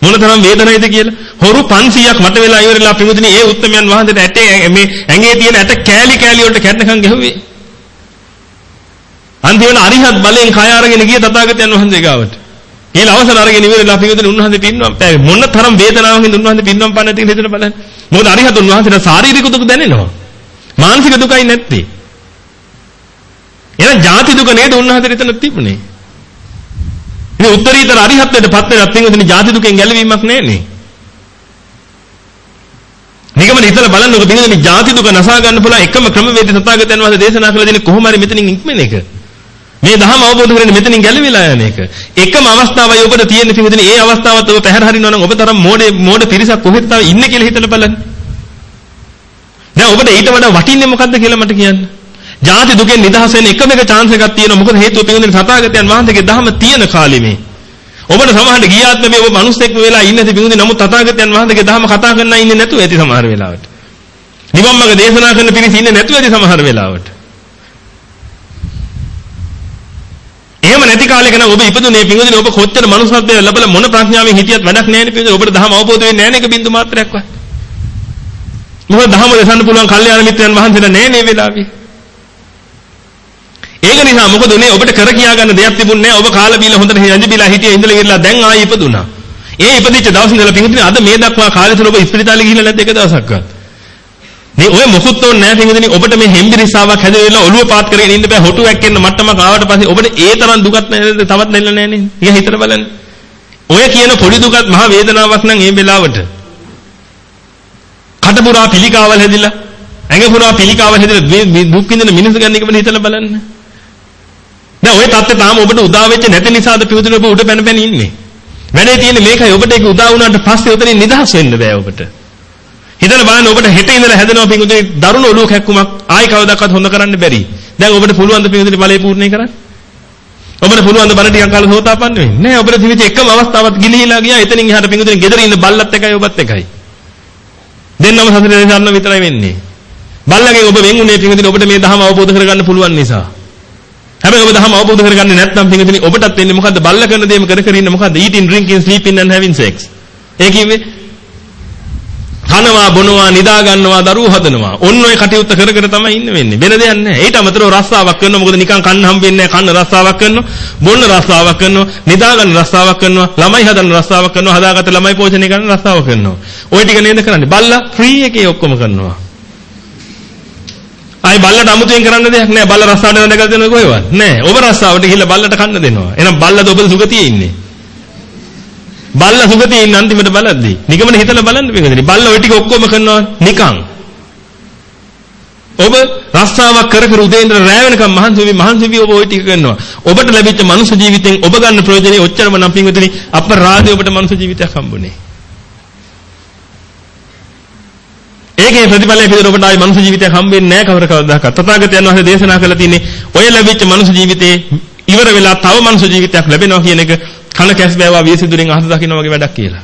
මොනතරම් වේදනයිද කියලා. හොරු 500ක් මට වෙලා ඉවරලා පින්වතුනි ඒ උත්තරමයන් වහන්සේට ඇටේ මේ ඇඟේ තියෙන ඇට කෑලි කෑලි වලට කැඩනකන් ගැහුවේ. අන්තිමට අරිහත් බලයෙන් කය අරගෙන ගිය තථාගතයන් වහන්සේ ගාවට. කියලා අවසර අරගෙන ඉවරලා අපි හිතන්නේ උන්වහන්සේ පින්නම් පෑ මොන තරම් වේදනාවකින්ද උන්වහන්සේ පින්නම් පාන්න තියෙන හිතන බලන්න. මොකද අරිහතුන් වහන්සේට ශාරීරික දුක දැනෙනවා. මානසික දුකයි නැත්තේ. එහෙනම් ජාති දුක නේද උන්වහන්සේට එතන තිබුණේ. ඉතින් උත්තරීතර අරිහත්ත්වයට පත් වෙනත් පින්වතුනි ජාති දුකෙන් ගැලවීමක් නැහැනේ. නිගමන හිතලා බලන්නකො පින්වතුනි ජාති දුක නසා ගන්න පුළුවන් එකම ක්‍රමවේදය තථාගතයන් වහන්සේ දේශනා කළ දෙන්නේ කොහොම හරි මෙතනින් ඉක්මන එක. මේ ධහම අවබෝධ කරගෙන මෙතනින් ගැලවිලා යන එක. එකම අවස්ථාවයි ඔබට තියෙන පිටුදින ඒ අවස්ථාවත් ඔබ පැහැර හරිනවා නම් ඔබ තරම් මෝඩේ මෝඩ පිරිසක් කොහෙද තව ඉන්නේ කියලා හිතලා බලන්න. දැන් ඔබට ඊට වඩා වටින්නේ මොකද්ද කියලා මට කියන්න. ජාති දුකෙන් නිදහස් වෙන්න එකම එක chance එකක් තියෙනවා. මොකද හේතුව පිටුදින සතාගතයන් වහන්සේගේ ධහම තියෙන කාලෙ මේ. ඔබට සමහරට ගියාත්ම මේ ඔබ මිනිස්සෙක් වෙලා ඉන්නේ පිටුදින නමුත් තථාගතයන් වහන්සේගේ ධහම කතා කරන්න ඉන්නේ නැතුව ඇති සමහර වෙලාවට. නිවන් මාර්ග දේශනා කරන පිරිස ඉන්නේ නැතුව ඇති සමහර වෙලාවට. එහෙම නැති කාලයක නම් ඔබ ඉපදුනේ පින්වදින ඔබ කොච්චර මනුස්සත්වය ලැබලා මොන ප්‍රඥාවෙන් හිටියත් වැඩක් නැහැ නේ පින්වදින ඔබට ධහම අවබෝධ වෙන්නේ නැහැ නේක බින්දු මාත්‍රයක්වත්. මොකද ධහම දසන්න පුළුවන් කල්යාණ මිත්‍රයන් වහන්සේලා නැහැ නේ වෙලාවේ. ඒක නිසා මොකද උනේ ඔබට කර කියා ගන්න දෙයක් තිබුණේ නැහැ. ඔබ කාලා බීලා හොඳට හැඳි බීලා හිටියේ ඉඳලා ඉවරලා දැන් ආයෙ ඉපදුනා. ඒ ඉපදිච්ච දවස් ඉඳලා පින්වදින අද මේ දක්වා කාලය තුල ඔබ ඉස්පිරිතාලේ ගිහිල්ලා නැද්ද එක දවසක්වත්? මේ ඔය මොකුත් ඕනේ නැහැ පින්වදින ඔබට මේ හෙම්බිරිස්සාවක් හැදෙලා ඔළුව පාත් කරගෙන ඉන්න බෑ හොටු වැක්කෙන්න මට්ටමක් ආවට පස්සේ ඔබට ඒ තරම් දුකක් නැද්ද තවත් නැල්ල නැහැ නේ. ඊය හිතලා බලන්න. ඔය කියන පොඩි දුකත් මහ වේදනාවක් නම් ඒ වෙලාවට. කට පුරා පිළිකාවල් හැදිලා ඇඟ පුරා පිළිකාවල් හැදිලා මේ දුක් විඳින මිනිස්සු ගැන එකම හිතලා බලන්න. දැන් ওই தත්ත්වය තාම ඔබට උදා වෙච්ච නැති නිසාද පිවිතුරු ඔබ උඩ පැන පැන ඉන්නේ. වැඩේ තියෙන්නේ මේකයි ඔබට ඒක උදා වුණාට පස්සේ උතනින් නිදහස් වෙන්න බෑ ඔබට. හිතලා බලන්න ඔබට හෙට ඉඳලා හැදෙනවා පිංගුතුනි දරුණු ඔලුව කැක්කුමක් ආයි කවදාවත් හොඳ කරන්න බැරි. දැන් ඔබට පුළුවන් ද පිංගුතුනි ඵලය පූර්ණේ කරන්න? ඔබට පුළුවන් ද බණ ටිකක් කාලා සෝතාපන්න වෙන්න? නෑ ඔබට ජීවිතේ එකම අවස්ථාවක් ගිලිහිලා ගියා. එතනින් එහාට පිංගුතුනි ගෙදර ඉන්න බල්ලත් එකයි ඔබත් එකයි. දෙන්නම සසරේ යන්න විතරයි වෙන්නේ. බල්ලගෙන් ඔබ වෙන් උනේ පිංගුතුනි ඔබට මේ ධහම අවබෝධ කරගන්න පුළුවන් නිසා. හැබැයි ඔබ ධහම අවබෝධ කරගන්නේ නැත්නම් පිංගුතුනි ඔබටත් වෙන්නේ මොකද්ද? බල්ල කරන දේම කර කර ඉන්න මොකද්ද? eating, drinking, sleeping and having sex. ඒ කිව්වේ කනවා බොනවා නිදා ගන්නවා දරුවෝ හදනවා. ඔන්න ඔය කටයුත්ත කර කර තමයි ඉන්න වෙන්නේ. වෙන දෙයක් නැහැ. ඊට අමතරව රස්සාවක් කරනවා. මොකද නිකන් කන්න හම්බ වෙන්නේ නැහැ. කන්න රස්සාවක් කරනවා. බොන්න රස්සාවක් කරනවා. නිදා ගන්න රස්සාවක් කරනවා. ළමයි හදන්න රස්සාවක් කරනවා. හදාගත්ත ළමයි පෝෂණය කරන්න රස්සාවක් කරනවා. ওই ටික නේද කරන්නේ. බල්ලා ෆ්‍රී එකේ ඔක්කොම කරනවා. ආයි බල්ලට අමුතුවෙන් කරන්න දෙයක් නෑ. බල්ල රස්සාවට නැගලා දෙනව කොහෙවත්. නෑ. ඔබ රස්සාවට ගිහිල්ලා බල්ලට කන්න දෙනවා. එහෙනම් බල්ලද ඔබ සුගතියේ ඉන්නේ. බල්ලා සුගතියේ ඉන්න අන්තිමට බලද්දී. නිගමන හිතලා බලන්න මේකද? බල්ල ওই ටික ඔක්කොම කරනවා නිකන්. ඔබ රස්සාවක් කර කර උදේ ඉඳලා රැ වෙනකම් මහන්සි වෙවි මහන්සි වෙවි ඔබ ওই ටික කරනවා. ඔබට ලැබිච්ච මනුෂ්‍ය ජීවිතෙන් ඔබ ගන්න ප්‍රයෝජනේ ඔච්චරම නම් පින්විතනි අපරාධය ඔබට මනුෂ්‍ය ජීවිතයක් හම්බුනේ. ඒකේ ප්‍රතිඵලය පිළිදෙර ඔබට ආයි මනුෂ්‍ය ජීවිතයක් හම්බෙන්නේ නැහැ කවර කවදාකවත්. තථාගතයන් වහන්සේ දේශනා කළා තියෙන්නේ ඔය ලැබිච්ච මනුෂ්‍ය ජීවිතේ ඉවර වෙලා තව මනුෂ්‍ය ජීවිතයක් ලැබෙනවා කියන එක කන කැස් බෑවා වියසිදුරෙන් අහස දකින්න වගේ වැඩක් කියලා.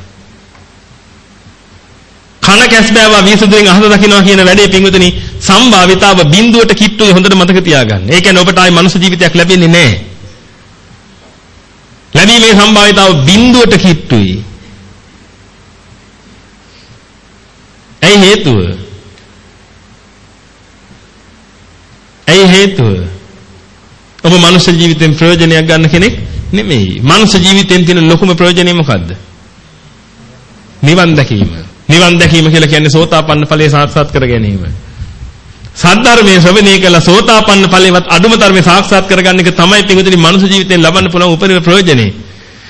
කන කැස් බෑවා වියසිදුරෙන් අහස දකින්නවා කියන වැඩේ පින්විතනි සම්භාවිතාව බිඳුවට කිට්ටුයි හොඳට මතක තියාගන්න. ඒ කියන්නේ ඔබට ආයි මනුෂ්‍ය ජීවිතයක් ලැබෙන්නේ නැහැ. ලැබීමේ සම්භාවිතාව බිඳුවට කිට්ටුයි. ඇයි හේතුව? ඇයි හේතුව? ඔබ මනුෂ්‍ය ජීවිතෙන් ප්‍රයෝජනයක් ගන්න කෙනෙක් නෙමෙයි. මනුෂ්‍ය ජීවිතෙන් තියෙන ලොකුම ප්‍රයෝජනය මොකද්ද? නිවන් දැකීම. නිවන් දැකීම කියලා කියන්නේ සෝතාපන්න ඵලයේ සාක්ෂාත් කර ගැනීම. සද්ධර්මයේ ශ්‍රවණය කළ සෝතාපන්න ඵලයේවත් අඩුම තරමේ සාක්ෂාත් කරගන්න එක තමයි පිටුදින මනුෂ්‍ය ජීවිතෙන් ලබන්න පුළුවන් උපරිම ප්‍රයෝජනේ.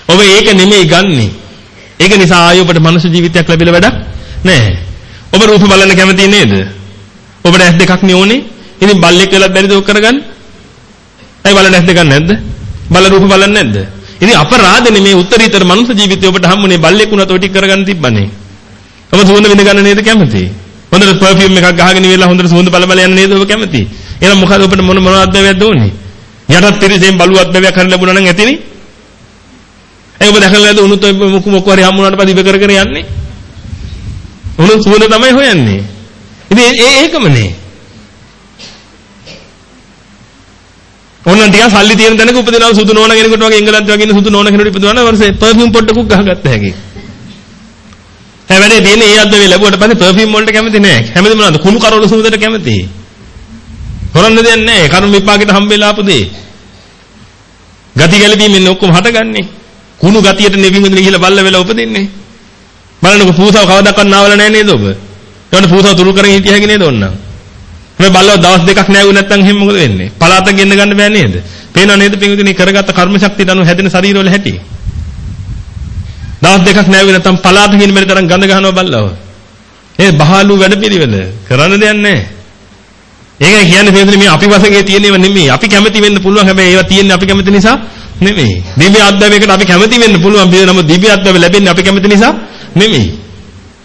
ඔබ ඒක නෙමෙයි ගන්නෙ. ඒක නිසා ආයෙ ඔබට මනුෂ්‍ය ජීවිතයක් ලැබිලා වැඩක් නැහැ. ඔබ රූප බලන්න කැමති නේද? ඔබට ඇස් දෙකක් නේ ඉතින් බල්ලෙක් වෙලත් බැරිද ඔක් කරගන්න? ඇයි බලන්න ඇස් දෙකක් නැද්ද? බල රූප බලන්නේ නැද්ද? ඉතින් අපරාධනේ මේ උත්තරීතර මනුෂ්‍ය ජීවිතේ ඔබට හම්බුනේ බල්ලෙක් වුණත් ඔය ටික කරගන්න තිබ්බනේ. ඔබ සුවඳ විඳ ගන්න නේද කැමති? හොඳට පර්ෆියුම් එකක් ගහගෙන ඉවරලා හොඳට සුවඳ බල බල යන්න නේද ඔබ කැමති? එහෙනම් මොකද ඔබට මොන මොනවද බැවැද්ද ඕනේ? යටත් තිරසෙන් බලුවත් බැවැක් හරි ලැබුණා නම් ඇතිනේ. ඒ ඔබ දැකලා නැද්ද උණුත් මොකු මොකු හරි හම්බුනාට පස්සේ ඉව කර කර යන්නේ? උණු සුවඳ තමයි හොයන්නේ. ඉතින් ඒ ඒකමනේ. ඕනනම් ටිකක් සල්ලි තියෙන තැනක උපදිනවා සුදු නෝන කෙනෙකුට වගේ එංගලන්තේ වගේ ඉන්න සුදු නෝන කෙනෙකුට ඉපදුවා නම් වර්ෂේ පර්ෆියුම් පොට්ටකුක් ගහගත්ත හැකි. හැබැයි තියෙන්නේ ඒ අද්දවේ ලැබුවට පස්සේ පර්ෆියුම් වලට කැමති නෑ. හැමදේම මොනවද? කුණු කරවල සුවඳට කැමති. කරන්න දෙයක් නෑ. කර්ම විපාකෙට හම්බෙලා ආපු දේ. ගති ගැලපීමෙන් ඔක්කොම හටගන්නේ. කුණු ගතියට නෙවිමුදින ගිහිල්ලා බල්ල වෙලා උපදින්නේ. බලන්නකො පූසාව කවදාවත් නාවල නෑ නේද ඔබ? ඒකට පූසාව තුරු කරගෙන හිටිය හැකි නේද ඔන්නම්? මේ බල්ලව දවස් දෙකක් නෑවු නැත්නම් එහෙම මොකද වෙන්නේ? පලාතක් ගෙන්න ගන්න බෑ නේද? පේනව නේද පින්විතනේ කරගත්ත කර්ම ශක්තියට අනුව හැදෙන ශරීරවල හැටි. දවස් දෙකක් නෑවු නැත්නම් පලාත ගෙන්න බැරි තරම් ගඳ ගහනවා බල්ලව. ඒ බහලු වැඩපිළිවෙල කරන්න දෙයක් නෑ. ඒකයි කියන්නේ පින්විතනේ මේ අපි වශයෙන් තියෙනව නෙමෙයි. අපි කැමති වෙන්න පුළුවන් හැබැයි ඒවා තියෙන්නේ අපි කැමති නිසා නෙමෙයි. දිව්‍ය අත්දැකීමකට අපි කැමති වෙන්න පුළුවන්. නමුත් දිව්‍ය අත්දැකීම ලැබෙන්නේ අපි කැමති නිසා නෙමෙයි.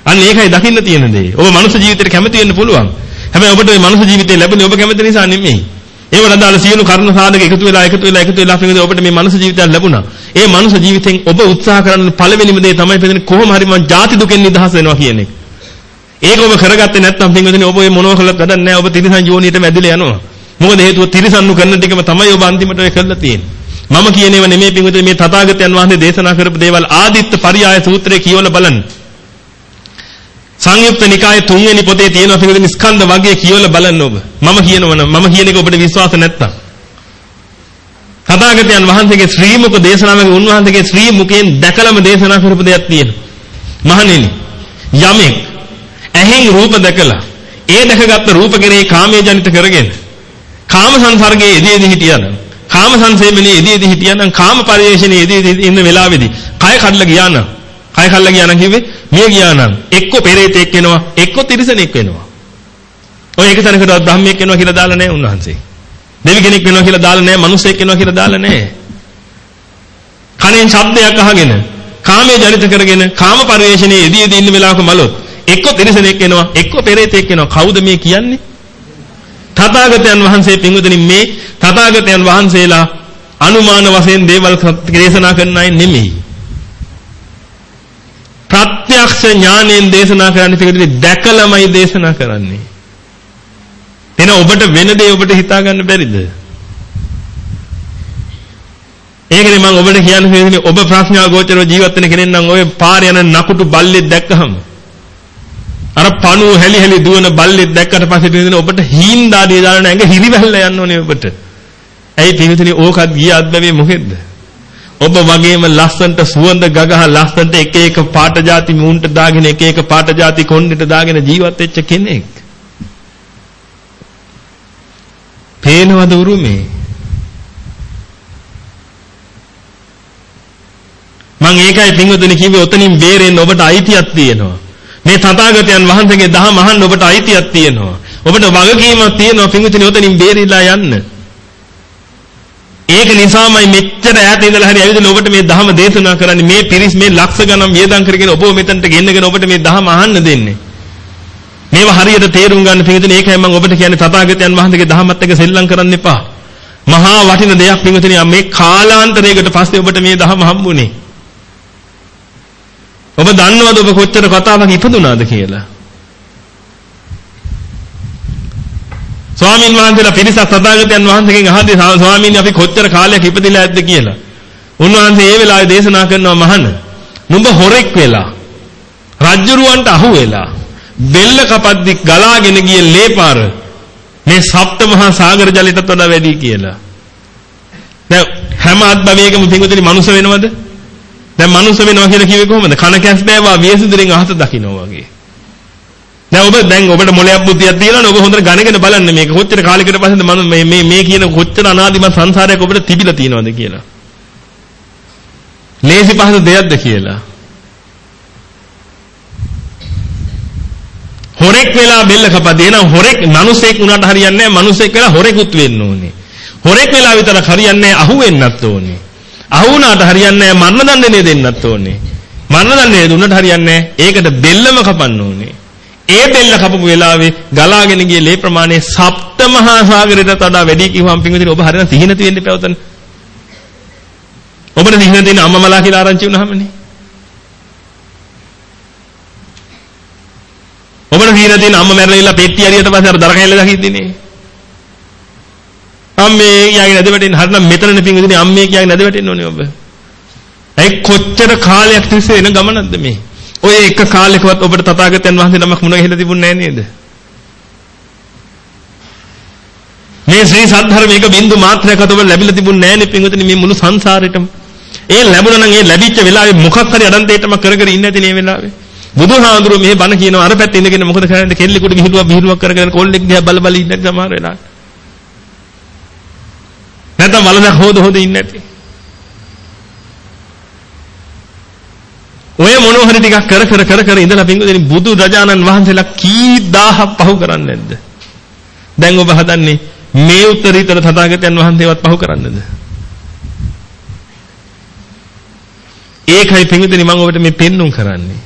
අන්න ඒකයි දකින්න තියෙන දේ. ඔබ මනුස්ස ජීවිතේට කැමති වෙන්න පුළුවන්. හැබැයි ඔබට මේ මනුස්ස ජීවිතේ ලැබුණේ ඔබ කැමති නිසා නෙමෙයි. ඒවට අදාළ සියලු කර්ණ සාධක එකතු වෙලා එකතු වෙලා එකතු වෙලා පිළිද ඔබට මේ මනුස්ස ජීවිතයක් ලැබුණා. ඒ මනුස්ස ජීවිතෙන් ඔබ උත්සාහ කරන පළවෙනිම දේ තමයි පිළිදෙන කොහොම හරි මං ජාති දුකෙන් නිදහස් වෙනවා කියන එක. ඒක ඔබ කරගත්තේ නැත්නම් පින්වදිනේ ඔබ මේ මොනව කළත් වැඩක් නැහැ. ඔබ තිරිසන් යෝනියට වැදිලා යනවා. මොකද හේතුව තිරිසන්නු කරන ටිකම තමයි ඔබ අන්තිමට ඔය කරලා තියෙන්නේ. මම කියන ඒවා නෙමෙයි පින්වදිනේ මේ තථාගතයන් වහන්සේ දේශනා කරපු දේවල් ආදිත්ත පරියාය සූත්‍රයේ කියවලා බලන්න. සංයුක්ත නිකායේ තුන්වෙනි පොතේ තියෙනවා පිළිගන්න ස්කන්ධ වර්ගය කියවලා බලන්න ඔබ. මම කියනවනම් මම කියන එක ඔබට විශ්වාස නැත්තම්. තථාගතයන් වහන්සේගේ ශ්‍රී මුඛ දේශනාවේ උන්වහන්සේගේ ශ්‍රී මුඛයෙන් දැකලම දේශනා කරපු දෙයක් තියෙනවා. මහණෙනි යමෙක් ඇහෙන් රූප දැකලා ඒ දැකගත්ත රූප කෙරේ කාමයේ ජනිත කරගෙන කාම සංසර්ගයේ එදීදී හිටියනම් කාම සංසේමනේ එදීදී හිටියනම් කාම පරිවේශනේ එදීදී ඉන්න වෙලාවේදී කය කඩලා ගියා නම් කය කඩලා ගියා නම් කිව්වේ මිය ගියා නම් එක්ක පෙරේතෙක් වෙනවා එක්ක තිරිසනෙක් වෙනවා. ඔය එක තැනකටවත් ධම්මයක් වෙනවා කියලා දාලා නැහැ උන්වහන්සේ. දෙවි කෙනෙක් වෙනවා කියලා දාලා නැහැ, මිනිසෙක් වෙනවා කියලා දාලා නැහැ. කණෙන් ශබ්දයක් අහගෙන කාමයේ ජනිත කරගෙන කාම පරිවේශනයේ එදී එදී ඉන්න වෙලාවක මලොත් එක්ක තිරිසනෙක් වෙනවා එක්ක පෙරේතෙක් වෙනවා. කවුද මේ කියන්නේ? තථාගතයන් වහන්සේ පින්වතුනි මේ තථාගතයන් වහන්සේලා අනුමාන වශයෙන් දේවල් දේශනා කරන අය නෙමෙයි. ප්‍රත්‍යක්ෂ ඥාණයෙන් දේශනා කරන්න පිළිදෙන්නේ දැකලමයි දේශනා කරන්නේ. එන ඔබට වෙන දේ ඔබට හිතා ගන්න බැරිද? ඒකනේ මම ඔබට කියන්න හේතුනේ ඔබ ප්‍රඥා ගෝචරව ජීවත් වෙන කෙනෙක් නම් ඔය පාරේ යන නකුටු බල්ලෙක් දැක්කහම අර පණුව හැලි හැලි දුවන බල්ලෙක් දැක්කට පස්සේ තියෙන ඔබට හීන්දාඩිය දාලා නැංග හිරිවැල්ල යන්න ඕනේ ඔබට. ඇයි පින්විතනේ ඕකත් ගිය අත්බැවේ මොකෙද්ද? ඔබ වගේම ලස්සන්ට සුවඳ ගගහ ලස්සන්ට එක එක පාට જાති මූන්ට දාගෙන එක එක පාට જાති කොණ්ඩෙට දාගෙන ජීවත් වෙච්ච කෙනෙක්. පේනවද උරුමේ? මම ඒකයි පින්වතුනි කිව්වේ ඔතනින් බේරෙන්න ඔබට අයිතියක් තියෙනවා. මේ තථාගතයන් වහන්සේගේ දහම අහන්න ඔබට අයිතියක් තියෙනවා. ඔබට වගකීමක් තියෙනවා පින්වතුනි ඔතනින් බේරිලා යන්න. ඒක නිසාමයි මෙච්චර ඈත ඉඳලා හරි ඇවිදලා ඔබට මේ ධහම දේශනා කරන්නේ මේ පිරිස් මේ ලක්ෂ ගණන් වියදම් කරගෙන ඔබව මෙතනට ගෙන්නගෙන ඔබට මේ ධහම අහන්න දෙන්නේ. මේවා හරියට තේරුම් ගන්න පිටුතුනේ ඒකයි මම ඔබට කියන්නේ තථාගතයන් වහන්සේගේ ධහමත් එක්ක සෙල්ලම් කරන්න එපා. මහා වටින දෙයක් පිටුතුනේ මේ කාලාන්තරයකට පස්සේ ඔබට මේ ධහම හම්බුනේ. ඔබ දන්නවද ඔබ කොච්චර කතාවක් ඉපදුනාද කියලා? ස්වාමීන් වහන්සේලා පිරිසක් තථාගතයන් වහන්සේගෙන් අහද්දී ස්වාමීන් අපි කොච්චර කාලයක් ඉපදිලා ඇද්ද කියලා. උන්වහන්සේ ඒ වෙලාවේ දේශනා කරනවා මහණ. නුඹ හොරෙක් වෙලා රජ්ජුරුවන්ට අහු වෙලා බෙල්ල කපද්දි ගලාගෙන ගිය ලේපාර මේ සප්ත මහා සාගර ජලයටත් වඩා වැඩි කියලා. දැන් හැම අත්බවයකම පිටුතුනි මනුස්ස වෙනවද? දැන් මනුස්ස වෙනවා කියලා කිව්වේ කොහොමද? කන කැස් බෑවා වියසුදුරෙන් අහස දකින්නවා වගේ. දැන් ඔබ දැන් ඔබට මොලයක් බුද්ධියක් තියෙනවනේ ඔබ හොඳට ගණගෙන බලන්න මේක කොච්චර කාලයකට පස්සේද මම මේ මේ මේ කියන කොච්චර අනාදිමත් සංසාරයක් ඔබට තිබිලා තියෙනවද කියලා. ලේසි පහසු දෙයක්ද කියලා. හොරෙක් වෙලා බෙල්ල කපද්දී එහෙනම් හොරෙක් මිනිසෙක් වුණාට හරියන්නේ නැහැ මිනිසෙක් වෙලා හොරෙකුත් වෙන්න ඕනේ. හොරෙක් වෙලා විතරක් හරියන්නේ නැහැ අහු වෙන්නත් ඕනේ. අහු වුණාට හරියන්නේ නැහැ මරණ දඬුවම් දෙන්නත් ඕනේ. මරණ දඬුවම් දුන්නට හරියන්නේ නැහැ. ඒකට බෙල්ලම කපන්න ඕනේ. ඒ බෙල්ල කපපු වෙලාවේ ගලාගෙන ගිය ලේ ප්‍රමාණය සප්ත මහා සාගරයට වඩා වැඩි කිව්වම් පින්විතින් ඔබ හරියට සිහින තියෙන්න පැවතන. ඔබට සිහින තියෙන අම්මමලා කියලා ආරංචි වුණාමනේ. ඔබට සිහින තියෙන අම්ම මැරලා ඉල්ල පෙට්ටිය හරියට පස්සේ අර දර කැල්ල දකිද්දිනේ. අම්මේ කියාගෙන නැද වැටෙන්න හරිනම් මෙතනනේ පින්විතින් අම්මේ කියාගෙන නැද වැටෙන්න ඕනේ ඔබ. ඒ කොච්චර කාලයක් තිස්සේ එන ගමනක්ද මේ? ඔය එක කාලෙකවත් ඔබට තථාගතයන් වහන්සේ නමක් මුණ ගැහිලා තිබුණේ නැහැ නේද? මේ ශ්‍රී සද්ධර්මයක බින්දු මාත්‍රයක්වත් ඔබ ලැබිලා තිබුණේ නැහැ නේ පින්වතුනි මේ මුළු සංසාරෙටම. ඒ ලැබුණා නම් ඒ ලැබිච්ච වෙලාවේ මොකක් හරි අඩන්තේටම කර කර ඉන්නේ නැති නේ වෙලාවේ. බුදුහාඳුරු මේ බණ කියනවා අර පැත්තේ ඉඳගෙන මොකද කරන්නේ කෙල්ලෙකුට විහිළුවක් විහිළුවක් කරගෙන කොල්ලෙක් දිහා බල බල ඉන්නේ සමහර වෙලාවට. නැත්නම් වලදක් හොද හොද ඉන්නේ නැති. ඔය මොනවා හරි ටිකක් කර කර කර කර ඉඳලා පින්වදින බුදු රජාණන් වහන්සේලා කී දහහක් පහු කරන්නේ නැද්ද? දැන් ඔබ හදන්නේ මේ උත්තරීතර තථාගතයන් වහන්සේවත් පහු කරන්නද? ඒකයි පින්වදින මම ඔබට මේ පෙන්눔 කරන්නේ.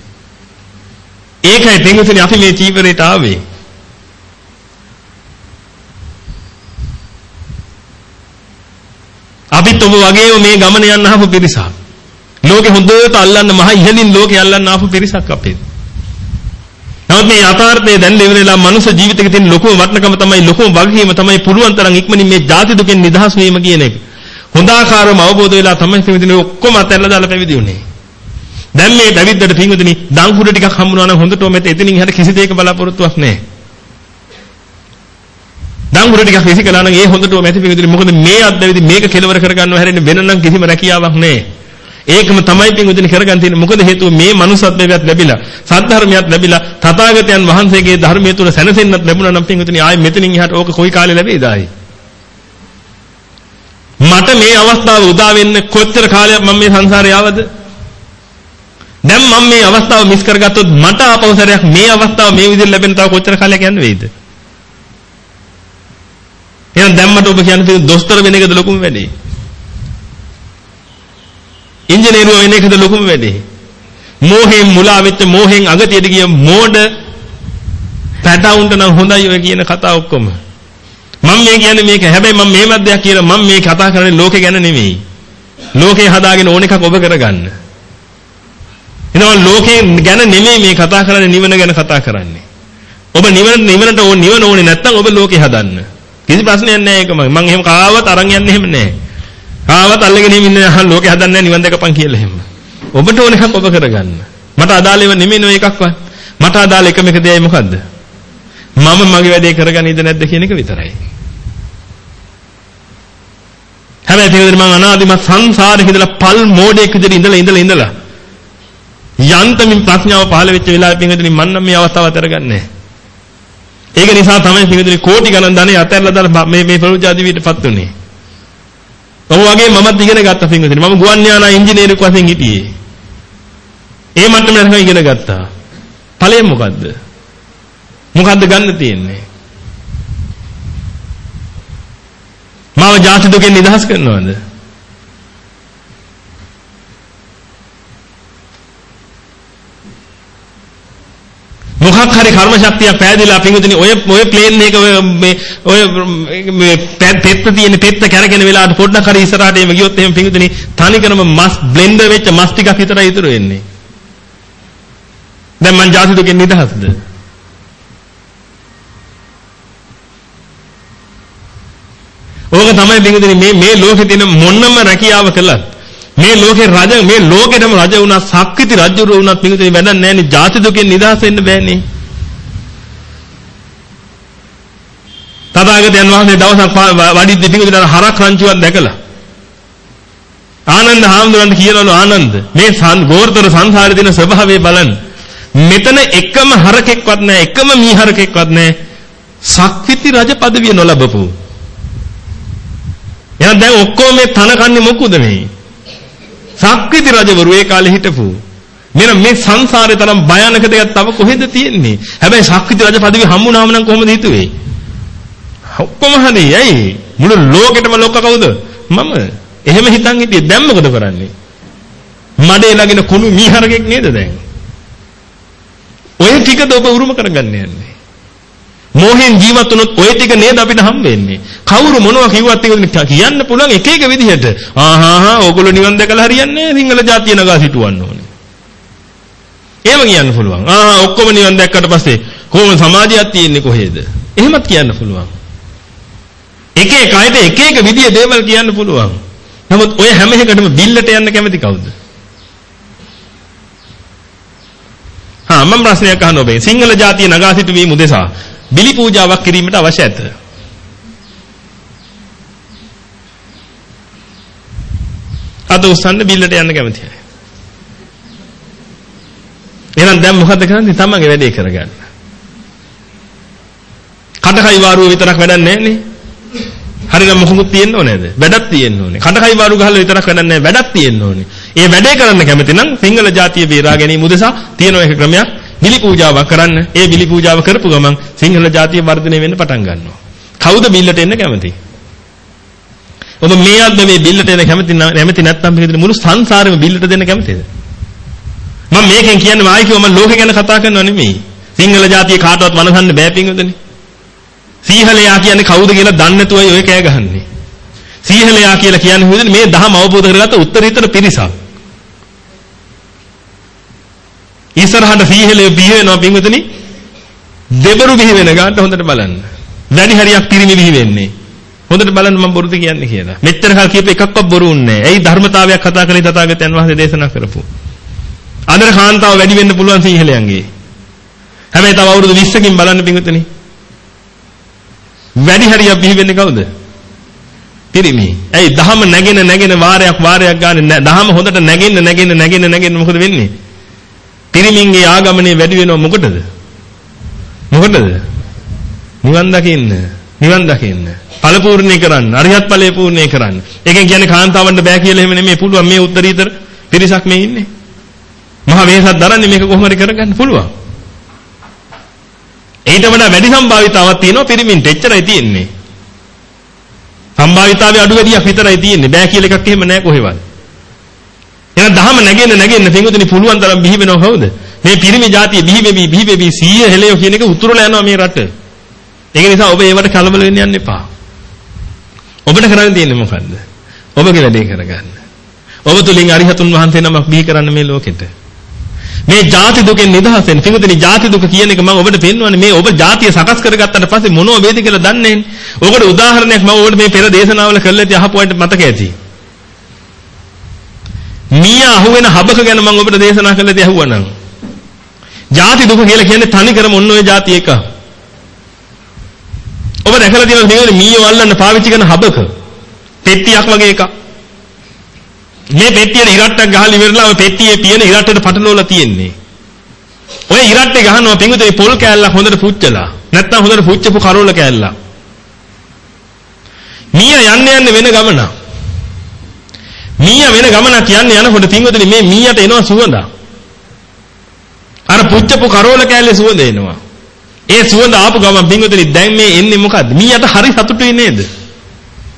ඒකයි පින්වදින අපි මේ චීවරයට ආවේ. අපිත් ඔබ වගේම මේ ගමන යන්න ආපු පිරිසක්. ලෝකෙ හොඳට අල්ලන්න මහ ඉහළින් ලෝකෙ අල්ලන්න ආපු පිරිසක් අපේ. නමුත් මේ යථාර්ථය දැන් ඉවරලා මනුෂ්‍ය ජීවිතේ තියෙන ලොකුම වටිනකම තමයි ලොකුම වගකීම තමයි පුළුවන් තරම් ඉක්මනින් මේ ජාති දුකෙන් නිදහස් වීම කියන එක. හොඳාකාරව අවබෝධ වෙලා තමයි පින්විතනේ ඔක්කොම අතහැරලා දාලා පැවිදි වුනේ. දැන් මේ පැවිද්දට පින්විතනේ දංකුඩ ටිකක් හම්බුනා නම් හොඳටම මෙතන එතනින් හැට කිසි දෙයක බලාපොරොත්තුවක් නැහැ. දංකුඩ ටිකක් විසි කළා නම් ඒ හොඳටම මැති පින්විතනේ මොකද මේ අත්දැවිදි මේක කෙලවර කරගන්නව හැරෙන්නේ වෙන නම් කිසිම රැකියාවක් නැහැ. ඒකම තමයි පින්වදින කරගන්න තියෙන්නේ. මොකද හේතුව මේ manussත්වයට ලැබිලා, සද්ධර්මයක් ලැබිලා, තථාගතයන් වහන්සේගේ ධර්මයේ තුල සැනසෙන්නත් ලැබුණා නම් පින්වදින ආයේ මෙතනින් එහාට ඕක කොයි කාලේ ලැබෙයිද ආයේ? මට මේ අවස්ථාව උදා වෙන්න කොච්චර කාලයක් මම මේ සංසාරේ ආවද? දැන් මම මේ අවස්ථාව මිස් කරගත්තොත් මට ආපෞසරයක් මේ අවස්ථාව මේ විදිහට ලැබෙන තව කොච්චර කාලයක් යන්න වෙයිද? එහෙනම් දැන් මට ඔබ කියන්න තියෙන දොස්තර වෙන එකද ලොකුම වැඩේ? ඉංජිනේරුව වෙන එකද ලොකුම වැඩේ. මෝහෙන් මුලා වෙච්ච මෝහෙන් අගතියට ගිය මෝඩ පැටවුන්ට නම් හොඳයි ඔය කියන කතා ඔක්කොම. මම මේ කියන්නේ මේක හැබැයි මම මේවත් දෙයක් කියලා මම මේ කතා කරන්නේ ලෝකේ ගැන නෙමෙයි. ලෝකේ හදාගෙන ඕන එකක් ඔබ කරගන්න. එනවා ලෝකේ ගැන නෙමෙයි මේ කතා කරන්නේ නිවන ගැන කතා කරන්නේ. ඔබ නිවන නිවනට ඕන නිවන ඕනේ නැත්නම් ඔබ ලෝකේ හදන්න. කිසි ප්‍රශ්නයක් නැහැ ඒක මම. මම එහෙම කාවත් අරන් යන්නේ එහෙම නැහැ. ආවත් අල්ලගෙන ඉන්නේ අහන් ලෝකේ හදන්නේ නිවන් දැකපන් කියලා එහෙම. ඔබට ඕන එකක් ඔබ කරගන්න. මට අදාළව නෙමෙයි නෝ එකක්වත්. මට අදාළ එකම එක දෙයයි මොකද්ද? මම මගේ වැඩේ කරගන්නේද නැද්ද කියන එක විතරයි. හැබැයි තේරෙන්නේ මම අනාදිමත් සංසාරේ ඉඳලා පල් මෝඩෙක් විදිහට ඉඳලා ඉඳලා ඉඳලා යන්තමින් ප්‍රඥාව පහළ වෙච්ච වෙලාවෙ පින්වදින මම නම් මේ අවස්ථාව අතරගන්නේ නැහැ. ඒක නිසා තමයි පිටුදුනේ කෝටි ගණන් ධනෙ අතහැරලා දාලා මේ මේ ප්‍රවෘජාදිවියටපත් උනේ. ඔහු වගේ මමත් ඉගෙන ගත්තා පිටුදුනේ. මම ගුවන් යානා ඉංජිනේරුවෙක් වශයෙන් හිටියේ. ඒ මට්ටමේ තමයි ඉගෙන ගත්තා. ඵලය මොකද්ද? මොකද්ද ගන්න තියෙන්නේ? මාව ජාති දුකෙන් නිදහස් කරනවද? මොකක් හරි කර්ම ශක්තියක් පෑදිලා පිඟුතුනි ඔය ඔය ප්ලේන් එක ඔය මේ ඔය මේ පෙත්ත තියෙන පෙත්ත කැරගෙන වෙලාවට පොඩ්ඩක් හරි ඉස්සරහට එම ගියොත් එහෙම පිඟුතුනි තනිකරම මස් බ්ලෙන්ඩර් වෙච්ච මස් ටිකක් විතරයි ඉතුරු වෙන්නේ. දැන් මං ජාති දුකෙන් නිදහස්ද? ඕක තමයි පිඟුතුනි මේ මේ ලෝකේ තියෙන මොනම රැකියාව කළත් මේ ලෝකේ රජ මේ ලෝකෙටම රජ වුණා සක්විති රජුරු වුණත් පිඟුතුනි වැඩක් නැහැ නේ. ජාති දුකෙන් නිදහස් වෙන්න බෑනේ තථාගතයන් වහන්සේ දවසක් වඩිද්දි පිඟුතුනි අර හරක් රංචුවක් දැකලා. ආනන්ද හාමුදුරන්ට කියනවලු ආනන්ද මේ ගෝර්තර සංසාරේ දින ස්වභාවය බලන්න. මෙතන එකම හරකෙක්වත් නැහැ එකම මීහරකෙක්වත් නැහැ. සක්විති රජ পদවිය නොලබපු. එහෙනම් දැන් ඔක්කොම මේ තන කන්නේ මොකුද මේ? සක්විති රජවරු ඒ කාලේ හිටපු. මෙන්න මේ සංසාරේ තරම් භයානක දෙයක් තව කොහෙද තියෙන්නේ? හැබැයි සක්විති රජ পদවි හම්බුනාම නම් කොහොමද හිතුවේ? ඔක්කොම හරි ඇයි? මුළු ලෝකෙටම ලොක්ක කවුද? මම. එහෙම හිතන් හිටියේ දැන් මොකද කරන්නේ? මඩේ ළඟින කුණු මීහරකෙක් නේද දැන්? ඔය ටිකද ඔබ උරුම කරගන්න යන්නේ. මෝහෙන් ජීවත් වුණොත් ඔය ටික නේද අපිට හම් වෙන්නේ. කවුරු මොනවා කිව්වත් ඒක කියන්න පුළුවන් එක එක විදිහට. ආහා ඕගොල්ලෝ නිවන් දැකලා හරියන්නේ සිංහල ජාතිය නගා සිටවන්න ඕනේ. එහෙම කියන්න පුළුවන්. ආහා ඔක්කොම නිවන් දැක්කට පස්සේ කොහොම සමාජයක් තියෙන්නේ කොහෙද? එහෙමත් කියන්න පුළුවන්. එක එක අයට එක එක විදිය දේවල් කියන්න පුළුවන්. නමුත් ඔය හැම එකකටම බිල්ලට යන්න කැමති කවුද? හා මම ප්‍රශ්නයක් අහන්න ඔබේ. සිංහල ජාතිය නගා සිටුවීම උදෙසා බිලි පූජාවක් කිරීමට අවශ්‍ය ඇත. අත උස්සන්න බිල්ලට යන්න කැමති අය. එහෙනම් දැන් මොකද කරන්නේ? තමන්ගේ වැඩේ කරගන්න. කඩකයි වාරුව විතරක් වැඩක් නැහැ නේ. හරිනම් මොකකුත් තියෙන්න ඕනේද? වැඩක් තියෙන්න ඕනේ. කඩකයි වාරු ගහලා විතරක් වැඩක් නැහැ. වැඩක් තියෙන්න ඕනේ. ඒ වැඩේ කරන්න කැමති නම් සිංහල ජාතිය බේරා ගැනීම උදෙසා තියෙන එක ක්‍රමයක් බිලි පූජාවක් කරන්න. ඒ බිලි පූජාව කරපු ගමන් සිංහල ජාතිය වර්ධනය වෙන්න පටන් ගන්නවා. කවුද බිල්ලට එන්න කැමති? ඔබ මේ අද්ද මේ බිල්ලට එන්න කැමති නැමැති නැත්නම් පිළිදෙන මුළු සංසාරෙම බිල්ලට දෙන්න කැමතිද? මම මේකෙන් කියන්නේ මායි කිව්ව මම ලෝකේ ගැන කතා කරනව නෙමෙයි. සිංහල ජාතිය කාටවත් වනසන්න බෑ පින්වදනේ. සීහලයා කියන්නේ කවුද කියලා දන්නේ නැතුවයි ඔය කෑ ගහන්නේ. සීහලයා කියලා කියන්නේ මේ දහම අවබෝධ කරගත්ත උත්තරීතර පිරිසක්. ඉස්සරහට සීහලේ බිහි වෙනවා පින්වතුනි. දෙබරු බිහි වෙන ගානට හොඳට බලන්න. වැඩි හරියක් පිරිමි බිහි වෙන්නේ. හොඳට බලන්න මම බොරුද කියන්නේ කියලා. මෙච්චර කල් කියපු එකක්වත් බොරු උන්නේ නැහැ. ඇයි ධර්මතාවයක් කතා කරලා තථාගතයන් වහන්සේ දේශනා කරපු. අදර කාන්තාව වැඩි වෙන්න පුළුවන් සීහලයන්ගේ. හැබැයි තව අවුරුදු 20කින් බලන්න පින්වතුනි. වැඩි හරියක් බිහි වෙන්නේ කවුද? පිරිමි. ඇයි දහම නැගෙන නැගෙන වාරයක් වාරයක් ගන්න දහම හොඳට නැගෙන්න නැගෙන්න නැගෙන්න නැගෙන්න මොකද වෙන්නේ? පිරිමින්ගේ ආගමනේ වැඩි වෙනව මොකටද? මොකටද? නිවන් දකින්න. නිවන් දකින්න. ඵල පූර්ණේ කරන්න. අරිහත් ඵලයේ පූර්ණේ කරන්න. ඒකෙන් කියන්නේ කාන්තාවන්ට බෑ කියලා එහෙම නෙමෙයි පුළුවන් මේ උත්තරීතර පිරිසක් මේ ඉන්නේ. මහ වෙහසක් දරන්නේ මේක කොහොම හරි කරගන්න පුළුවන්. ඊට වඩා වැඩි සම්භාවිතාවක් තියෙනවා පිරිමින්ට. එච්චරයි තියෙන්නේ. සම්භාවිතාවේ අඩු වැඩියක් විතරයි තියෙන්නේ. බෑ කියලා එකක් එහෙම නැහැ කොහෙවත්. එහෙනම් දහම නැගෙන්න නැගෙන්න පින්වතුනි පුළුවන් තරම් බිහි වෙනව කවුද? මේ පිරිමි જાතිය බිහි වෙවි බිහි වෙවි 100 හෙලයෝ කියන එක උතුරලා යනවා මේ රට. ඒක නිසා ඔබ ඒවට කලබල වෙන්න යන්න එපා. ඔබට කරන්න තියෙන්නේ මොකද්ද? ඔබගේ වැඩේ කරගන්න. ඔබ තුලින් අරිහතුන් වහන්සේ නමක් බිහි කරන්න මේ ලෝකෙට. මේ ජාති දුකෙන් නිදහසෙන් පිඟුදෙනි ජාති දුක කියන එක මම ඔබට පෙන්වන්නේ මේ ඔබ ජාතිය සකස් කරගත්තට පස්සේ මොනෝ වේද කියලා දන්නේ නැහැ. ඔකට උදාහරණයක් මම ඔබට මේ පෙර දේශනාවල කළා ඉතින් අහපු අයට මතක ඇති. මීයා අහුවෙන හබක ගැන මම ඔබට දේශනා කළා ඉතින් අහුවනම්. ජාති දුක කියලා කියන්නේ තනි කරම ඔන්න ඔය ජාති එකක්. ඔබ දැකලා තියෙනවද මේකේ මීයෝ අල්ලන්න පාවිච්චි කරන හබක? පෙට්ටියක් වගේ එකක්. මේ පෙට්ටියට ඉරට්ටක් ගහලා ඉවරලා ඔය පෙට්ටියේ පියන ඉරට්ටට පටලවලා තියෙන්නේ. ඔය ඉරට්ටේ ගහනවා පිංගුතුනි පොල් කෑල්ලක් හොඳට පුච්චලා. නැත්තම් හොඳට පුච්චපු කරෝල කෑල්ලක්. මීයා යන්න යන්න වෙන ගමන. මීයා වෙන ගමනක් යන්න යනකොට පිංගුතුනි මේ මීයට එනවා සුවඳ. අර පුච්චපු කරෝල කෑල්ලේ සුවඳ එනවා. ඒ සුවඳ ආපු ගමන් පිංගුතුනි දැන් මේ එන්නේ මොකද්ද? මීයට හරි සතුටුයි නේද?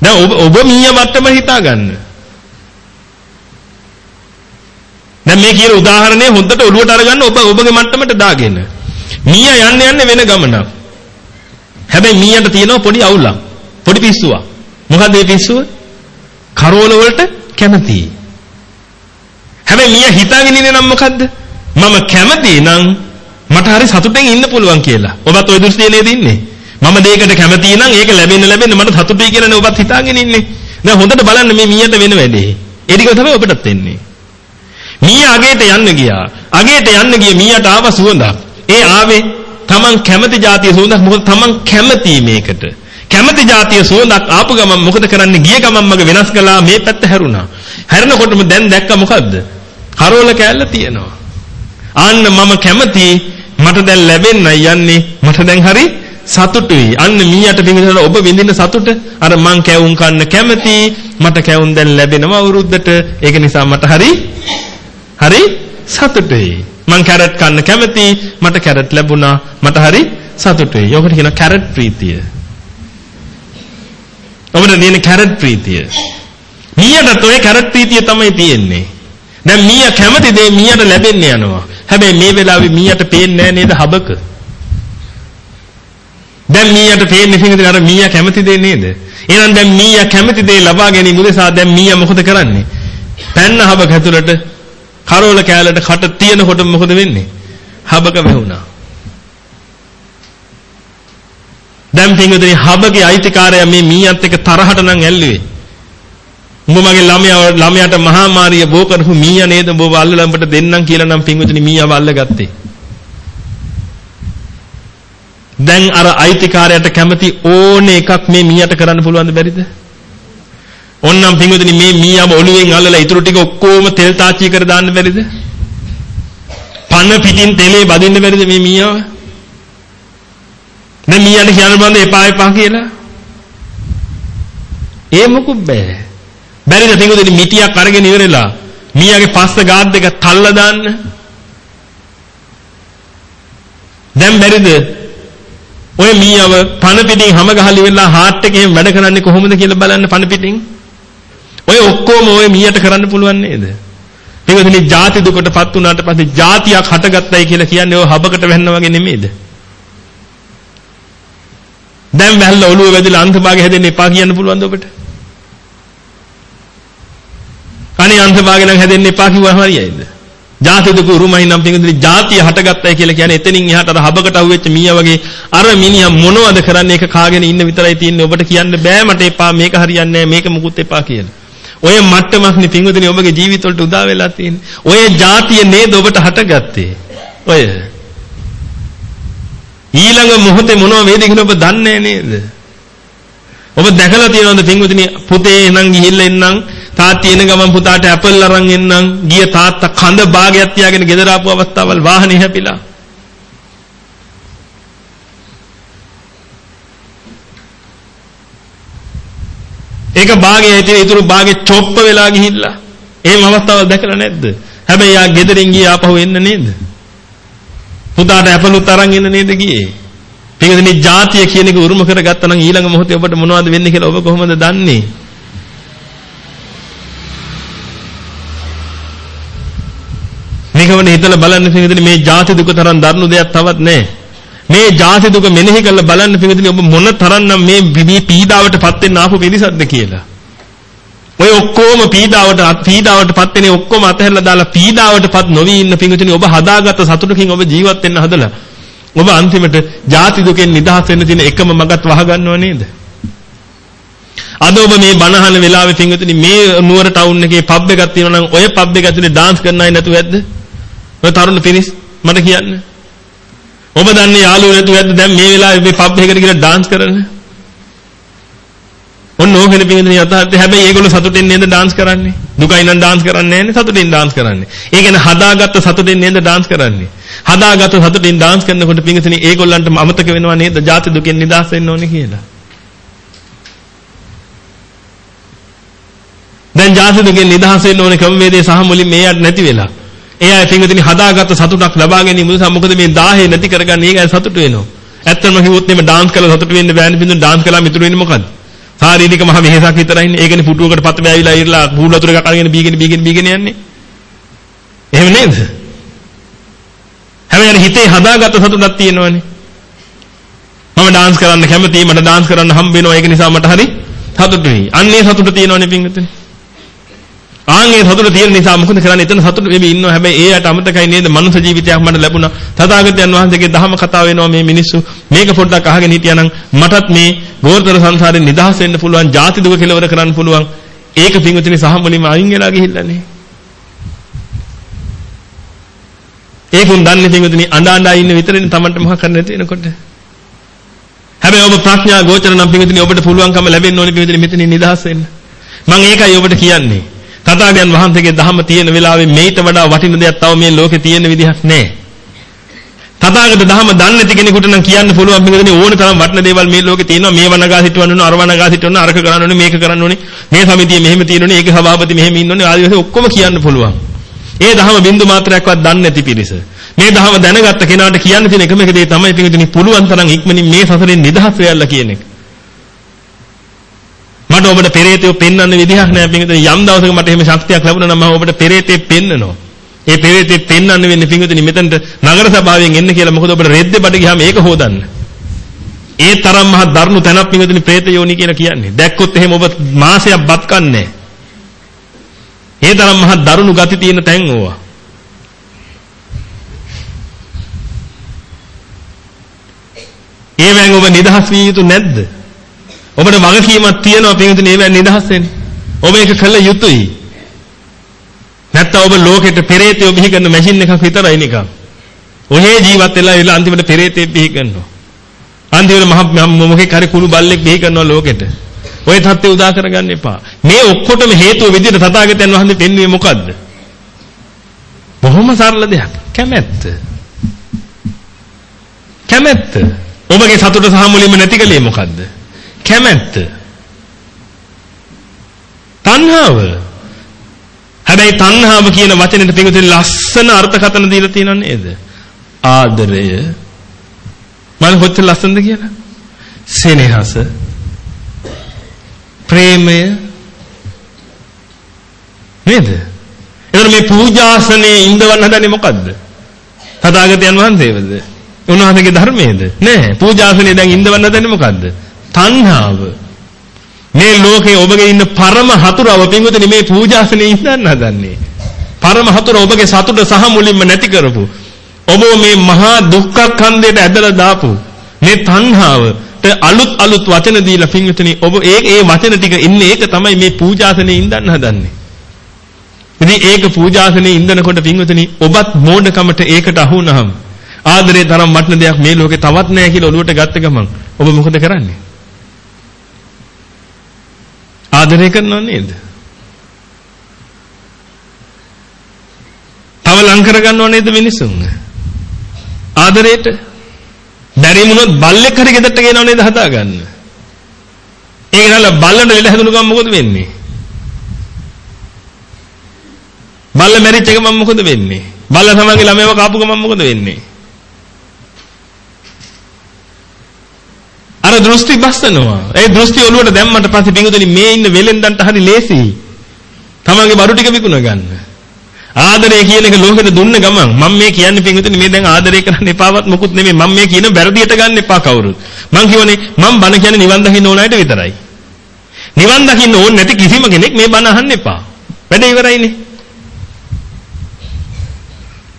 දැන් ඔබ ඔබ මීයා මට්ටම හිතා ගන්න. දැන් මේ කියන උදාහරණය හොඳට ඔළුවට අරගන්න ඔබ ඔබගේ මට්ටමට දාගෙන. මීයා යන්න යන්න වෙන ගමනක්. හැබැයි මීයට තියෙනවා පොඩි අවුලක්. පොඩි පිස්සුවක්. මොකද්ද මේ පිස්සුව? කරෝල වලට කැමතියි. හැබැයි මීයා හිතාගෙන ඉන්නේ නම් මොකද්ද? මම කැමති නම් මට හරි සතුටෙන් ඉන්න පුළුවන් කියලා. ඔබත් ওই දෘෂ්ටියේ නේද ඉන්නේ? මම දෙයකට කැමති නම් ඒක ලැබෙන්න ලැබෙන්න මට සතුටුයි කියලා නේ ඔබත් හිතාගෙන ඉන්නේ. දැන් හොඳට බලන්න මේ මීයට වෙන වැඩේ. ඒ ටික තමයි ඔබටත් වෙන්නේ. මීය අගේට යන්න ගියා. අගේට යන්න ගිය මීයට ආව සුවඳක්. ඒ ආවේ Taman කැමති જાතිය සුවඳක්. මොකද Taman කැමති මේකට. කැමති જાතිය සුවඳක් ආපු ගමන් මොකද කරන්නේ? ගිය ගමන් මගේ වෙනස් කළා මේ පැත්ත හැරුණා. හැරෙනකොටම දැන් දැක්ක මොකද්ද? කරෝල කෑල්ල තියෙනවා. ආන්න මම කැමති මට දැන් ලැබෙන්නයි යන්නේ. මට දැන් හරි සතුටුයි. අන්න මීයට පිඟිනන ඔබ විඳින සතුට අර මං කැවුම් කන්න කැමති. මට කැවුම් දැන් ලැබෙනවා අවුරුද්දට. ඒක නිසා මට හරි හරි සතුටුයි. මං කැරට් කන්න කැමති. මට කැරට් ලැබුණා. මට හරි සතුටුයි. යෝකට කියන කැරට් ප්‍රීතිය. ඔබට තියෙන කැරට් ප්‍රීතිය. මීයටත් ඔය කැරට් ප්‍රීතිය තමයි තියෙන්නේ. දැන් මීයා කැමති දේ මීයට ලැබෙන්න යනවා. හැබැයි මේ වෙලාවේ මීයට පේන්නේ නේද හබක? දැන් මීයට පේන්නේ සිංහද අර මීයා කැමති දේ නේද? එහෙනම් දැන් මීයා කැමති දේ ලබා ගැනීම උදෙසා දැන් මීයා මොකද කරන්නේ? පැන්න හබක ඇතුළට කරෝල කෑල්ලට කට තියෙනකොට මොකද වෙන්නේ? හබක වැහුණා. දැන් පින්වතුනි හබගේ අයිතිකාරයා මේ මීයත් එක්ක තරහට නම් ඇල්ලුවේ. උඹ මගේ ළමයා ළමයාට මහා මාරිය බෝ කරපු මීයා නේද උඹ අල්ලලා උඹට දෙන්නම් කියලා නම් පින්වතුනි මීයාව අල්ලගත්තේ. දැන් අර අයිතිකාරයට කැමති ඕනේ එකක් මේ මීයට කරන්න පුළුවන්ද බැරිද? ඕන්නම් පින්වතුනි මේ මීයාව ඔළුවෙන් අල්ලලා ඊටු ටික ඔක්කොම තෙල් තාච්චි කර දාන්න බැරිද? පන පිටින් තෙලේ බදින්න බැරිද මේ මීයාව? දැන් මීයාට කියන්න බඳ එපා එපා කියලා. ඒ මොකුත් බෑ. බැරිද පිටුදෙනි මිටියක් අරගෙන ඉවරලා? මීයාගේ පස්ස ගාඩ් දෙක තල්ලා දාන්න. දැන් බැරිද? ඔය මීයව පණ පිටින් හැම ගහලි වෙලා හાર્ට් එකෙන් වැඩ කරන්නේ කොහොමද කියලා බලන්න පණ පිටින් ඔය ඔක්කොම ඔය මීයට කරන්න පුළුවන් නේද? පිටුදෙනි ಜಾති දුකටපත් වුණාට පස්සේ ಜಾතියක් හටගත්තයි කියලා කියන්නේ ඔය හබකට වැන්න වගේ නෙමෙයිද? දැන් වැල්ල ඔළුව වැදිලා අන්තභාගය හැදෙන්න එපා කියන්න පුළුවන්ද ඔබට? අනේ අන්තභාගය නම් හැදෙන්න එපා කිව්වම හරියයිද? ජාති දුක උරුමයි නම් පිටුදිරි ජාතිය හටගත්තයි කියලා කියන්නේ එතනින් එහාට අර හබකට අහුවෙච්ච මීයා වගේ අර මිනිහා මොනවද කරන්නේ ඒක කාගෙන ඉන්න විතරයි තියෙන්නේ ඔබට කියන්න බෑ මට එපා මේක හරියන්නේ මේක මුකුත් එපා කියලා. ඔය මට්ටමක්නේ පිටුදිරි ඔබගේ ජීවිතවලට උදා වෙලා තියෙන්නේ. ඔය ජාතිය නේද ඔබට හටගත්තේ. ඔය ඊළඟ මොහොතේ මොනව වේද කියලා ඔබ දන්නේ නේද? ඔබ දැකලා තියෙනවද පින්වතුනි පුතේ එනං ගිහිල්ලා එන්නම් තාත්ති එන ගමන් පුතාට ඇපල් අරන් එන්නම්. ගිය තාත්තා කඳ භාගයක් තියාගෙන ගෙදර ආපු අවස්ථාවල් වාහනේ හැපිලා. ඒක භාගය හිටියේ ඊතුරු භාගෙ චොප්ප වෙලා ගිහිල්ලා. එහෙම අවස්ථාවල් දැකලා නැද්ද? හැබැයි යා ගෙදරින් ගියේ ආපහු එන්න නේද? පුතාට ඇපලුත් අරන් එන්න නේද ගියේ? පිටකදී ජාතිය කියන එක උරුම කරගත්තා නම් ඊළඟ මොහොතේ ඔබට මොනවද වෙන්නේ කියලා ඔබ කොහොමද දන්නේ? මේකවනේ හිතලා බලන්න පිටින් මේ ජාති දුක තරම් දරුණු දෙයක් තවත් නැහැ. මේ ජාති දුක මෙනෙහි කරලා බලන්න පිටින් ඔබ මොන තරම්නම් මේ මේ පීඩාවටපත් වෙන්න ආපු පිරිසක්ද කියලා. ඔය ඔක්කොම පීඩාවට පීඩාවටපත් වෙනේ ඔක්කොම අතහැරලා දාලා පීඩාවටපත් නොවි ඉන්න පිටින් ඔබ හදාගත්ත සතුටකින් ඔබ ජීවත් වෙන්න හදලා ඔබ අන්තිමට ජාති දුකෙන් නිදහස් වෙන්න තියෙන එකම මගත් වහගන්නව නේද? අද ඔබ මේ බණහන වෙලාවේ පින්විතනි මේ නුවර ටවුන් එකේ පබ් එකක් තියෙනවා නම් ඔය පබ් එක ඇතුලේ ඩාන්ස් කරන්න අය නැතුව ඇද්ද? ඔය තරුණ පිරිස් මට කියන්න. ඔබ දන්නේ යාළුවෝ නැතුව ඇද්ද දැන් මේ වෙලාවේ මේ පබ් එකකට ගිහලා ඩාන්ස් කරන්න? ඔන්න ඕකනේ පිටින් යථාර්ථය. හැබැයි ඒගොල්ලෝ සතුටින් නේද ඩාන්ස් කරන්නේ? දුකයි නම් ඩාන්ස් කරන්නේ නැන්නේ සතුටින් ඩාන්ස් කරන්නේ. ඒ කියන්නේ හදාගත්ත සතුටින් නේද ඩාන්ස් කරන්නේ. හදාගත්ත සතුටින් ඩාන්ස් කරනකොට පිංගුතුනි ඒගොල්ලන්ට අමතක වෙනවා නේද? ජාති දුකෙන් නිදහස් වෙන්න ඕනේ කියලා. දැන් ජාති දුකෙන් නිදහස් වෙන්න ඕනේ ක්‍රමවේදයේ සහ මුලින් මේකට නැති වෙලා. ඒ අය පිංගුතුනි හදාගත්ත සතුටක් ලබා ගැනීම නිසා මොකද මේ 10 නැති කරගන්නේ ඒකයි සතුට වෙනවා. ඇත්තම කිව්වොත් එimhe ඩාන්ස් කරලා සතුට වෙන්න බෑනේ බින්දුන ඩාන්ස් කළා මිතුරු වෙන්නේ මොකද්ද? ශාරීරික මහ වෙහෙසක් විතරයිනේ. ඒකනේ පුටුවකට පත බෑවිලා ඉරලා කූල් වතුර එකක් අරගෙන බීගෙන බීගෙන බීගෙන යන්නේ. එහෙම නේද? හැබැයි හිතේ හදාගත්ත සතුටක් තියෙනවනේ. මම ඩාන්ස් කරන්න කැමතියි මට ඩාන්ස් කරන්න හම්බ වෙනවා ඒක නිසා මට හරි සතුටුයි. අන්නේ සතුට තියෙනවනේ පින්විතනේ. ආන්ගේ සතුට තියෙන නිසා මොකද කරන්නේ? එතන සතුට වෙමි ඉන්නවා. හැබැයි ඒ යට අමතකයි නේද? මනුෂ්‍ය ජීවිතයක් මට ලැබුණා. තථාගතයන් වහන්සේගේ ධහම කතාව වෙනවා මේ මිනිස්සු. මේක පොඩ්ඩක් අහගෙන හිටියානම් මටත් මේ ගෝතර සංසාරයෙන් නිදහස් වෙන්න පුළුවන්. ජාති දුක කෙලවර කරන්න පුළුවන්. ඒක පින්විතනේ සහ මුලින්ම අයින් වෙලා ගිහිල්ලානේ. ඒකුන් දන්නේ පින්විතනේ අඬ අඬ ඉන්න විතරනේ Tamanට මොකක් කරන්න තියෙනකොට. හැබැයි ඔබ ප්‍රඥා ගෝචර නම් පින්විතනේ ඔබට පුළුවන්කම ලැබෙන්න ඕනේ පින්විතනේ මෙතනින් නිදහස් වෙන්න. මම ඒකයි ඔබට කියන්නේ. තථාගතයන් වහන්සේගේ ධහම තියෙන වෙලාවේ මේිට වඩා වටින දෙයක් තව මේ ලෝකේ තියෙන විදිහක් නැහැ. තථාගත ධහම දන්නේ නැති කෙනෙකුට නම් කියන්න පුළුවන් මේකනේ ඕන තරම් වටින දේවල් මේ ලෝකේ තියෙනවා මේ වනගා සිටවන්න ඕන අර වනගා සිටවන්න අරක කරන්න ඕනේ මේක කරන්න ඕනේ මේ සමිතිය මෙහෙම තියෙනෝනේ ඒක සභාපති මෙහෙම ඉන්නෝනේ ආදි වශයෙන් ඔක්කොම කියන්න පුළුවන්. ඒ ධහම බින්දු මාත්‍රයක්වත් දන්නේ නැති පිරිස. මේ ධහම දැනගත්ත කෙනාට කියන්න තියෙන එකම එක දේ තමයි පිටින් පුළුවන් තරම් ඉක්මනින් මේ සසරෙන් නිදහස් වෙයල්ලා කියන එක. මට ඔබට පෙරේතයෝ පෙන්වන්න විදිහක් නැහැ පින්විතනි යම් දවසක මට එහෙම ශක්තියක් ලැබුණා නම් මම ඔබට පෙරේතේ පෙන්නනවා. ඒ පෙරේතේ පෙන්වන්න වෙන්නේ පින්විතනි මෙතනට නගර සභාවෙන් එන්න කියලා මොකද ඔබට රෙද්දේ බඩ ගියාම ඒක හොදන්න. ඒ තරම් මහ දරුණු තැනක් පින්විතනි പ്രേත යෝනි කියලා කියන්නේ. දැක්කොත් එහෙම ඔබ මාසයක් බත් කන්නේ ඒ තරම් මහ දරුණු ගති තියෙන තැන් ඕවා. ඒවෙන් ඔබ නිදහස් විය යුතු නැද්ද? ඔබට වගකීමක් තියෙනවා පින්විතනේ ඒවෙන් නිදහස් වෙන්න. ඔබ ඒක කළ යුතුයි. නැත්තම් ඔබ ලෝකෙට පෙරේතයෝ බිහි කරන මැෂින් එකක් විතරයි නිකන්. ඔහේ ජීවත් වෙලා ඉල අන්තිමට පෙරේතෙක් බිහි කරනවා. අන්තිමට මහ මොකෙක් හරි කුළු බල්ලෙක් බිහි කරනවා ලෝකෙට. ඔය தත්ත්වය උදා කරගන්න එපා. මේ ඔක්කොටම හේතුව විදිහට තථාගතයන් වහන්සේ පෙන්වුවේ මොකද්ද? බොහොම සරල දෙයක්. කැමැත්ත. කැමැත්ත. ඔබගේ සතුට සහ මුලින්ම නැති කලේ මොකද්ද? කැමැත්ත. තණ්හාව. හැබැයි තණ්හාව කියන වචනෙට පිටුතින් ලස්සන අර්ථකථන දීලා තියෙනව නේද? ආදරය. මම කොච්චර ලස්සනද කියලා? සෙනෙහස. ප්‍රේමය. නේද? එතන මේ පූජාසනේ ඉඳවන්න හදන්නේ මොකද්ද? තථාගතයන් වහන්සේවද? උන්වහන්සේගේ ධර්මයේද? නෑ. පූජාසනේ දැන් ඉඳවන්න හදන්නේ මොකද්ද? තණ්හාව. මේ ලෝකේ ඔබගේ ඉන්න පරම හතුරව පින්වතුනි මේ පූජාසනේ ඉඳන් හදන්නේ. පරම හතුර ඔබගේ සතුට සහ මුලින්ම නැති කරපු. ඔබ මේ මහා දුක්ඛ කන්දේට ඇදලා දාපු මේ තණ්හාවට අලුත් අලුත් වචන දීලා පින්වතුනි ඔබ ඒ ඒ වචන ටික ඉන්නේ ඒක තමයි මේ පූජාසනේ ඉඳන් හදන්නේ. ඉතින් ඒක පූජාසනේ ඉඳනකොට පින්වතුනි ඔබත් මෝඩකමට ඒකට අහු වුණාම ආදරේ තරම් වටින දෙයක් මේ ලෝකේ තවත් නැහැ කියලා ඔලුවට ගත්ත ගමන් ඔබ මොකද කරන්නේ? ආදරය කරනව නේද? තව ලං කරගන්නව නේද මිනිසුන්? ආදරයට බැරි වුණොත් බල්ලෙක් හරි ගෙදරට ගේනව නේද හදාගන්න. ඒක නල බල්ලන්ට ලෙඩ හැදුණු ගමන් මොකද වෙන්නේ? බල්ල මැරිච්ච ගමන් මොකද වෙන්නේ? බල්ල තමන්ගේ ළමයව කාපු ගමන් මොකද වෙන්නේ? දෘෂ්ටි බස්සනවා. ඒ දෘෂ්ටි ඔළුවට දැම්මට පස්සේ පිඟුතුනි මේ ඉන්න වෙලෙන්දන්ට හරි ලේසි. තමන්ගේ බඩු ටික විකුණ ගන්න. ආදරය කියන එක ලෝකෙට දුන්න ගමන් මම මේ කියන්නේ පිඟුතුනි මේ දැන් ආදරය කරන්න එපාවත් මොකුත් නෙමෙයි. මම මේ කියන වැරදියට ගන්න එපා කවුරුත්. මං කියවනේ මම බණ කියන්නේ නිවන් දකින්න ඕන අයට විතරයි. නිවන් දකින්න ඕන නැති කිසිම කෙනෙක් මේ බණ අහන්න එපා. වැඩ ඉවරයිනේ.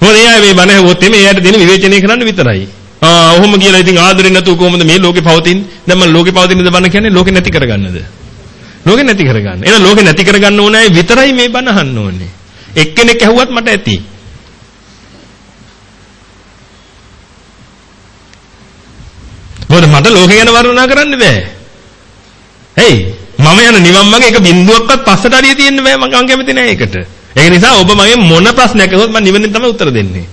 මොකද එයා මේ බණ ඇහුවොත් එමේ එයාට දෙන විවේචනය කරන්න විතරයි. ආ ඔහොම කියලා ඉතින් ආදරෙන් නැතුව කොහොමද මේ ලෝකේ පවතින්නේ? දැන් මම ලෝකේ පවතින ද බණ කියන්නේ ලෝකේ නැති කරගන්නද? ලෝකේ නැති කරගන්න. එහෙනම් ලෝකේ නැති කරගන්න ඕනේ විතරයි මේ බණ අහන්න ඕනේ. එක්කෙනෙක් ඇහුවත් මට ඇති. මොකද මට ලෝකේ ගැන වර්ණනා කරන්න බෑ. ඇයි? මම යන නිවන් මාගේ එක බිඳුවක්වත් පස්සට අඩිය තියෙන්න බෑ මම කැමති නෑ ඒකට. ඒක නිසා ඔබ මගේ මොන ප්‍රශ්නයක් අහුවොත් මම නිවනින් තමයි උත්තර දෙන්නේ.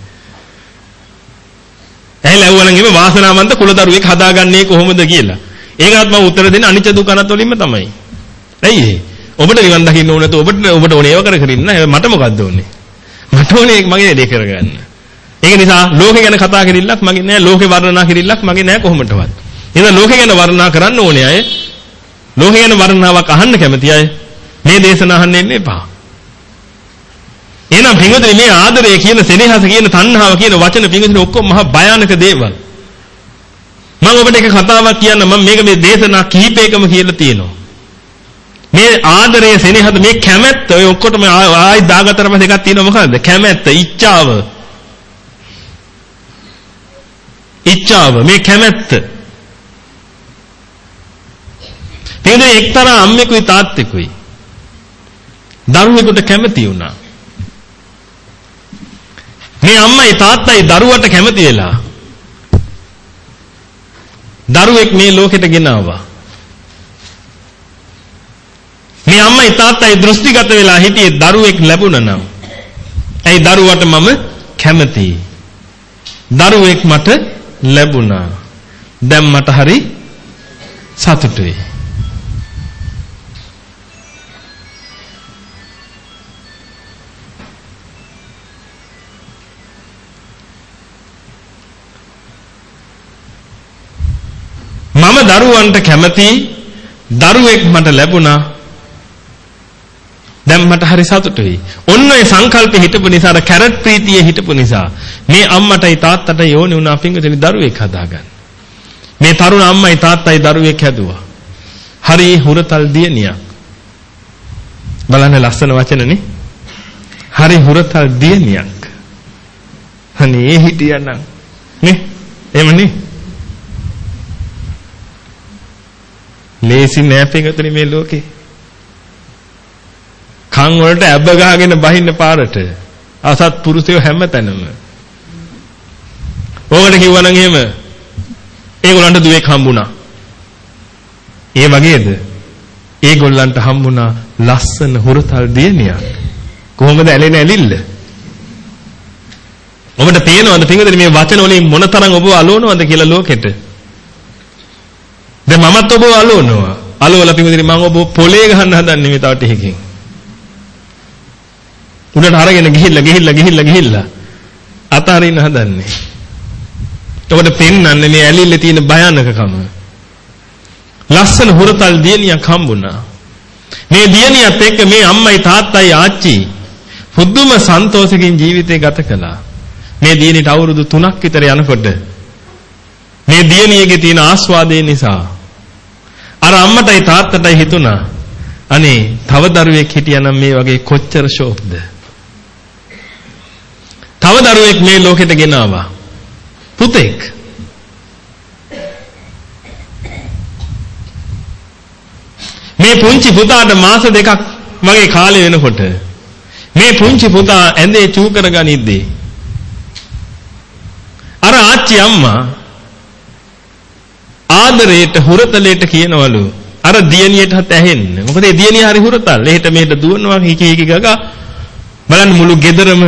ඇයි ලැබුවා නම් එම වාසනාවන්ත කුලදරුවෙක් හදාගන්නේ කොහොමද කියලා. ඒකත් මම උත්තර දෙන්නේ අනිච්ච දුක අනත් වලින්ම තමයි. ඇයි ඒ? ඔබට නිවන් දකින්න ඕන නැතු ඔබට ඔබට ඕනේ ඒව කර කර ඉන්න. මට මොකද්ද ඕනේ? මට ඕනේ මගේ දේ කරගන්න. ඒක නිසා ලෝකේ ගැන කතා කරILLක් මගේ නෑ ලෝකේ වර්ණනා කරILLක් මගේ නෑ කොහොමදවත්. එහෙනම් ලෝකේ ගැන වර්ණනා කරන්න ඕනේ අය. ලෝකේ ගැන වර්ණනාවක් අහන්න කැමති අය මේ දේශන අහන්න එන්න එපා. එහෙනම් පින්වතුනි මේ ආදරය කියන සෙනෙහස කියන තණ්හාව කියන වචන පින්වතුනි ඔක්කොම මහා භයානක දේවල්. මම ඔබට එක කතාවක් කියන්න මම මේක මේ දේශනා කිහිපයකම කියලා තියෙනවා. මේ ආදරය සෙනෙහස මේ කැමැත්ත ඔය ඔක්කොටම ආයි දාගත්තට පස්සේ එකක් තියෙනවා මොකද්ද? කැමැත්ත, ඉච්ඡාව. ඉච්ඡාව මේ කැමැත්ත. පින්වතුනි එක්තරා අම්මෙකුයි තාත්තෙකුයි දරුවෙකුට කැමති වුණා. මේ අම්මයි තාත්තයි දරුවට කැමති වෙලා දරුවෙක් මේ ලෝකෙට ගෙනාවා. මේ අම්මයි තාත්තයි දෘෂ්ටිගත වෙලා හිටියේ දරුවෙක් ලැබුණා නම්. ඇයි දරුවට මම කැමතියි. දරුවෙක් මට ලැබුණා. දැන් මට හරි සතුටුයි. දරුවන්ට කැමතියි දරුවෙක් මට ලැබුණා දැන් මට හරි සතුටුයි. ඔන්න ඔය සංකල්පේ හිටපු නිසා අර කැරට් ප්‍රීතියේ හිටපු නිසා මේ අම්මටයි තාත්තටයි ඕනේ වුණා පිංගුතුනි දරුවෙක් හදාගන්න. මේ තරුණ අම්මයි තාත්තයි දරුවෙක් හැදුවා. හරි හුරතල් දියණියක්. බලන්න ලස්සන වචනනේ. හරි හුරතල් දියණියක්. අනේ හිටියනම් නේ? එහෙමනේ. ලේසි නෑ පිටුතුනි මේ ලෝකේ. කන් වලට ඇබ්බ ගහගෙන බහින්න පාරට. අසත් පුරුෂයෝ හැමතැනම. ඕකට කිව්වනම් එහෙම ඒගොල්ලන්ට දුවෙක් හම්බුණා. ඒ වගේද? ඒගොල්ලන්ට හම්බුණා ලස්සන හුරතල් දියණියක්. කොහොමද ඇලෙන ඇලිල්ල? ඔබට පේනවද පින්වතුනි මේ වචන වලින් මොනතරම් ඔබ අලවනවද කියලා ලෝකෙට? දැන් මමත් ඔබව අලවනවා. අලවලා පින්වදින මම ඔබ පොලේ ගහන්න හදන්නේ මේ තව ටිකකින්. උඩට අරගෙන ගිහිල්ලා ගිහිල්ලා ගිහිල්ලා ගිහිල්ලා අතාරින්න හදන්නේ. ඔබට පෙන්වන්නේ මේ ඇලිල්ලේ තියෙන භයානකකම. ලස්සන හුරතල් දියණියක් හම්බුණා. මේ දියණියත් එක්ක මේ අම්මයි තාත්තයි ආච්චි පුදුම සන්තෝෂකින් ජීවිතේ ගත කළා. මේ දියණියට අවුරුදු 3ක් විතර යනකොට මේ දියණියගේ තියෙන ආස්වාදය නිසා අර අම්මටයි තාත්තටයි හිතුණා. අනේ තව දරුවෙක් හිටියනම් මේ වගේ කොච්චර ෂෝක්ද තව දරුවෙක් මේ ලෝකෙට ගෙනාවා. පුතෙක්. මේ පුංචි පුතාට මාස දෙකක් වගේ කාලය වෙනකොට මේ පුංචි පුතා ඇඳේ චූ කරගනිද්දී අර ආච්චි අම්මා ආදරයට හුරතලයට කියනවලු අර දියණියටත් ඇහෙන්න. මොකද ඒ දියණිය හරි හුරතල්. එහෙට මෙහෙට දුවනවා හිකි හිකි ගගා බලන්න මුළු ගෙදරම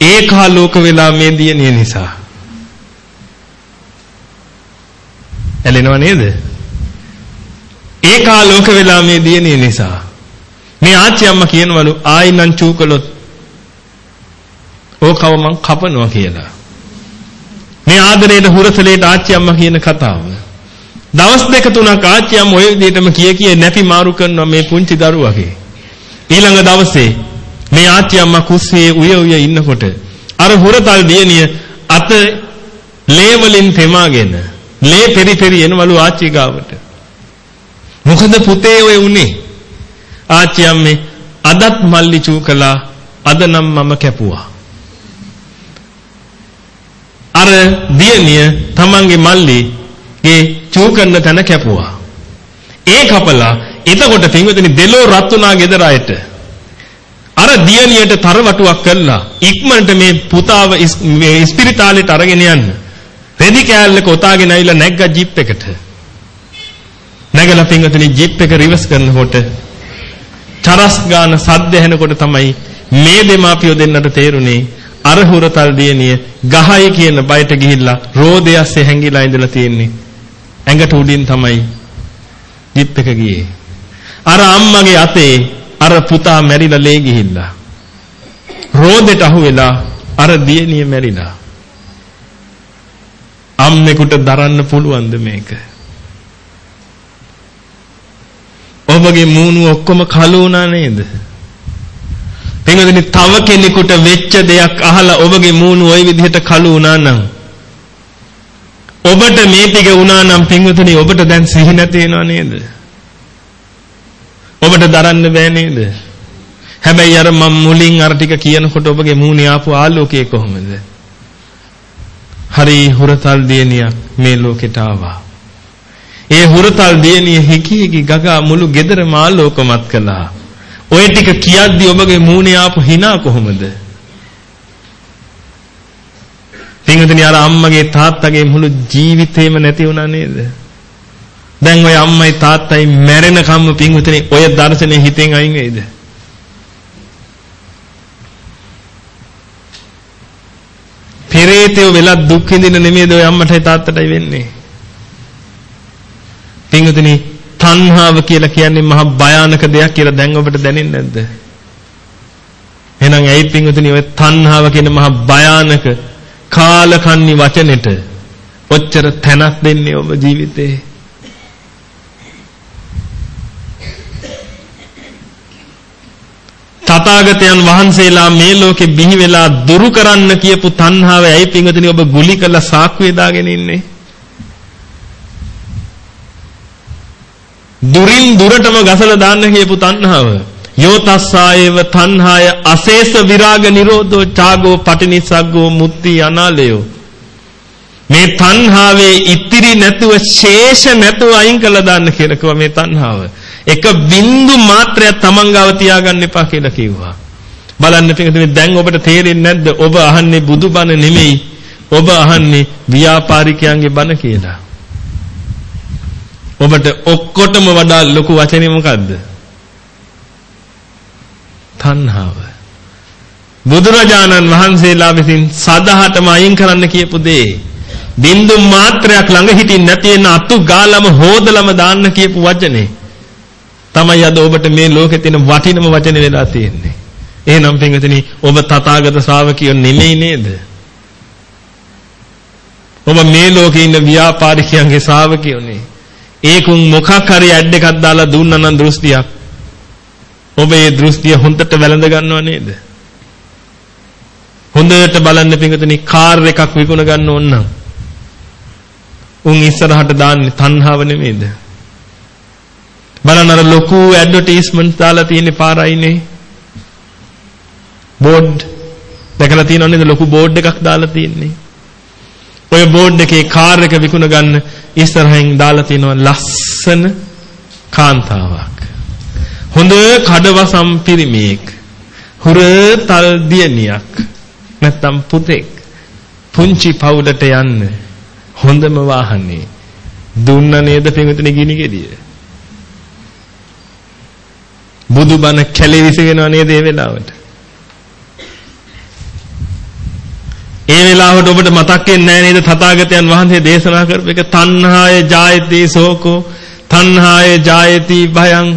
ඒකාලෝක වෙලා මේ දියණිය නිසා. ඇලෙනව නේද? ඒකාලෝක වෙලා මේ දියණිය නිසා. මේ ආච්චි අම්මා කියනවලු ආයි නම් චූකලොත් ඕකව මං කපනවා කියලා. මේ ආදරේට හුරසලේට ආච්චි අම්මා කියන කතාව. දවස් දෙක තුනක් ආච්චි අම්මා ඔය විදිහටම කිය කිය නැපි මාරු කරනවා මේ පුංචි දරුවගේ. ඊළඟ දවසේ මේ ආච්චි අම්මා කුස්සියේ උය උය ඉන්නකොට අර හුරතල් දියණිය අත ලේ වලින් තෙමාගෙන ලේ පෙරි පෙරි එනවලු ආච්චි ගාවට. මොකද පුතේ ඔය උනේ? ආච්චි අම්මේ අදත් මල්ලි චූ කළා අද නම් මම කැපුවා. අර දියණිය තමන්ගේ මල්ලිගේ චූ කරන තැන කැපුවා. ඒ කපලා එතකොට පින්වතුනි දෙලෝ රත් වුණා ගෙදර අයට. අර දියණියට තරවටුවක් කළා. ඉක්මනට මේ පුතාව ඉස්පිරිතාලෙට අරගෙන යන්න. රෙදි කෑල්ලක ඔතාගෙන ඇවිල්ලා නැග්ගා ජීප් එකට. නැගලා පින්වතුනි ජීප් එක රිවර්ස් කරනකොට චරස් ගාන සද්ද ඇහෙනකොට තමයි මේ දෙමාපියෝ දෙන්නට තේරුනේ අර හුරතල් දියණිය ගහයි කියන බයට ගිහිල්ලා රෝදේ ඇස්සේ හැංගිලා ඉඳලා තියෙන්නේ. ඇඟට උඩින් තමයි ජීප් එක ගියේ. අර අම්මගේ අතේ අර පුතා මැරිලා ලේ ගිහිල්ලා. රෝදෙට අහු වෙලා අර දියණිය මැරිලා. අම්මෙකුට දරන්න පුළුවන්ද මේක? ඔබගේ මූණු ඔක්කොම කළු වුණා නේද? පින්වදින තව කෙනෙකුට වෙච්ච දෙයක් අහලා ඔබගේ මූණු ওই විදිහට කළු වුණා නම් ඔබට මේ ටික වුණා නම් පින්වතුනි ඔබට දැන් සිහි නැති වෙනව නේද? ඔබට දරන්න බෑ නේද? හැබැයි අර මම මුලින් අර ටික කියනකොට ඔබගේ මූණේ ආපු ආලෝකය කොහොමද? හරි හුරතල් දියණියක් මේ ලෝකෙට ආවා. ඒ හුරතල් දියණිය හිකි හිකි ගගා මුළු ගෙදරම ආලෝකමත් කළා. ඔය ටික කියද්දි ඔබගේ මූණේ ආපු hina කොහොමද? පින්වතුනි අර අම්මගේ තාත්තගේ මුළු ජීවිතේම නැති වුණා නේද? දැන් ඔය අම්මයි තාත්තයි මැරෙනකම්ම පින්වතුනි ඔය දර්ශනේ හිතෙන් අයින් වෙයිද? පෙරේතයෝ වෙලා දුක් විඳින නෙමෙයිද ඔය අම්මටයි තාත්තටයි වෙන්නේ. පින්වතුනි තණ්හාව කියලා කියන්නේ මහා භයානක දෙයක් කියලා දැන් ඔබට දැනෙන්නේ නැද්ද? එහෙනම් ඇයි පින්වතුනි ඔය තණ්හාව කියන මහා භයානක කාලකන්ණි වචනෙට ඔච්චර තැනක් දෙන්නේ ඔබ ජීවිතේ? තථාගතයන් වහන්සේලා මේ ලෝකෙ බිහි වෙලා දුරු කරන්න කියපු තණ්හාව ඇයි පින්වතුනි ඔබ ගුලි කළ සාක්කුවේ දාගෙන ඉන්නේ? දුරින් දුරටම ගසලා දාන්න කියපු තණ්හාව. යෝ තස්සායව තණ්හාය අශේෂ විරාග නිරෝධෝ චාගෝ පටිනිසග්ගෝ මුත්‍ති අනාලයෝ. මේ තණ්හාවේ ඉතිරි නැතුව ශේෂ නැතුව අයින් කළා දාන්න කියලා කිව්වා මේ තණ්හාව. එක බින්දු මාත්‍රයක් තමන් ගාව තියාගන්න එපා කියලා කිව්වා. බලන්න පිටුනේ දැන් ඔබට තේරෙන්නේ නැද්ද ඔබ අහන්නේ බුදුබණ නෙමෙයි ඔබ අහන්නේ ව්‍යාපාරිකයන්ගේ බණ කියලා. ඔබට ඔක්කොටම වඩා ලොකු වචනේ මොකද්ද? තණ්හාව. බුදුරජාණන් වහන්සේලා විසින් සදහටම අයින් කරන්න කියපු දේ බින්දු මාත්‍රයක් ළඟ හිටින් නැති වෙන අතු ගාලම හොදලම දාන්න කියපු වචනේ තමයි අද ඔබට මේ ලෝකේ තියෙන වටිනම වචනේ වෙලා තියෙන්නේ. එහෙනම් පින්විතනි ඔබ තථාගත ශ්‍රාවකියෝ නෙමෙයි නේද? ඔබ මේ ලෝකේ ඉන්න ව්‍යාපාරිකයන්ගේ ශ්‍රාවකියෝනේ. ඒකුන් මොකක් හරි ඇඩ් එකක් දාලා දුන්නා නම් දෘෂ්ටියක්. ඔබ ඒ දෘෂ්ටිය හොඳට වැළඳ ගන්නව නේද? හොඳට බලන්න පින්විතනි කාර් එකක් විකුණ ගන්න ඕන නම් උන් ඉස්සරහට දාන්නේ තණ්හාව නෙමෙයිද? බලන්න අර ලොකු ඇඩ්වර්ටයිස්මන්ට් දාලා තියෙන පාරයිනේ. බෝඩ් දැකලා තියෙනව නේද ලොකු බෝඩ් එකක් දාලා තියෙන්නේ. ඔය බෝඩ් එකේ කාර් එක විකුණ ගන්න ඉස්සරහින් දාලා තියෙනවා ලස්සන කාන්තාවක්. හොඳ කඩවසම් පිරිමියෙක්. හුරතල් දියණියක්. නැත්තම් පුතෙක්. පුංචි පවුලට යන්න හොඳම වාහනේ දුන්න නේද පින්විතනේ ගිනි ගෙඩිය. බුදුබණ කැලෙවිස වෙනව නේද ඒ වෙලාවට? ඒ වෙලාවට ඔබට මතක් වෙන්නේ නැහැ නේද තථාගතයන් වහන්සේ දේශනා කරපු එක තණ්හාය ජායති සෝකෝ තණ්හාය ජායති භයං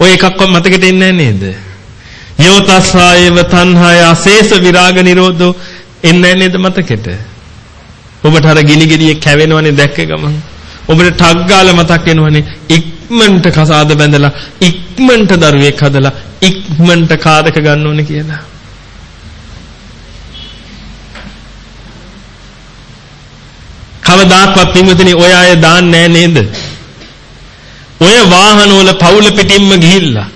ඔය එකක්වත් මතකෙට එන්නේ නේද? යෝ තස්සායව තණ්හාය අශේෂ විරාග නිරෝධෝ එන්නේ නේද මතකෙට? ඔබට අර ගිනි ගෙඩිය කැවෙනවනේ දැක්ක ගමන්. ඔබට ටක් ගාලා මතක් වෙනවනේ ඉක්මනට කසාද බැඳලා ඉක්මනට දරුවෙක් හදලා ඉක්මනට කාදක ගන්න ඕනේ කියලා. කවදාක්වත් පින්වතුනි ඔය අය දාන්නේ නේද? ඔය වාහනවල පවුල පිටින්ම ගිහිල්ලා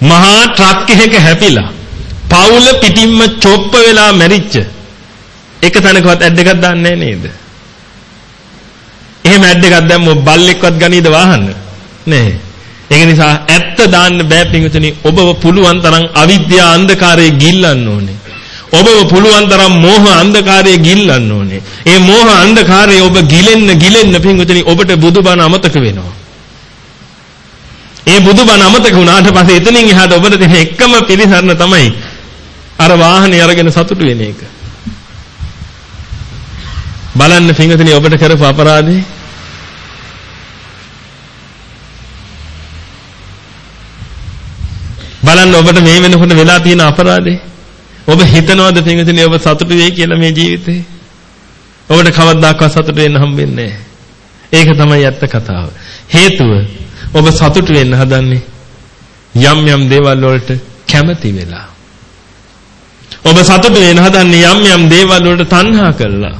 මහා ට්‍රක් එකක හැපිලා පවුල පිටින්ම චොප්ප වෙලා මැරිච්ච එක තැනකවත් ඇඩ් එකක් දාන්නේ නේද? එහෙම ඇඩ් එකක් දැම්මොත් බල්ලෙක්වත් ගනීද වාහන? නෑ. ඒක නිසා ඇත්ත දාන්න බෑ පිටුතුනි ඔබව පුළුවන් තරම් අවිද්‍යා අන්ධකාරයේ ගිල්ලන්න ඕනේ. ඔබව පුළුවන් තරම් මෝහ අන්ධකාරයේ ගිල්ලන්න ඕනේ. ඒ මෝහ අන්ධකාරයේ ඔබ ගිලෙන්න ගිලෙන්න පිටුතුනි ඔබට බුදුබණ අමතක වෙනවා. ඒ බුදුබණ අමතක වුණාට පස්සේ එතනින් එහාට ඔබට තියෙන එකම පිළිසරණ තමයි අර වාහනේ අරගෙන සතුටු වෙන එක. බලන්න පින්වතුනි ඔබට කරපු අපරාධේ බලන්න ඔබට මේ වෙනකොට වෙලා තියෙන අපරාධේ ඔබ හිතනවද පින්වතුනි ඔබ සතුටු වෙයි කියලා මේ ජීවිතේ ඔබට කවදාකවත් සතුටු වෙන්න හම්බෙන්නේ නැහැ. ඒක තමයි ඇත්ත කතාව. හේතුව ඔබ සතුටු වෙන්න හදන්නේ යම් යම් දේවල් වලට කැමති වෙලා. ඔබ සතුටු වෙන්න හදන්නේ යම් යම් දේවල් වලට තණ්හා කළා.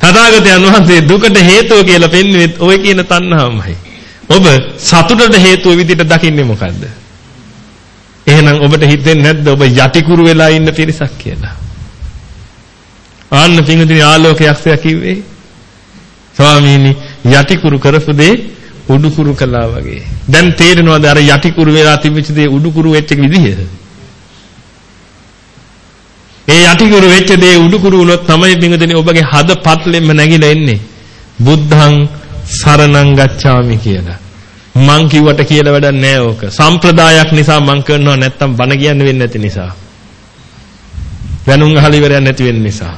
තථාගතයන් වහන්සේ දුකට හේතුව කියලා පෙන්වන්නේ ওই කියන තණ්හාවමයි. ඔබ සතුටට හේතුව විදිහට දකින්නේ මොකද්ද? එහෙනම් ඔබට හිතෙන්නේ නැද්ද ඔබ යටිකුරු වෙලා ඉන්න පිරිසක් කියලා? ආන්න පිංගුතුනි ආලෝකයක්සයා කිව්වේ. ස්වාමීනි යටිකුරු කරපු දේ උඩුකුරු කළා වගේ. දැන් තේරෙනවද අර යටිකුරු වෙලා තිබිච්ච දේ උඩුකුරු වෙච්ච විදිහ? ඒ යටිකුරු වෙච්ච දේ උඩුකුරු වුණොත් තමයි පිංගුතුනි ඔබගේ හද පත්ලෙම නැగిලා එන්නේ. බුද්ධං සරණං ගච්ඡාමි කියලා. මං කිව්වට කියලා වැඩක් නෑ ඕක. සම්ප්‍රදායක් නිසා මං කරනවා නැත්තම් බණ කියන්න වෙන්නේ නැති නිසා. වැනුම් අහල ඉවරයක් නැති වෙන්න නිසා.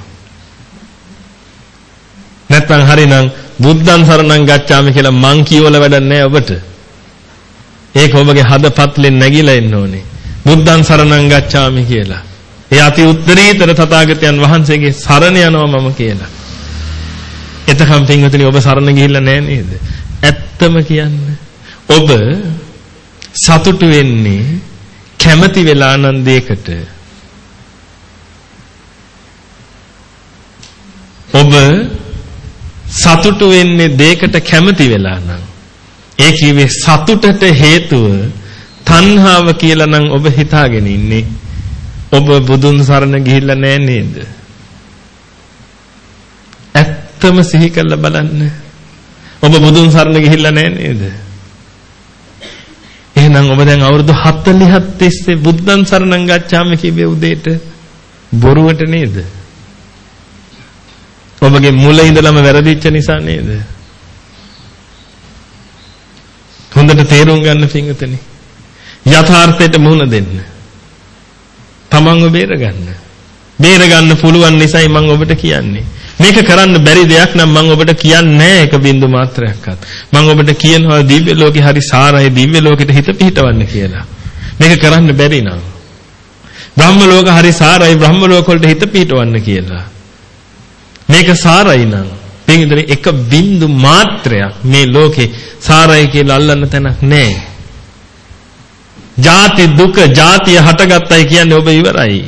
නැත්නම් හරිනම් බුද්ධං සරණං ගච්ඡාමි කියලා මං කියවල වැඩක් නැහැ ඔබට. ඒක ඔබගේ හදපත්ලෙන් නැగిලා එන්න ඕනේ. බුද්ධං සරණං ගච්ඡාමි කියලා. ඒ අති උත්තරීතර තථාගතයන් වහන්සේගේ සරණ යනවා මම කියලා. එතකම් පින්වතුනි ඔබ සරණ ගිහිල්ලා නැහැ නේද? ඇත්තම කියන්න. ඔබ සතුටු වෙන්නේ කැමති වෙලා නම් දෙයකට. ඔබ සතුටු වෙන්නේ දෙයකට කැමති වෙලා නම්. ඒ කිව්වේ සතුටට හේතුව තණ්හාව කියලා නම් ඔබ හිතාගෙන ඉන්නේ. ඔබ බුදුන් සරණ ගිහිල්ලා නෑ නේද? ඇත්තම සිහි කරලා බලන්න. ඔබ බුදුන් සරණ ගිහිල්ලා නෑ නේද? එහෙනම් ඔබ දැන් අවුරුදු 40ක් තිස්සේ බුද්ධං සරණං ගච්ඡාමි කිව්වේ උදේට. බොරුවට නේද? ඔබගේ මුල ඉඳලම වැරදිච්ච නිසා නේද? හොඳට තේරුම් ගන්න පිංගුතනි. යථාර්ථයට මුහුණ දෙන්න. තමන්ව බේර ගන්න. බේර ගන්න පුළුවන් නිසායි මම ඔබට කියන්නේ. මේක කරන්න බැරි දෙයක් නම් මම ඔබට කියන්නේ එක බින්දු මාත්‍රයක්වත්. මම ඔබට කියනවා දිව්‍ය ලෝකේ හරි සාරයි දිව්‍ය ලෝකෙට හිත පිහිටවන්න කියලා. මේක කරන්න බැරි නම්. බ්‍රහ්ම ලෝක හරි සාරයි බ්‍රහ්ම ලෝක වලට හිත පිහිටවන්න කියලා. මේක සාරයි නම් පින්දර එක බින්දු මාත්‍රයක් මේ ලෝකේ සාරයි කියලා අල්ලන්න තැනක් නැහැ. ජාති දුක ජාතිය හටගත්තයි කියන්නේ ඔබ ඉවරයි.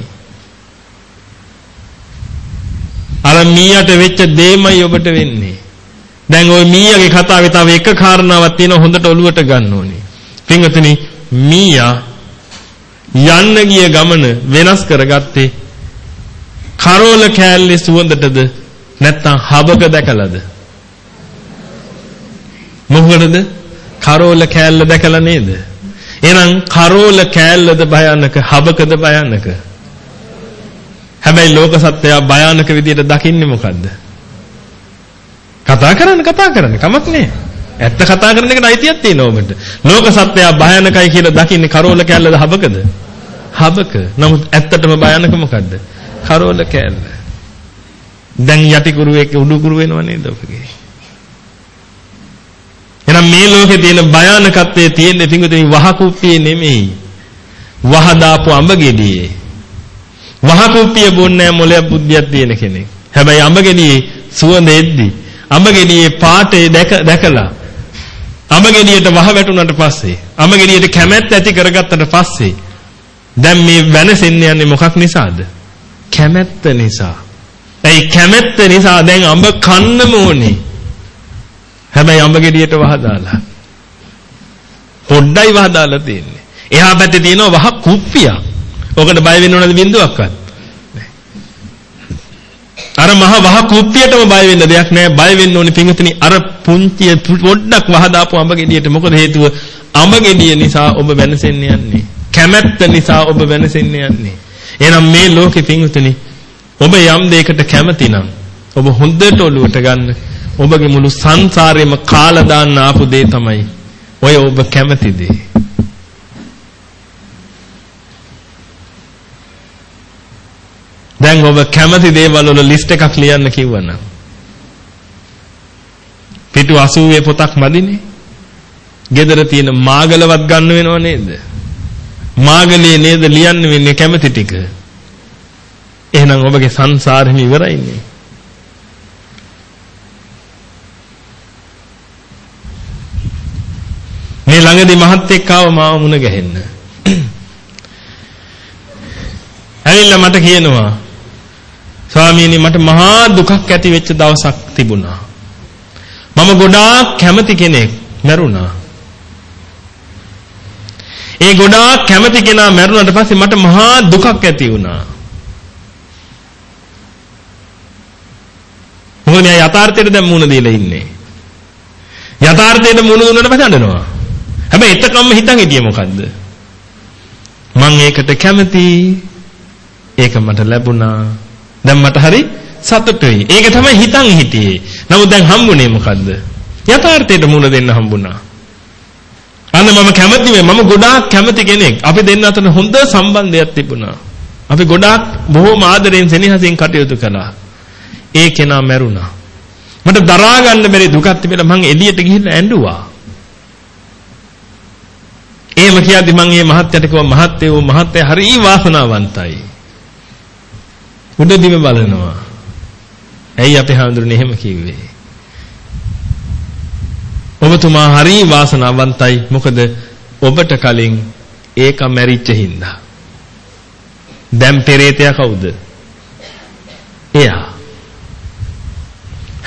අර මීයට වෙච්ච දෙමයි ඔබට වෙන්නේ. දැන් ওই මීයාගේ කතාවේ තව එක කාරණාවක් තියෙනවා හොඳට ඔලුවට ගන්න ඕනේ. පින්වතුනි මීයා යන්න ගිය ගමන වෙනස් කරගත්තේ කරෝල කෑල්ලේ සුවඳටද නැත්තම් හබක දැකලාද? මොකටද? කරෝල කෑල්ල දැකලා නේද? එහෙනම් කරෝල කෑල්ලද භයානක හබකද භයානක? හැබැයි ලෝක සත්‍යය භයානක විදියට දකින්නේ මොකද්ද? කතා කරන්න කතා කරන්න කමක් නෑ. ඇත්ත කතා කරන එකට අයිතියක් තියෙනවා ඔබට. ලෝක සත්‍යය භයානකයි කියලා දකින්නේ කරෝල කෑල්ලද හබකද? හබක. නමුත් ඇත්තටම භයානක මොකද්ද? කරෝල කෑල්ල. දැන් යටි කුරුවෙක් උඩු කුරු වෙනව නේද ඔබගේ? එහෙනම් මේ ලෝකේ තියෙන භයානකත්වයේ තියෙන පිඟුතුනි වහකුප්පියේ නෙමෙයි. වහ දාපු අඹ ගෙඩියේ. වහකුප්පිය බොන්නේ මොලයක් බුද්ධියක් තියෙන කෙනෙක්. හැබැයි අඹ ගෙඩියේ සුවඳ එද්දි අඹ ගෙඩියේ පාටේ දැක දැකලා අඹ ගෙඩියට වහ වැටුණාට පස්සේ අඹ ගෙඩියට කැමැත්ත ඇති කරගත්තට පස්සේ දැන් මේ වෙනසෙන්න යන්නේ මොකක් නිසාද? කැමැත්ත නිසා. ඇයි කැමැත්ත නිසා දැන් අඹ කන්නම ඕනේ. හැබැයි අඹ ගෙඩියට වහදාලා. පොඩ්ඩයි වහදාලා තියෙන්නේ. එහා පැත්තේ තියෙනවා වහ කුප්පියක්. ඔකට බය වෙන්න ඕනද බින්දුවක්වත්? අර මහ වහ කුප්පියටම බය වෙන්න දෙයක් නැහැ. බය වෙන්න ඕනේ පිංගුතුනි අර පුංචි පොඩ්ඩක් වහදාපු අඹ ගෙඩියට මොකද හේතුව? අඹ ගෙඩිය නිසා ඔබ වෙනසෙන්න යන්නේ. කැමැත්ත නිසා ඔබ වෙනසෙන්න යන්නේ. එහෙනම් මේ ලෝකෙ පිංගුතුනි ඔබ යම් දෙයකට කැමති නම් ඔබ හොඳට ඔලුවට ගන්න ඔබගේ මුළු සංසාරෙම කාලා දාන්න ආපු දේ තමයි ඔය ඔබ කැමති දේ. දැන් ඔබ කැමති දේවල් වල ලිස්ට් එකක් ලියන්න කිව්වනම් පිටු 80 පොතක් මදිනේ. ගෙදර තියෙන මාගලවත් ගන්න වෙනව නේද? මාගලේ නේද ලියන්න වෙන්නේ කැමති ටික. එහෙනම් ඔබගේ සංසාරෙම ඉවරයිනේ. මේ ළඟදී මහත් එක්ක ආව මාව මුණ ගැහෙන්න. ඇවිල්ලා මට කියනවා ස්වාමීනි මට මහා දුකක් ඇති වෙච්ච දවසක් තිබුණා. මම ගොඩාක් කැමති කෙනෙක් මැරුණා. ඒ ගොඩාක් කැමති කෙනා මැරුණාට පස්සේ මට මහා දුකක් ඇති වුණා. මොකද මෙයා යථාර්ථයට දැන් මුණ දීලා ඉන්නේ. යථාර්ථයට මුණ දුන්නාට පස්සේ අඬනවා. හැබැයි එතකම්ම හිතන් හිටියේ මොකද්ද? මං ඒකට කැමති. ඒක මට ලැබුණා. දැන් මට හරි සතුටුයි. ඒක තමයි හිතන් හිටියේ. නමුත් දැන් හම්බුනේ මොකද්ද? යථාර්ථයට මුණ දෙන්න හම්බුණා. අන්න මම කැමති මේ මම ගොඩාක් කැමති කෙනෙක්. අපි දෙන්න අතර හොඳ සම්බන්ධයක් තිබුණා. අපි ගොඩාක් බොහෝම ආදරෙන් සෙනෙහසින් කටයුතු කළා. ඒ කෙනා මැරුණා. මට දරා ගන්න බැරි දුකක් තිබිලා මං එළියට ගිහින් ඇඬුවා. එහෙම කියද්දි මං මේ මහත්යට කිව්වා මහත්යෝ මහත්ය හරි වාසනාවන්තයි. උඩදිම බලනවා. ඇයි අපේ හාමුදුරනේ එහෙම කිව්වේ? ඔබතුමා හරි වාසනාවන්තයි. මොකද ඔබට කලින් ඒක මැරිච්ච හින්දා. දැන් පෙරේතයා කවුද? එයා.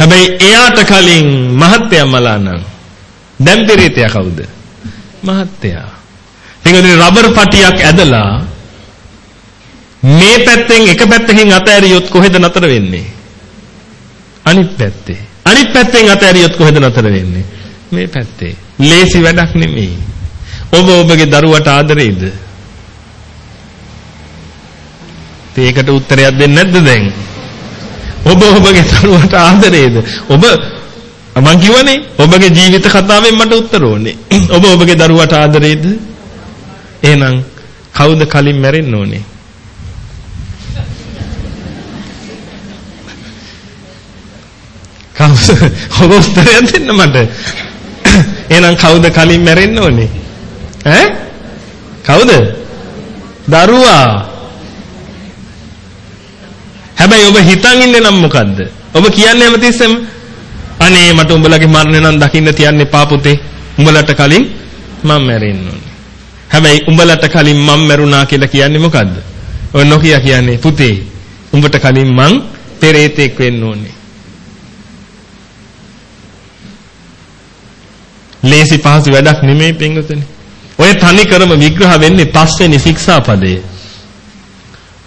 හැබැයි එයාට කලින් මහත්ය මලා නම් දැන් පෙරේතයා කවුද? මහත්යා. පිටුනේ රබර් පටියක් ඇදලා මේ පැත්තෙන් එක පැත්තකින් අතෑරියොත් කොහෙද නතර වෙන්නේ? අනිත් පැත්තේ. අනිත් පැත්තෙන් අතෑරියොත් කොහෙද නතර වෙන්නේ? මේ පැත්තේ. ලේසි වැඩක් නෙමෙයි. ඔබ ඔබගේ දරුවට ආදරේද? ඒකට උත්තරයක් දෙන්නේ නැද්ද දැන්? ඔබ ඔබගේ දරුවට ආදරේද? ඔබ මං කිව්වනේ ඔබගේ ජීවිත කතාවෙන් මට උත්තර ඕනේ. [clears throat] ඔබ ඔබගේ දරුවට ආදරේද? එහෙනම් කවුද කලින් මැරෙන්න ඕනේ? කවුද? ඔබ උත්තරයක් දෙන්න මට. [clears throat] එහෙනම් කවුද කලින් මැරෙන්න ඕනේ? ඈ? කවුද? දරුවා. හැබැයි ඔබ හිතන් ඉන්නේ නම් මොකද්ද? ඔබ කියන්නේ හැමතිස්සෙම අනේ මට උඹලගේ මරණය නම් දකින්න තියන්න එපා පුතේ. උඹලට කලින් මම මැරෙන්න ඕනේ. හැබැයි උඹලට කලින් මම මැරුණා කියලා කියන්නේ මොකද්ද? ඔය නොකිය කියන්නේ පුතේ උඹට කලින් මං පෙරේතෙක් වෙන්න ඕනේ. ලේසි පහසු වැඩක් නෙමෙයි පින්වතුනි. ඔය තනි කරම විග්‍රහ වෙන්නේ පස්වෙනි ශික්ෂාපදයේ.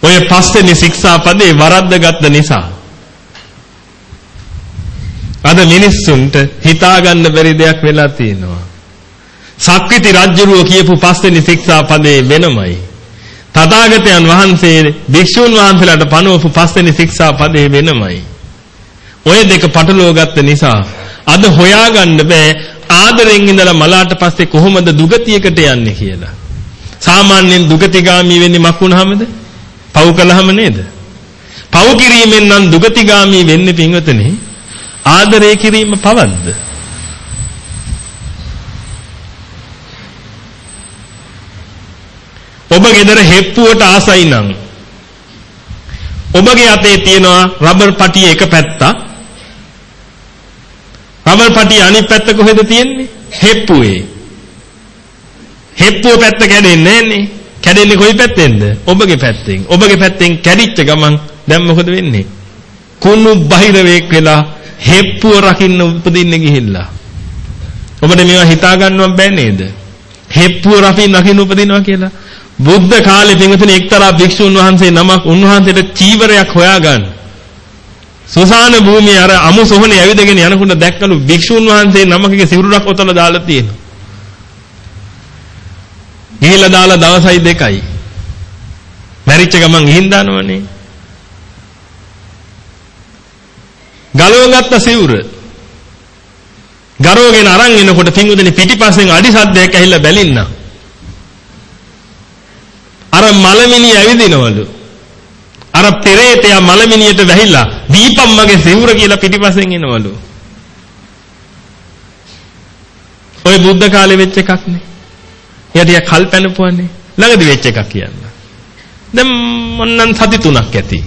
ඔය පස්වෙනි ශික්ෂාපදේ වරද්දගත්ත නිසා. අද මිනිස්සුන්ට හිතා ගන්න බැරි දෙයක් වෙලා තියෙනවා. සක්විති රජුරුව කියපු පස්වෙනි ශික්ෂාපදේ වෙනමයි. තථාගතයන් වහන්සේ භික්ෂුන් වහන්සේලාට පනවපු පස්වෙනි ශික්ෂාපදේ වෙනමයි. ඔය දෙක පටලවා ගත්ත නිසා අද හොයාගන්න බෑ ආදරෙන් ඉඳලා මලාට පස්සේ කොහොමද දුගතියකට යන්නේ කියලා. සාමාන්‍යයෙන් දුගතිගාමී වෙන්නේ මක් වුණාමද? පව් කළාම නේද? පව් කිරීමෙන් නම් දුගතිගාමී වෙන්නේ පින්වතනේ ආදරය කිරීම පවද්ද? ඔබ ගෙදර හෙප්පුවට ආසයි නම් ඔබගේ අතේ තියෙනවා රබර් පටිය එක පැත්තක් රබර් පටිය අනිත් පැත්ත කොහෙද තියෙන්නේ හෙප්පුවේ හෙප්පුව පැත්ත කැඩෙන්නේ නැන්නේ කැඩෙන්නේ කොයි පැත්තෙන්ද? ඔබගේ පැත්තෙන්. ඔබගේ පැත්තෙන් කැඩිච්ච ගමන් දැන් මොකද වෙන්නේ? කුණු බහිරවේක් වෙලා හෙප්පුව රකින්න උපදින්න ගිහිල්ලා. ඔබට මේවා හිතා ගන්නවත් බෑ නේද? හෙප්පුව රකින්න රකින්න උපදිනවා කියලා. බුද්ධ කාලේ පින්වතුනි එක්තරා භික්ෂුන් වහන්සේ නමක් උන්වහන්සේට චීවරයක් හොයාගන්න. සුසාන භූමියේ අර අමු සොහනේ ඇවිදගෙන යනකොට දැක්කලු භික්ෂුන් වහන්සේ නමකගේ සිවුරක් ඔතලා දාලා තියෙනවා. ගිහිල්ලා දාලා දවසයි දෙකයි. මැරිච්ච ගමන් ගිහින් දානවනේ. ගලවගත්ත සිවුර. ගරවගෙන අරන් එනකොට පිංගුදෙනි පිටිපස්සෙන් අඩි සද්දයක් ඇහිලා බැලින්න. අර මලමිනිය ඇවිදිනවලු. අර පෙරේතයා මලමිනියට වැහිලා දීපම් මගේ සිවුර කියලා පිටිපස්සෙන් එනවලු. ඔය බුද්ධ කාලේ වෙච්ච එකක් නේ. එයා කල් පැනපුවානේ. ළඟදි වෙච්ච එකක් කියන්න. දැන් මොන්නම් සති තුනක් ඇති.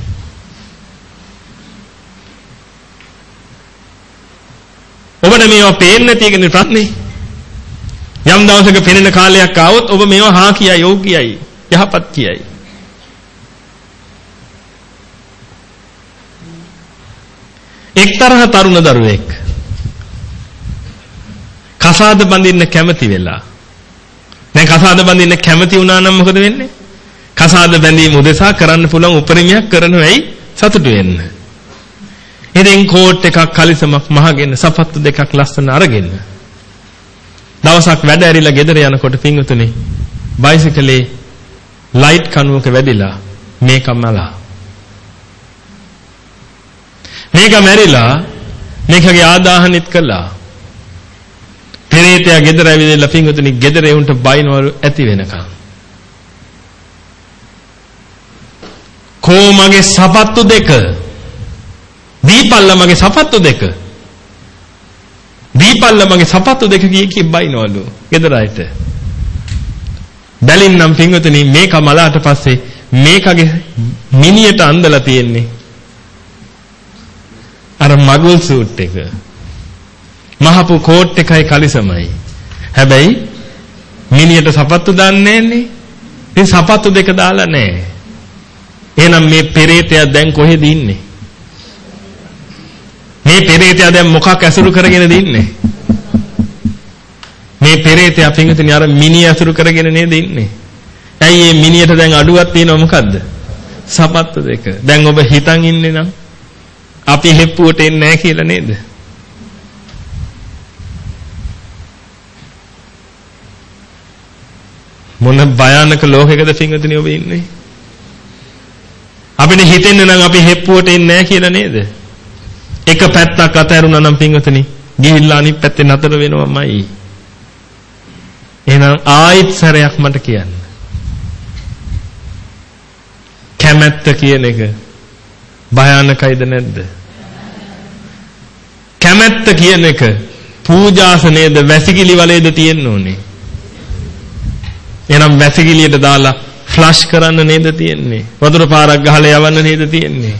ඔබට මේවා පේන්නේ නැති එකනේ ප්‍රශ්නේ. යම් දවසක පෙනෙන කාලයක් ආවොත් ඔබ මේවා හා කියයි, ඔව් කියයි, යහපත් කියයි. එක්තරහ තරුණ දරුවෙක් කසාද බඳින්න කැමති වෙලා දැන් කසාද බඳින්න කැමති වුණා නම් මොකද වෙන්නේ? කසාද බැඳීම උදෙසා කරන්න පුළුවන් උපරිමයක් කරනවයි සතුටු වෙන්න. ඉතින් කෝට් එකක් කලිසමක් මහගෙන සපත්තු දෙකක් ලස්සන අරගෙන දවසක් වැඩ ඇරිලා ගෙදර යනකොට පින්වතුනි බයිසිකලේ ලයිට් කණුවක වැදිලා මේක මලා මේක මැරිලා මේකගේ ආදාහනිත් කළා පෙරේතයා ගෙදර ඇවිදලා පින්වතුනි ගෙදර එවුන්ට බයිනවලු ඇති වෙනකම්. කෝ මගේ සපත්තු දෙක. දීපල්ල මගේ සපත්තු දෙක. දීපල්ල මගේ සපත්තු දෙක කිය කී බයිනවලු ගෙදර අයට. බැලින්නම් පින්වතුනි මේක මලාට පස්සේ මේකගේ මිනියට අඳලා තියෙන්නේ. අර මගුල් සූට් එක. මහපු කෝට් එකයි කලිසමයි. හැබැයි මිනියට සපත්තු දාන්නේ නැන්නේ. ඉතින් සපත්තු දෙක දාලා නැහැ. එහෙනම් මේ පෙරේතයා දැන් කොහෙද ඉන්නේ? මේ පෙරේතයා දැන් මොකක් ඇසුරු කරගෙනද ඉන්නේ? මේ පෙරේතයා පින්විතනි අර මිනිය ඇසුරු කරගෙන නේද ඉන්නේ? ඇයි මේ මිනියට දැන් අඩුවක් තියෙනව මොකද්ද? සපත්තු දෙක. දැන් ඔබ හිතන් ඉන්නේ නම් අපි හෙප්පුවට එන්නේ නැහැ කියලා නේද? මොන භයානක ලෝකයකද පින්වතුනි ඔබ ඉන්නේ? අපිට හිතෙන්නේ නම් අපි හෙප්පුවට එන්නේ නැහැ කියලා නේද? එක පැත්තක් අතහැරුණා නම් පින්වතුනි ගිහිල්ලා අනිත් පැත්තේ නතර වෙනවමයි. එහෙනම් ආයිත් සැරයක් මට කියන්න. කැමැත්ත කියන එක භයානකයිද නැද්ද? කැමැත්ත කියන එක පූජාසනයේද වැසිකිලි වලේද තියෙන්න ඕනේ. එහෙනම් වැසිකිළියට දාලා ෆ්ලෂ් කරන්න නේද තියෙන්නේ? වතුර පාරක් ගහලා යවන්න නේද තියෙන්නේ?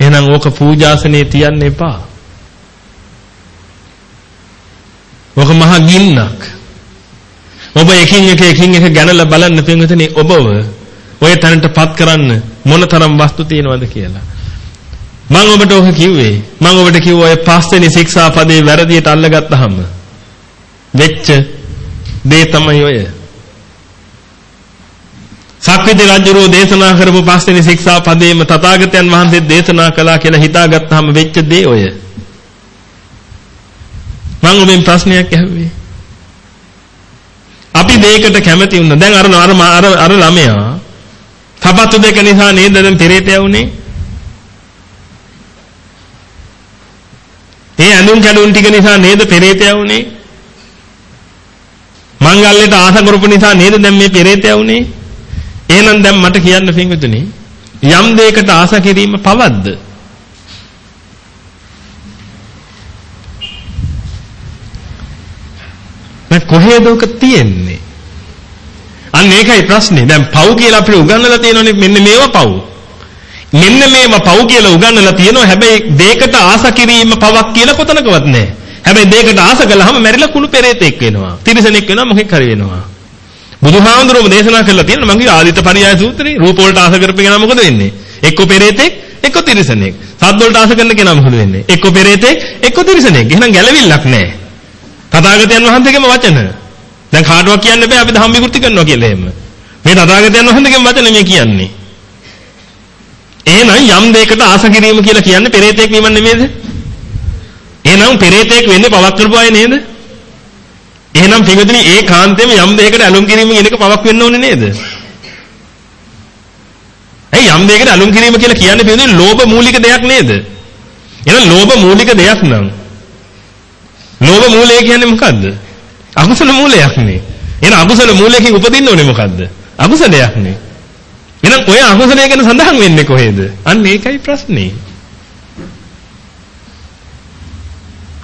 එහෙනම් ඕක පූජාසනේ තියන්න එපා. ඕක මහ ගින්නක්. ඔබ එකින් එක එකින් එක ගැනලා බලන්න පින්විතනේ ඔබව ඔය තැනටපත් කරන්න මොනතරම් වස්තු තියෙනවද කියලා. මම ඔබට ඔක කිව්වේ. මම ඔබට කිව්වා ඔය පස්වෙනි ශික්ෂාපදේ වැරදියට අල්ලගත්තාම වෙච්ච දේ තමයි ඔය. සක්විති රජුරෝ දේශනා කරපු පස්වෙනි ශික්ෂා පදේම තථාගතයන් වහන්සේ දේශනා කළා කියලා හිතාගත්තාම වෙච්ච දේ ඔය. මම ඔබෙන් ප්‍රශ්නයක් ඇහුවේ. අපි දෙයකට කැමති වුණා. දැන් අර අර අර ළමයා සපත්තු දෙක නිසා නේද දැන් පෙරේත යවුනේ? ඒ ඇඳුම් කැඩුම් ටික නිසා නේද පෙරේත යවුනේ? මංගල්‍යයට ආස කරපු නිසා නේද දැන් මේ පෙරේත යවුනේ? එහෙනම් දැන් මට කියන්න පින්විතුනි යම් දෙයකට ආස කිරීම පවද්ද? මම කොහෙද උක තියෙන්නේ? අන්න ඒකයි ප්‍රශ්නේ. දැන් පව් කියලා අපිට උගන්වලා තියෙනවනේ මෙන්න මේවා පව්. මෙන්න මේවා පව් කියලා උගන්වලා තියෙනවා. හැබැයි දෙයකට ආස කිරීම පවක් කියලා කොතනකවත් නැහැ. හැබැයි දෙයකට ආස කළාම මැරිලා කුණු පෙරේතෙක් වෙනවා. තිරිසනෙක් වෙනවා මොකෙක් හරි වෙනවා. බුදුහාමුදුරුවෝ දේශනා කරලා තියෙන මගේ ආදිත පරියාය සූත්‍රේ රූප වලට ආස කරපු කෙනා මොකද වෙන්නේ? එක්ක පෙරේතෙක්, එක්ක තිරිසනෙක්. සද්ද වලට ආස කරන කෙනා මොකද වෙන්නේ? එක්ක පෙරේතෙක්, එක්ක තිරිසනෙක්. එහෙනම් ගැළවිල්ලක් නැහැ. තථාගතයන් වහන්සේගේම වචන. දැන් කාටවත් කියන්න බෑ අපි ධම්ම විකෘති කරනවා කියලා එහෙම. මේ තථාගතයන් වහන්සේගේම වචන මේ කියන්නේ. එහෙනම් යම් දෙයකට ආස කිරීම කියලා කියන්නේ පෙරේතෙක් වීම නෙමෙයිද? එහෙනම් පෙරේතෙක් වෙන්නේ පවක් කරපු අය නේද? එහෙනම් පින්වතුනි ඒ කාන්තේම යම් දෙයකට ඇලුම් කිරීමෙන් එනක පවක් වෙන්න ඕනේ නේද? ඇයි යම් දෙයකට ඇලුම් කිරීම කියලා කියන්නේ පින්වතුනි ලෝභ මූලික දෙයක් නේද? එහෙනම් ලෝභ මූලික දෙයක් නම් ලෝභ මූලය කියන්නේ මොකද්ද? අකුසල මූලයක් නේ. එහෙනම් අකුසල මූලයකින් උපදින්න ඕනේ මොකද්ද? අකුසලයක් නේ. එහෙනම් ඔය අකුසලය ගැන සඳහන් වෙන්නේ කොහෙද? අන්න ඒකයි ප්‍රශ්නේ.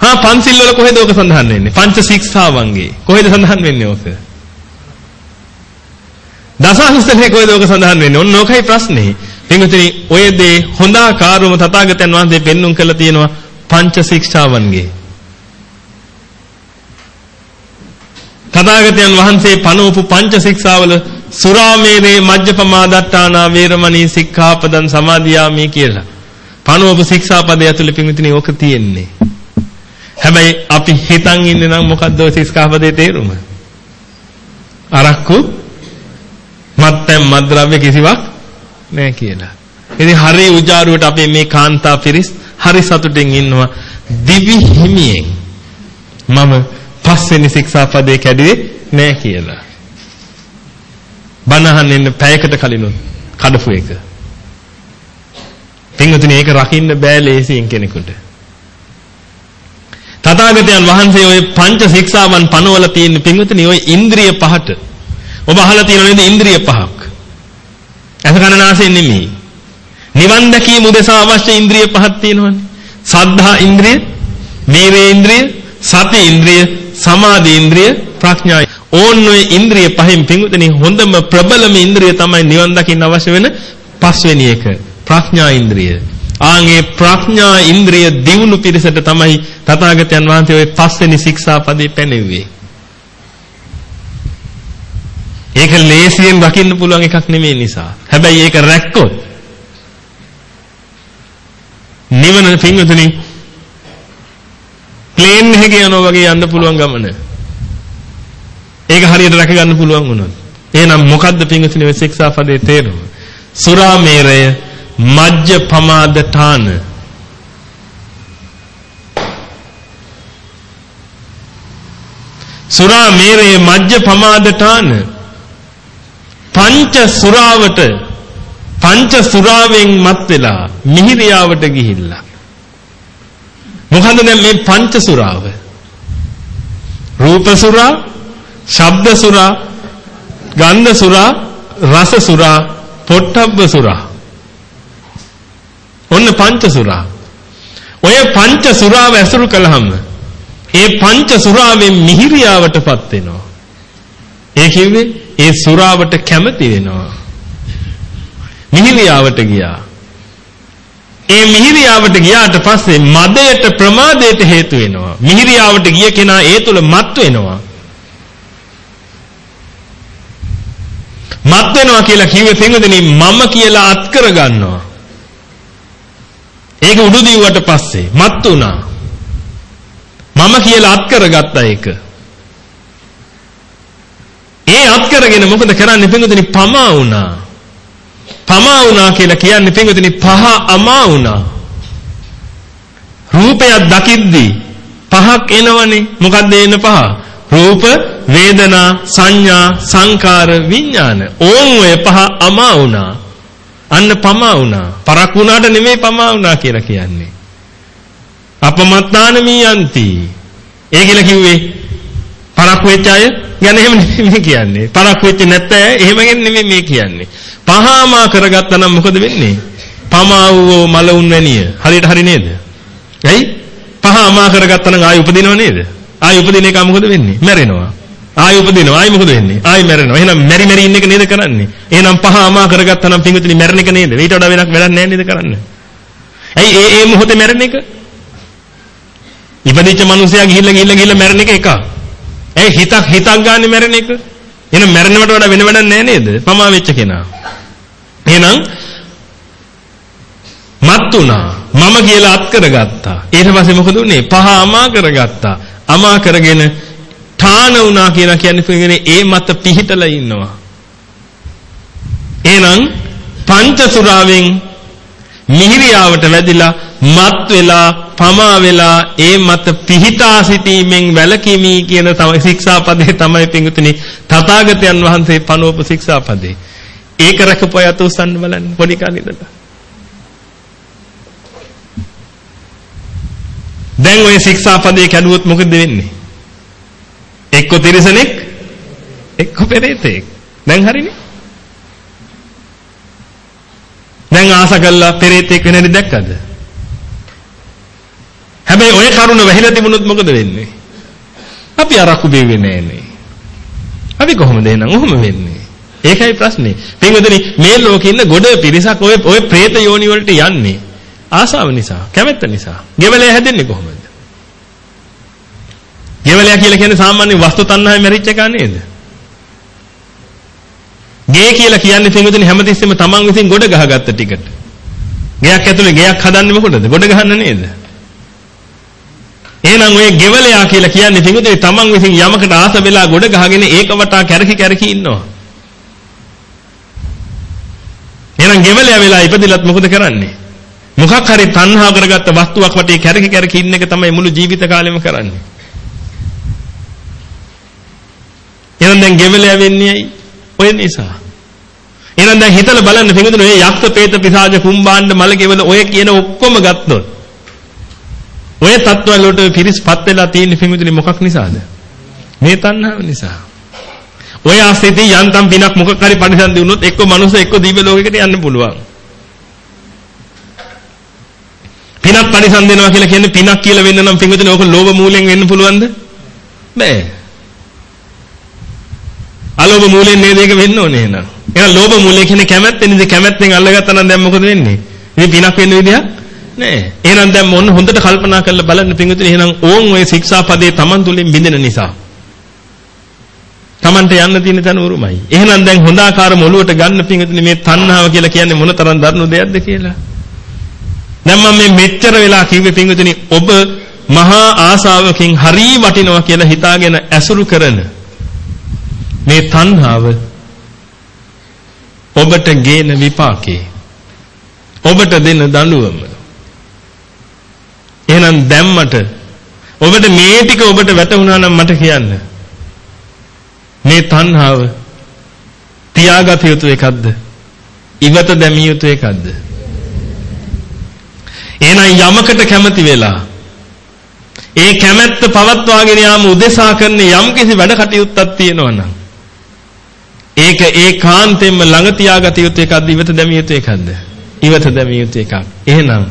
හා පන්සිල් වල කොහෙද ඕක සඳහන් වෙන්නේ? පංච ශික්ෂාවන්ගේ. කොහෙද සඳහන් වෙන්නේ ඕක? දසහස්තනේ කොහෙද ඕක සඳහන් වෙන්නේ? ඔන්න ඕකයි ප්‍රශ්නේ. පින්විතනි ඔය දේ හොඳාකාරවම තථාගතයන් වහන්සේ පෙන්눔 කළා තියෙනවා පංච ශික්ෂාවන්ගේ. තථාගතයන් වහන්සේ පනවපු පංච ශික්ෂාවල සුරාමේරේ මජ්ජපමාදට්ඨානා වේරමණී සික්ඛාපදං සමාදියාමි කියලා. පනවපු ශික්ෂාපදය ඇතුළේ පින්විතනි ඕක තියෙන්නේ. හැබැයි අපි හිතන් ඉන්නේ නම් මොකද්ද ඔය ශික්ෂාපදේ තේරුම? අරක්කු මත්පැන් මත්ද්‍රව්‍ය කිසිවක් නැහැ කියලා. ඉතින් හරි උජාරුවට අපේ මේ කාන්තා පිරිස් හරි සතුටින් ඉන්නවා දිවි හිමියෙන් මම පස්වෙනි ශික්ෂාපදේ කැඩුවේ නැහැ කියලා. බණහන් ඉන්න පැයකට කලිනුත් කඩපු එක. පින්වතුනි ඒක රකින්න බෑ ලේසියෙන් කෙනෙකුට. තථාගතයන් වහන්සේ ওই පංච ශික්ෂාවන් පනවල තියෙන පින්වතුනි ওই ඉන්ද්‍රිය පහට ඔබ අහලා තියෙනව නේද ඉන්ද්‍රිය පහක්. අස කනනාසයෙන් නෙමෙයි. නිවන් දැකීම උදෙසා අවශ්‍ය ඉන්ද්‍රිය පහක් තියෙනවනේ. සද්ධා ඉන්ද්‍රිය, වීරේ ඉන්ද්‍රිය, සති ඉන්ද්‍රිය, සමාධි ඉන්ද්‍රිය, ප්‍රඥා ඕන් ඔය ඉන්ද්‍රිය පහෙන් පිඟුතනේ හොඳම ප්‍රබලම ඉන්ද්‍රිය තමයි නිවන් දකින්න අවශ්‍ය වෙන පස්වෙනි එක. ප්‍රඥා ඉන්ද්‍රිය. ආන්ගේ ප්‍රඥා ඉන්ද්‍රිය දියුණු පිරිසට තමයි තථාගතයන් වහන්සේ ওই පස්වෙනි ශික්ෂාපදේ පැනෙව්වේ. ඒක ලේසියෙන් රකින්න පුළුවන් එකක් නෙමෙයි නිසා. හැබැයි ඒක රැක්කොත් නිවන පින්වතුනි ප්ලේන් එකක යනවා වගේ යන්න පුළුවන් ගමන. ඒක හරියට රැක ගන්න පුළුවන් වුණොත්. එහෙනම් මොකද්ද පින්වතුනි ඔය ශික්ෂාපදේ තේරුම? සුරාමේරය මජ්ජ පමාදඨාන සුරාමේරය මජ්ජ පමාදඨාන පංච සුරාවට පංච සුරාවෙන් මත් වෙලා මිහිරියාවට ගිහිල්ලා. මොකන්ද දැන් මේ පංච සුරාව? රූප සුරා ශබ්ද සුරා ගන්ධ සුරා රස සුරා පොට්ටබ්බ සුරා. ඔන්න පංච සුරා ඔය පංච සුරාව ඇසුරු කළාම ඒ පංච සුරාවෙන් මිහිරියාවටපත් වෙනවා ඒ කිව්වේ ඒ සුරාවට කැමති වෙනවා. මිහිරියාවට ගියා. ඒ මිහිරියාවට ගියාට පස්සේ මදයට ප්‍රමාදයට හේතු වෙනවා. මිහිරියාවට ගිය කෙනා ඒ තුල මත් වෙනවා. මත් වෙනවා කියලා කිව්වේ පින්වදනි මම කියලා අත් කර ගන්නවා. ඒක උඩු දිව්වට පස්සේ මත් වුණා. මම කියලා අත් කරගත්තා ඒක. ඒ අත් කරගෙන මොකද කරන්නේ පින්වතුනි පමා වුණා. පමා වුණා කියලා කියන්නේ පින්වතුනි පහ අමා වුණා. රූපයක් දකිද්දී පහක් එනවනේ. මොකක්ද එන පහ? රූප, වේදනා, සංඥා, සංකාර, විඥාන. ඕන් ඔය පහ අමා වුණා. අන්න පමා වුණා. පරක් වුණාට නෙමෙයි පමා වුණා කියලා කියන්නේ. අපමත්තාන මීයන්ති. ඒ කියලා කිව්වේ පරක් වෙච්ච අය ගැන එහෙම නෙමෙයි කියන්නේ. පරක් වෙච්ච නැත්නම් එහෙම නෙමෙයි මේ කියන්නේ. පහාමා කරගත්තා නම් මොකද වෙන්නේ? පමා වූ මල උන් වැනිය. හරියට හරි නේද? ඇයි? පහාමා කරගත්තා නම් ආයි උපදිනව නේද? ආයි උපදින එක මොකද වෙන්නේ? මැරෙනවා. ආයි උපදිනවා. ආයි මොකද වෙන්නේ? ආයි මැරෙනවා. එහෙනම් මෙරි මෙරි ඉන්න එක නේද කරන්නේ? එහෙනම් පහාමා කරගත්තා නම් පිංගුතුනි මැරෙන එක නේද? ඊට වඩා වෙනක් වැඩක් නැහැ නේද කරන්නේ? ඇයි ඒ ඒ මොහොතේ මැරෙන එක? ඉපදිච්ච මිනිසයා ගිහිල්ලා ගිහිල්ලා ගිහිල්ලා මැරෙන එක එකක්. ඇයි හිතක් හිතක් ගන්න මැරෙන එක? එහෙනම් මැරෙනවට වඩා වෙන වැඩක් නැහැ නේද? පමා වෙච්ච කෙනා. එහෙනම් මත් උනා. මම කියලා අත් කරගත්තා. ඊට පස්සේ මොකද උනේ? පහ අමා කරගත්තා. අමා කරගෙන ඨාන උනා කියලා කියන්නේ ඒ මත පිහිටලා ඉන්නවා. එහෙනම් පංචසුරාවෙන් මිහිරියාවට වැදිලා මත් වෙලා පමා වෙලා ඒ මත පිහිටා සිටීමෙන් වැළකීමි කියන තමයි ශික්ෂාපදේ තමයි පිඟුතුනි තථාගතයන් වහන්සේ පනෝප ශික්ෂාපදේ. ඒක රකපු අය උස්සන්න බලන්න පොඩි කාලේ ඉඳලා. දැන් ওই ශික්ෂාපදේ කැඩුවොත් මොකද වෙන්නේ? එක්ක තිරිසනෙක් එක්ක පෙරේතෙක්. දැන් හරිනේ. දැන් ආස කළා පෙරේතෙක් වෙන දැක්කද? හැබැයි ওই කරුණ වැහිලා තිබුණොත් මොකද වෙන්නේ? අපි අරක්කු බෙව්වේ නෑනේ. අපි කොහොමද එහෙනම් ඔහොම වෙන්නේ? ඒකයි ප්‍රශ්නේ. පින්වතුනි මේ ලෝකේ ඉන්න ගොඩ පිරිසක් ඔය ඔය പ്രേත යෝනි වලට යන්නේ ආසාව නිසා, කැමැත්ත නිසා. ගෙවලේ හැදෙන්නේ කොහොමද? ගෙවලයා කියලා කියන්නේ සාමාන්‍ය වස්තු තණ්හාවෙන් මැරිච්ච එක නේද? ගේ කියලා කියන්නේ පින්වතුනි හැමතිස්සෙම තමන් විසින් ගොඩ ගහගත්ත ටිකට. ගෙයක් ඇතුලේ ගෙයක් හදන්නේ මොකටද? ගොඩ ගහන්න නේද? එහෙනම් ඔය ගෙවලයා කියලා කියන්නේ පිටුදේ තමන් විසින් යමකට ආස වෙලා ගොඩ ගහගෙන ඒක වටා කැරකි කැරකි ඉන්නවා. එහෙනම් ගෙවලයා වෙලා ඉපදිලත් මොකද කරන්නේ? මොකක් හරි තණ්හා කරගත්ත වස්තුවක් වටේ කැරකි කැරකි ඉන්න එක තමයි මුළු ජීවිත කාලෙම කරන්නේ. එහෙනම් දැන් ගෙවලයා වෙන්නේ ඇයි? ඔය නිසා. එහෙනම් දැන් හිතලා බලන්න පිටුදේ ඔය යක්ෂ പ്രേත පිසාජ කුම්බාණ්ඩ මල ගෙවල ඔය කියන ඔක්කොම ගත්තොත් ඔය තත්ත්වවල වලට පිරිස්පත් වෙලා තියෙන පිඟුතුනි මොකක් නිසාද? මේ තණ්හාව නිසා. ඔය ආසෙදී යන්තම් පිනක් මොකක් හරි පරිසන්දි වුණොත් එක්ක මනුස්ස එක්ක දීව ලෝකෙකට යන්න පුළුවන්. පිනක් පරිසම් දෙනවා කියලා කියන්නේ පිනක් කියලා වෙන්න නම් පිඟුතුනි ඕක ලෝභ මූලයෙන් වෙන්න පුළුවන්ද? බෑ. අලෝභ මූලයෙන් නේද ඒක වෙන්න ඕනේ එහෙනම්. එහෙනම් ලෝභ මූලය කියන්නේ කැමැත්තෙන්ද කැමැත්තෙන් අල්ලගත්තා නම් දැන් මොකද වෙන්නේ? මේ පිනක් වෙන්න විදිහක් නෑ. එහෙනම් දැන් මොන්න හොඳට කල්පනා කරලා බලන්න පිංගුතුනි එහෙනම් ඕන් ඔය ශික්ෂාපදේ Taman තුලින් බින්දෙන නිසා. Tamanට යන්න තියෙන තැන උරුමයි. එහෙනම් දැන් හොඳ ආකාරම ඔලුවට ගන්න පිංගුතුනි මේ තණ්හාව කියලා කියන්නේ මොන තරම් දරුණු දෙයක්ද කියලා. දැන් මම මේ මෙච්චර වෙලා කිව්වේ පිංගුතුනි ඔබ මහා ආසාවකින් හරි වටිනවා කියලා හිතාගෙන ඇසුරු කරන මේ තණ්හාව ඔබට ගේන විපාකේ ඔබට දෙන දඬුවම එහෙනම් දැම්මට ඔබට මේ ටික ඔබට වැටහුණා නම් මට කියන්න. මේ තණ්හාව තියාගත යුතු එකක්ද? ඉවත දැමිය යුතු එකක්ද? එහෙනම් යමකට කැමති වෙලා ඒ කැමැත්ත පවත්වාගෙන යාම උදෙසා කරන යම්කිසි වැඩ කටයුත්තක් තියෙනවා නම් ඒක ඒකාන්තයෙන්ම ළඟ තියාගත යුතු එකක්ද ඉවත දැමිය යුතු එකක්ද? ඉවත දැමිය යුතු එකක්. එහෙනම්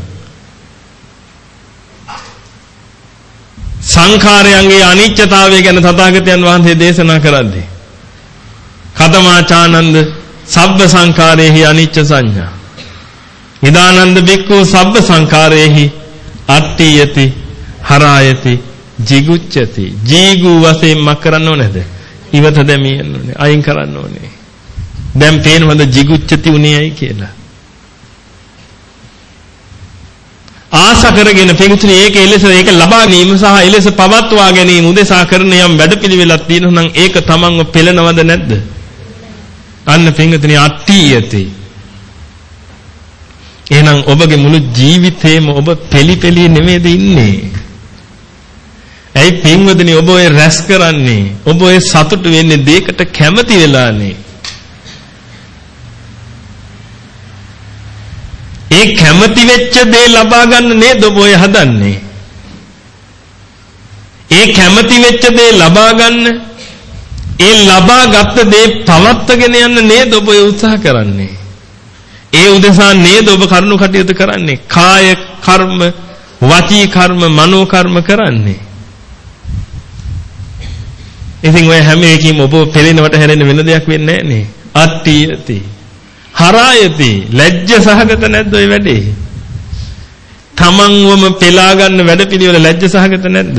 සංඛාරයන්ගේ අනිත්‍යතාවය ගැන තථාගතයන් වහන්සේ දේශනා කරද්දී කතමාචානන්ද සබ්බ සංඛාරේහි අනිච්ච සංඥා නිදානන්ද බික්ඛු සබ්බ සංඛාරේහි අට්ඨියති හරායති jigucchati ජීගු වශයෙන් මක් කරන්න ඕනේද ඉවත දැමියන්න ඕනේ අයින් කරන්න ඕනේ දැන් පේනවද jigucchati උනේයි කියලා ආශ කරගෙන පිඟුතුනි ඒක එලෙස ඒක ලබා ගැනීම සහ එලෙස පවත්වා ගැනීම උදෙසා කරන යම් වැඩපිළිවෙලක් තියෙනවා නම් ඒක තමන්ව පෙළනවද නැද්ද? අන්න පිඟුතුනි අට්ටියති. එහෙනම් ඔබගේ මුළු ජීවිතේම ඔබ පෙලි පෙලි නෙමෙයිද ඉන්නේ? ඇයි පින්වදනි ඔබ ඔය රැස් කරන්නේ? ඔබ ඔය සතුට වෙන්නේ දෙයකට කැමති වෙලානේ. ඒ කැමති වෙච්ච දේ ලබා ගන්න නේද ඔබ ඔය හදන්නේ. ඒ කැමති වෙච්ච දේ ලබා ගන්න ඒ ලබා ගත්ත දේ පවත්වාගෙන යන්න නේද ඔබ උත්සාහ කරන්නේ. ඒ උදෙසා නේද ඔබ කරුණු කටයුතු කරන්නේ. කාය කර්ම, වචී කර්ම, මනෝ කර්ම කරන්නේ. ඉතින් ඔය හැම එකකින්ම ඔබ පෙළෙනවට හැරෙන්න වෙන දෙයක් වෙන්නේ නැහැ නේ. අට්ටියති හරායති ලැජ්ජ සහගත නැද්ද ওই වැඩේ? තමන්වම පෙලා ගන්න වැඩපිළිවෙල ලැජ්ජ සහගත නැද්ද?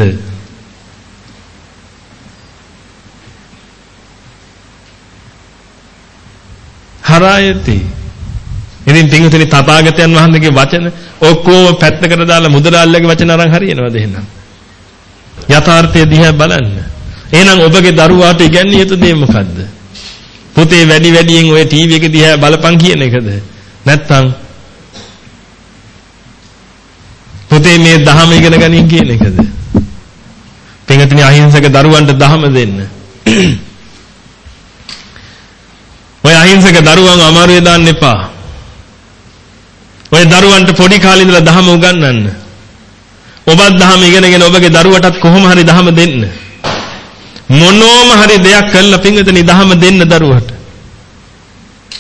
හරායති ඉතින් පින්විතනි තථාගතයන් වහන්සේගේ වචන ඔක්කොම පැත්තකට දාලා මුදලාල්ලගේ වචන අරන් හරියනවද එහෙනම්? යථාර්ථය දිහා බලන්න. එහෙනම් ඔබගේ දරුවාට ඉගැන්විය යුතු දේ මොකද්ද? පුතේ වැඩි වැඩියෙන් ওই ටීවී එක දිහා බලපන් කියන එකද? නැත්නම් පුතේ මේ දහම ඉගෙන ගනින් කියන එකද? පින්වත්නි අහිංසක දරුවන්ට දහම දෙන්න. ඔය අහිංසක දරුවන් අමාරුවේ දාන්න එපා. ඔය දරුවන්ට පොඩි කාලේ ඉඳලා දහම උගන්වන්න. ඔබත් දහම ඉගෙනගෙන ඔබගේ දරුවටත් කොහොම හරි දහම දෙන්න. මොනෝම හරි දෙයක් කළා පින්විතනි දහම දෙන්න දරුවට.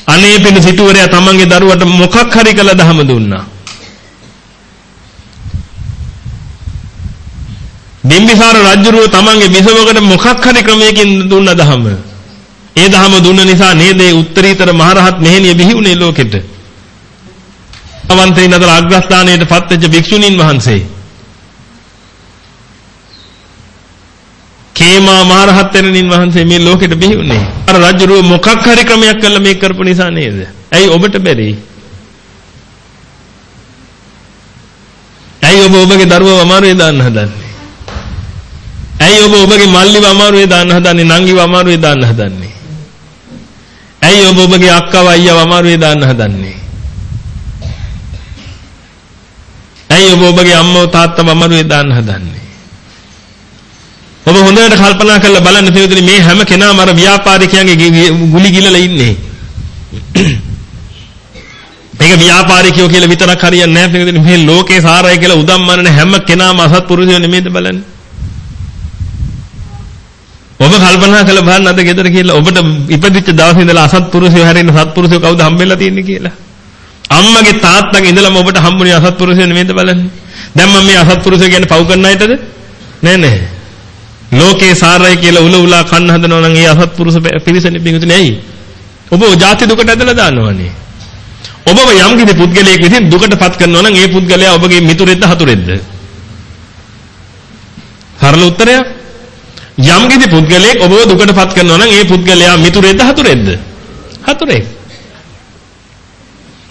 අනේ පින සිටුවරයා තමන්ගේ දරුවට මොකක් හරි කළා දහම දුන්නා. බිම්බිසාර රජුරුව තමන්ගේ බිසවකට මොකක් හරි ක්‍රමයකින් දුන්න දහම. ඒ දහම දුන්න නිසා නේද ඒ උත්තරීතර මහරහත් මෙහෙණිය බිහි වුණේ ලෝකෙට. අවන්තරින් අතර අග්‍රස්ථානයට පත්වෙච්ච භික්ෂුණීන් වහන්සේ. කේමා මහරහත් තෙරණින් වහන්සේ මේ ලෝකෙට බිහි වුණේ. අර රජුරුව මොකක් හරි ක්‍රමයක් කළා මේක කරපු නිසා නේද? ඇයි ඔබට බැරි? ඇයි ඔබ ඔබගේ දරුවව අමාරුවේ දාන්න හදන්නේ? ඇයි ඔබ ඔබගේ මල්ලිව අමාරුවේ දාන්න හදන්නේ නංගිව අමාරුවේ දාන්න හදන්නේ? ඇයි ඔබ ඔබගේ අක්කව අයියව අමාරුවේ දාන්න හදන්නේ? ඇයි ඔබ ඔබගේ අම්මව තාත්තව අමාරුවේ දාන්න හදන්නේ? ඔබ හොඳට කල්පනා කරලා බලන්න පිළිතුරු මේ හැම කෙනාම අර ව්‍යාපාරිකයන්ගේ ගුලි ගිලලා ඉන්නේ. [clears throat] මේක ව්‍යාපාරිකයෝ කියලා විතරක් හරියන්නේ නැහැ පිළිතුරු මේ ලෝකේ සාරයි කියලා උදම් මරන හැම කෙනාම අසත්පුරුෂයෝ නෙමෙයිද බලන්නේ. ඔබ කල්පනා කරලා බලන්න අද ගෙදර කියලා ඔබට ඉපදිච්ච දවසේ ඉඳලා අසත්පුරුෂයෝ හැරෙන්න සත්පුරුෂයෝ කවුද හම්බෙලා තියෙන්නේ කියලා. අම්මගේ තාත්තගේ ඉඳලම ඔබට හම්බුනේ අසත්පුරුෂයෝ නෙමෙයිද බලන්නේ. දැන් මම මේ අසත්පුරුෂයෝ කියන්නේ පව් කරන අයටද? නෑ නෑ. ලෝකේ සාරයි කියලා උල උලා කන්න හදනවා නම් ඒ අසත්පුරුෂ පිරිසනේ බින්දුනේ ඇයි? ඔබ ජාති දුකට ඇදලා දානවනේ. ඔබව යම් කිසි පුද්ගලයෙක් විසින් දුකටපත් කරනවා නම් ඒ පුද්ගලයා ඔබගේ මිතුරෙක්ද හතුරෙක්ද? සරල උත්තරයක්. යම් කිසි පුද්ගලයෙක් ඔබව දුකටපත් කරනවා නම් ඒ පුද්ගලයා මිතුරෙක්ද හතුරෙක්ද? හතුරෙක්.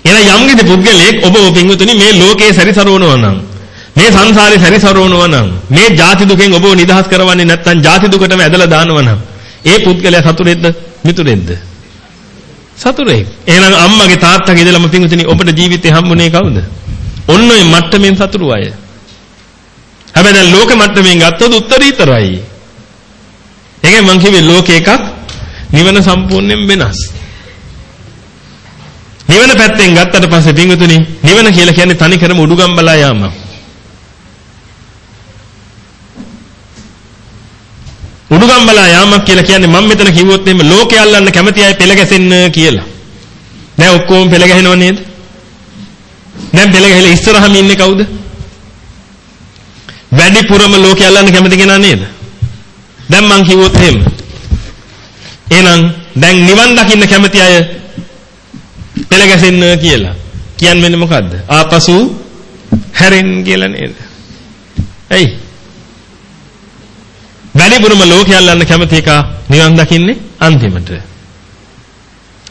එහෙනම් යම් කිසි පුද්ගලයෙක් ඔබව පින්වතුනි මේ ලෝකේ සැරිසරවනවා නම් මේ සංසාරේ සැරිසරවනවා නම් මේ ජාති දුකෙන් ඔබව නිදහස් කරවන්නේ නැත්නම් ජාති දුකටම ඇදලා දානවා නම් ඒ පුද්ගලයා සතුරෙක්ද මිතුරෙක්ද සතුරෙක් එහෙනම් අම්මගේ තාත්තගේ ඉඳලම පිංගුතුනි ඔබට ජීවිතේ හම්බුනේ කවුද? ඔන්න ඔය මට්ටමින් සතුරු අය. හැබැයි දැන් ලෝක මට්ටමින් ගත්තොත් උත්තරීතරයි. ඒකෙන් මං කිව්වේ ලෝක එකක් නිවන සම්පූර්ණයෙන් වෙනස්. නිවන පැත්තෙන් ගත්තට පස්සේ පිංගුතුනි නිවන කියලා කියන්නේ තනි කරම උඩුගම්බලා යාමක්. උඩුගම්බලා යාමක් කියලා කියන්නේ මම මෙතන කිව්වොත් එහෙම ලෝකේ අල්ලන්න කැමති අය පෙළ ගැසෙන්න කියලා. දැන් ඔක්කොම පෙළ ගැහෙනව නේද? දැන් පෙළ ගැහිලා ඉස්සරහම ඉන්නේ කවුද? වැඩිපුරම ලෝකේ අල්ලන්න කැමති කෙනා නේද? දැන් මං කිව්වොත් එහෙම. එහෙනම් දැන් නිවන් දකින්න කැමති අය පෙළ ගැසෙන්න කියලා. කියන්නේ මොකද්ද? ආපසු හැරෙන්න කියලා නේද? ඇයි? වැඩිපුරම ලෝකයල්ලන්න කැමති එක නිවන් දකින්නේ අන්තිමට.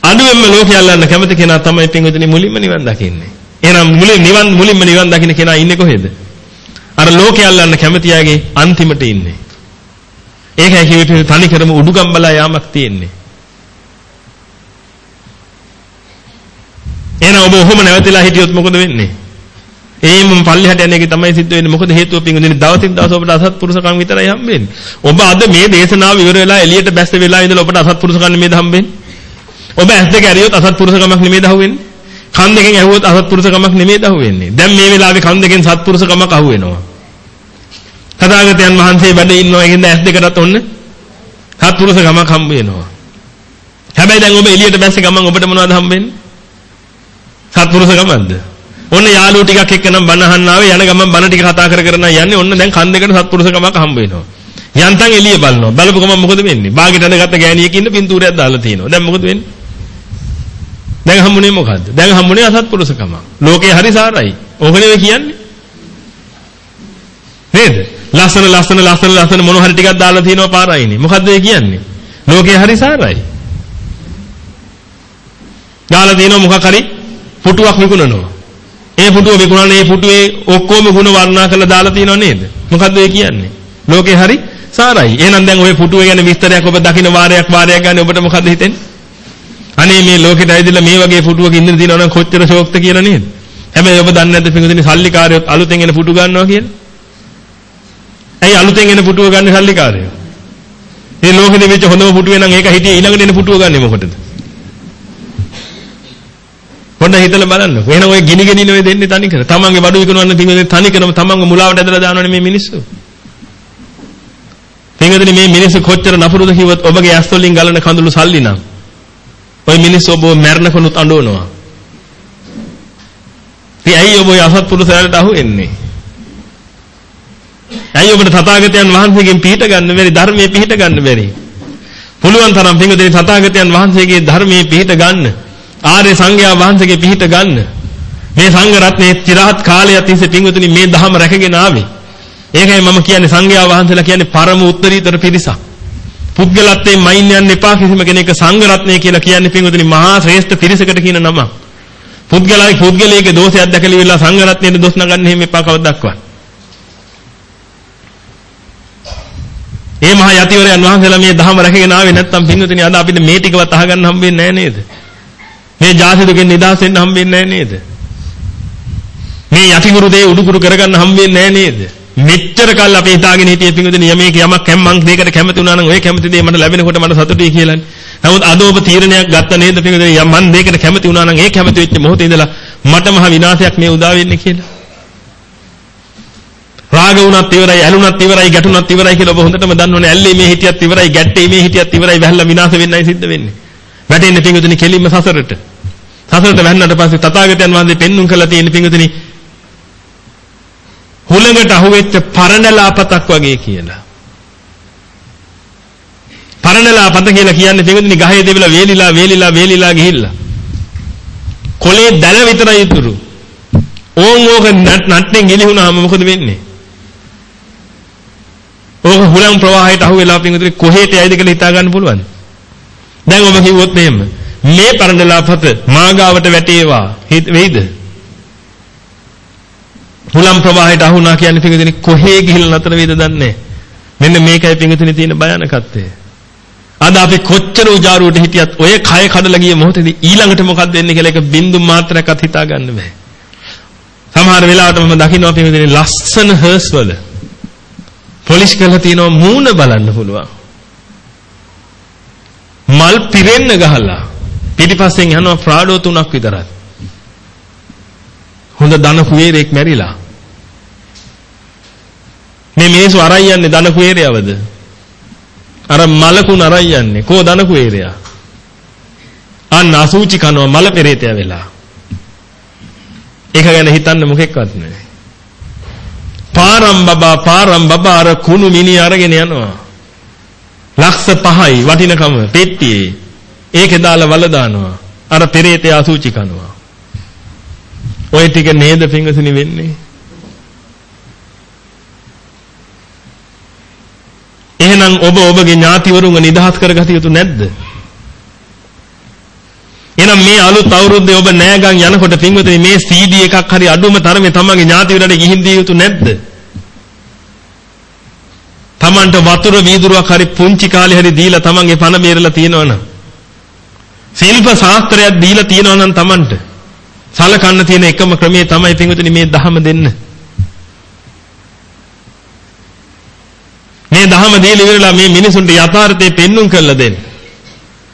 අඩුවෙන්ම ලෝකයල්ලන්න කැමති කෙනා තමයි පින්විතනි මුලින්ම නිවන් දකින්නේ. එහෙනම් මුලින් නිවන් මුලින්ම නිවන් දකින්න කෙනා ඉන්නේ කොහෙද? අර ලෝකයල්ලන්න කැමති අයගේ අන්තිමට ඉන්නේ. ඒකයි කිව්වේ තනි කරම උඩුගම්බලා යාමක් තියෙන්නේ. එහෙනම් ඔබ ඔහොම නැවතිලා හිටියොත් මොකද වෙන්නේ? ඒ මම පල්ලෙහාට යන එක තමයි සිද්ධ වෙන්නේ. මොකද හේතුව පින්වදින දවසින් දවස ඔබට අසත්පුරුෂකම් විතරයි හම්බෙන්නේ. ඔබ අද මේ දේශනාව ඉවර වෙලා එළියට බැස්ස වෙලා ඉඳලා ඔබට අසත්පුරුෂකම් නෙමෙයිද හම්බෙන්නේ? ඔබ ඇස් දෙක ඇරියොත් අසත්පුරුෂකමක් නෙමෙයිද අහුවෙන්නේ? කන් දෙකෙන් ඇහුවොත් අසත්පුරුෂකමක් නෙමෙයිද අහුවෙන්නේ? දැන් මේ වෙලාවේ කන් දෙකෙන් සත්පුරුෂකමක් අහුවෙනවා. තථාගතයන් වහන්සේ වැඩ ඉන්නවා ඒකින්ද ඇස් දෙකටත් ඔන්න සත්පුරුෂකමක් හම්බ වෙනවා. හැබැයි දැන් ඔබ එළියට බැස්ස ගමන් ඔබට මොනවද හම්බෙන්නේ? සත්පුරුෂකමක්ද? ඔන්න යාළුවෝ ටිකක් එක්ක නම් බණ අහන්න ආවේ යන ගමන් බණ ටික කතා කර කර යන්නේ ඔන්න දැන් කන් දෙකට සත්පුරුෂකමක් හම්බ වෙනවා. යන්තම් එළිය බලනවා. බලපු ගමන් මොකද වෙන්නේ? බාගෙට අඳගත්ත ගෑණියෙක් ඉන්න පින්තූරයක් දාලා තියෙනවා. දැන් මොකද වෙන්නේ? දැන් හම්බුනේ මොකද්ද? දැන් හම්බුනේ අසත්පුරුෂකම. ලෝකේ හරි සාරයි. ඕකනේ කියන්නේ. නේද? ලස්සන ලස්සන ලස්සන ලස්සන මොන හරි ටිකක් දාලා තියෙනවා පාරයිනේ. මොකද්ද ඒ කියන්නේ? ලෝකේ හරි සාරයි. දාලා තියෙනවා මොකක් හරි පුටුවක් විකුණනවා. ඒ පුටුව විකුණන්නේ ඒ පුටුවේ ඔක්කොම ಗುಣ වර්ණනා කරලා දාලා තියෙනව නේද? මොකද්ද ඒ කියන්නේ? ලෝකේ හරි සාරයි. එහෙනම් දැන් ওই පුටුව ගැන විස්තරයක් ඔබ දකින වාරයක් වාරයක් ගන්න ඔබට මොකද්ද හිතෙන්නේ? අනේ මේ ලෝකෙට ඇවිදලා මේ වගේ පුටුවක ඉඳින්න තියෙනවා නම් කොච්චර ෂෝක්ද කියලා නේද? හැබැයි ඔබ දන්නේ නැද්ද පිටුදින සල්ලිකාරයොත් අලුතෙන් එන පුටු ගන්නවා කියලා? ඇයි අලුතෙන් එන පුටුව ගන්න සල්ලිකාරයෝ? මේ ලෝකෙ වෙච්ච හොඳම පුටුවේ නම් ඒක හිටියේ ඊළඟට එන පුටුව ගන්නෙ මොකටද? පොඩ්ඩක් හිතලා බලන්නකෝ. එහෙනම් ඔය ගිනි ගිනි නෙවෙයි දෙන්නේ තනිකර. තමන්ගේ බඩු විකුණවන්න පින්වතුනි තනිකරම තමන්ගේ මුලාවට ඇදලා දානවනේ මේ මිනිස්සු. පින්වතුනි මේ මිනිස්සු කොච්චර නපුරුද කිව්වොත් ඔබගේ ඇස් වලින් ගලන කඳුළු සල්ලි නම්. ওই මිනිස්සු ඔබව මැරෙනකොනුත් අඬවනවා. ඉතින් ඇයි ඔබ ඔය අසත්පුරුෂයන්ට අහු වෙන්නේ? ඇයි ඔබට තථාගතයන් වහන්සේගෙන් පිහිට ගන්න බැරි ධර්මයේ පිහිට ගන්න බැරි? පුළුවන් තරම් පින්වතුනි තථාගතයන් වහන්සේගේ ධර්මයේ පිහිට ගන්න. ආර්ය සංඝයා වහන්සේගේ පිහිට ගන්න. මේ සංඝ රත්නයේ চিරහත් කාලයක් තිස්සේ පින්වතුනි මේ ධහම රැකගෙන ආවේ. ඒකයි මම කියන්නේ සංඝයා වහන්සේලා කියන්නේ පරම උත්තරීතර පිරිසක්. පුද්ගලත්වයෙන් මයින් යන්න එපා කිසිම කෙනෙක් සංඝ රත්නය කියලා කියන්නේ පින්වතුනි මහා ශ්‍රේෂ්ඨ පිරිසකට කියන නම. පුද්ගලයි පුද්ගලයේ දෝෂයක් දැකලා ඉවරලා සංඝ රත්නයේ දොස් නගන්න එහෙම එපා කවදාවත්. මේ මහා යතිවරයන් වහන්සේලා මේ ධහම රැකගෙන ආවේ නැත්නම් පින්වතුනි අද අපිට මේ ටිකවත් අහගන්න හම්බෙන්නේ නැහැ නේද? මේ ජාති දුකෙන් නිදහස් වෙන්න හම්බෙන්නේ නැහැ නේද? මේ යටිගුරු දේ උඩුකුරු කරගන්න හම්බෙන්නේ නැහැ නේද? මෙච්චර කල් අපි හිතාගෙන හිටියේ පින්වතුනි යමේක යමක් හැම්මං දෙයකට කැමති වුණා නම් ඔය කැමති දේ මට ලැබෙනකොට මට සතුටුයි කියලානේ. නමුත් අද ඔබ තීරණයක් ගත්ත නේද පින්වතුනි යම් මන් දෙයකට කැමති වුණා නම් ඒ කැමති වෙච්ච මොහොතේ ඉඳලා මට මහ විනාශයක් මේ උදා වෙන්නේ කියලා. රාග වුණත් ඉවරයි, ඇලුනත් ඉවරයි, ගැටුනත් ඉවරයි කියලා ඔබ හොඳටම දන්නවනේ. ඇල්ලේ මේ හිටියත් ඉවරයි, ගැට්ටේ මේ හිටියත් ඉවරයි, වැහලා විනාශ වෙන්නයි සිද්ධ වෙන්නේ. වැටෙන්නේ පිංගුතුනි කෙලින්ම සසරට. සසරට වැන්නට පස්සේ තථාගතයන් වහන්සේ පෙන්눔 කළා තියෙන පිංගුතුනි හුලඟට අහුවෙච්ච පරණලාපතක් වගේ කියලා. පරණලාපත කියලා කියන්නේ පිංගුතුනි ගහේ දෙවිලා වේලිලා වේලිලා වේලිලා ගිහිල්ලා. කොලේ දැල විතරයි ඉතුරු. ඕන් ඕක නට්ටෙන් ගිලිහුණාම මොකද වෙන්නේ? ඕක හුලං ප්‍රවාහයට අහු වෙලා පින්විතේ කොහෙට යයිද කියලා හිතා ගන්න පුළුවන්. දැන් ඔබ කිව්වොත් මෙහෙම මේ පරණලාපත මාගාවට වැටේවා වෙයිද? හුලං ප්‍රවාහයට අහුණා කියන්නේ පින්විතේ කොහේ ගිහිල්ලා නතර වෙයිද දන්නේ මෙන්න මේකයි පින්විතේ තියෙන භයානකත්වය. අද අපි කොච්චර උජාරුවට හිටියත් ඔය කය කඩලා ගිය මොහොතේදී ඊළඟට මොකක්ද වෙන්නේ කියලා එක බින්දු මාත්‍රයක්වත් හිතා ගන්න බෑ. සමහර වෙලාවට මම දකින්නවා පින්විතේ ලස්සන හර්ස් වල පොලිෂ් කරලා තියෙනවා මූණ බලන්න පුළුවන්. මල් පිරෙන්න ගහලා පිටිපස්සෙන් යනවා ප්‍රාඩෝ තුනක් විතරයි. හොඳ දන කුවේරෙක් මැරිලා. මේ මිනිස්සු අරන් යන්නේ දන කුවේරයවද? අර මලකුණ අරන් යන්නේ. කෝ දන කුවේරයා? අන්න අසූචි කනවා මල පෙරේතය වෙලා. ඒක ගැන හිතන්න මොකෙක්වත් නැහැ. පාරම් බබා පාරම් බබා අර කුණු මිනි අරගෙන යනවා. ලක්ෂ 5යි වටිනකම පෙට්ටියේ. ඒකේ දාලා වල දානවා. අර පෙරේතයා අසූචි කනවා. ඔය ටික නේද පිංගසුනි වෙන්නේ? එහෙනම් ඔබ ඔබගේ ඥාතිවරුන්ව නිදහස් කරගත යුතු නැද්ද? එහෙනම් මේ අලුත් අවුරුද්දේ ඔබ නෑගම් යනකොට පින්වතුනි මේ CD එකක් හරි අඩුම තරමේ තමන්ගේ ඥාතිවරට ගිහින් දිය යුතු නැද්ද? තමන්ට වතුර වීදුරුවක් හරි පුංචි කාලේ හරි දීලා තමන්ගේ පණ බේරලා තියෙනවනම් ශිල්ප ශාස්ත්‍රයක් දීලා තියෙනවනම් තමන්ට සලකන්න තියෙන එකම ක්‍රමය තමයි පින්වතුනි මේ දහම දෙන්න. මේ දහම දීලා ඉවරලා මේ මිනිසුන්ට යථාර්ථය පෙන්눔 කරලා දෙන්න.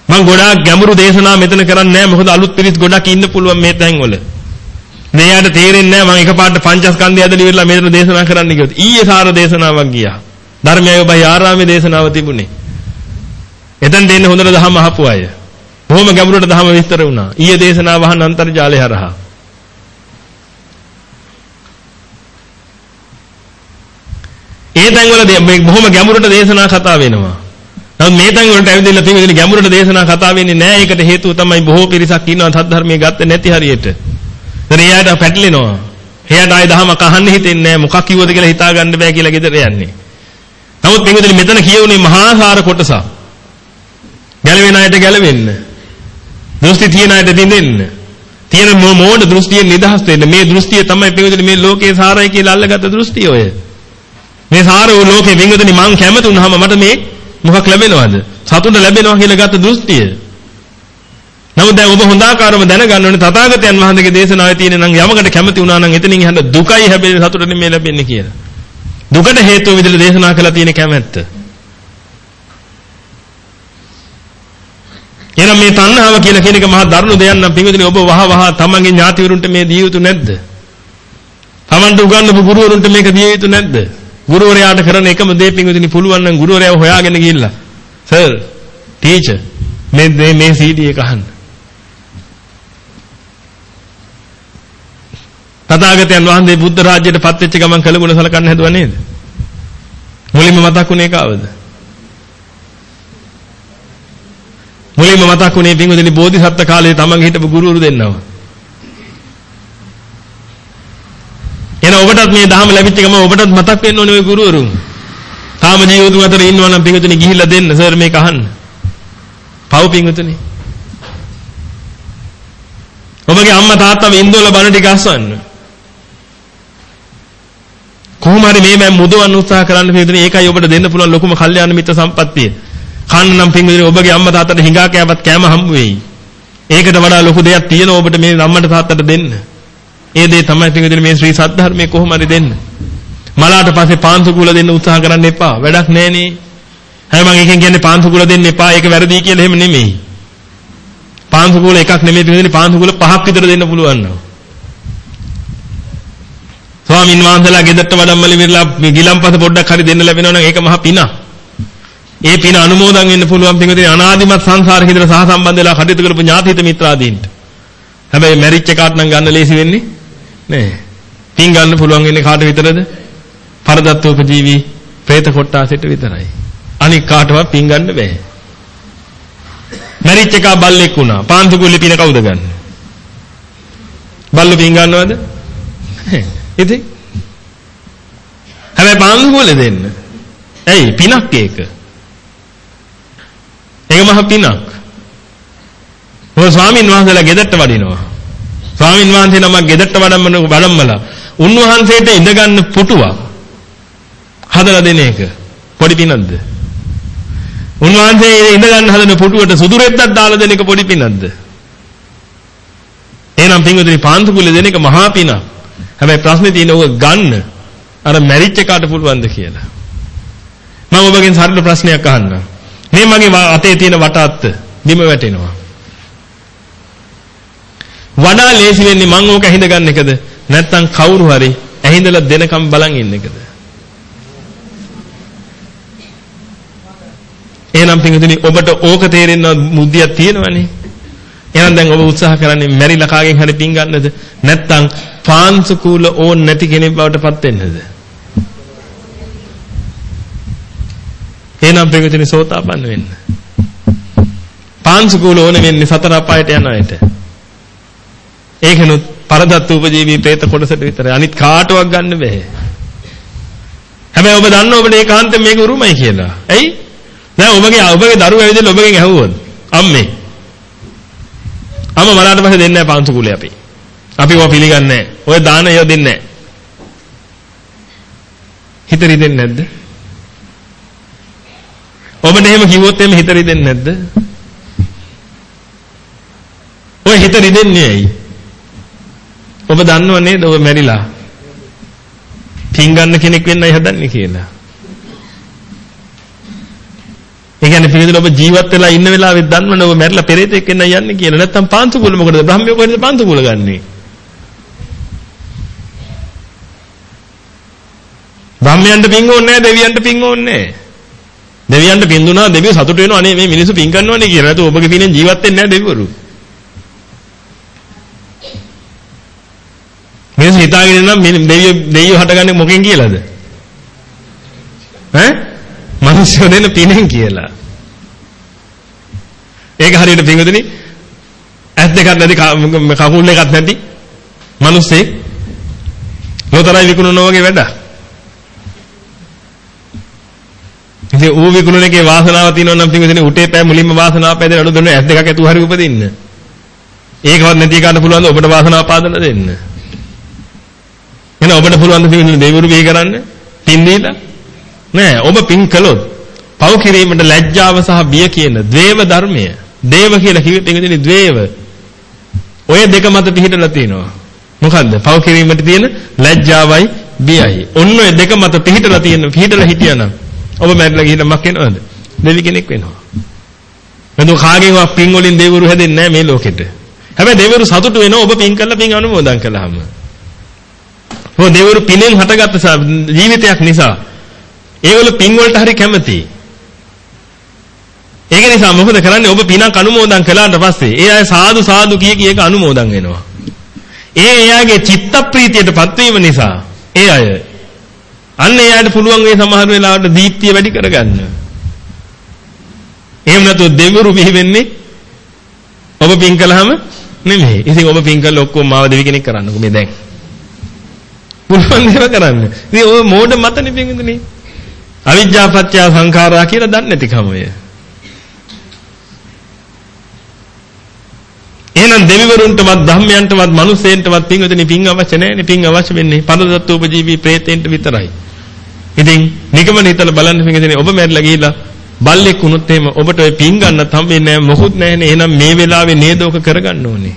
මම ගොඩාක් ගැඹුරු දේශනා මෙතන කරන්නේ නැහැ මොකද අලුත් පිරිස් ගොඩක් ඉන්න පුළුවන් මේ තැන්වල. මෙයාට තේරෙන්නේ නැහැ මම එකපාරට පංචස්කන්ධය ඇදලා ඉවරලා මෙතන දේශනා කරන්න කිව්වොත්. ඊයේ සාර දේශනාවක් ගියා. ධර්මයය ඔබයි ආරාමේ දේශනාව තිබුණේ. එතෙන් දෙන්නේ හොඳට දහම අහපු අය. බොහොම ගැඹුරට දහම විස්තර වුණා. ඊයේ දේශනාව අහන අන්තර්ජාලය හරහා. ඒ තැන්වල මේ බොහොම ගැඹුරට දේශනා කතා වෙනවා. නමුත් මේ තැන් වලට ඇවිදලා තියෙන ගැඹුරට දේශනා කතා වෙන්නේ නැහැ. ඒකට හේතුව තමයි බොහෝ පිරිසක් ඉන්නවා සද්ධර්මයේ ගත්තේ නැති හරියට. ඒතර එයාට පැටලෙනවා. එයාට ආයේ දහමක් අහන්න හිතෙන්නේ නැහැ. මොකක් කිව්වද කියලා හිතා ගන්න බෑ කියලා ගෙදර යන්නේ. නමුත් මේකෙදි මෙතන කියවුනේ මහා සාර කොටසක්. ගැලවෙන අයට ගැලවෙන්න. දෘෂ්ටි තියන අයට දින්දෙන්න. තියෙන මෝඩ දෘෂ්ටියෙන් නිදහස් වෙන්න. මේ දෘෂ්ටිය තමයි පිටුදෙන මේ ලෝකේ සාරයි කියලා අල්ලගත්ත දෘෂ්ටිය ඔය. මේ සාර වූ ලෝකේ වින්ගදනි මං කැමති වුණාම මට මේ මොකක් ලැබෙනවද? සතුට ලැබෙනවා කියලා ගත්ත දෘෂ්ටිය. නමුත් දැන් ඔබ හොඳාකාරව දැනගන්න ඕනේ තථාගතයන් වහන්සේගේ දේශනාවේ තියෙන නම් යමකට කැමති වුණා නම් එතනින් යහන දුකයි හැබැයි සතුට නෙමෙයි ලැබෙන්නේ කියලා. දුකට හේතුව විදිහට දේශනා කළා තියෙන කැමැත්ත. එහෙනම් මේ තණ්හාව කියලා කියන එක මහා දරුණු දෙයක් නම් පින්විතනි ඔබ වහ වහ තමන්ගේ ඥාතිවරුන්ට මේ දිය යුතු නැද්ද? තමන්ට උගන්වපු ගුරුවරුන්ට මේක දිය යුතු නැද්ද? ගුරුවරයාට කරන එකම දේ පින්විතනි පුළුවන් නම් ගුරුවරයාව හොයාගෙන ගිහිල්ලා සර් ටීචර් මේ මේ CD එක අහන්න. තථාගතයන් වහන්සේ බුද්ධ රාජ්‍යයට පත් වෙච්ච ගමන් කළගුණ සලකන්න හැදුවා නේද? මුලින්ම මතක් වුණේ කාවද? මුලින්ම මතක් වුණේ පින්වදිනේ බෝධිසත්ත්ව කාලේ තමන් හිටපු ගුරුවරු දෙන්නව. එන ඔබටත් මේ ධහම ලැබිච්ච ගමන් ඔබටත් මතක් වෙන්න ඕනේ ওই ගුරුවරුන්. කාම ජීවිතුන් අතර ඉන්නවා නම් පින්වදිනේ ගිහිල්ලා දෙන්න සර් මේක අහන්න. පව් පින්වදිනේ. ඔබගේ අම්මා තාත්තා වින්දෝල බණ ටික අස්වන්න. කොහොම හරි මේ මම මුදවන්න උත්සාහ කරන්න පිළිදෙන ඒකයි ඔබට දෙන්න පුළුවන් ලොකුම කල්යාණ මිත්‍ර සම්පත්තිය. කන්න නම් පින්විදින ඔබගේ අම්මා තාත්තට හිඟා කෑවත් කෑම හම්බ වෙයි. ඒකට වඩා ලොකු දෙයක් තියෙනවා ඔබට මේ අම්මට තාත්තට දෙන්න. ඒ දේ තමයි පින්විදින මේ ශ්‍රී සද්ධර්මයේ කොහොම හරි දෙන්න. මලාට පස්සේ පාන්සු කුල දෙන්න උත්සාහ කරන්න එපා. වැඩක් නෑනේ. හැබැයි මම එකෙන් කියන්නේ පාන්සු කුල දෙන්න එපා. ඒක වැරදි කියලා එහෙම නෙමෙයි. පාන්සු කුල එකක් නෙමෙයි පින්විදින පාන්සු කුල පහක් විතර දෙන්න පුළුවන් නෝ. ස්වාමින් වහන්සේලා ගෙදරට වඩම්මලි විරලා ගිලම්පස පොඩ්ඩක් හරි දෙන්න ලැබෙනවා නම් ඒක මහ පිනක්. ඒ පින අනුමෝදන් වෙන්න පුළුවන් පින්වතුනි අනාදිමත් සංසාරේ හිඳලා සහ සම්බන්ධ වෙලා කටයුතු කරපු ඥාතිහිත මිත්‍රාදීන්ට. හැබැයි මැරිච්ච කාට නම් ගන්න ලේසි වෙන්නේ නෑ. පින් ගන්න පුළුවන් වෙන්නේ කාට විතරද? පරදත්තෝපජීවි പ്രേත කොට්ටාසෙට විතරයි. අනික කාටවත් පින් ගන්න බෑ. මැරිච්ච එකා බල්ලෙක් වුණා. පාන්සු කුල්ලි පින කවුද ගන්න? බල්ලෝ පින් ගන්නවද? ඉතින් හැබැයි පාන්දු කුලේ දෙන්න. ඇයි පිනක් ඒක? ඒක මහ පිනක්. ඔය ස්වාමීන් වහන්සේලා ගෙදරට වඩිනවා. ස්වාමීන් වහන්සේ නමක් ගෙදරට වඩම්මන වඩම්මලා උන්වහන්සේට ඉඳගන්න පුටුවක් හදලා දෙන එක පොඩි පිනක්ද? උන්වහන්සේ ඉඳගන්න හදන පුටුවට සුදු රෙද්දක් දාලා දෙන එක පොඩි පිනක්ද? එහෙනම් පින්වතුනි පාන්දු කුලේ දෙන එක මහා පිනක්. හැබැයි ප්‍රශ්නේ තියෙන්නේ ඔක ගන්න අර මැරිච්ච එකාට පුළුවන්ද කියලා. මම ඔබගෙන් සරල ප්‍රශ්නයක් අහන්නම්. මේ මගේ අතේ තියෙන වටාත්ත බිම වැටෙනවා. වඩා ලේසි වෙන්නේ මං ඕක ඇහිඳ ගන්න එකද නැත්නම් කවුරු හරි ඇහිඳලා දෙනකම් බලන් ඉන්න එකද? එහෙනම් පින්විතනි ඔබට ඕක තේරෙන්න මුද්දියක් තියෙනවනේ. එහෙනම් දැන් ඔබ උත්සාහ කරන්නේ මැරිලා කාගෙන් හරි පින් ගන්නද නැත්නම් පාංශුකූල ඕන් නැති කෙනෙක් බවට පත් වෙන්නද එහෙනම් ප්‍රගතිනි සෝතාපන්න වෙන්න පාංශුකූල ඕනේ වෙන්නේ සතර අපායට යන අයට ඒකනොත් පරදත්ත උපජීවී പ്രേත කොටසට විතරයි අනිත් කාටවත් ගන්න බෑ හැබැයි ඔබ දන්න ඔබට ඒකාන්තයෙන් මේක උරුමයි කියලා ඇයි දැන් ඔබගේ ඔබගේ දරුවා ඇවිදලා ඔබගෙන් ඇහුවොත් අම්මේ අම්මා මලාට පස්සේ දෙන්නේ නැහැ පාන්සු කුලේ අපි. අපි ඔය පිළිගන්නේ නැහැ. ඔය දාන ඒවා දෙන්නේ නැහැ. හිත රිදෙන්නේ නැද්ද? ඔබට එහෙම කිව්වොත් එහෙම හිත රිදෙන්නේ නැද්ද? ඔය හිත රිදෙන්නේ ඇයි? ඔබ දන්නව නේද ඔබ මැරිලා? පින් ගන්න කෙනෙක් වෙන්නයි හදන්නේ කියලා. ඒ කියන්නේ පිළිදෙල ඔබ ජීවත් වෙලා ඉන්න වෙලාවෙත් දන්නවනේ ඔබ මැරිලා පෙරේතෙක් වෙන්න යන්නේ කියලා. නැත්තම් පාන්තු කුල මොකටද? බ්‍රහ්මයෝ කොහෙද පාන්තු කුල ගන්නෙ? බ්‍රහ්මයන්ට පින් ඕනේ නැහැ දෙවියන්ට පින් ඕනේ නැහැ. දෙවියන්ට පින් දුනා දෙවියෝ සතුට වෙනවා අනේ මේ මිනිස්සු පින් කරනවනේ කියලා. නැතු ඔබගේ පිනෙන් ජීවත් වෙන්නේ නැහැ දෙවිවරු. මිනිස්සු හිතාගෙන ඉන්නවා දෙවියෝ දෙවියෝ හටගන්නේ මොකෙන් කියලාද? ඈ මිනිස්සු දෙන පිනෙන් කියලා. ඒක හරියට පින්වතුනි ඇස් දෙකක් නැති කකුල් එකක් නැති මිනිස්සෙක් ලෝතරයි විකුණනවා වගේ වැඩ. ඉතින් ඌ විකුණන එකේ වාසනාව තියෙනවා නම් පින්වතුනි උටේ පෑ මුලින්ම වාසනාව පෑදෙන අඩු දුන්න ඇස් දෙකක් ඇතුව හරි උපදින්න. ඒකවත් නැති එකට පුළුවන් ද ඔබට වාසනාව පාදන දෙන්න. එහෙනම් ඔබට පුළුවන් ද පින්වතුනි දෙවිවරු බිහි කරන්න? පින් දීලා? නෑ ඔබ පින් කළොත් පව් කිරීමට ලැජ්ජාව සහ බිය කියන ද්වේව ධර්මය දේව කියලා කිව්වෙත් ඒකෙදී ද්වේව ඔය දෙක මත පිහිටලා තියෙනවා මොකද්ද පව් කිරීමට තියෙන ලැජ්ජාවයි බියයි ඔන්න ඔය දෙක මත පිහිටලා තියෙන පිහිටලා හිටියනම් ඔබ මැරිලා ගිහින් මක් වෙනවද දෙවි කෙනෙක් වෙනවා එතන කාගෙන්වත් පින් වලින් දෙවිවරු හැදෙන්නේ නැහැ මේ ලෝකෙට. හැබැයි දෙවිවරු සතුටු වෙනවා ඔබ පින් කළා පින් අනුමෝදන් කළාම. ඔය දෙවිවරු පිනෙන් හටගත්ත ජීවිතයක් නිසා ඒගොල්ලෝ පින් වලට හරි කැමතියි. ඒක නිසා මොකද කරන්නේ ඔබ පිනක් අනුමෝදන් කළාට පස්සේ ඒ අය සාදු සාදු කිය කී එක අනුමෝදන් වෙනවා. ඒ එයාගේ චිත්ත ප්‍රීතියටපත් වීම නිසා ඒ අය අන්න එයාට පුළුවන් මේ සමහර වෙලාවට දීප්තිය වැඩි කරගන්න. එහෙම නැතුව දෙවිවරු බිහි වෙන්නේ ඔබ පින් කළාම නෙමෙයි. ඉතින් ඔබ පින් කළා ඔක්කොම මාව දෙවි කෙනෙක් කරන්නකෝ මේ දැන්. පුළුවන් දේව කරන්න. ඉතින් ඔය මෝඩ මතනේ පින්දුනේ. අවිජ්ජාපත්‍ය සංඛාරා කියලා දන්නේ නැතිකම ඔය. එහෙනම් දෙවිවරුන්ටවත් ධම්මයන්ටවත් මිනිසෙන්ටවත් පින්වතුනි පින් අවශ්‍ය නැහැනේ පින් අවශ්‍ය වෙන්නේ පරදත්ත උපජීවී ප්‍රේතෙන්ට විතරයි. ඉතින් නිකමන හිතලා බලන්න පින්වතුනි ඔබ මැරිලා ගිහිල්ලා බල්ලෙක් වුණොත් එහෙම ඔබට ඔය පින් ගන්නත් හම්බෙන්නේ නැහැ මොකුත් නැහැනේ එහෙනම් මේ වෙලාවේ නේද ඔක කරගන්න ඕනේ.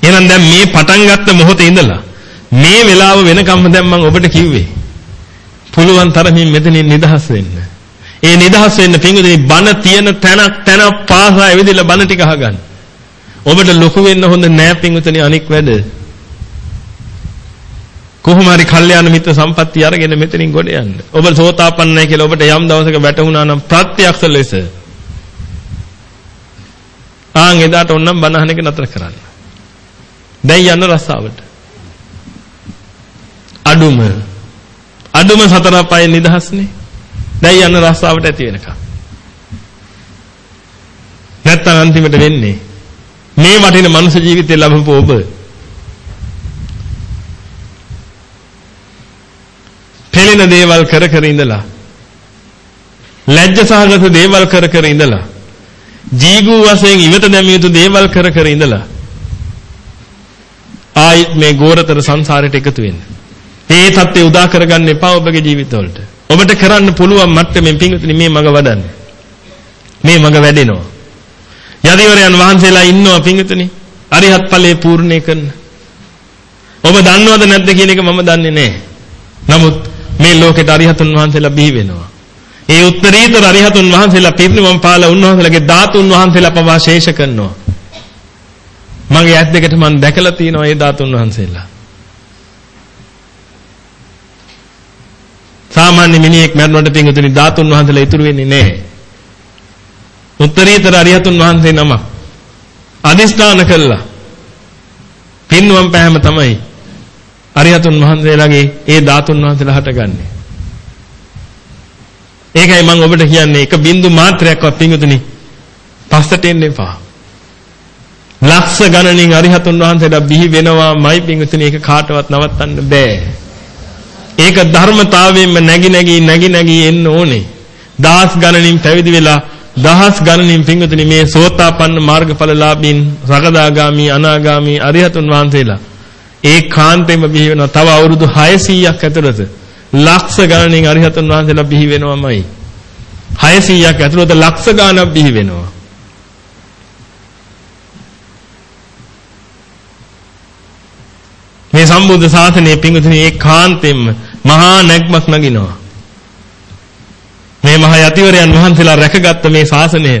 එහෙනම් දැන් මේ පටන් ගත්ත මොහොතේ ඉඳලා මේ වෙලාව වෙනකම්ම දැන් මම ඔබට කිව්වේ. පුළුවන් තරමින් මෙතනින් නිදහස් වෙන්න. ඒ නිදහස් වෙන්න පිංගුදේ බන තියෙන තැනක් තැන පාසා එවිදලා බන ටික අහගන්න. ඔබට ලොකු වෙන්න හොඳ නෑ පිංගුතනේ අනික් වැඩ. කොහොම හරි කල්යාණ මිත්‍ර සම්පත්තිය අරගෙන මෙතනින් ගොඩ යන්න. ඔබ සෝතාපන්නයි කියලා ඔබට යම් දවසක වැටහුණා නම් ප්‍රත්‍යක්ෂ ලෙස ආන් එදාට ඕනම් බණ අහන එක නතර කරන්න. දැන් යන්න රස්සාවට. අඩුම අඩුම සතර පය නිදහස්නේ. දැන් යන රස්සාවට ඇති වෙනකම්. නැත්තම් අන්තිමට වෙන්නේ මේ වටින මනුෂ්‍ය ජීවිතය ලැබපු ඔබ පෙළෙන දේවල් කර කර ඉඳලා ලැජ්ජ සහගත දේවල් කර කර ඉඳලා ජීගු වශයෙන් ඉවත දැමිය යුතු දේවල් කර කර ඉඳලා ආයි මේ ගෝරතර සංසාරයට එකතු වෙන්න. මේ தත්ත්වය උදා කරගන්න එපා ඔබගේ ජීවිතවලට. ඔබට කරන්න පුළුවන් මට්ටමින් පිංගුතුනි මේ මග වඩන්න. මේ මග වැඩෙනවා. යදිවරයන් වහන්සේලා ඉන්නවා පිංගුතුනි. අරිහත් ඵලයේ පූර්ණේ කරන. ඔබ දන්නවද නැද්ද කියන එක මම දන්නේ නැහැ. නමුත් මේ ලෝකෙට අරිහතුන් වහන්සේලා බිහි වෙනවා. ඒ උත්තරීතර අරිහතුන් වහන්සේලා පිරිනිවන් පාලා උන්වහන්සේලාගේ ධාතුන් වහන්සේලා පවා ශේෂ කරනවා. මගේ ඇස් දෙකට මම දැකලා තියෙනවා ඒ ධාතුන් වහන්සේලා. සාමාන්‍ය මිනිහෙක් මරනකොට පිංගුතුනි ධාතුන් වහන්සේලා ඉතුරු වෙන්නේ නැහැ. උත්තරීතර අරිහතුන් වහන්සේ නම අදිස්ථාන කළා. පින්වම් පෑම තමයි අරිහතුන් වහන්සේලාගේ ඒ ධාතුන් වහන්සේලා හටගන්නේ. ඒකයි මම ඔබට කියන්නේ එක බින්දු මාත්‍රයක්වත් පිංගුතුනි පස්සට එන්න එපා. ලක්ෂ ගණනින් අරිහතුන් වහන්සේලා බිහි වෙනවාමයි පිංගුතුනි ඒක කාටවත් නවත්තන්න බෑ. ඒක ධර්මතාවයෙන්ම නැగి නැగి නැగి නැగి එන්න ඕනේ. දහස් ගණනින් පැවිදි වෙලා දහස් ගණනින් පිංගුතුනි මේ සෝතාපන්න මාර්ගඵලලාභීන් සකදාගාමි අනාගාමි අරිහතුන් වහන්සේලා ඒ කාන්තෙම බිහි වෙනවා. තව අවුරුදු 600ක් ඇතුළත ලක්ෂ ගණනින් අරිහතුන් වහන්සේලා බිහි වෙනවමයි. 600ක් ඇතුළත ලක්ෂ ගණනක් බිහි වෙනවා. මේ සම්බුද්ධ ශාසනයේ පිංගුතුනි ඒ කාන්තෙම මහා නැග්මක් නගිනවා. මේ මහා යතිවරයන් වහන්සේලා රැකගත්ත මේ ශාසනය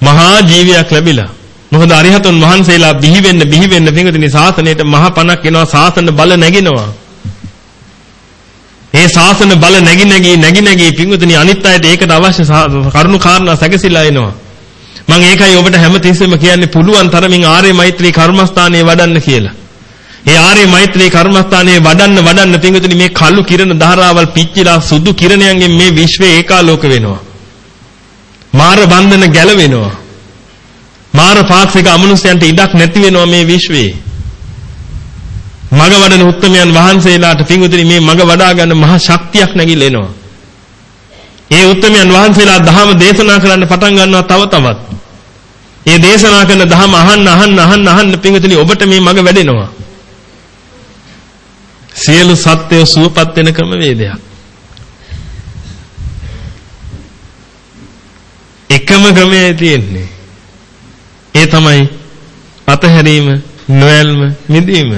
මහා ජීවියක් ලැබිලා. මොකද අරිහතුන් වහන්සේලා බිහි වෙන්න බිහි වෙන්න පින්වතුනි ශාසනයට මහ පණක් එනවා ශාසන බල නැගිනවා. ඒ ශාසන බල නැగి නැగి නැగి නැగి පින්වතුනි අනිත් අයට ඒකට අවශ්‍ය කරුණු කාරණා සැකසීලා එනවා. මම ඒකයි ඔබට හැමතිස්සෙම කියන්නේ පුළුවන් තරමින් ආර්ය මෛත්‍රී කර්මස්ථානයේ වඩන්න කියලා. ඒ ආර්ය මෛත්‍රී කර්මස්ථානයේ වඩන්න වඩන්න පින්වතුනි මේ කළු කිරණ ධාරාවල් පිච්චිලා සුදු කිරණයන්ගෙන් මේ විශ්වය ඒකාලෝක වෙනවා. මාර බන්ධන ගැලවෙනවා. මාර පාක්ෂික අමනුෂ්‍යයන්ට ඉඩක් නැති වෙනවා මේ විශ්වයේ. මග වඩන උත්තමයන් වහන්සේලාට පිංගුතුනි මේ මග වඩා ගන්න මහා ශක්තියක් නැగిලෙනවා. ඒ උත්තමයන් වහන්සේලා ධහම දේශනා කරන්න පටන් ගන්නවා තව තවත්. ඒ දේශනා කරන ධහම අහන්න අහන්න අහන්න අහන්න පිංගුතුනි ඔබට මේ මග වැඩෙනවා. සියලු සත්‍යය සුවපත් වෙන ක්‍රමවේදයක්. එකම ක්‍රමයයි තියෙන්නේ. ඒ තමයි අතහැරීම, නොයල්ම, මිදීම.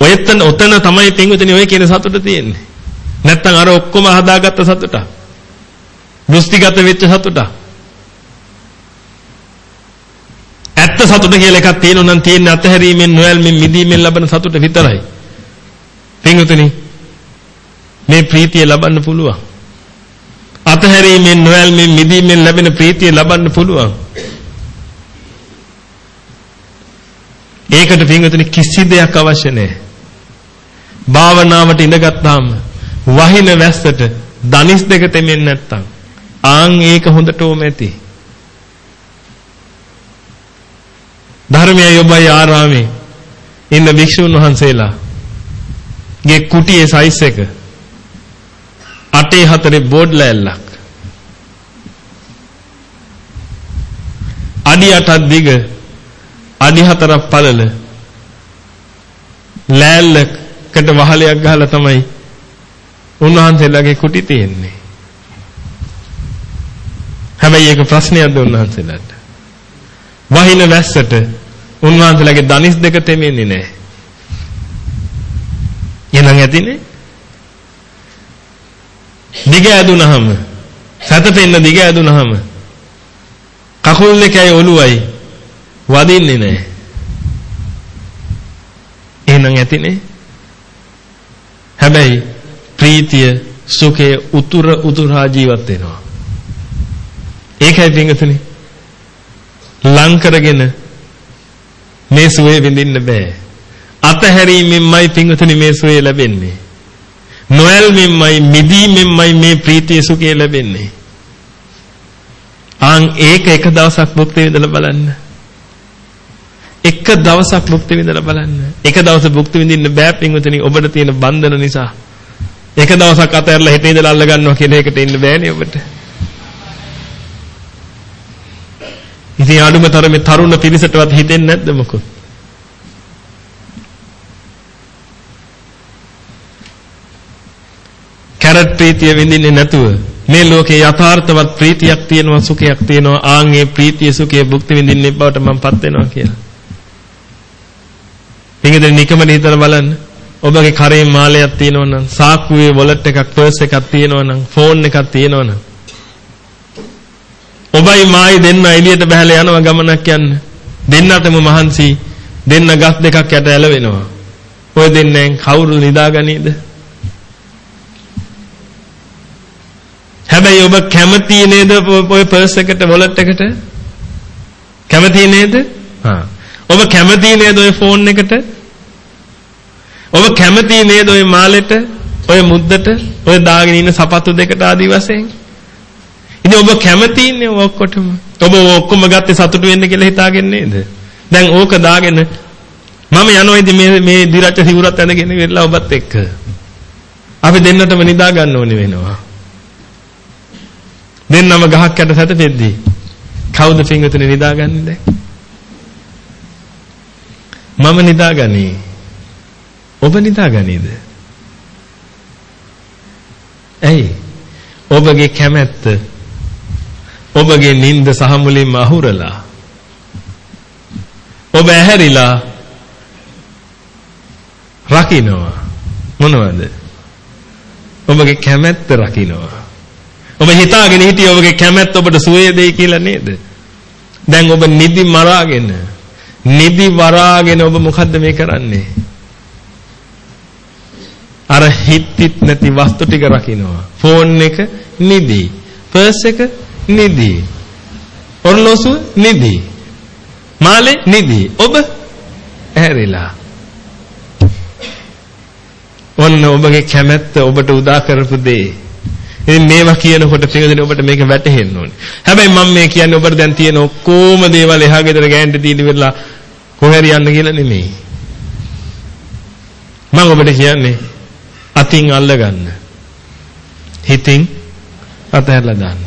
ඔයතන ඔතන තමයි පින්විතනි ඔය කියන සතුට තියෙන්නේ. නැත්තම් අර ඔක්කොම හදාගත්ත සතුට. දෘෂ්ටිගත වෙච්ච සතුටක්. ඇත්ත සතුට කියලා එකක් තියෙනවා නම් තියෙන්නේ අතහැරීමෙන් නොයල්මින් මිදීමෙන් ලබන සතුට විතරයි. පින්වතුනි මේ ප්‍රීතිය ලබන්න පුළුවන්. අතහැරීමෙන් නොයල්මින් මිදීමෙන් ලැබෙන ප්‍රීතිය ලබන්න පුළුවන්. ඒකට පින්වතුනි කිසි දෙයක් අවශ්‍ය නැහැ. භාවනාවට ඉඳගත්තාම වහින වැස්සට දනිස් දෙක තෙමෙන්නේ නැත්තම් ආන් ඒක හොඳටම ඇති. ධර්මයේ යොබයි ආරාමේ ඉන්න භික්ෂුන් වහන්සේලා ගේ කුටියේ සයිස් එක අටේ හතරේ බෝඩ් ලෑල්ලක් අඩි 8ක් දිග අඩි 4ක් පළල ලෑල්ලකට වහලයක් ගහලා තමයි උන්වහන්සේලාගේ කුටි තියෙන්නේ හැබැයි ඒක ප්‍රශ්නයක්ද උන්වහන්සේලාට වහින වැස්සට උන්වහන්සේලාගේ දනිස් දෙක තෙමෙන්නේ නැහැ. එහෙනම් ඇතිනේ. දිග ඇදුනහම සැතපෙන්න දිග ඇදුනහම කකුල් දෙකයි ඔළුවයි වදින්නේ නැහැ. එහෙනම් ඇතිනේ. හැබැයි ප්‍රීතිය සුඛය උතුර උතුරා ජීවත් වෙනවා. ඒකයි පින්ගතුනේ ලං කරගෙන මේ සුවේ විඳින්න බෑ. අතහැරීමෙන්මයි පිංගුතුනි මේ සුවේ ලැබෙන්නේ. නොයල්මෙන්මයි මිදීමෙන්මයි මේ ප්‍රීතිය සුඛය ලැබෙන්නේ. ආන් ඒක එක දවසක් භුක්ති විඳලා බලන්න. එක දවසක් භුක්ති විඳලා බලන්න. එක දවසක් භුක්ති විඳින්න බෑ පිංගුතුනි ඔබට තියෙන බන්ධන නිසා. එක දවසක් අතහැරලා හිතේ ඉඳලා අල්ල ගන්නවා කියන එකට ඉන්න බෑනේ ඔබට. ඉතින් අඩුම තරමේ තරුණ පිරිසටවත් හිතෙන්නේ නැද්ද මොකද? කැරට් ප්‍රීතිය විඳින්නේ නැතුව මේ ලෝකේ යථාර්ථවත් ප්‍රීතියක් තියෙනවා සුඛයක් තියෙනවා ආන්ගේ ප්‍රීතිය සුඛය භුක්ති විඳින්නේ බවට මමපත් වෙනවා කියලා. පිටින් නිකමන හිතලා බලන්න. ඔබගේ කරේ මාලයක් තියෙනවා නම් සාක්කුවේ වොලට් එකක් පර්ස් එකක් තියෙනවා නම් ෆෝන් එකක් තියෙනවා නම් ඔබයි මායි දෙන්න එළියට බහලා යනවා ගමනක් යන්න. දෙන්නටම මහන්සි දෙන්න ගස් දෙකක් යට ඇලවෙනවා. ඔය දෙන්නෙන් කවුරු නිදාගනීද? හැබැයි ඔබ කැමති නේද ඔය පර්ස් එකට වොලට් එකට? කැමති නේද? හා. ඔබ කැමති නේද ඔය ෆෝන් එකට? ඔබ කැමති නේද ඔය මාලෙට? ඔය මුද්දට? ඔය දාගෙන ඉන්න සපත්තු දෙකට ආදි වශයෙන්? ඉතින් ඔබ කැමති ඉන්නේ ඔක්කොටම. ඔබ ඔක්කොම ගත්තේ සතුටු වෙන්න කියලා හිතාගෙන නේද? දැන් ඕක දාගෙන මම යනවා ඉතින් මේ මේ දිරච්ච සිවුරත් ඇඳගෙන ඉවරලා ඔබත් එක්ක. අපි දෙන්නටම නිදා ගන්න ඕනේ වෙනවා. දෙන්නම ගහක් යට සැතපෙද්දී කවුද පින්විතනේ නිදාගන්නේ දැන්? මම නිදාගනී. ඔබ නිදාගනීද? ඇයි? ඔබගේ කැමැත්ත ඔබගේ නිින්ද සහ මුලින්ම අහුරලා ඔබ ඇහැරිලා රකින්නවා මොනවද? ඔබගේ කැමැත්ත රකින්නවා ඔබ හිතාගෙන හිටියේ ඔබගේ කැමැත්ත ඔබට සුවේ දෙයි කියලා නේද? දැන් ඔබ නිදි මරාගෙන නිදි වරාගෙන ඔබ මොකද්ද මේ කරන්නේ? අර හිටිත් නැති වස්තු ටික රකින්නවා ෆෝන් එක නිදි පර්ස් එක නිදි. ඔරලෝසුව නිදි. මාලේ නිදි. ඔබ ඇහැරිලා. ඔන්න ඔබගේ කැමැත්ත ඔබට උදා කරපු දේ. ඉතින් මේවා කියනකොට පිටුදින ඔබට මේක වැටහෙන්න ඕනේ. හැබැයි මම මේ කියන්නේ ඔබට දැන් තියෙන ඔක්කොම දේවල් එහා ගෙදර ගෑනට දීලි වෙලා කොහේරි යන්න කියලා නෙමෙයි. මම ඔබට කියන්නේ අතින් අල්ලගන්න. හිතින් අතහැරලා දාන්න.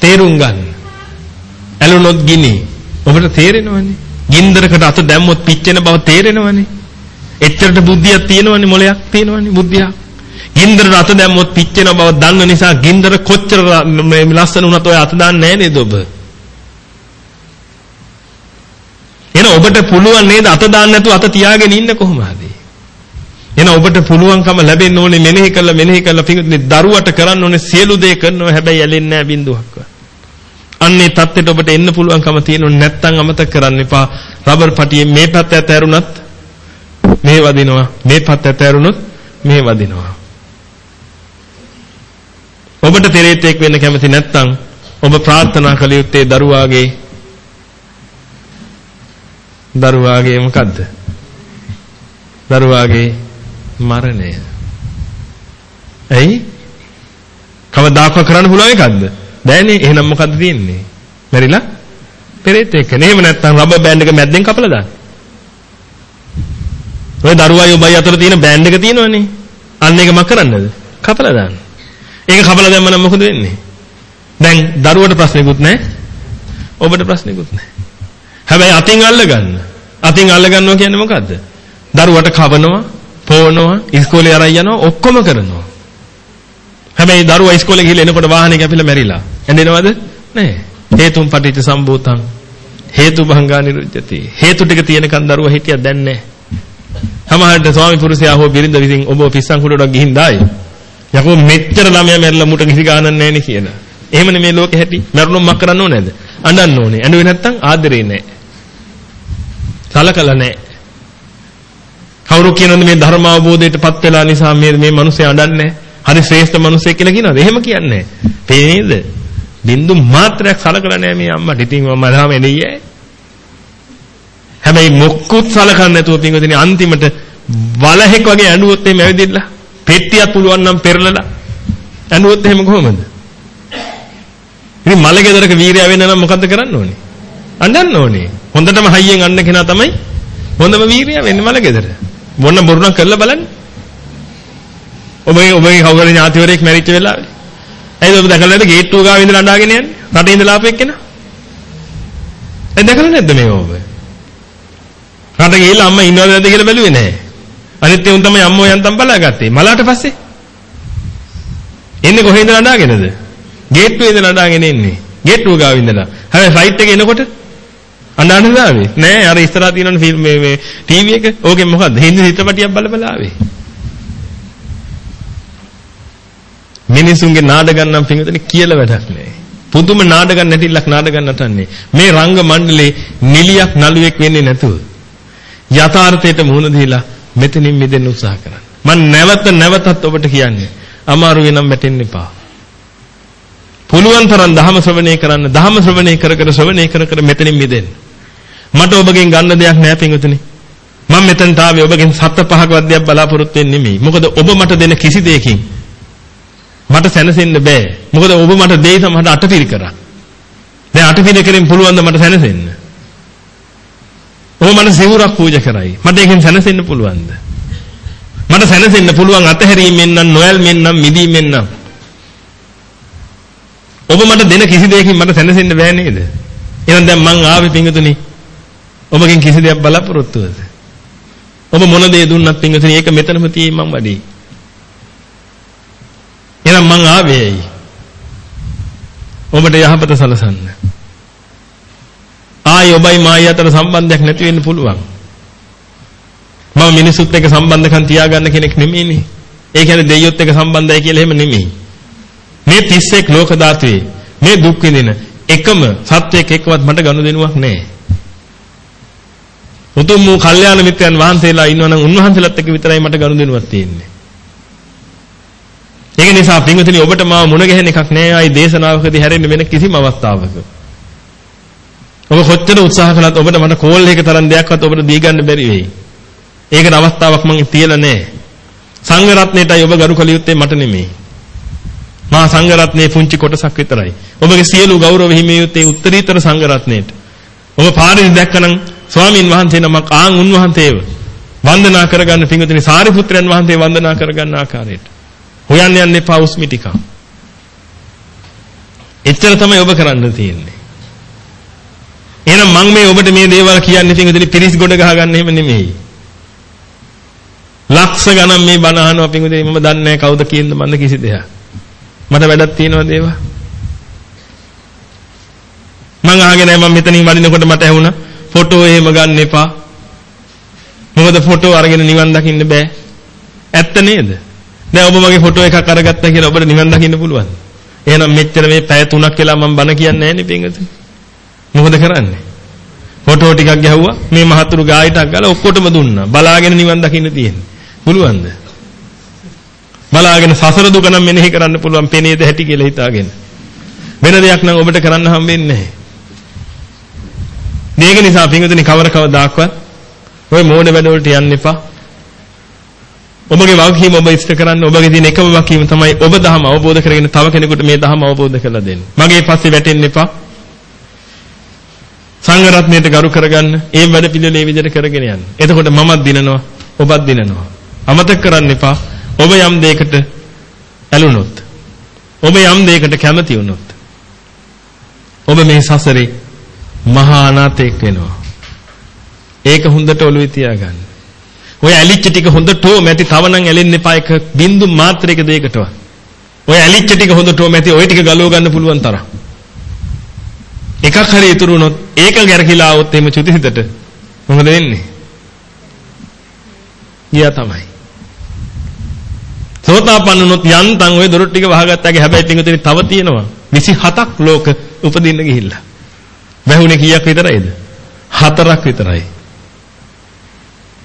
තේරුම් ගන්න. ඇලුනොත් ගිනි. ඔබට තේරෙනවනේ. ගින්දරකට අත දැම්මොත් පිච්චෙන බව තේරෙනවනේ. එච්චරට බුද්ධියක් තියෙනවනේ මොලයක් තියෙනවනේ බුද්ධියක්. ගින්දරට අත දැම්මොත් පිච්චෙන බව දන්න නිසා ගින්දර කොච්චර ලස්සන වුණත් ඔය අත දාන්නේ නැහැ නේද ඔබ? එහෙනම් ඔබට පුළුවන් නේද අත දාන්න නැතුව අත තියාගෙන ඉන්න කොහොමද? එහෙනම් ඔබට පුළුවන්කම ලැබෙන්න ඕනේ මෙනෙහි කළා මෙනෙහි කළා පිඟුතුනි දරුවට කරන්න ඕනේ සියලු දේ කරනවා හැබැයි ඇලෙන්නේ නැහැ බින්දුවක්වත්. අන්නේ தත්ත්වයට ඔබට එන්න පුළුවන්කම තියෙනුනේ නැත්තම් අමතක කරන්න එපා. රබර් පටියේ මේ පැත්ත ඇතෑරුණත් මේ වදිනවා. මේ පැත්ත ඇතෑරුණොත් මේ වදිනවා. ඔබට පෙරේතෙක් වෙන්න කැමති නැත්තම් ඔබ ප්‍රාර්ථනා කළ යුත්තේ දරුවාගේ දරුවාගේ මොකද්ද? දරුවාගේ මරණය. ඇයි? කවදාකවත් කරන්න පුළුවන් එකක්ද? බෑනේ. එහෙනම් මොකද්ද තියෙන්නේ? මැරිලා පෙරේත එක්කනේ. එහෙම නැත්නම් රබර් බෑන්ඩ් එක මැද්දෙන් කපලා දාන්න. ඔය දරුවයි ඔබයි අතර තියෙන බෑන්ඩ් එක තියෙනවනේ. අන්න ඒක මක් කරන්නද? කපලා දාන්න. ඒක කපලා දැම්ම නම් මොකද වෙන්නේ? දැන් දරුවට ප්‍රශ්නෙකුත් නැහැ. ඔබට ප්‍රශ්නෙකුත් නැහැ. හැබැයි අතින් අල්ල ගන්න. අතින් අල්ල ගන්නවා කියන්නේ මොකද්ද? දරුවට කවනවා, පොවනවා, ඉස්කෝලේ අරන් යනවා, ඔක්කොම කරනවා. හැබැයි දරුවා ඉස්කෝලේ ගිහලා එනකොට වාහනේ කැපිලා මැරිලා. ඇඬෙනවද? නැහැ. හේතුම් පටිච්ච සම්භූතං. හේතු භංගා නිරුද්ධති. හේතු ටික තියෙනකන් දරුවා හිටියක් දැන් නැහැ. සමහරට ස්වාමි පුරුෂයා හෝ බිරිඳ විසින් ඔබ පිස්සන් කුඩට ගිහින් දායි. යකෝ මෙච්චර ළමයා මැරිලා මුට කිසි ගානක් නැහැ නේ කියන. එහෙමනේ මේ ලෝකෙ හැටි. මැරුණොත් මක් කරන්න ඕනේද? අඬන්න ඕනේ. ඇඬුවේ නැත්තම් ආදරේ නැහැ. සලකලා නැහැ. කවුරු කියනවද මේ ධර්ම අවබෝධයටපත් වෙලා නිසා මේ මේ මිනිස්සු අඬන්නේ? හරි ශ්‍රේෂ්ඨ මිනිසෙක් කියලා කියනවද? එහෙම කියන්නේ නැහැ. පේනේද? බින්දු මාත්‍රයක් සලකලා නැහැ මේ අම්මට. ඉතින් මම ළම එළියේ. හැබැයි මොක්කුත් සලකන්නේ නැතුව පින්වදිනේ අන්තිමට වලහෙක් වගේ ඇඬුවොත් එහෙම ඇවිදින්න. පෙට්ටියක් පුළුවන් නම් පෙරලලා ඇඬුවොත් එහෙම කොහොමද? ඉතින් මල ගෙදරක වීරය වෙන්න නම් මොකද්ද කරන්න ඕනේ? අඬන්න ඕනේ. හොඳටම හයියෙන් අඬන කෙනා තමයි හොඳම වීරයා වෙන්නේ මල ගෙදර. මොන බොරුණක් කරලා බලන්න. ඔබගේ ඔබගේ කවුරුහරි ඥාතිවරයෙක් මැරිච්ච වෙලාවේ. ඇයිද ඔබ දැකලා නැද්ද ගේට්ටුව ගාව ඉඳලා අඬාගෙන යන්නේ? රටේ ඉඳලා ආපු එක්කෙනා. ඒ දැකලා නැද්ද මේක ඔබ? රට ගිහිල්ලා අම්මා ඉන්නවද නැද්ද කියලා බැලුවේ නැහැ. අනිත් උන් තමයි අම්මෝ යන්තම් බලාගත්තේ. මලාට පස්සේ එන්නේ කොහේ ඉඳලා අඬාගෙනද? ගේට්ටුවේ ඉඳලා අඬාගෙන එන්නේ. ගේට්ටුව ගාව ඉඳලා. හැබැයි ෆ්ලයිට් එකේ එනකොට අඬන්න දාවේ. නෑ අර ඉස්සරහා තියෙනවනේ ෆිල්ම් මේ මේ ටීවී එක. ඕකෙන් මොකද්ද? හින්දි චිත්‍රපටියක් බල බල ආවේ. මිනිසුන්ගේ නාඩගම් නම් පින්විතනේ කියලා වැඩක් නෑ. පුදුම නාඩගම් නැටිල්ලක් නාඩගම් නටන්නේ. මේ රංග මණ්ඩලේ නිලියක් නළුවෙක් වෙන්නේ නැතුව යථාර්ථයට මුහුණ දීලා මෙතනින් මිදෙන්න උත්සාහ කරන්න. මම නැවත නැවතත් ඔබට කියන්නේ අමාරු වෙනම් වැටෙන්න එපා. පුළුවන් තරම් ධහම ශ්‍රවණය කරන්න. ධහම ශ්‍රවණය කර කර ශ්‍රවණය කර කර මෙතනින් මිදෙන්න. මට ඔබගෙන් ගන්න දෙයක් නෑ පින්විතනේ. මම මෙතනට ආවේ ඔබගෙන් සත්‍ය පහක වද්දයක් බලාපොරොත්තු වෙන්නේ නෙමෙයි. මොකද ඔබ මට දෙන කිසි දෙයකින් මට සැනසෙන්න බෑ. මොකද ඔබ මට දෙයි සමහරට අටපිරි කරා. දැන් අටපිරි කරෙන් පුළුවන් ද මට සැනසෙන්න? ඔබ මට සිවුරක් පූජා කරයි. මට ඒකෙන් සැනසෙන්න පුළුවන්ද? මට සැනසෙන්න පුළුවන් අතහැරීමෙන් නම් නොයල්මෙන් නම් මිදීමෙන් නම්. ඔබ මට දෙන කිසි දෙයකින් මට සැනසෙන්න බෑ නේද? එහෙනම් දැන් මං ආවේ පිංගුතුනි. ඔබගෙන් කිසි දෙයක් බලාපොරොත්තුවද? ඔබ මොන දේ දුන්නත් පිංගුතුනි ඒක මෙතනම තියෙයි මං වැඩි. එහෙනම් මං ආවේ ඇයි? ඔබට යහපත සලසන්න. ආයි ඔබයි මායි අතර සම්බන්ධයක් නැති වෙන්න පුළුවන්. මම මිනිසුත් එක්ක සම්බන්ධකම් තියාගන්න කෙනෙක් නෙමෙයිනේ. ඒ කියන්නේ දෙයියොත් එක්ක සම්බන්ධයි කියලා එහෙම නෙමෙයි. මේ 31 ලෝක ධාතුවේ මේ දුක් විඳින එකම සත්වයක එක්කවත් මට ගනුදෙනුවක් නැහැ. උතුම් වූ කල්යාණ මිත්‍රයන් වහන්සේලා ඉන්නවනම් උන්වහන්සේලාත් එක්ක විතරයි මට ගනුදෙනුවක් තියෙන්නේ. ඒක නිසා පින්වතුනි ඔබට මාව මුණ ගැහෙන එකක් නෑ ආයි දේශනාවකදී හැරෙන්න වෙන කිසිම අවස්ථාවක. ඔබ කොච්චර උත්සාහ කළත් ඔබට මට කෝල් එක තරම් දෙයක්වත් ඔබට දී ගන්න බැරි වෙයි. ඒකට අවස්ථාවක් මං තියලා නෑ. සංඝ රත්නයටයි ඔබ ගරු කළ යුත්තේ මට නෙමෙයි. මා සංඝ රත්නයේ පුංචි කොටසක් විතරයි. ඔබගේ සියලු ගෞරව හිමි යුත්තේ උත්තරීතර සංඝ රත්නයට. ඔබ පාරේ දැක්කනම් ස්වාමින් වහන්සේ නමක් ආන් උන්වහන්සේව වන්දනා කරගන්න පිංගුතුනි සාරිපුත්‍රයන් වහන්සේ වන්දනා කරගන්න ආකාරයට. හොයන්න යන්න එපා උස්මි ටික. එච්චර තමයි ඔබ කරන්න තියෙන්නේ. එහෙනම් මම මේ ඔබට මේ දේවල් කියන්නේ ඉතින් ඉතින් පිරිස් ගොඩ ගහගන්න එහෙම නෙමෙයි. ලක්ෂ ගණන් මේ බණ අහනවා පින්විතේ මම දන්නේ නැහැ කවුද කියන්න මන්ද කිසි දෙයක්. මට වැඩක් තියෙනවද ඒවා? මං අහගෙන නැහැ මම මෙතනින් වඩිනකොට මට ඇහුණා ෆොටෝ එහෙම ගන්න එපා. මොකද ෆොටෝ අරගෙන නිවන් දකින්න බෑ. ඇත්ත නේද? දැන් ඔබ මගේ ෆොටෝ එකක් අරගත්තා කියලා ඔබට නිවන් දකින්න පුළුවන්. එහෙනම් මෙච්චර මේ පැය 3ක් වෙලා මම බන කියන්නේ නැහැ නේ පින්වතුනි. මොකද කරන්නේ? ෆොටෝ ටිකක් ගැහුවා මේ මහතුරු ගායටක් ගාලා ඔක්කොටම දුන්නා. බලාගෙන නිවන් දකින්න තියෙන්නේ. පුළුවන්ද? බලාගෙන සසර දුක නම් මෙනෙහි කරන්න පුළුවන් පෙනේද හැටි කියලා හිතාගෙන. වෙන දෙයක් නම් ඔබට කරන්න හම්බෙන්නේ නැහැ. මේක නිසා පින්වතුනි කවර කවදාක්වත් ඔය මෝඩ වැඩවලට යන්න එපා. ඔබගේ වගකීම ඔබ ඉෂ්ට කරන්න ඔබගේ තියෙන එකම වගකීම තමයි ඔබ දහම අවබෝධ කරගෙන තව කෙනෙකුට මේ දහම අවබෝධ කරලා දෙන්න. මගේ පස්සේ වැටෙන්න එපා. සංඝ රත්නයට ගරු කරගන්න. ඒ වැඩ පිළිවෙල ඒ විදිහට කරගෙන යන්න. එතකොට මමත් දිනනවා ඔබත් දිනනවා. අමතක කරන්න එපා. ඔබ යම් දෙයකට ඇලුනොත් ඔබ යම් දෙයකට කැමති වුනොත් ඔබ මේ සසරේ මහා අනාථයෙක් වෙනවා. ඒක හොඳට ඔළුවේ තියාගන්න. ඔය ඇලිච්ච ටික හොඳටම ඇති තවනම් ඇලෙන්න එපා එක බින්දු මාත්‍රයක දෙයකටවත්. ඔය ඇලිච්ච ටික හොඳටම ඇති ඔය ටික ගලව ගන්න පුළුවන් තරම්. එකක් හරි ඉතුරු වුණොත් ඒක ගැරකිලා આવොත් එහෙම චුති හිතට මොකද වෙන්නේ? ගියා තමයි. සෝතාපන්නුනොත් යන්තම් ওই දොර ටික වහගත්තාගේ හැබැයි ටික තව තියෙනවා. 27ක් ලෝක උපදින්න ගිහිල්ලා. වැහුනේ කීයක් විතරයිද? හතරක් විතරයි.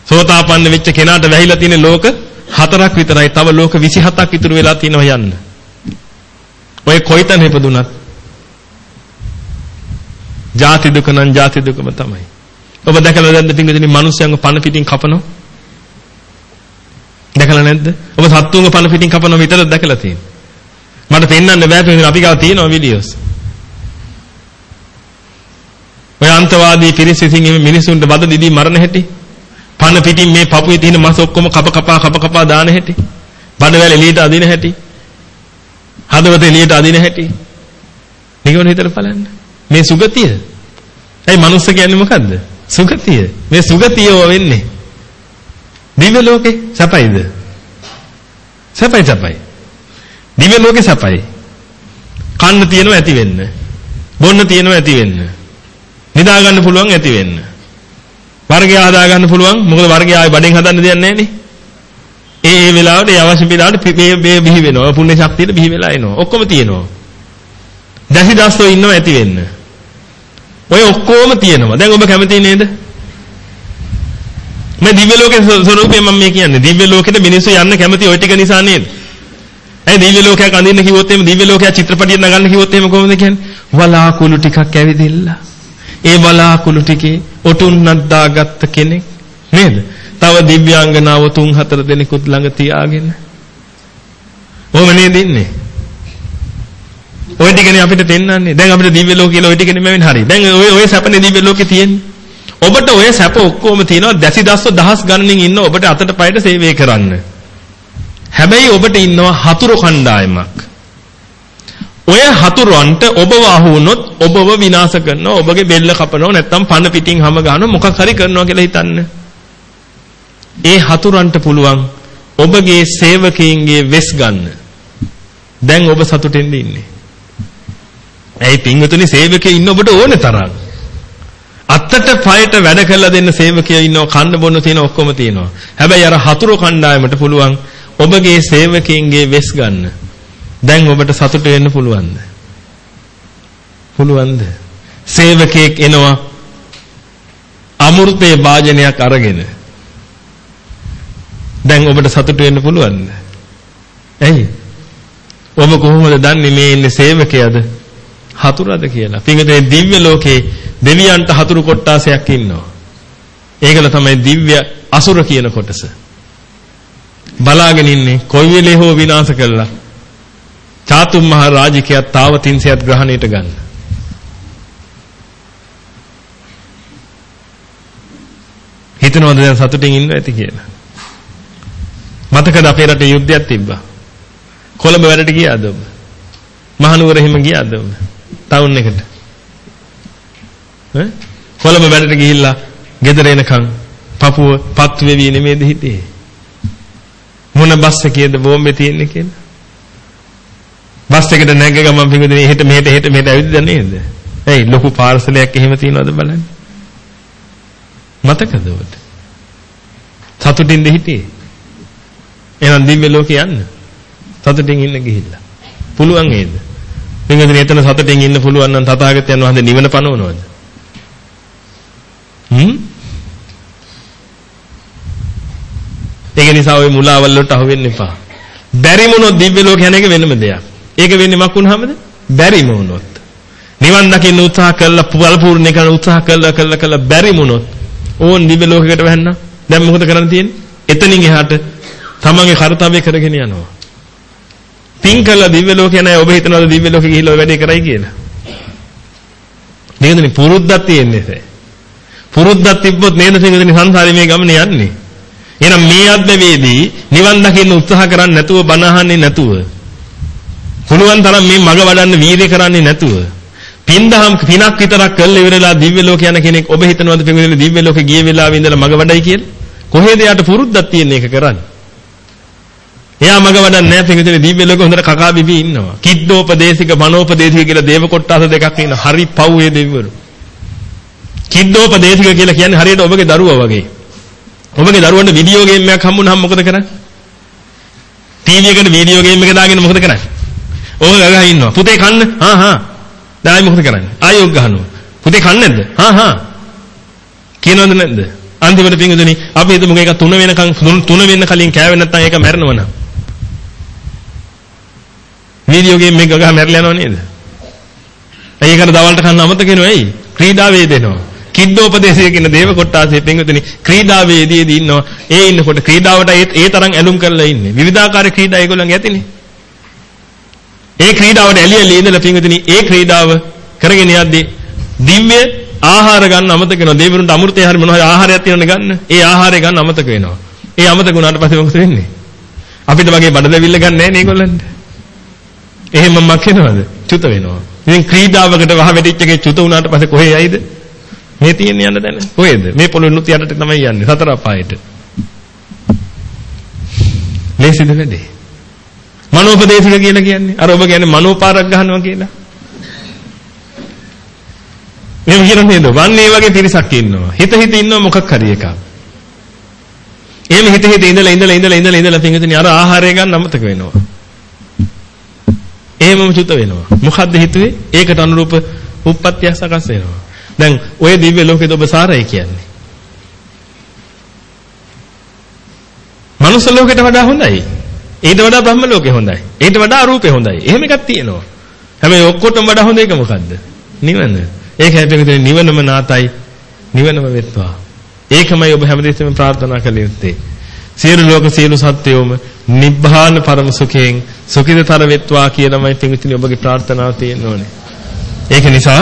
සෝතාපන්න වෙච්ච කෙනාට වැහිලා තියෙන ලෝක හතරක් විතරයි. තව ලෝක 27ක් ඉතුරු වෙලා තියෙනවා යන්න. ඔය කොයිතන ඉපදුනත් ජාති දුක නම් ජාති දුකම තමයි. ඔබ දැකලා නැද්ද පින්විතනි මිනිස්යන්ව පණ පිටින් කපනවා? දැකලා නැද්ද? ඔබ සත්තුන්ව පණ පිටින් කපනවා විතරද දැකලා තියෙන්නේ? මට පෙන්වන්න බෑ පින්විතනි අපි ගාව තියෙනවා වීඩියෝස්. ඔය අන්තවාදී පිරිස විසින් මිනිසුන්ට බද දිදී මරණ හැටි. පන පිටින් මේ පපුවේ තියෙන මස් ඔක්කොම කප කපා කප කපා දාන හැටි. බඩවැල එළියට අදින හැටි. හදවත එළියට අදින හැටි. නිකන් හිතලා බලන්න. මේ සුගතිය. ඇයි මනුස්ස කියන්නේ මොකද්ද? සුගතිය. මේ සුගතිය වෙන්නේ. දිව්‍ය ලෝකේ සපයිද? සපයි සපයි. දිව්‍ය ලෝකේ සපයි. කන්න තියෙනවා ඇති වෙන්න. බොන්න තියෙනවා ඇති වෙන්න. නිදා ගන්න පුළුවන් ඇති වෙන්න. වර්ගය හදා ගන්න පුළුවන්. මොකද වර්ගය ආයේ බඩෙන් හදන්න දෙයක් නැහැ නේ. ඒ ඒ වෙලාවට ඒ අවශ්‍ය වෙලාවට මේ මේ බිහි වෙනවා. පුණ්‍ය ශක්තියට බිහි වෙලා එනවා. ඔක්කොම තියෙනවා. දැසි දස්සෝ ඉන්නව ඇති වෙන්න. ඔය ඔක්කොම තියෙනවා. දැන් ඔබ කැමති නේද? මේ දිව්‍ය ලෝකේ ස්වරූපය මම මේ කියන්නේ. දිව්‍ය ලෝකෙට මිනිස්සු යන්න කැමති ওই ටික නිසා නේද? ඇයි දිව්‍ය ලෝකයක් අඳින්න කිව්වොත් එහෙම දිව්‍ය ලෝකයක් චිත්‍රපටියක් නගන්න කිව්වොත් එහෙම කොහොමද කියන්නේ? වලාකුළු ටිකක් ඇවිදිලා ඒ බලාකුළු ටිකේ ඔටුන්නක් දාගත්ත කෙනෙක් නේද? තව දිව්‍යාංගනාව තුන් හතර දෙනෙකුත් ළඟ තියාගෙන. ඔහොම නේද ඉන්නේ? ඔය ටිකනේ අපිට පෙන්වන්නේ. දැන් අපිට දිව්‍ය ලෝක කියලා ඔය ටිකනේ මෙවෙන් හරි. දැන් ඔය ඔය සැපනේ දිව්‍ය ලෝකේ තියෙන්නේ. ඔබට ඔය සැප ඔක්කොම තියෙනවා දැසි දස්ව දහස් ගණනින් ඉන්න ඔබට අතට පයට සේවය කරන්න. හැබැයි ඔබට ඉන්නවා හතුරු කණ්ඩායමක්. ඔය හතුරන්ට ඔබව අහු වුණොත් ඔබව විනාශ කරනවා ඔබගේ බෙල්ල කපනවා නැත්නම් පන පිටින් හැම ගන්නවා මොකක් හරි කරනවා කියලා හිතන්න. ඒ හතුරන්ට පුළුවන් ඔබගේ සේවකයින්ගේ වෙස් ගන්න. දැන් ඔබ සතුටින් ඉන්නේ. ඇයි පින්වතුනි සේවකයෝ ඉන්න ඔබට ඕනේ තරම්. අත්තට පයට වැඩ කරලා දෙන්න සේවකයෝ ඉන්නවා කන්න බොන්න තියෙන ඔක්කොම තියෙනවා. හැබැයි අර හතුරු කණ්ඩායමට පුළුවන් ඔබගේ සේවකයින්ගේ වෙස් ගන්න. දැන් ඔබට සතුට වෙන්න පුළුවන්ද? පුළුවන්ද? සේවකයෙක් එනවා අමෘතේ වාජනයක් අරගෙන. දැන් ඔබට සතුට වෙන්න පුළුවන්ද? ඇයි? ඔබ කොහොමද දන්නේ මේ ඉන්නේ සේවකයාද හතුරද කියලා? පින්ගතේ දිව්‍ය ලෝකේ දෙවියන්ට හතුරු කොට්ටාසයක් ඉන්නවා. ඒකල තමයි දිව්‍ය අසුර කියන කොටස. බලාගෙන ඉන්නේ කොයි වෙලේ හෝ විනාශ කළා චාතුම් මහ රාජිකයත් තාවතින්සයත් ග්‍රහණයට ගන්න. හිතනවද දැන් සතුටින් ඉන්න ඇති කියලා? මතකද අපේ රටේ යුද්ධයක් තිබ්බා? කොළඹ වැඩට ගියාද ඔබ? මහනුවර එහෙම ගියාද ඔබ? ටවුන් එකට. ඈ? කොළඹ වැඩට ගිහිල්ලා ගෙදර එනකන් පපුව පත් වෙවි නෙමෙයිද හිටියේ? මොන බස් එකේද බෝම්බේ තියෙන්නේ කියලා? බස් එකට නැග ගමන් පිඟුදිනේ එහෙට මෙහෙට එහෙට මෙහෙට ඇවිදද නේද? ඇයි ලොකු පාර්සලයක් එහෙම තියනවද බලන්න. මතකද ඔබට? සතුටින්ද හිටියේ? එහෙනම් දිව්‍ය ලෝකේ යන්න. සතුටින් ඉන්න ගිහිල්ලා. පුළුවන් නේද? පින්වතුනි එතන සතුටින් ඉන්න පුළුවන් නම් තථාගතයන් වහන්සේ නිවන පනවනවද? හ්ම්? ඒක නිසා ওই මුලාවල් වලට අහු වෙන්න එපා. බැරි මොනොත් දිව්‍ය ලෝක යන එක වෙනම දෙයක්. ඒක වෙන්නේ මක් වුණාමද? බැරි මොනොත්. නිවන් දකින්න උත්සාහ කළා පරිපූර්ණ කරන්න උත්සාහ කළා කළා කළා බැරි මොනොත් ඕන් දිව්‍ය ලෝකයකට වැන්නා. දැන් මොකද කරන්න තියෙන්නේ? එතනින් එහාට තමන්ගේ කාර්යය කරගෙන යනවා. පින් කළා දිව්‍ය ලෝකේ නැහැ ඔබ හිතනවාද දිව්‍ය ලෝකේ ගිහිල්ලා ඔය වැඩේ කරයි කියලා. නේදනේ පුරුද්දක් තියෙන්නේ නැහැ. පුරුද්දක් තිබ්බොත් නේද පින්වතුනි සංසාරේ මේ ගමනේ යන්නේ. එහෙනම් මේ අද්දවේදී නිවන් දකින්න උත්සාහ කරන්නේ නැතුව බණ අහන්නේ නැතුව පුළුවන් තරම් මේ මග වඩන්න වීර්ය කරන්නේ නැතුව පින්දහම් පිනක් විතරක් කළ ඉවරලා දිව්‍ය ලෝක යන කෙනෙක් ඔබ හිතනවද පින්වතුනි දිව්‍ය ලෝකේ ගිය වෙලාවේ ඉඳලා මග වඩයි කියලා? කොහෙද යාට පුරුද්දක් තියෙන එක කරන්නේ? එයා මග වඩන්නේ නැහැ පින්විතනේ දිව්‍ය ලෝකෙ හොඳට කකා බිබී ඉන්නවා. කිද්දෝපදේශික මනෝපදේශික කියලා දේව කොටස දෙකක් ඉන්න. හරි පව් ඒ දෙවිවරු. කිද්දෝපදේශික කියලා කියන්නේ හරියට ඔබගේ දරුවා වගේ. ඔබගේ දරුවන්ට වීඩියෝ ගේම් එකක් හම්බුනහම මොකද කරන්නේ? ටීවී එකට වීඩියෝ ගේම් එක දාගෙන මොකද කරන්නේ? ඕක ගගහ ඉන්නවා. පුතේ කන්න. හා හා. දැන් මොකද කරන්නේ? ආයෙ ඔක් ගහනවා. පුතේ කන්නේ නැද්ද? හා හා. කියනවද නැද්ද? අන්තිමට පින්වතුනි අපි හිතමු මේක 3 වෙනකන් 3 වෙන්න කලින් කෑවේ නැත්නම් ඒක මැරෙනවනම්. වීඩියෝ ගේම් එක ගහ මැරලා යනව නේද? ඒකට දවල්ට කන්න අමතක වෙනව ඇයි? ක්‍රීඩාවේ දෙනවා. කිද්දෝපදේශය කියන දේව කොටාසේ පින්වතුනි ක්‍රීඩාවේදීදී ඉන්නවා. ඒ ඉන්නකොට ක්‍රීඩාවට ඒ තරම් ඇලුම් කරලා ඉන්නේ. විවිධාකාර ක්‍රීඩා ඒගොල්ලන්ගේ ඇතිනේ. ඒ ක්‍රීඩාවට ඇලි ඇලි ඉඳලා පින්වතුනි ඒ ක්‍රීඩාව කරගෙන යද්දී දිව්‍ය ආහාර ගන්න අමතක වෙනවා. දෙවිවරුන්ට අමෘතය හරි මොනවා හරි ආහාරයක් තියෙනවනේ ගන්න. ඒ ආහාරය ගන්න අමතක වෙනවා. ඒ අමතක වුණාට පස්සේ මොකද වෙන්නේ? අපිට වගේ බඩදැවිල්ල ගන්න නැහැ නේ ඒගොල්ලන්ට. එහෙම මක් වෙනවද? චුත වෙනවා. ඉතින් ක්‍රීඩාවකට වහ වැටිච්ච එකේ චුත වුණාට පස්සේ කොහේ යයිද? මේ තියෙන යන්න දැන. කොහෙද? මේ පොළොවේ නුත් යටට තමයි යන්නේ. සතර අපායට. ලේසිද වැඩේ? මනෝපදේශක කියලා කියන්නේ. අර ඔබ කියන්නේ මනෝපාරක් ගන්නවා කියලා. මේ කියන නේද? වන්නේ වගේ පිරිසක් ඉන්නවා. හිත හිත ඉන්නවා මොකක් හරි එකක්. එහෙම හිත හිත ඉඳලා ඉඳලා ඉඳලා ඉඳලා ඉඳලා පින්විතනි අර ආහාරය ගන්න අමතක වෙනවා. එහෙමම චුත වෙනවා. මොකද්ද හිතුවේ? ඒකට අනුරූප උප්පත්තිය සකස් වෙනවා. දැන් ඔය දිව්‍ය ලෝකෙද ඔබ සාරයි කියන්නේ. මනුස්ස ලෝකෙට වඩා හොඳයි. ඊට වඩා බ්‍රහ්ම ලෝකෙ හොඳයි. ඊට වඩා අරූපේ හොඳයි. එහෙම එකක් තියෙනවා. හැබැයි ඔක්කොටම වඩා හොඳ එක මොකද්ද? නිවන. ඒක හැබැයි නිවනම නාතයි. නිවනම වෙත්වා. ඒකමයි ඔබ හැමදෙස්සෙම ප්‍රාර්ථනා කළ යුත්තේ. සියලු ලෝක සියලු සත්වයෝම නිබ්බාන පරම සුඛයෙන් සුඛිතතර වෙත්වා කියලාමයි පින්විතනි ඔබගේ ප්‍රාර්ථනාව තියෙන්න ඕනේ. ඒක නිසා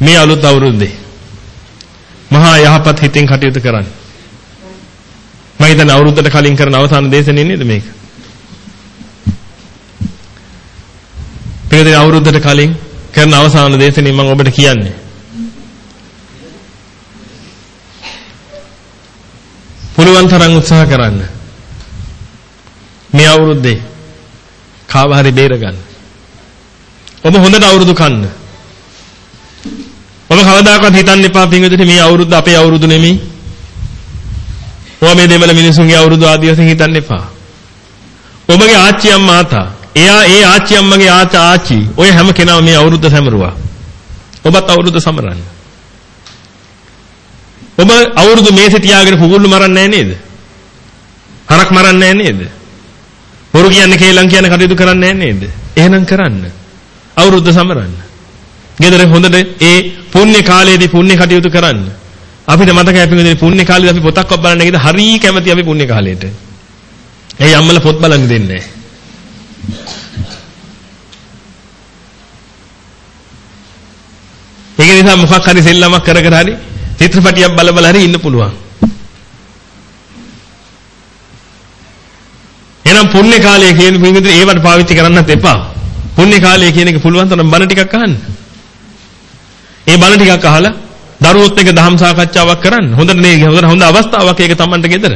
මේ අලුත් අවුරුද්දේ මහා යහපත් හිතෙන් කටයුතු කරන්න. මම හිතන්නේ අවුරුද්දට කලින් කරන අවසාන දේශනේ නේද මේක? පින්විතනි අවුරුද්දට කලින් කරන අවසාන දේශනේ මම ඔබට කියන්නේ. පුළුවන් තරම් උත්සාහ කරන්න. මේ අවුරුද්දේ කාව හරි බේර ගන්න. ඔබ හොඳට අවුරුදු කන්න. ඔබ කවදාකවත් හිතන්න එපා පින්විතට මේ අවුරුද්ද අපේ අවුරුදු නෙමෙයි. ඔබ මේ දෙමළ මිනිසුන්ගේ අවුරුදු ආදී වශයෙන් හිතන්න එපා. ඔබගේ ආච්චි අම්මා තා එයා ඒ ආච්චි අම්මගේ ආච්චා ආච්චි ඔය හැම කෙනාම මේ අවුරුද්ද සැමරුවා. ඔබත් අවුරුද්ද සමරන්න. ඔබ අවුරුදු මේසේ තියාගෙන පුගුල්ලු මරන්නේ නේද? හරක් මරන්නේ නේද? හොරු කියන්නේ කේලම් කියන කටයුතු කරන්නේ නේද? එහෙනම් කරන්න. අවුරුද්ද සමරන්න. ගෙදර හොඳට ඒ පුණ්‍ය කාලයේදී පුණ්‍ය කටයුතු කරන්න. අපිට මතකයි අපි මේ පුණ්‍ය කාලේදී අපි පොතක්වත් බලන්න ගිහද හරි කැමති අපි පුණ්‍ය කාලේට. ඒ අම්මලා පොත් බලන්න දෙන්නේ නැහැ. ඒක නිසා මොකක් හරි සෙල්ලමක් කර කර හරි චිත්‍රපටියක් බල බල හරි ඉන්න පුළුවන්. එහෙනම් පුණ්‍ය කාලය කියන විදිහට ඒවට පාවිච්චි කරන්නත් එපා. පුණ්‍ය කාලය කියන එක පුළුවන් තරම් බණ ටිකක් අහන්න. ඒ බණ ටිකක් අහලා දරුවොත් එක්ක දහම් සාකච්ඡාවක් කරන්න. හොඳට නේ හොඳ හොඳ අවස්ථාවක් ඒක Tamanට ගෙදර.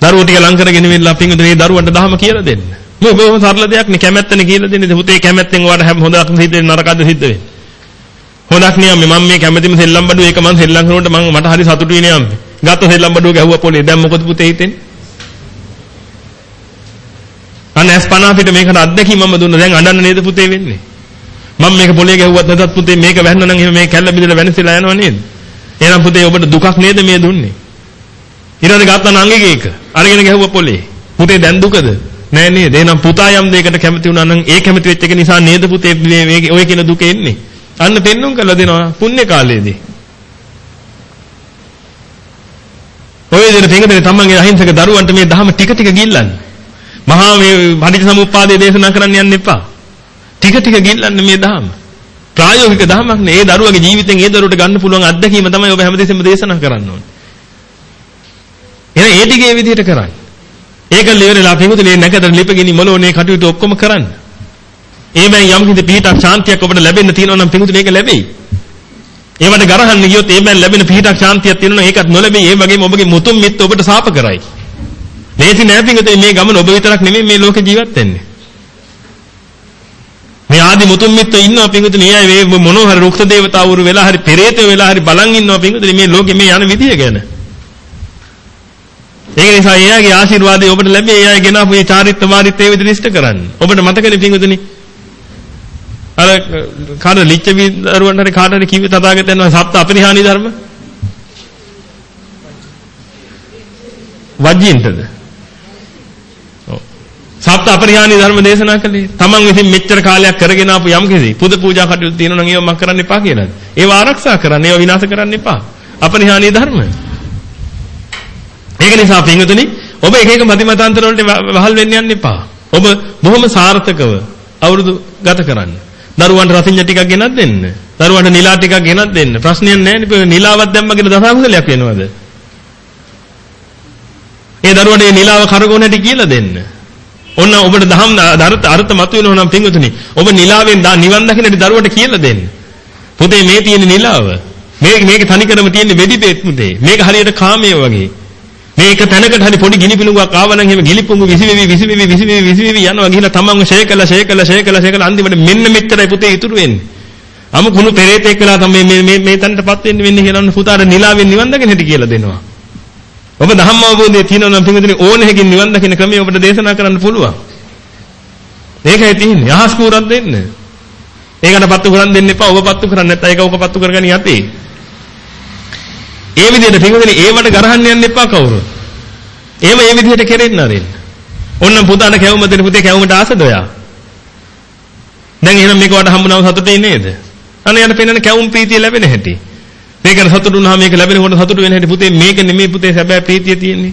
දරුවෝ ටික ලං කරගෙන ඉවිල්ලා පින්විත මේ දරුවන්ට දහම කියලා දෙන්න. මේ බොහොම සරල දෙයක් නේ කැමැත්තනේ කියලා දෙන්නේ. පුතේ කැමැත්තෙන් ඔයාලට හැම හොඳක් සිද්ධ වෙන්නේ නරකද සිද්ධ වෙන්නේ. හොඳක් නියම් මම මේ කැමැතිම සෙල්ලම් බඩුව ඒක මම සෙල්ලම් කරනකොට මම මට හරි සතුටුයි නියම්. ගත්ත සෙල්ලම් බඩුව ගැහුවා පොලේ. දැන් මොකද පුතේ හිතෙන්නේ? අන්න ඇස් පන අපිට මේකට අත්දැකීමම දුන්න දැන් අඬන්න නේද පුතේ වෙන්නේ මම මේක පොලේ ගැහුවත් නැතත් පුතේ මේක වැහුණා නම් එහෙම මේ කැල්ල බිඳලා වෙනසලා යනවා නේද එහෙනම් පුතේ ඔබට දුකක් නේද මේ දුන්නේ ඊළඟට ගත්තා නංගිගේ එක අරගෙන ගැහුවා පොලේ පුතේ දැන් දුකද නෑ නේද එහෙනම් පුතා යම් දෙයකට කැමති වුණා නම් ඒ කැමති වෙච්ච එක නිසා නේද පුතේ මේ ඔය කියන දුක එන්නේ අන්න පෙන්눔 කරලා දෙනවා පුණ්‍ය කාලයේදී ඔය විදිහට පින්කදේ තමන්ගේ අහිංසක දරුවන්ට මේ ධහම ටික ටික ගිල්ලන්න. මහා මේ පටිච්චසමුප්පාදයේ දේශනා කරන්න යන්න එපා. ටික ටික ගිල්ලන්න මේ ධහම. ප්‍රායෝගික ධහමක් නේ. ඒ දරුවගේ ජීවිතෙන් ඒ දරුවට ගන්න පුළුවන් අත්දැකීම තමයි ඔබ හැමදෙස්සෙම දේශනා කරන්න ඕනේ. එහෙනම් ඒ ටිකේ විදිහට කරන්න. ඒක liverලා පින්කුතුනේ නැකතර ලිපගිනි මොළෝනේ කටයුතු ඔක්කොම කරන්න. එමෙන් යම් කිසි පිටක් ශාන්තියක් ඔබට ලැබෙන්න තියෙනවා නම් පින්කුතුනේ ඒක ලැබෙයි. ඒවට ගරහන්න ගියොත් ඒ බැන් ලැබෙන පිහිටක් ශාන්තියක් තියෙනවා ඒකත් නොලැබෙයි. ඒ වගේම ඔබගේ මුතුන් මිත් ඔබට සාප කරයි. මේසි නෑ පිංගුතේ මේ ගමන ඔබ විතරක් නෙමෙයි මේ ලෝකේ ජීවත් වෙන්නේ. මේ ආදි මුතුන් මිත්තු ඉන්නවා පිංගුතේ අය මේ මොනවා හරි රුක්ත දේවතාවුරු වෙලා හරි පෙරේතයෝ වෙලා හරි බලන් ඉන්නවා පිංගුතේ මේ ලෝකේ මේ යන විදිය ගැන. ඒක නිසා එයාගේ ආශිර්වාදය ඔබට ලැබෙයි. එයා ගෙනාපු මේ චාරිත්‍ර වාරිත්‍ර ඒ විදිහට ඉෂ්ට කරන්න. ඔබට මතකනේ පිංගුතේ අර කාට ලිච්ඡවි දරුවන්ට හරි කාට හරි කිව්වේ තථාගතයන් වහන්සේ සප්ත අපරිහානී ධර්ම? වජ්ජින්ටද ඔව්. සප්ත අපරිහානී ධර්ම දේශනා කළේ. තමන් විසින් මෙච්චර කාලයක් කරගෙන ආපු යම් කිසි පුද පූජා කටයුතු තියෙනවා නම් ඒව මක් කරන්න එපා කියලාද? ඒව ආරක්ෂා කරන්න ඒව විනාශ කරන්න එපා. අපරිහානී ධර්ම. ඒක නිසා පින්වතුනි ඔබ එක එක මතිමතාන්තර වලට වහල් වෙන්න යන්න එපා. ඔබ බොහොම සාර්ථකව අවුරුදු ගත කරන්න. දරුවන්ට රසින්ජ ටිකක් ගෙනත් දෙන්න. දරුවන්ට නිලා ටිකක් ගෙනත් දෙන්න. ප්‍රශ්නයක් නැහැ නේ. නිලාවක් දැම්ම කියලා දසකුසලයක් වෙනවද? ඒ දරුවන්ට මේ නිලාව කරගොන හැටි කියලා දෙන්න. ඔන්න ඔබට දහම් අර්ථ අර්ථ මතුවෙනවා නම් පින්වතුනි. ඔබ නිලාවෙන් නිවන් දකින්න හැටි දරුවට කියලා දෙන්න. පුතේ මේ තියෙන නිලාව. මේක මේක තනිකරම තියෙන වෙඩි පෙත් පුතේ. මේක හරියට කාමයේ වගේ. මේක තැනකට හරි පොඩි ගිනි පිණුගක් ආවනම් එහෙම ගිලිපුඟු විසිවිවි විසිවිවි විසිවිවි විසිවිවි යනවා ගිහිලා තමන්ව ෂේ කළා ෂේ කළා ෂේ කළා ෂේ කළා අන්තිමට මෙන්න මෙච්චරයි පුතේ ඉතුරු වෙන්නේ. අමු කුණු පෙරේතෙක් වෙලා තමයි මේ මේ මේ තැනටපත් වෙන්න වෙන්නේ කියලා නම් පුතාට නිලාවෙන් නිවන් දකින්න හැටි කියලා දෙනවා. ඔබ ධම්ම අවබෝධය තියෙනවා නම් පින්විතනි ඕනෙකින් නිවන් දකින්න ක්‍රමය ඔබට දේශනා කරන්න පුළුවන්. ඒකයි තියෙන්නේ. අහස් කූරක් දෙන්න. ඒකට පත්තු කරන් දෙන්න එපා. ඔබ පත්තු කරන්නේ නැත්නම් ඒක ඔක පත්තු කරගෙන යතේ. ඒ විදිහට පිටුදෙන ඒවට ගරහන්න යන්න එපා කවුරු. එහෙම ඒ විදිහට කෙරෙන්න අරින්න. ඔන්න පුතාට කැවුම දෙන පුතේ කැවුමට ආසද ඔයා? දැන් එහෙනම් මේක වට හම්බුනම සතුටේ නේද? අනේ යන පෙන්නන කැවුම් ප්‍රීතිය ලැබෙන හැටි. මේකට සතුටු වුණාම මේක ලැබෙනකොට සතුටු වෙන හැටි පුතේ මේක නෙමෙයි පුතේ සැබෑ ප්‍රීතිය තියෙන්නේ.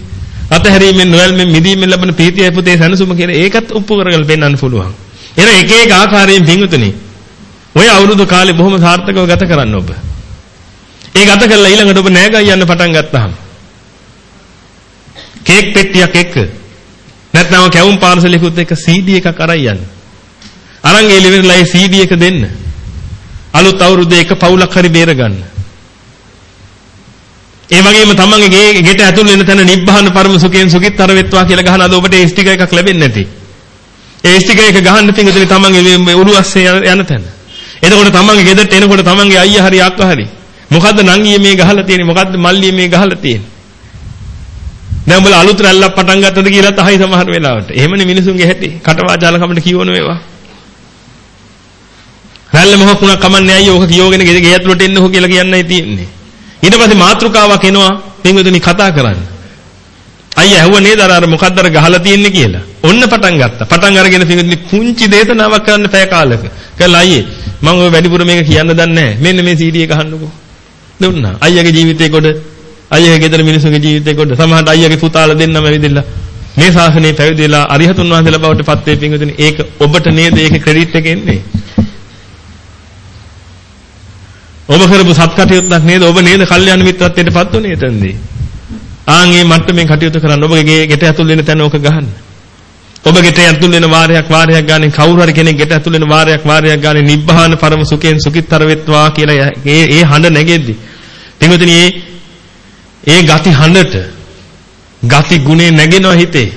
අතහැරීමෙන් නොයල්මෙන් මිදීමෙන් ලැබෙන ප්‍රීතියයි පුතේ සනසුම කියලා ඒකත් ඔප්පු කරගල පෙන්වන්න පුළුවන්. එන එක එක ආකාරයෙන් පිංගුතුනි. ඔය අවුරුදු කාලේ බොහොම සාර්ථකව ගත කරන්න ඔබ. ඒ ගත කරලා ඊළඟට ඔබ නෑගයි යන්න පටන් ගත්තාම කේක් පෙට්ටියක් එක්ක නැත්නම් කැවුම් පාර්සලයකුත් එක්ක CD එකක් අරන් යන්න. අරන් ඒ ලෙවල්ලා ඒ CD එක දෙන්න. අලුත් අවුරුද්දේ එක පවුලක් හරි බේර ගන්න. ඒ වගේම තමන්ගේ ගේ ගෙට ඇතුල් වෙන තැන නිබ්බහන පරම සුඛයෙන් සුඛිතර වෙත්වා කියලා ගහන අද ඔබට ඒ ස්ටිකර් එකක් ලැබෙන්නේ නැති. ඒ ස්ටිකර් එක ගහන්න පිටින් තමන්ගේ උරුවස්සේ යන තැන. එතකොට තමන්ගේ ගෙදරට එනකොට තමන්ගේ අයියා හරි අක්කා හරි මොකද්ද නංගියේ මේ ගහලා තියෙන්නේ? මොකද්ද මල්ලියේ මේ ගහලා තියෙන්නේ? දැන් උඹලා අලුත් රැල්ලක් පටන් ගත්තද කියලා තහයි සමහර වෙලාවට. එහෙමනේ මිනිසුන්ගේ හැටි. කටවාචාල කමට කියවන ඒවා රැල්ල මොකක් වුණා කමන්නේ අයියෝ ඔක කියෝගෙන ගෙද ගේ ඇතුළට එන්න ඕක කියලා කියන්නයි තියෙන්නේ. ඊට පස්සේ මාත්‍රිකාවක් එනවා. පින්වතුනි කතා කරන්න. අයියා ඇහුව නේද? අර මොකද්ද අර ගහලා තියෙන්නේ කියලා. ඔන්න පටන් ගත්තා. පටන් අරගෙන පින්වතුනි පුංචි දේශනාවක් කරන්න පැය කාලෙක. කළා අයියේ මම ඔය වැඩිපුර මේක කියන්න දන්නේ නැහැ. මෙන්න මේ CD එක අහන්නකෝ. දුන්නා. අයියාගේ ජීවිතේ කොට අයියාගේ ගෙදර මිනිස්සුගේ ජීවිතේ කොට සමහරට අයියාගේ පුතාලා දෙන්නම ඇවිදilla. මේ ශාසනය පැවිදිලා අරිහතුන් වහන්සේලා බවට පත් වේ පිංගුතුනි ඒක ඔබට නේද? ඒකේ ක්‍රෙඩිට් එක එන්නේ. ඔබ කරපු සත්කටයුත්තක් නේද? ඔබ නේද කල්යාණ මිත්‍රත්වයට පත් වුනේ එතනදී? ආන් මේ මට්ටමින් කටයුතු කරන්න ඔබගේ ගෙට ඇතුල් වෙන තැන ඕක ගහන්න. ඔබ ගෙට ඇතුල් වෙන වාරයක් වාරයක් ගානේ කවුරු හරි කෙනෙක් ගෙට ඇතුල් වෙන වාරයක් වාරයක් ගානේ නිබ්බහාන පරම සුඛයෙන් සුඛිතර වෙත්වා කියලා ඒ ඒ හඬ නැගෙද්දි පින්වතුනි ඒ ඒ ගති හඬට ගති ගුණේ නැගෙනවා හිතේ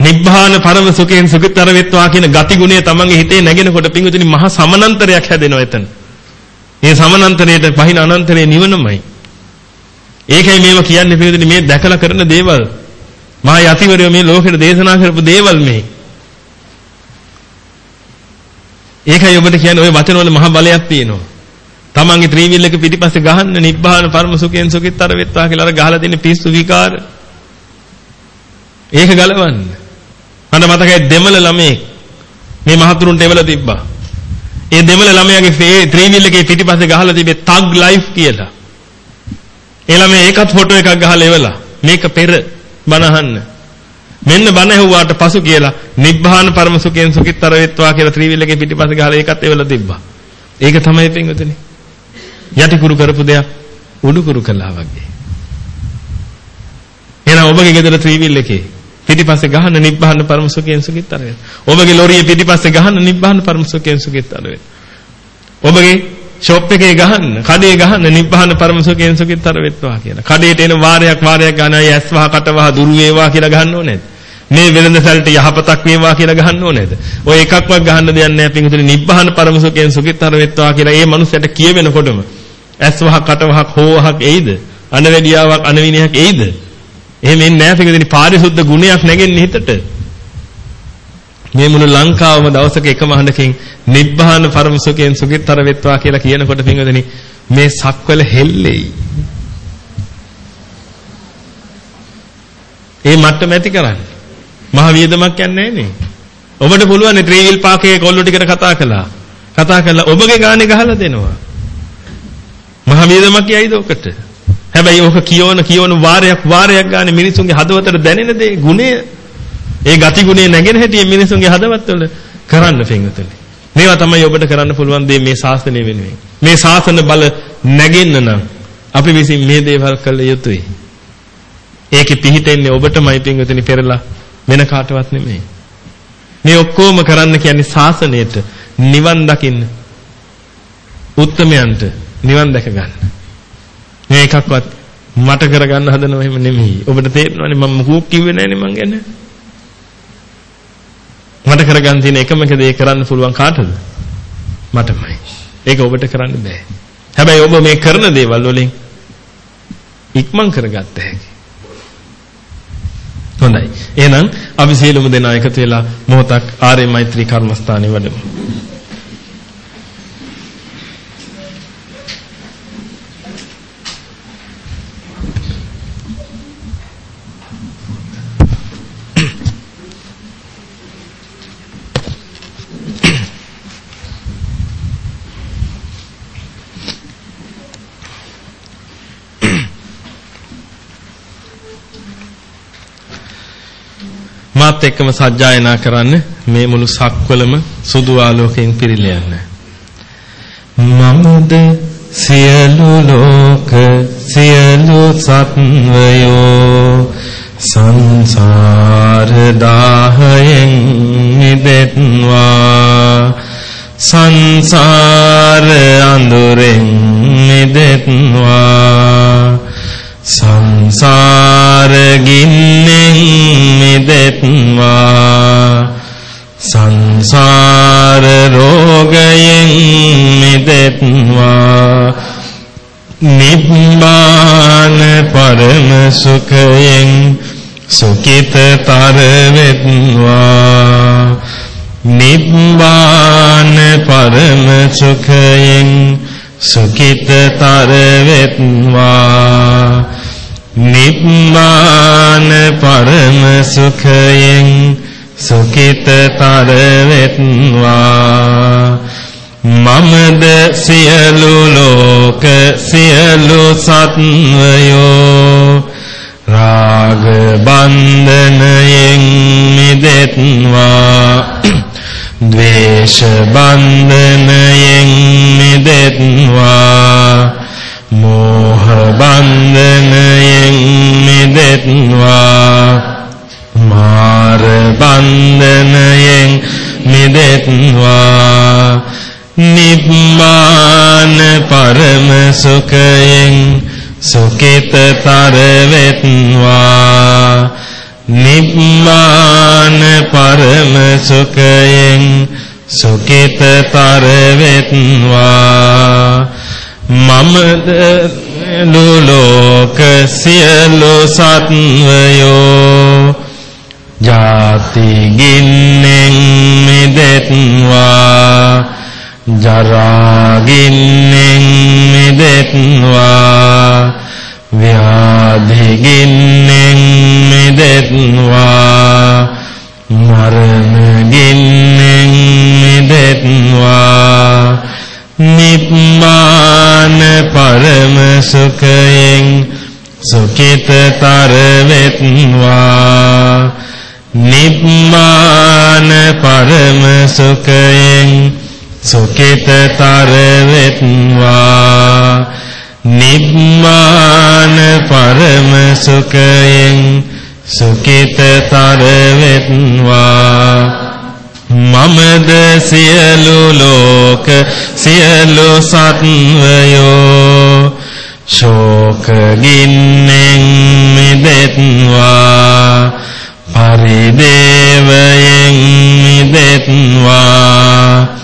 නිබ්බාන පරම සුඛයෙන් සුඛිතර වෙත්වා කියන ගති ගුණය තමන්ගේ හිතේ නැගෙනකොට පින්වතුනි මහා සමනන්තරයක් හැදෙනවා එතන. මේ සමනන්තරයට පහින අනන්තරේ නිවනමයි. ඒකයි මේව කියන්නේ පින්වතුනි මේ දැකලා කරන දේවල් මහා යතිවරයෝ මේ ලෝකෙට දේශනා කරපු දේවල් මේ. ඒකයි ඔබට කියන්නේ ওই වචන වල මහා බලයක් තියෙනවා. තමන්ගේ ත්‍රිවිල් එක පිටිපස්සේ ගහන්න නිබ්බාන පරම සුඛයෙන් සුඛිතර වෙත්වා කියලා අර ගහලා තියෙන පිස්සු විකාර. ඒක ගලවන්න. මට මතකයි දෙමළ ළමයෙක් මේ මහතුරුන්ට එවල තිබ්බා. ඒ දෙමළ ළමයාගේ ත්‍රිවිල් එකේ පිටිපස්සේ ගහලා තිබේ tag life කියලා. ඒ ළමයා ඒකත් ෆොටෝ එකක් ගහලා එවලා මේක පෙර බනහන්න. මෙන්න බන ඇහුවාට පසු කියලා නිබ්බාන පරම සුඛයෙන් සුඛිතර වෙත්වා කියලා ත්‍රිවිල් එකේ පිටිපස්සේ ගහලා ඒකත් එවලා තිබ්බා. ඒක තමයි පින්වතුනි. යටිකුරු කරපු දෙයක් උඩුකුරු කළා වගේ. එහෙනම් ඔබගේ ගෙදර ත්‍රිවිල් එකේ පිටිපස්සේ ගහන්න නිබ්බාන පරම සුඛයෙන් සුඛිතර වෙන. ඔබගේ ලොරියේ පිටිපස්සේ ගහන්න නිබ්බාන පරම සුඛයෙන් සුඛිතර වෙන. ඔබගේ ෂොප් එකේ ගහන්න, කඩේ ගහන්න නිබ්බාන පරම සුඛයෙන් සුඛිතර වෙත්වා කියලා. කඩේට එන වාරයක් වාරයක් ගන්න අය ඇස් වහ කට වහ දුරු වේවා කියලා ගහන්න ඕනේද? මේ වෙළඳ සැලට යහපතක් වේවා කියලා ගහන්න ඕනේද? ඔය එකක්වත් ගහන්න දෙයක් නැහැ පිටුතුනි නිබ්බාන පරම සුඛයෙන් සුඛිතර වෙත්වා කියලා ඒ මනුස්සයට කියවෙනකොටම ඇස් වහ කට වහක් හෝවහක් එයිද? අනවැඩියාවක් අනවිනයක් එයිද? එහෙම එන්නේ නැහැ පිටුතුනි පාරිශුද්ධ ගුණයක් නැගෙන්නේ හිතට. මේ මුළු ලංකාවම දවසක එකම හඬකින් නිබ්බාන පරම සුඛයෙන් සුඛිතර වෙත්වා කියලා කියනකොට පිටුතුනි මේ සක්වල හෙල්ලෙයි. ඒ මට්ටම ඇති කරන්නේ. මහ වියදමක් යන්නේ නේ. ඔබට පුළුවන් ත්‍රිවිල් පාකයේ කොල්ලෝ ටිකට කතා කළා. කතා කළා ඔබගේ ගානේ ගහලා දෙනවා. මහ වියදමක් යයිද ඔකට? හැබැයි ඕක කියවන කියවන වාරයක් වාරයක් ගානේ මිනිසුන්ගේ හදවතට දැනෙන දේ ගුණය ඒ ගති ගුණය නැගෙන හැටි මිනිසුන්ගේ හදවත්වල කරන්න පිංගුතුනි. මේවා තමයි ඔබට කරන්න පුළුවන් දේ මේ ශාසනය වෙනුවෙන්. මේ ශාසන බල නැගෙන්න නම් අපි විසින් මේ දේවල් කළ යුතුයි. ඒකේ පිහිටෙන්නේ ඔබටමයි පිංගුතුනි පෙරලා වෙන කාටවත් නෙමෙයි. මේ ඔක්කොම කරන්න කියන්නේ ශාසනයට නිවන් දකින්න. උත්තමයන්ට නිවන් දැක ගන්න. මේ එකක්වත් මට කරගන්න හදනව එහෙම නෙමෙයි. ඔබට තේරෙනවනේ මම මොකක් කිව්වේ නැනේ මං ගැන. මට කරගන්න තියෙන එකම එක දේ කරන්න පුළුවන් කාටද? මටමයි. ඒක ඔබට කරන්න බෑ. හැබැයි ඔබ මේ කරන දේවල් වලින් ඉක්මන් කරගත්ත හැකි. හොඳයි. එහෙනම් අපි සියලුම දෙනා එකතු වෙලා මොහොතක් ආර්ය මෛත්‍රී කර්මස්ථානයේ වැඩමු. මාත් එක්කම සජ්ජායනා කරන්න මේ මුළු සක්වලම සුදු ආලෝකයෙන් පිරීලා යන්න. මමද සියලු ලෝක සියලු සත්වයෝ සංසාර දාහයෙන් මිදෙත්වා සංසාර අඳුරෙන් මිදෙත්වා සංසාර ගින්නෙන් මිදෙත්වා සංසාර රෝගයෙන් මිදෙත්වා. නිබ්බාන පරම සුඛයෙන් සුඛිතතර වෙත්වා නිබ්බාන පරම සුඛයෙන් සුඛිතතර වෙත්වා නිබ්බාන පරම සුඛයෙන් සුඛිතතර වෙත්වා මමද සියලු ලෝක සියලු සත්වයෝ රාග බන්ධනයෙන් මිදෙත්වා. ද්වේෂ බන්ධනයෙන් මිදෙත්වා. මෝහ බන්ධනයෙන් මිදෙත්වා. මාර බන්ධනයෙන් මිදෙත්වා. නිබ්බාන පරම සුඛයෙන් සුඛිතතර වෙත්වා නිබ්බාන පරම සුඛයෙන් සුඛිතතර වෙත්වා මමද ලෝක සියලු සත්වයෝ ජාති ගින්නෙන් මිදෙත්වා. ජරා ගින්නෙන් මිදෙත්වා ව්‍යාධි ගින්නෙන් මිදෙත්වා මරණ ගින්නෙන් මිදෙත්වා නිබ්බාන පරම සුඛයෙන් සුඛිතතර වෙත්වා නිබ්බාන පරම සුඛයෙන් සුඛිතතර වෙත්වා නිබ්බාන පරම සුඛයෙන් සුඛිතතර වෙත්වා මමද සියලු ලෝක සියලු සත්වයෝ ශෝක ගින්නෙන් මිදෙත්වා. පරිදේවයෙන් මිදෙත්වා.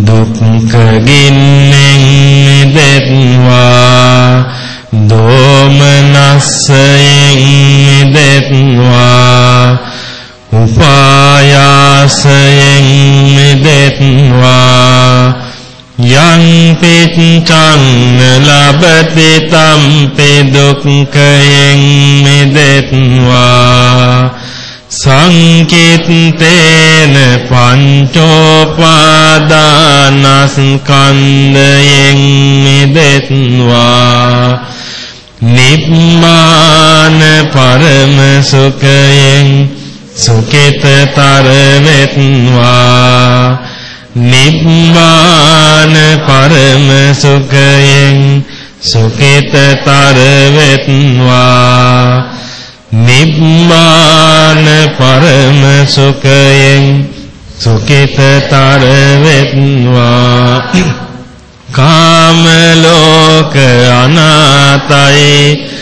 දුක්ඛ ගින්නෙන් මිදෙත්වා දෝමනස්සයෙන් මිදෙත්වා උපායාසයෙන් මිදෙත්වා යං පිච්ඡං ලබති තම්පි දුක්ඛයෙන් මිදෙත්වා සංකිට්ඨේන පංචෝපාදානස්කන්ධයෙන් මිදෙත්වා. නිබ්මාන පරම සුඛයෙන් සුකිතතර වෙත්වා නිබ්මාන පරම සුඛයෙන් සුකිතතර වෙත්වා නිබ්මාන පරම සුඛයෙන් සුකිතතර වෙත්වා කාම ලෝක අනාතයි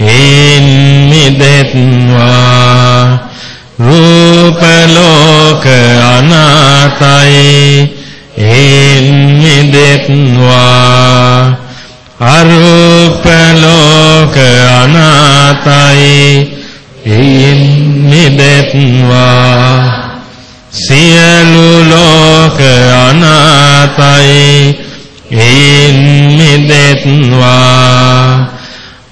හේන් මිදෙත්වා. රූප ලෝක අනාතයි හේන් මිදෙත්වා. අරූප ලෝක අනාතයි. හේන් මිදෙත්වා. සියලු ලෝක අනාතයි. හේන් මිදෙත්වා.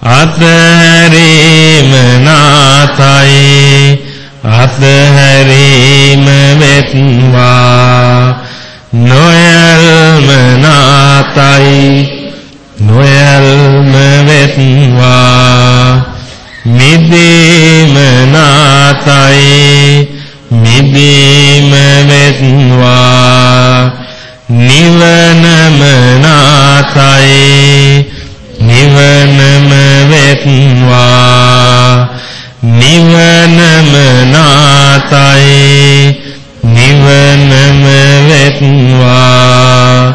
අතහැරීම නාතයි. අතහැරීම වෙත්වා. නොයල්ම නාතයි. නොයල්ම වෙත්වා මිදීම නාතයි මිදීම වෙත්වා නිවනම නාතයි නිවනම වෙත්වා නිවනම නාතයි නිවනම වෙත්වා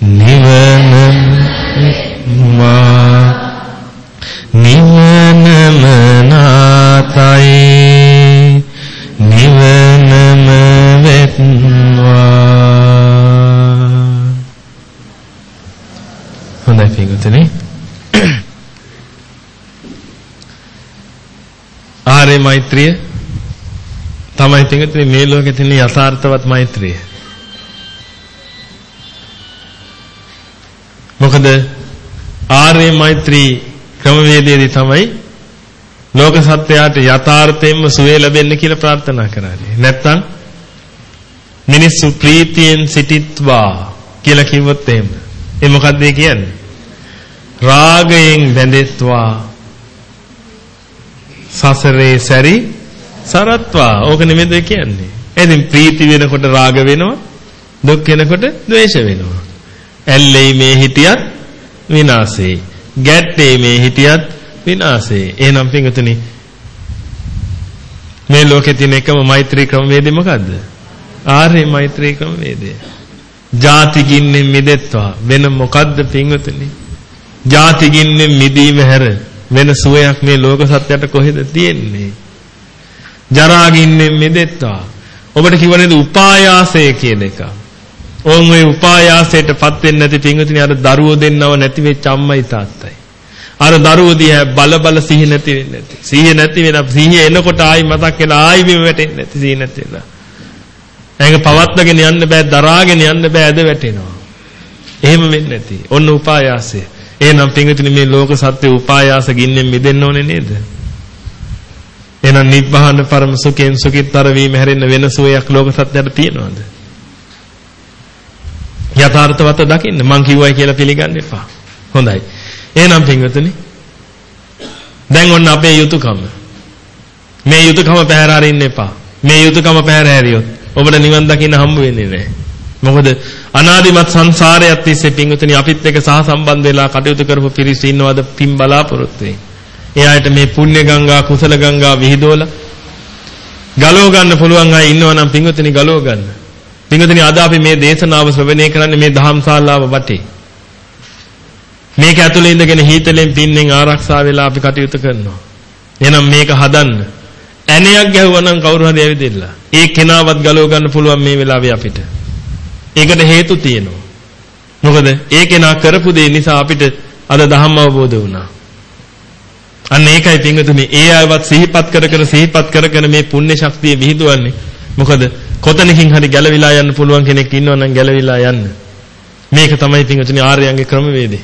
නිවනම වෙත්වා නිවනම නාතයි. නිවනම වෙත්වා හොඳයි පිටුතනේ ආර්ය මෛත්‍රිය තමයි පිටුතනේ මේ ලෝකේ තියෙන යථාර්ථවත් මෛත්‍රිය. මොකද ආර්ය මෛත්‍රී ක්‍රමවේදයේදී තමයි ලෝක සත්‍යයට යථාර්ථයෙන්ම සුවය ලැබෙන්න කියලා ප්‍රාර්ථනා කරන්නේ. නැත්තම් මිනිස්සු ප්‍රීතියෙන් සිටිත්වා කියලා කිව්වොත් එහෙම. ඒ මොකද්ද කියන්නේ? රාගයෙන් බැඳෙත්වා සසරේ සැරි සරත්වා. ඕක නෙමෙයිද කියන්නේ. එදින් ප්‍රීති වෙනකොට රාග වෙනවා. දුක් වෙනකොට ද්වේෂ වෙනවා. ඇල්ලේ මේ හිටියත් විනාශේ. ගැට්ටීමේ හිටියත් විනාශේ. එහෙනම් පින්වතුනි මේ ලෝකේ තියෙන එකම මෛත්‍රී ක්‍රමවේදය මොකද්ද? ආර්ය මෛත්‍රී ක්‍රමවේදය. ජාතිගින්නෙන් මිදෙත්වා වෙන මොකද්ද පින්වතුනි? ජාතිගින්නෙන් මිදීම හැර වෙන සුවයක් මේ ලෝක සත්‍යයට කොහෙද තියෙන්නේ? ජරාගින්නෙන් මිදෙත්වා. ඔබට කිව්ව නේද උපායාසය කියන එක. ඕන් ওই උපායාසයටපත් වෙන්නේ නැති පින්වතුනි අර දරුවෝ දෙන්නව නැති වෙච්ච අම්මයි තාත්තයි. අර දරුවෝ දිහා බල බල සිහි නැති වෙන්නේ නැති. සිහිය නැති වෙන සිහිය එනකොට ආයි මතක් වෙලා ආයි බිම වැටෙන්නේ නැති සිහිය නැති වෙලා. ඒක පවත්වාගෙන යන්න බෑ දරාගෙන යන්න බෑ ඇද වැටෙනවා. එහෙම වෙන්නේ නැති. ඔන්න උපායාසය. එහෙනම් පින්වතුනි මේ ලෝක සත්‍ය උපායාස ගින්නෙන් මිදෙන්න ඕනේ නේද? එහෙනම් නිබ්බාන පරම සුඛෙන් සුඛිතර වීම හැරෙන්න වෙන සුවයක් ලෝක සත්‍යයට තියනවද? යථාර්ථවත දකින්න මං කිව්වයි කියලා පිළිගන්න එපා. හොඳයි. එහෙනම් පින්වතුනි දැන් ඔන්න අපේ යුතුයකම මේ යුතුයකම පැහැර අරින්න එපා. මේ යුතුයකම පැහැර හැරියොත් ඔබට නිවන් දකින්න හම්බ වෙන්නේ නැහැ. මොකද අනාදිමත් සංසාරයත් තිස්සේ පින්වතුනි අපිත් එක්ක සහ සම්බන්ධ වෙලා කටයුතු කරපු පිරිස ඉන්නවද පින් බලාපොරොත්තු වෙන්නේ. එයාට මේ පුණ්‍ය ගංගා කුසල ගංගා විහිදෝලා ගලව ගන්න පුළුවන් අය ඉන්නවනම් පින්වතුනි ගලව ගන්න. පින්වතුනි අද අපි මේ දේශනාව ශ්‍රවණය කරන්නේ මේ දහම් ශාලාව වටේ. මේක ඇතුලේ ඉඳගෙන හීතලෙන් පින්නෙන් ආරක්ෂා වෙලා අපි කටයුතු කරනවා. එහෙනම් මේක හදන්න. ඇණයක් ගැහුවා නම් කවුරු හරි ඇවිදilla. ඒ කෙනාවත් ගලව ගන්න පුළුවන් මේ වෙලාවේ අපිට. ඒකට හේතු තියෙනවා. මොකද ඒ කෙනා කරපු දේ නිසා අපිට අද ධම්ම අවබෝධ වුණා. අන්න ඒකයි පින්වතුනි ඒ අයවත් සිහිපත් කර කර සිහිපත් කර කර මේ පුණ්‍ය ශක්තිය විහිදුවන්නේ. මොකද කොතනකින් හරි ගැලවිලා යන්න පුළුවන් කෙනෙක් ඉන්නවා නම් ගැලවිලා යන්න. මේක තමයි පින්වතුනි ආර්යයන්ගේ ක්‍රමවේදය.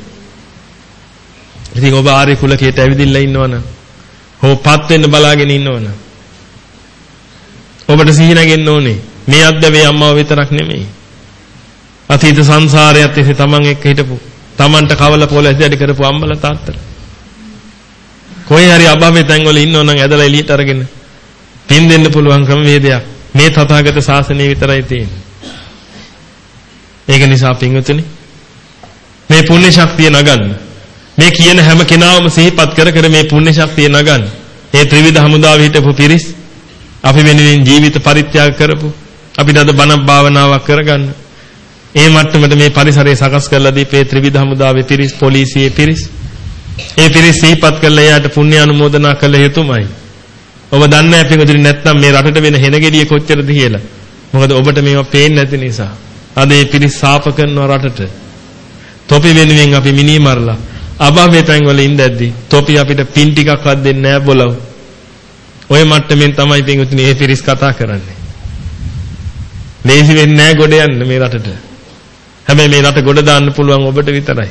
ඉතින් ඔබ ආර්ය කුලකයට ඇවිදින්න ඉන්නවනම් හොපත් වෙන්න බලාගෙන ඉන්නවනම් ඔබට සිහි නැගෙන්න ඕනේ. මේ අද්දවේ අම්මව විතරක් නෙමෙයි. අතීත සංසාරයත් එසේ තමන් එක්ක හිටපු තමන්ට කවල පොළ ඇදඩි කරපු අම්මලා තාත්තලා. කොහේ හරි අභාවේ තැන්වල ඉන්නවනම් ඇදලා එළියට අරගෙන පින් දෙන්න පුළුවන් ක්‍රමවේදයක් මේ තථාගත ශාසනය විතරයි තියෙන්නේ. ඒක නිසා පින්වතුනි මේ පුණ්‍ය ශක්තිය නගන්න. මේ කියන හැම කෙනාම සිහිපත් කර කර මේ පුණ්‍ය ශක්තිය නගන්න. ඒ ත්‍රිවිධ හමුදාවේ හිටපු පිරිස් අපි වෙනුවෙන් ජීවිත පරිත්‍යාග කරපු අපිට අද බණ භාවනාවක් කරගන්න. ඒ මට්ටමට මේ පරිසරය සකස් කරලා දීපේ ත්‍රිවිධ හමුදාවේ පිරිස් පොලිසියේ පිරිස් ඒ පිරිස් සිහිපත් කරලා එයාට පුණ්‍ය අනුමෝදනා කළ යුතුමයි. ඔබ දන්නේ නැහැ පිටුදිරි නැත්නම් මේ රටට වෙන හෙනගෙඩිය කොච්චරද කියලා. මොකද ඔබට මේවා පේන්නේ නැති නිසා. අද මේ පිරිස් සාප කරනවා රටට. තොපි වෙනුවෙන් අපි මිනි මරලා අභාවයේ තැන් වල ඉඳද්දි තොපි අපිට පින් ටිකක්වත් දෙන්නේ නැහැ බොලව. ওই මට්ටමින් තමයි පින්විතනේ මේ පිරිස් කතා කරන්නේ. ලේසි වෙන්නේ නැහැ ගොඩ යන්න මේ රටට. හැබැයි මේ රට ගොඩ දාන්න පුළුවන් ඔබට විතරයි.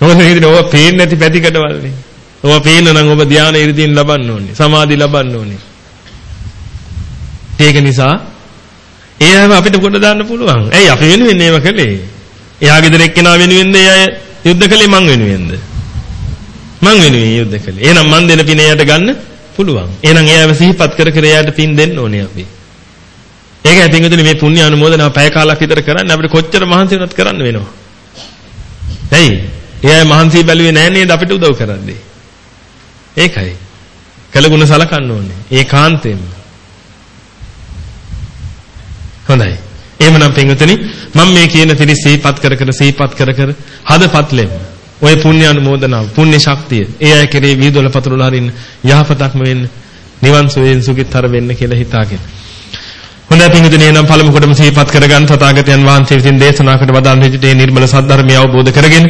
මොකද හිතන්නේ ඔබ පේන්නේ නැති පැතිකඩවල්නේ. ඔබ පේන නම් ඔබ ධානය ඉරිදීන් ලබන්න ඕනේ. සමාධි ලබන්න ඕනේ. ඒක නිසා ඒව අපිට කොට දාන්න පුළුවන්. ඇයි අපි වෙනුවෙන් ඒව කළේ? එයා ගෙදර එක්කෙනා වෙනුවෙන්ද එයා යුද්ධ කළේ මං වෙනුවෙන්ද? මං වෙනුවෙන් යුද්ධ කළේ. එහෙනම් මං දෙන පින එයාට ගන්න පුළුවන්. එහෙනම් එයාව සිහිපත් කර කර එයාට පින් දෙන්න ඕනේ අපි. ඒකයි පින්විතනි මේ පුණ්‍ය අනුමෝදනාව පැය කාලක් විතර කරන්න අපිට කොච්චර මහන්සි වෙනවද කරන්න වෙනවා. ඇයි? එයා මහන්සි බැලුවේ නැහැ නේද අපිට උදව් කරන්නේ. ඒකයි. කළගුණ සලකන්න ඕනේ. ඒකාන්තයෙන්ම. හොඳයි. එහෙමනම් පින්විතනි මම මේ කියන පිළි සිහිපත් කර කර සිහිපත් කර කර හදපත්ලෙම ඔය පුණ්‍ය අනුමෝදනාව පුණ්‍ය ශක්තිය ඒ අය කෙරේ විහිදොල පතුරලා හරින්න යහපතක්ම වෙන්න නිවන් සුවයෙන් සුඛිතතර වෙන්න කියලා හිතාගෙන හොඳයි පින්විතනේ නම් පළමු කොටම සිහිපත් කරගන්න තථාගතයන් වහන්සේ විසින් දේශනා කොට වදාළ විදිහට මේ නිර්මල සද්ධර්මය අවබෝධ කරගෙන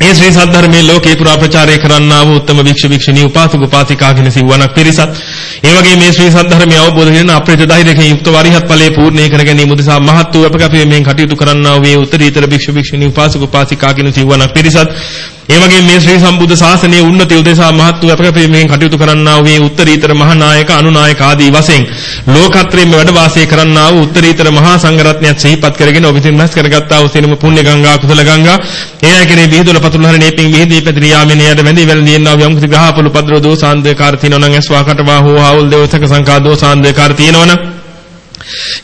මේ ශ්‍රී සද්ධර්මයේ ලෝකේ පුරා ප්‍රචාරය කරන්නා වූ උත්තම භික්ෂු භික්ෂුණී උපාසක උපාසිකාගෙන සිවණක් පිරිසත්. ඒ වගේ මේ ශ්‍රී සද්ධර්මය අවබෝධ කරගෙන අප්‍රේත ධෛර්යයෙන් යුක්ත වරිහත් ඵලයේ පූර්ණේ කර ගැනීම උදෙසා මහත් වූ අපකපීමෙන් කටයුතු කරන්නා වූ මේ උත්තරීතර භික්ෂු භික්ෂුණී උපාසක උපාසිකාගෙන සිවණක් පිරිසත්. ඒ වගේම මේ ශ්‍රී සම්බුද්ධ ශාසනයේ උන්නතිය උදෙසා මහත් වූ අපකපීමෙන් කටයුතු කරන්නා වූ මේ උත්තරීතර මහානායක අනුනායක ආදී වශයෙන් ලෝකත්‍රයෙන් වැඩ වාසය කරන්නා වූ උත්තරීතර මහා සංඝරත්නයත් සිහිපත් කරගෙන ඔබ විසින් රැස් කරගත්තා වූ සිනම පුණ්‍ය ගංගා කුසල ගංගා ඒ අයකේ බිහිදුල පතුල හරිනේ පින් විහිදී පැතිරී යාමෙන් එයට වැඳි වැළඳින්නා වූ යම් කිසි ග්‍රහපොළු පද්‍ර දෝසාන්දකාර තිනවනම් ඇස්වා කටවා හෝ ආවුල් දේවසක සංකා දෝසාන්දකාර තිනවනම්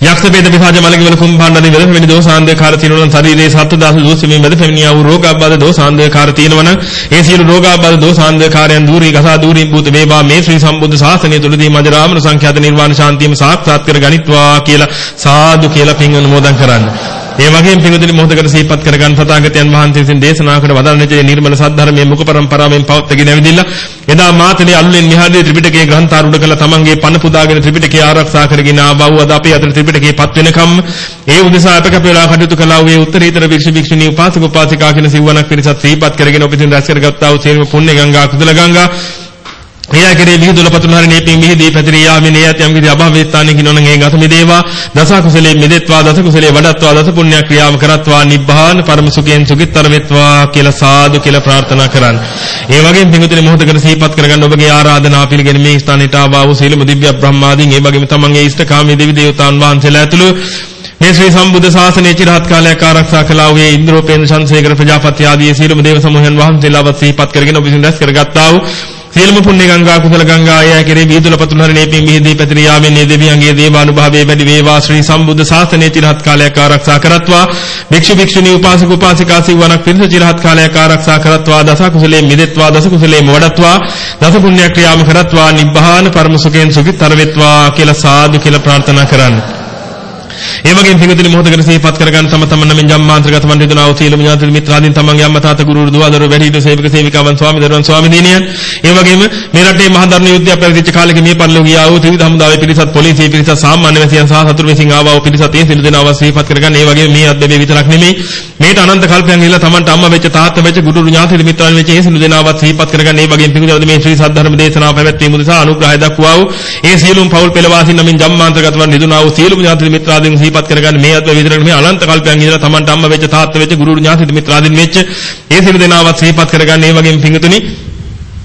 යක්ෂ වේද පිසාජ මලකිවල කුම්භාණ්ඩනි වල මෙනි දෝසාන්දකාර තියෙනවා නම් ශරීරයේ සත්ත්ව දාස දෝෂෙමින් මැද පැමිණියා වූ රෝගාබාධ දෝසාන්දකාර තියෙනවා නම් ඒ සියලු රෝගාබාධ දෝසාන්දකාරයන් දූරී ගසා දූරී භූත වේවා මේ ශ්‍රී සම්බුද්ධ ශාසනය තුලදී මජරාමන සංඛ්‍යාත නිර්වාණ ශාන්තියම සාක්ෂාත් කර ගනිත්වා කියලා සාදු කියලා පින් අනුමෝදන් කරන්න. ඒ වගේම පිඟුදුනි මොහොතකට සිහිපත් කරගන්න තථාගතයන් වහන්සේ විසින් දේශනා කළ වදාළේ නිර්මල සද්ධර්මයේ මුඛ පරම්පරාවෙන් පවත්ගෙන ඇවිදින්න එදා මාතලේ අල්ලෙන් නිහඬේ ත්‍රිපිටකයේ ග්‍රන්ථාරූඪ කළ තමන්ගේ පණ පුදාගෙන ත්‍රිපිටකය ආරක්ෂා කරගෙන ආවව අද අපේ අතර ත්‍රිපිටකයේ පත් වෙනකම් ඒ උදෙසා අප කැපෙලා කටයුතු කළා වූ උත්තරීතර වික්ෂ වික්ෂුණී උපාසක උපාසිකා කියන සිවණක් පිරිසත් සිහිපත් කරගෙන ඔබින් රැස් කරගත්තා වූ සියලුම පුණ්‍ය ගංගා කුසල ගංගා එයා කෙරේ විහිදුල පතුල හරිනේ පින් විහිදී පැතිරී යාමේ නේ යම් කිසි අභාවයේ ස්ථානයක නෝනන් ඒ ගත මිදේවා දස කුසලේ මිදෙත්වා දස කුසලේ වඩත්වා දස පුණ්‍ය ක්‍රියාම කරත්වා නිබ්බාන පරම සුඛයෙන් සුඛිතර වෙත්වා කියලා සාදු කියලා ප්‍රාර්ථනා කරන්න. ඒ වගේම පින්විතනේ මොහොතකට සිහිපත් කරගන්න ඔබගේ ආරාධනා පිළිගෙන මේ ස්ථානයට ආවා වූ සීලම දිව්‍ය බ්‍රහ්මාදීන් ඒ වගේම තමන්ගේ ඉෂ්ඨකාමී දෙවි දේවතාවුන් වහන්සේලා ඇතුළු මේ ශ්‍රී සම්බුද්ධ ශාසනයේ චිරහත් කාලයක් ආරක්ෂා කළා වූ ඉන්ද්‍රෝපේන්ද්‍ර ශන්සේකර ප්‍රජාපති ආදී සියලුම දේව සමූහයන් වහන්සේලාවත් සිහිපත් කරගෙන ඔබ විසින් දැස් කරගත්තා වූ සියලුම පුණ්‍ය ගංගා කුසල ගංගා අය කෙරේ විදුල පතුල හරිනේ පින් මිහිදී පැතිරී යාමෙන් මේ දෙවියන්ගේ දේවානුභාවයේ වැඩි වේවා. ශ්‍රී සම්බුද්ධ ශාසනයේ චිරහත් කාලයක් ආරක්ෂා කරත්වා. භික්ෂු භික්ෂුණී උපාසක උපාසිකා සිවණක් පිරිස චිරහත් කාලයක් ආරක්ෂා කරත්වා. දස කුසලේ මිදෙත්වා දස කකුසලේ වඩත්වා දස පුණ්‍ය ක්‍රියාම කරත්වා නිබ්බාන පරම සුඛයෙන් සුඛිතර වෙත්වා කියලා සාදු කියලා ප්‍රාර්ථනා කරන්නේ. ඒ වගේම පිඟුතුනි මොහොතකට සිහිපත් කරගන්න තම තමන් නමින් ජම්මාන්තරගත වන් රිදුනා වූ සීලම ඥාති මිත්‍රාදීන් තමන්ගේ අම්මා තාත්තා ගුරු දුවදරු වැඩිහිටි සේවක සේවිකාවන් ස්වාමි දරුවන් ස්වාමීදීනියන් ඒ වගේම මේ රටේ මහා ධර්ම යුද්ධය පැවතිච්ච කාලෙක මේ පරිලෝක ගියා වූ ත්‍රිවිධ හමුදාවේ පිරිසත් පොලිසිය පිරිසත් සාමාන්‍ය වැසියන් සහ සතුරු විසින් ආවා වූ පිරිසත් ඒ සිළු දෙනාව සිහිපත් කරගන්න. ඒ වගේම මේ අද්දේ විතරක් නෙමෙයි මේට අනන්ත කල්පයන් ගිහිල්ලා තමන්ට අම්මා වෙච්ච තාත්තා වෙච්ච ගුරු ඥාති මිත්‍රාදීන් වෙච්ච ඒ සිළු දෙනාවත් සිහිපත් කරගන්න. ඒ වගේම පිඟුදවද මේ ශ්‍රී සද්ධර්ම දේශනාව පැවැත්වීම උදෙසා අනුග්‍රහය දක්වා වූ ඒ සියලුම පෞල් පෙළවාසීන් නමින් ජම්මාන්තරගත වන් රිදුනා වූ සියලුම ඥාති මිත්‍රාදීන් සිහිපත් කරගන්න මේ අද්දේ විතරක් මේ අනන්ත කල්පයන් ඉඳලා Tamanට අම්මා වෙච්ච තාත්තා වෙච්ච ගුරු ඥාති මිත්‍රාදීන් වෙච්ච ඒ සියලු දෙනාවත් සිහිපත් කරගන්න ඒ වගේම පිංගුතුනි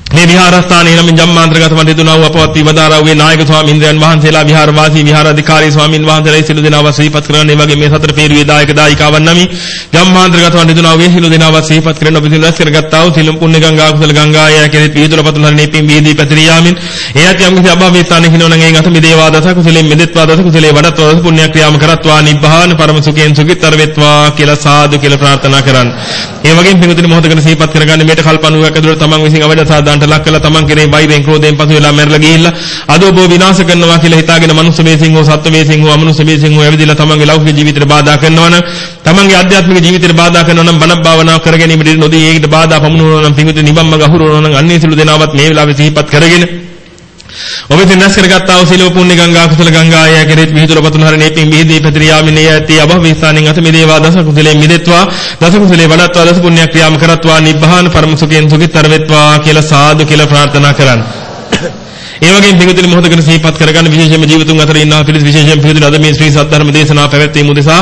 මේ විහාරස්ථානයේ නම් ජම්මාන්තරගත වන්දිතුනා වූ අපවත් විවදාරාවේ නායක ස්වාමීන්ද්‍රයන් වහන්සේලා විහාරවාසී විහාරාධිකාරී ස්වාමින් වහන්සේලා සියලු දෙනාව සිහිපත් කරගන්න ඒ වගේ මේ සතර පේරුවේ දායක දායිකාවන් නමි ජම්මාන්තරගත වන්දිතුනා වූ සියලු දෙනාව සිහිපත් කරගෙන ඔබ දින රැස් කරගත්තා වූ සිළුම් පුණ්‍ය ගංගා කුසල ගංගා ය කෙරෙහි පියදුල පතුල හරිනේ පින් වේදී පැතිරී යාමින් එයත් යම් කිසි අභාවී ස්ථානයක හිනවනම් ඒ ගත මිදේවා දස කුසලෙන් මෙදෙත්වා දස කුසලේ වඩත්වා දස පුණ්‍ය ක්‍රියාම කරත්වා නිබ්බාන පරම සුඛයෙන් සුඛිතර වෙත්වා කියලා සාදු කියලා ප්‍රාර්ථනා කරන්න. ඒ වගේම පින්විතනි මොහොතකට සිහිපත් කරගන්න මේට කල්පණුවක් ඇතුළත තමන් විසින් අවඩ සාදාන්ට ලක් කළා. තමන් කෙරේ වෛරයෙන් ක්‍රෝධයෙන් පසු වෙලා මැරලා ගිහිල්ලා අද ඔබ විනාශ කරනවා කියලා හිතාගෙන මනුස්ස මේසින් හෝ සත්ත්ව මේසින් හෝ අමනුස්ස මේසින් හෝ ඇවිදලා තමන්ගේ ලෞකික ජීවිතයට බාධා කරනවා නම් තමන්ගේ ආධ්‍යාත්මික ජීවිතයට බාධා කරනවා නම් බණ භාවනා කර ගැනීමට නොදී ඒකට බාධා පමුණුවනවා නම් පින්විත නිබම්ම ගහුරනවා නම් අන්නේ සිළු දෙනාවත් මේ වෙලාවේ සිහිපත් කරගෙන ඔබ දිනස් කරගත්තා වූ සීල පුණ්‍ය ගංගා කුසල ගංගා ආය කෙරෙත් විහිදුල පතුන හරණේ පින් විහිදී පැතිරියාමිනේ ඇති අභව විස්ථානින් අත මෙදේවා දස කුසලේ මිදෙත්වා දස කුසලේ වඩත්වා දස පුණ්‍ය ක්‍රියාම කරත්වා නිබ්බහාන පරම සුඛයෙන් සුඛිතර වෙත්වා කියලා සාදු කියලා ප්‍රාර්ථනා කරන්න. ඒ වගේම පිටුතුනි මොහොතකට සිහිපත් කරගන්න විශේෂයෙන්ම ජීවිතුන් අතර ඉන්නා පිළිස් විශේෂයෙන් පිටුතුනි අද මේ ශ්‍රී සද්ධර්ම දේශනාව පැවැත්වීම උදෙසා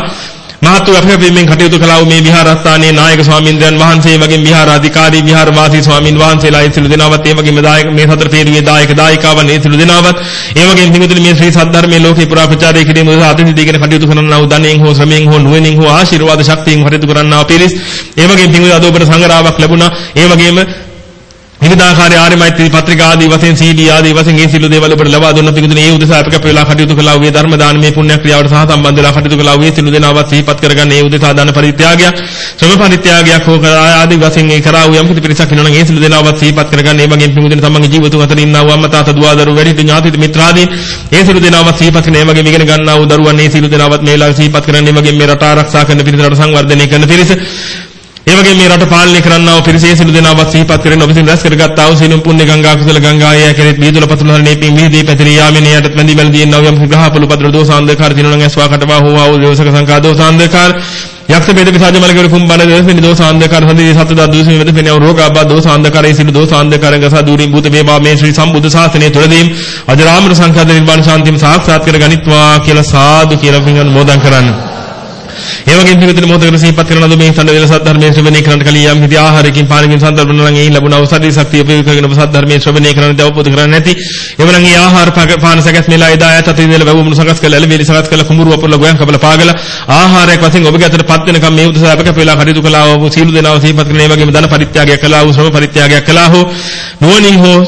මහත් වූ අපහැපීමෙන් කටයුතු කළා වූ මේ විහාරස්ථානයේ නායක ස්වාමින්ද්‍රයන් වහන්සේ වගේ විහාරාධිකාරී විහාරවාසී ස්වාමින් වහන්සේලා ඒ සිළු දෙනාවත් ඒ වගේම දායක මේ සතර තේරුවේ දායක දායිකාවන් ඒ සිළු දෙනාවත් ඒ වගේම පිටුතුනි මේ ශ්‍රී සද්ධර්මයේ ලෝකේ පුරා ප්‍රචාරය කිරීම උදෙසා අදින් දීගෙන කටයුතු කරන්නා වූ ධනෙන් හෝ ශ්‍රමයෙන් හෝ නුවණින් හෝ ආශිර්වාද ශක්තියෙන් කටයුතු කරන්නා වූ පිරිස් ඒ වගේම පිටුතුනි අද ඔබට සංගරාවක් ලැබුණා ඒ වගේම විවිධාකාරී ආර්ය මෛත්‍රී පත්‍රිකා ආදී වශයෙන් CD ආදී වශයෙන් ඒ සිළු දේවල් ඔබට ලබා දුන්න පිටුදින ඒ උදෙසා අප කැප වෙලා කටයුතු කළා වූ ධර්ම දානමය පුණ්‍ය ක්‍රියාවට සහ සම්බන්ධ වෙලා කටයුතු කළා වූ සිළු දෙනාවත් සිහිපත් කරගන්න ඒ උදෙසා දාන පරිත්‍යාගයක් ශ්‍රම පරිත්‍යාගයක් හෝ ආදී වශයෙන් ඒ කරා වූ යම් කිසි පිරිසක් වෙනවා නම් ඒ සිළු දෙනාවත් සිහිපත් කරගන්න ඒ වගේම පිටුදින තමන්ගේ ජීවිතුන් අතර ඉන්නා වූ අම්මා තාත්තා දුව දරුවෝ වැඩිහිටි ඥාති මිත්‍රාදීන් ඒ සිළු දෙනාවත් සිහිපත් කරන ඒ වගේම ඉගෙන ගන්නා වූ දරුවන් ඒ සිළු දෙනාවත් මේ ලාව සිහිපත් කරන්න ඒ වගේම මේ රට ආරක්ෂා කරන පිරිස රට සංවර්ධනය කරන පිරිස ඒ වගේම මේ රට පාලනය කරන්නා වූ පිරිසේ සිළු දෙනාවත් සිහිපත් කරගෙන ඔබ විසින් රැස් කරගත් ආ වූ සිනුම් පුණ්‍ය ගංගා කුසල ගංගා ආය කෙරෙත් බීදුල පතුල හරණේ පින් මිහිදී පැතිරී යාමේ යටත් මැදි මැදි දින නවයම් ග්‍රහ පොළු පදර දෝසාන්දකාර දිනණන් ඇස්වා කටවා හෝ ආ වූ දෝසක සංකා දෝසාන්දකාර යක්ෂ බේද විසාජ මලකවර කුම්බන දෝසෙනි දෝසාන්දකාර හඳි සතදා දෝසෙනි වෙද පෙනව රෝගාබා දෝසාන්දකාරයේ සිළු දෝසාන්දකාරංග සා දූරින් භූත වේවා මේ ශ්‍රී සම්බුද්ධ ශාසනය තුළදීම් අජරාමර සංඛාද නිර්වාණ ශාන්තිම සාක්ෂාත් කර ගනිත්වා කියලා සාදු කියලා පින් අනුමෝදන් කරන්නේ. ඒ වගේම පිළිතුරු මොහොතකට සිහිපත් කරන ලද මේ සඳ වේල සද්ධර්මයේ ශ්‍රවණය කරන්නට කලින් යම් කිසි ආහාරකින් පානකින් සන්දර්භන නම් ඒ ලැබුණ අවසරී ශක්තිය උපයෝග කරගෙන ඔබ සද්ධර්මයේ ශ්‍රවණය කරන්න දවපොත කරන්නේ නැති. එවනම් ඒ ආහාර පාන සකස් මෙලා එදා යත අතින් දෙල වැවුමුණු සකස් කළ එළවේලි සකස් කළ කුඹුරු වපුරල ගෝයන් කබල පාගල ආහාරයක් වශයෙන් ඔබගේ අතට පත් වෙනකම් මේ උදෙසා අප කැප වෙලා කටයුතු කළා වූ සීල දෙනාව සිහිපත් කරන ඒ වගේම ධන පරිත්‍යාගයක් කළා වූ ශ්‍රම පරිත්‍යාගයක් කළා හෝ නුවණින් හෝ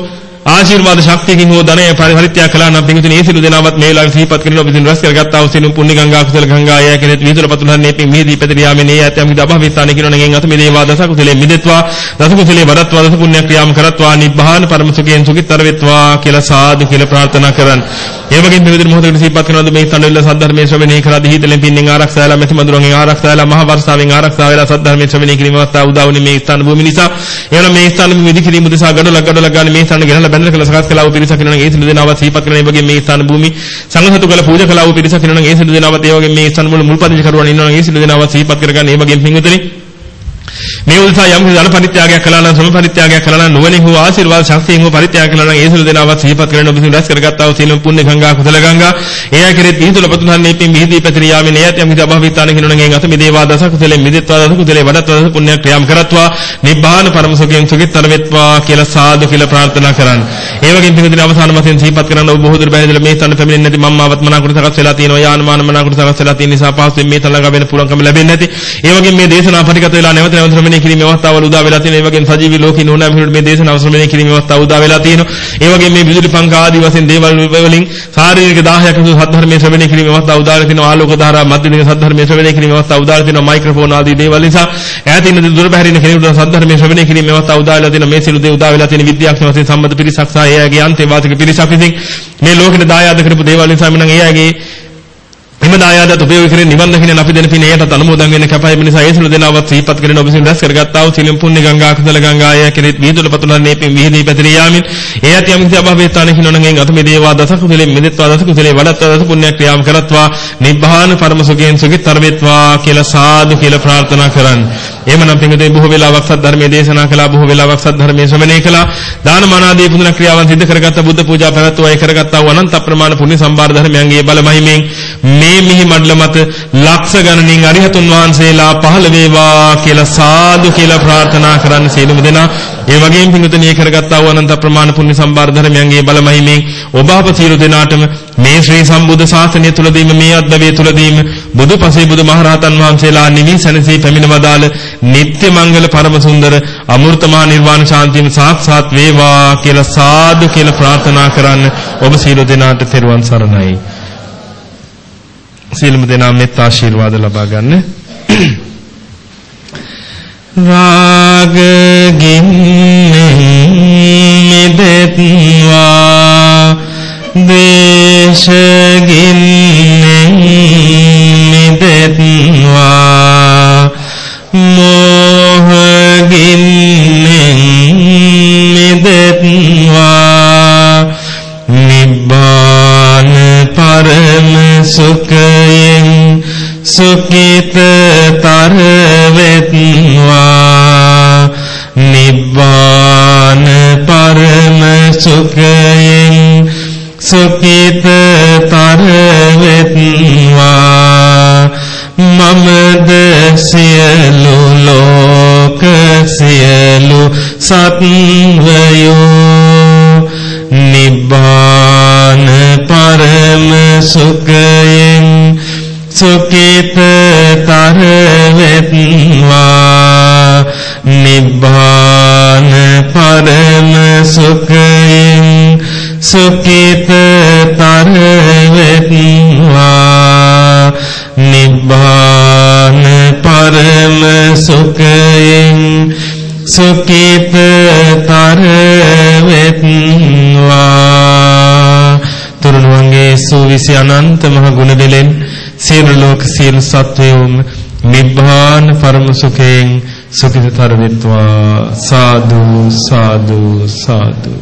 ආශිර්වාද ශක්තියකින් හෝ ධනය පරිත්‍යාග කළා නම් පිංගුතුනි ඒ සිළු දෙනාවත් මේ ලාගේ සිහිපත් කරගෙන ඔබ විසින් රැස් කරගත්තා වූ සිළු පුණ්‍ය ගංගා කුසල ගංගා ය කෙනෙක් විහිදුල පතුලන්නේ පිං මිහිදී පැතිර යාමේ නේ ඇතම් කිද අභවිස්ථාන කියන නෙගෙන් අත මෙදේවා දස කුසලේ මිදෙත්වා දස කුසලේ වඩත්වා දස පුණ්‍ය ක්‍රියාම් කරත්වා නිබ්බාන පරම සුඛයෙන් සුඛිතර වෙත්වා කියලා සාදු කියලා ප්‍රාර්ථනා කරන්. ඒ වගේම මේ විදිහට මොහොතකට සිහිපත් කරනවාද මේ තනවිල්ල සද්ධර්මයේ ශ්‍රවණය කරලා දීහිතලෙන් පින්නෙන් ආරක්ෂා වෙලා මෙති මඳුරන්ගෙන් ආරක්ෂා වෙලා මහ වර්ෂාවෙන් ආරක්ෂා වෙලා සද්ධර්මයේ ශ්‍රවණය කිරීම අවස්ථාව උදා වුණේ මේ ස්ථාන භූමිය නිසා. එවනම් මේ ස්ථාන භූමිය විදි කිරීම උදෙසා ගඩොලක් ගඩොලක් ගන්න මේ ස්ථාන ගෙනලා බැඳලා කළ සකස් කළා වූ පිරිසක් වෙනවා නම් ඒ සිළු දෙනාවත් සිහිපත් කරන ඒ වගේ මේ ස්ථාන භූමිය සංඝසතු කළ පූජා කළා වූ පිරිසක් වෙනවා නම් ඒ සිළු දෙනාවත් ඒ වගේ මේ ස්ථාන වල මුල්පදිංචි කරුවන් ඉන්නවා නම් ඒ සිළු දෙනාවත් සිහිපත් කරගන්න ඒ වගේ පින්විතනේ මේ උදෙසා යම් ධන පරිත්‍යාගයක් කළා නම් සම පරිත්‍යාගයක් කළා නම් නුවණින් හෝ ආශිර්වාද ශක්තියෙන් හෝ පරිත්‍යාග කළා නම් ඒ සියලු දෙනාවත් සිහිපත් කරගෙන ඔබ විසින් රැස් කරගත්තා වූ සීලම් පුණ්‍ය ගංගා කුසල ගංගා ඒ ආකාරයේ පිහිටුල පතුනන්නේ පින් මිහිදී පැතිරී යාමේ නයත් යම් කිසි අභවිතාන කිනුන ගෙන් අත මිදේවා දස කුසලෙන් මිදෙත්වා දස කුසලේ වඩත්වා දස පුණ්‍ය ක්‍රියාම් කරත්වා නිබ්බාන පරම සුඛයෙන් සුඛිතර වෙත්වා කියලා සාදු කියලා ප්‍රාර්ථනා කරන්න. ඒ වගේම පින්විතින අවසාන වශයෙන් සිහිපත් කරන ඔබ බොහෝ දුර බැහැදලා මේ තන පැමිණෙන්නේ නැති මම්මාවත් මනාකුට සකස් වෙලා තියෙනවා යානමාන මනාකුට සකස් වෙලා තියෙන නිසා පහසුවෙන් මේ තන ළඟ වෙන පුළුවන්කම ලැබෙන්නේ නැති. ඒ වගේම මේ දේශනා පරිගත වෙලා නැවත නැවත ශ්‍රවණය කිරීමේ අවස්ථාවල උදා වෙලා තියෙන. ඒ වගේම සජීවී ලෝකේ නෝනා මිනිහට මේ දේශනාව ශ්‍රවණය කිරීමේ අවස්ථාව උදා වෙලා තියෙනවා. ඒ වගේම මේ විදුලි පංක ආදී වශයෙන් දේවල් වලින් ශාරීරික 10ක් අසු සද්ධර්මයේ ශ්‍රවණය කිරීමේ අවස්ථාව උදා වෙලා තියෙනවා. ආලෝක ධාරා මධ්‍යමික සද්ධර්මයේ ශ්‍රවණය කිරීමේ අවස්ථාව උදා වෙලා තියෙනවා. මයික්‍රොෆෝන් ආදී දේවල් නිසා ඈතින් දුර බැහැරින කෙනෙකුට සද්ධර්මයේ ශ්‍රවණය කිරීමේ අවස්ථාව උදා වෙලා තියෙනවා. මේ සිළු දේ උදා වෙලා තියෙන විද්‍යාඥ වශයෙන් සම්බන්ධ පිරිසක් සහ එයාගේ අන්තේවාසික පිරිසක් විසින් මේ ලෝකෙට දායාද කරපු දේවල් නිසා මම නම් එයාගේ එම දායාදත් උපයෝගී කරගෙන නිවන් දකින්න අපි දෙන පින එයටත් අනුමෝදන් වෙන්න කැපයි මේ නිසා ඒ සිළු දෙනාවත් සිහිපත් කරගෙන ඔබ විසින් රැස් කරගත්තා වූ සිලිම් පුණ්‍ය ගංගා කුසල ගංගා අය කෙරෙහි විහිදුල පතුලන්නේ පින් විහිදී පැතිරී යාමින්. ඒ ඇති යම් කිසි අභවයේ ස්ථාන හිනොනගෙන් අත මේ දේවා දස කුසලෙ මෙදෙත්වා දස කුසලෙ වඩත්වා දස පුණ්‍ය ක්‍රියාම් කරත්වා. නිබ්බාන පරම සුඛයෙන් සුඛිතර වෙත්වා කියලා සාදු කියලා ප්‍රාර්ථනා කරන්. එහෙමනම් පින්කදේ බොහෝ වෙලාවක් සද්ධර්මයේ දේශනා කළා බොහෝ වෙලාවක් සද්ධර්මයේ ශ්‍රවණය කළා. දාන මානාදී පුදුන ක්‍රියාවන් සිදු කරගත්ත බුද්ධ පූජා පැවැත්වුවා. ඒ කරගත්තා වූ අනන්ත ප්‍රමාණ පුණ්‍ය සම්භාර ධර්මයන්ගේ බල මහිමෙන් මේ මිහි මඩල මත ලක්ෂ ගණනින් අරිහතුන් වහන්සේලා පහළ වේවා කියලා සාදු කියලා ප්‍රාර්ථනා කරන්න සියලුම දෙනා. ඒ වගේම පිඟුතනිය කරගත්තා වූ අනන්ත ප්‍රමාණ පුණ්‍ය සම්භාර ධර්මයන්ගේ බල මහිමෙන් ඔබ අප සියලු දෙනාටම මේ ශ්‍රී සම්බුද්ධ ශාසනය තුලදීම මේ අද්දවේ තුලදීම බුදුපසේ බුදුමහරහතන් වහන්සේලා නිවි සැනසී පැමිණවදාල නිත්‍ය මංගල පරම සුන්දර අමෘතමා නිර්වාණ ශාන්තියම සාක්ෂාත් වේවා කියලා සාදු කියලා ප්‍රාර්ථනා කරන්න ඔබ සියලු දෙනාට තෙරුවන් සරණයි. සියලුම දෙනා මෙත් ආශිර්වාද ලබා ගන්න. රාග ගින්නෙන් මිදෙත්වා දේශ ගින්නෙන් මිදෙත්වා සුඛිතතර වෙත්වා නිබ්බාන පරම සුඛයෙන් සුඛිතතර වෙත්වා මමද සියලු ලෝක සියලු සත්වයෝ නිබ්බාන පරම සුඛයෙන් සුඛිතතර වෙත්වා නිබ්බාන පරම සුඛයෙන් සුඛිතතර වෙත්වා නිබ්බාන පරම සුඛයෙන් සුඛිතතර වෙත්වා තුරුණුවන්ගේ සූවිසි අනන්ත මහ ගුණ දෙලෙන් සියලු ලෝක සියලු සත්වයෝම නිබ්බාන පරම සුඛයෙන් සුඛිතතර වෙත්වා සාදු සාදු සාදු.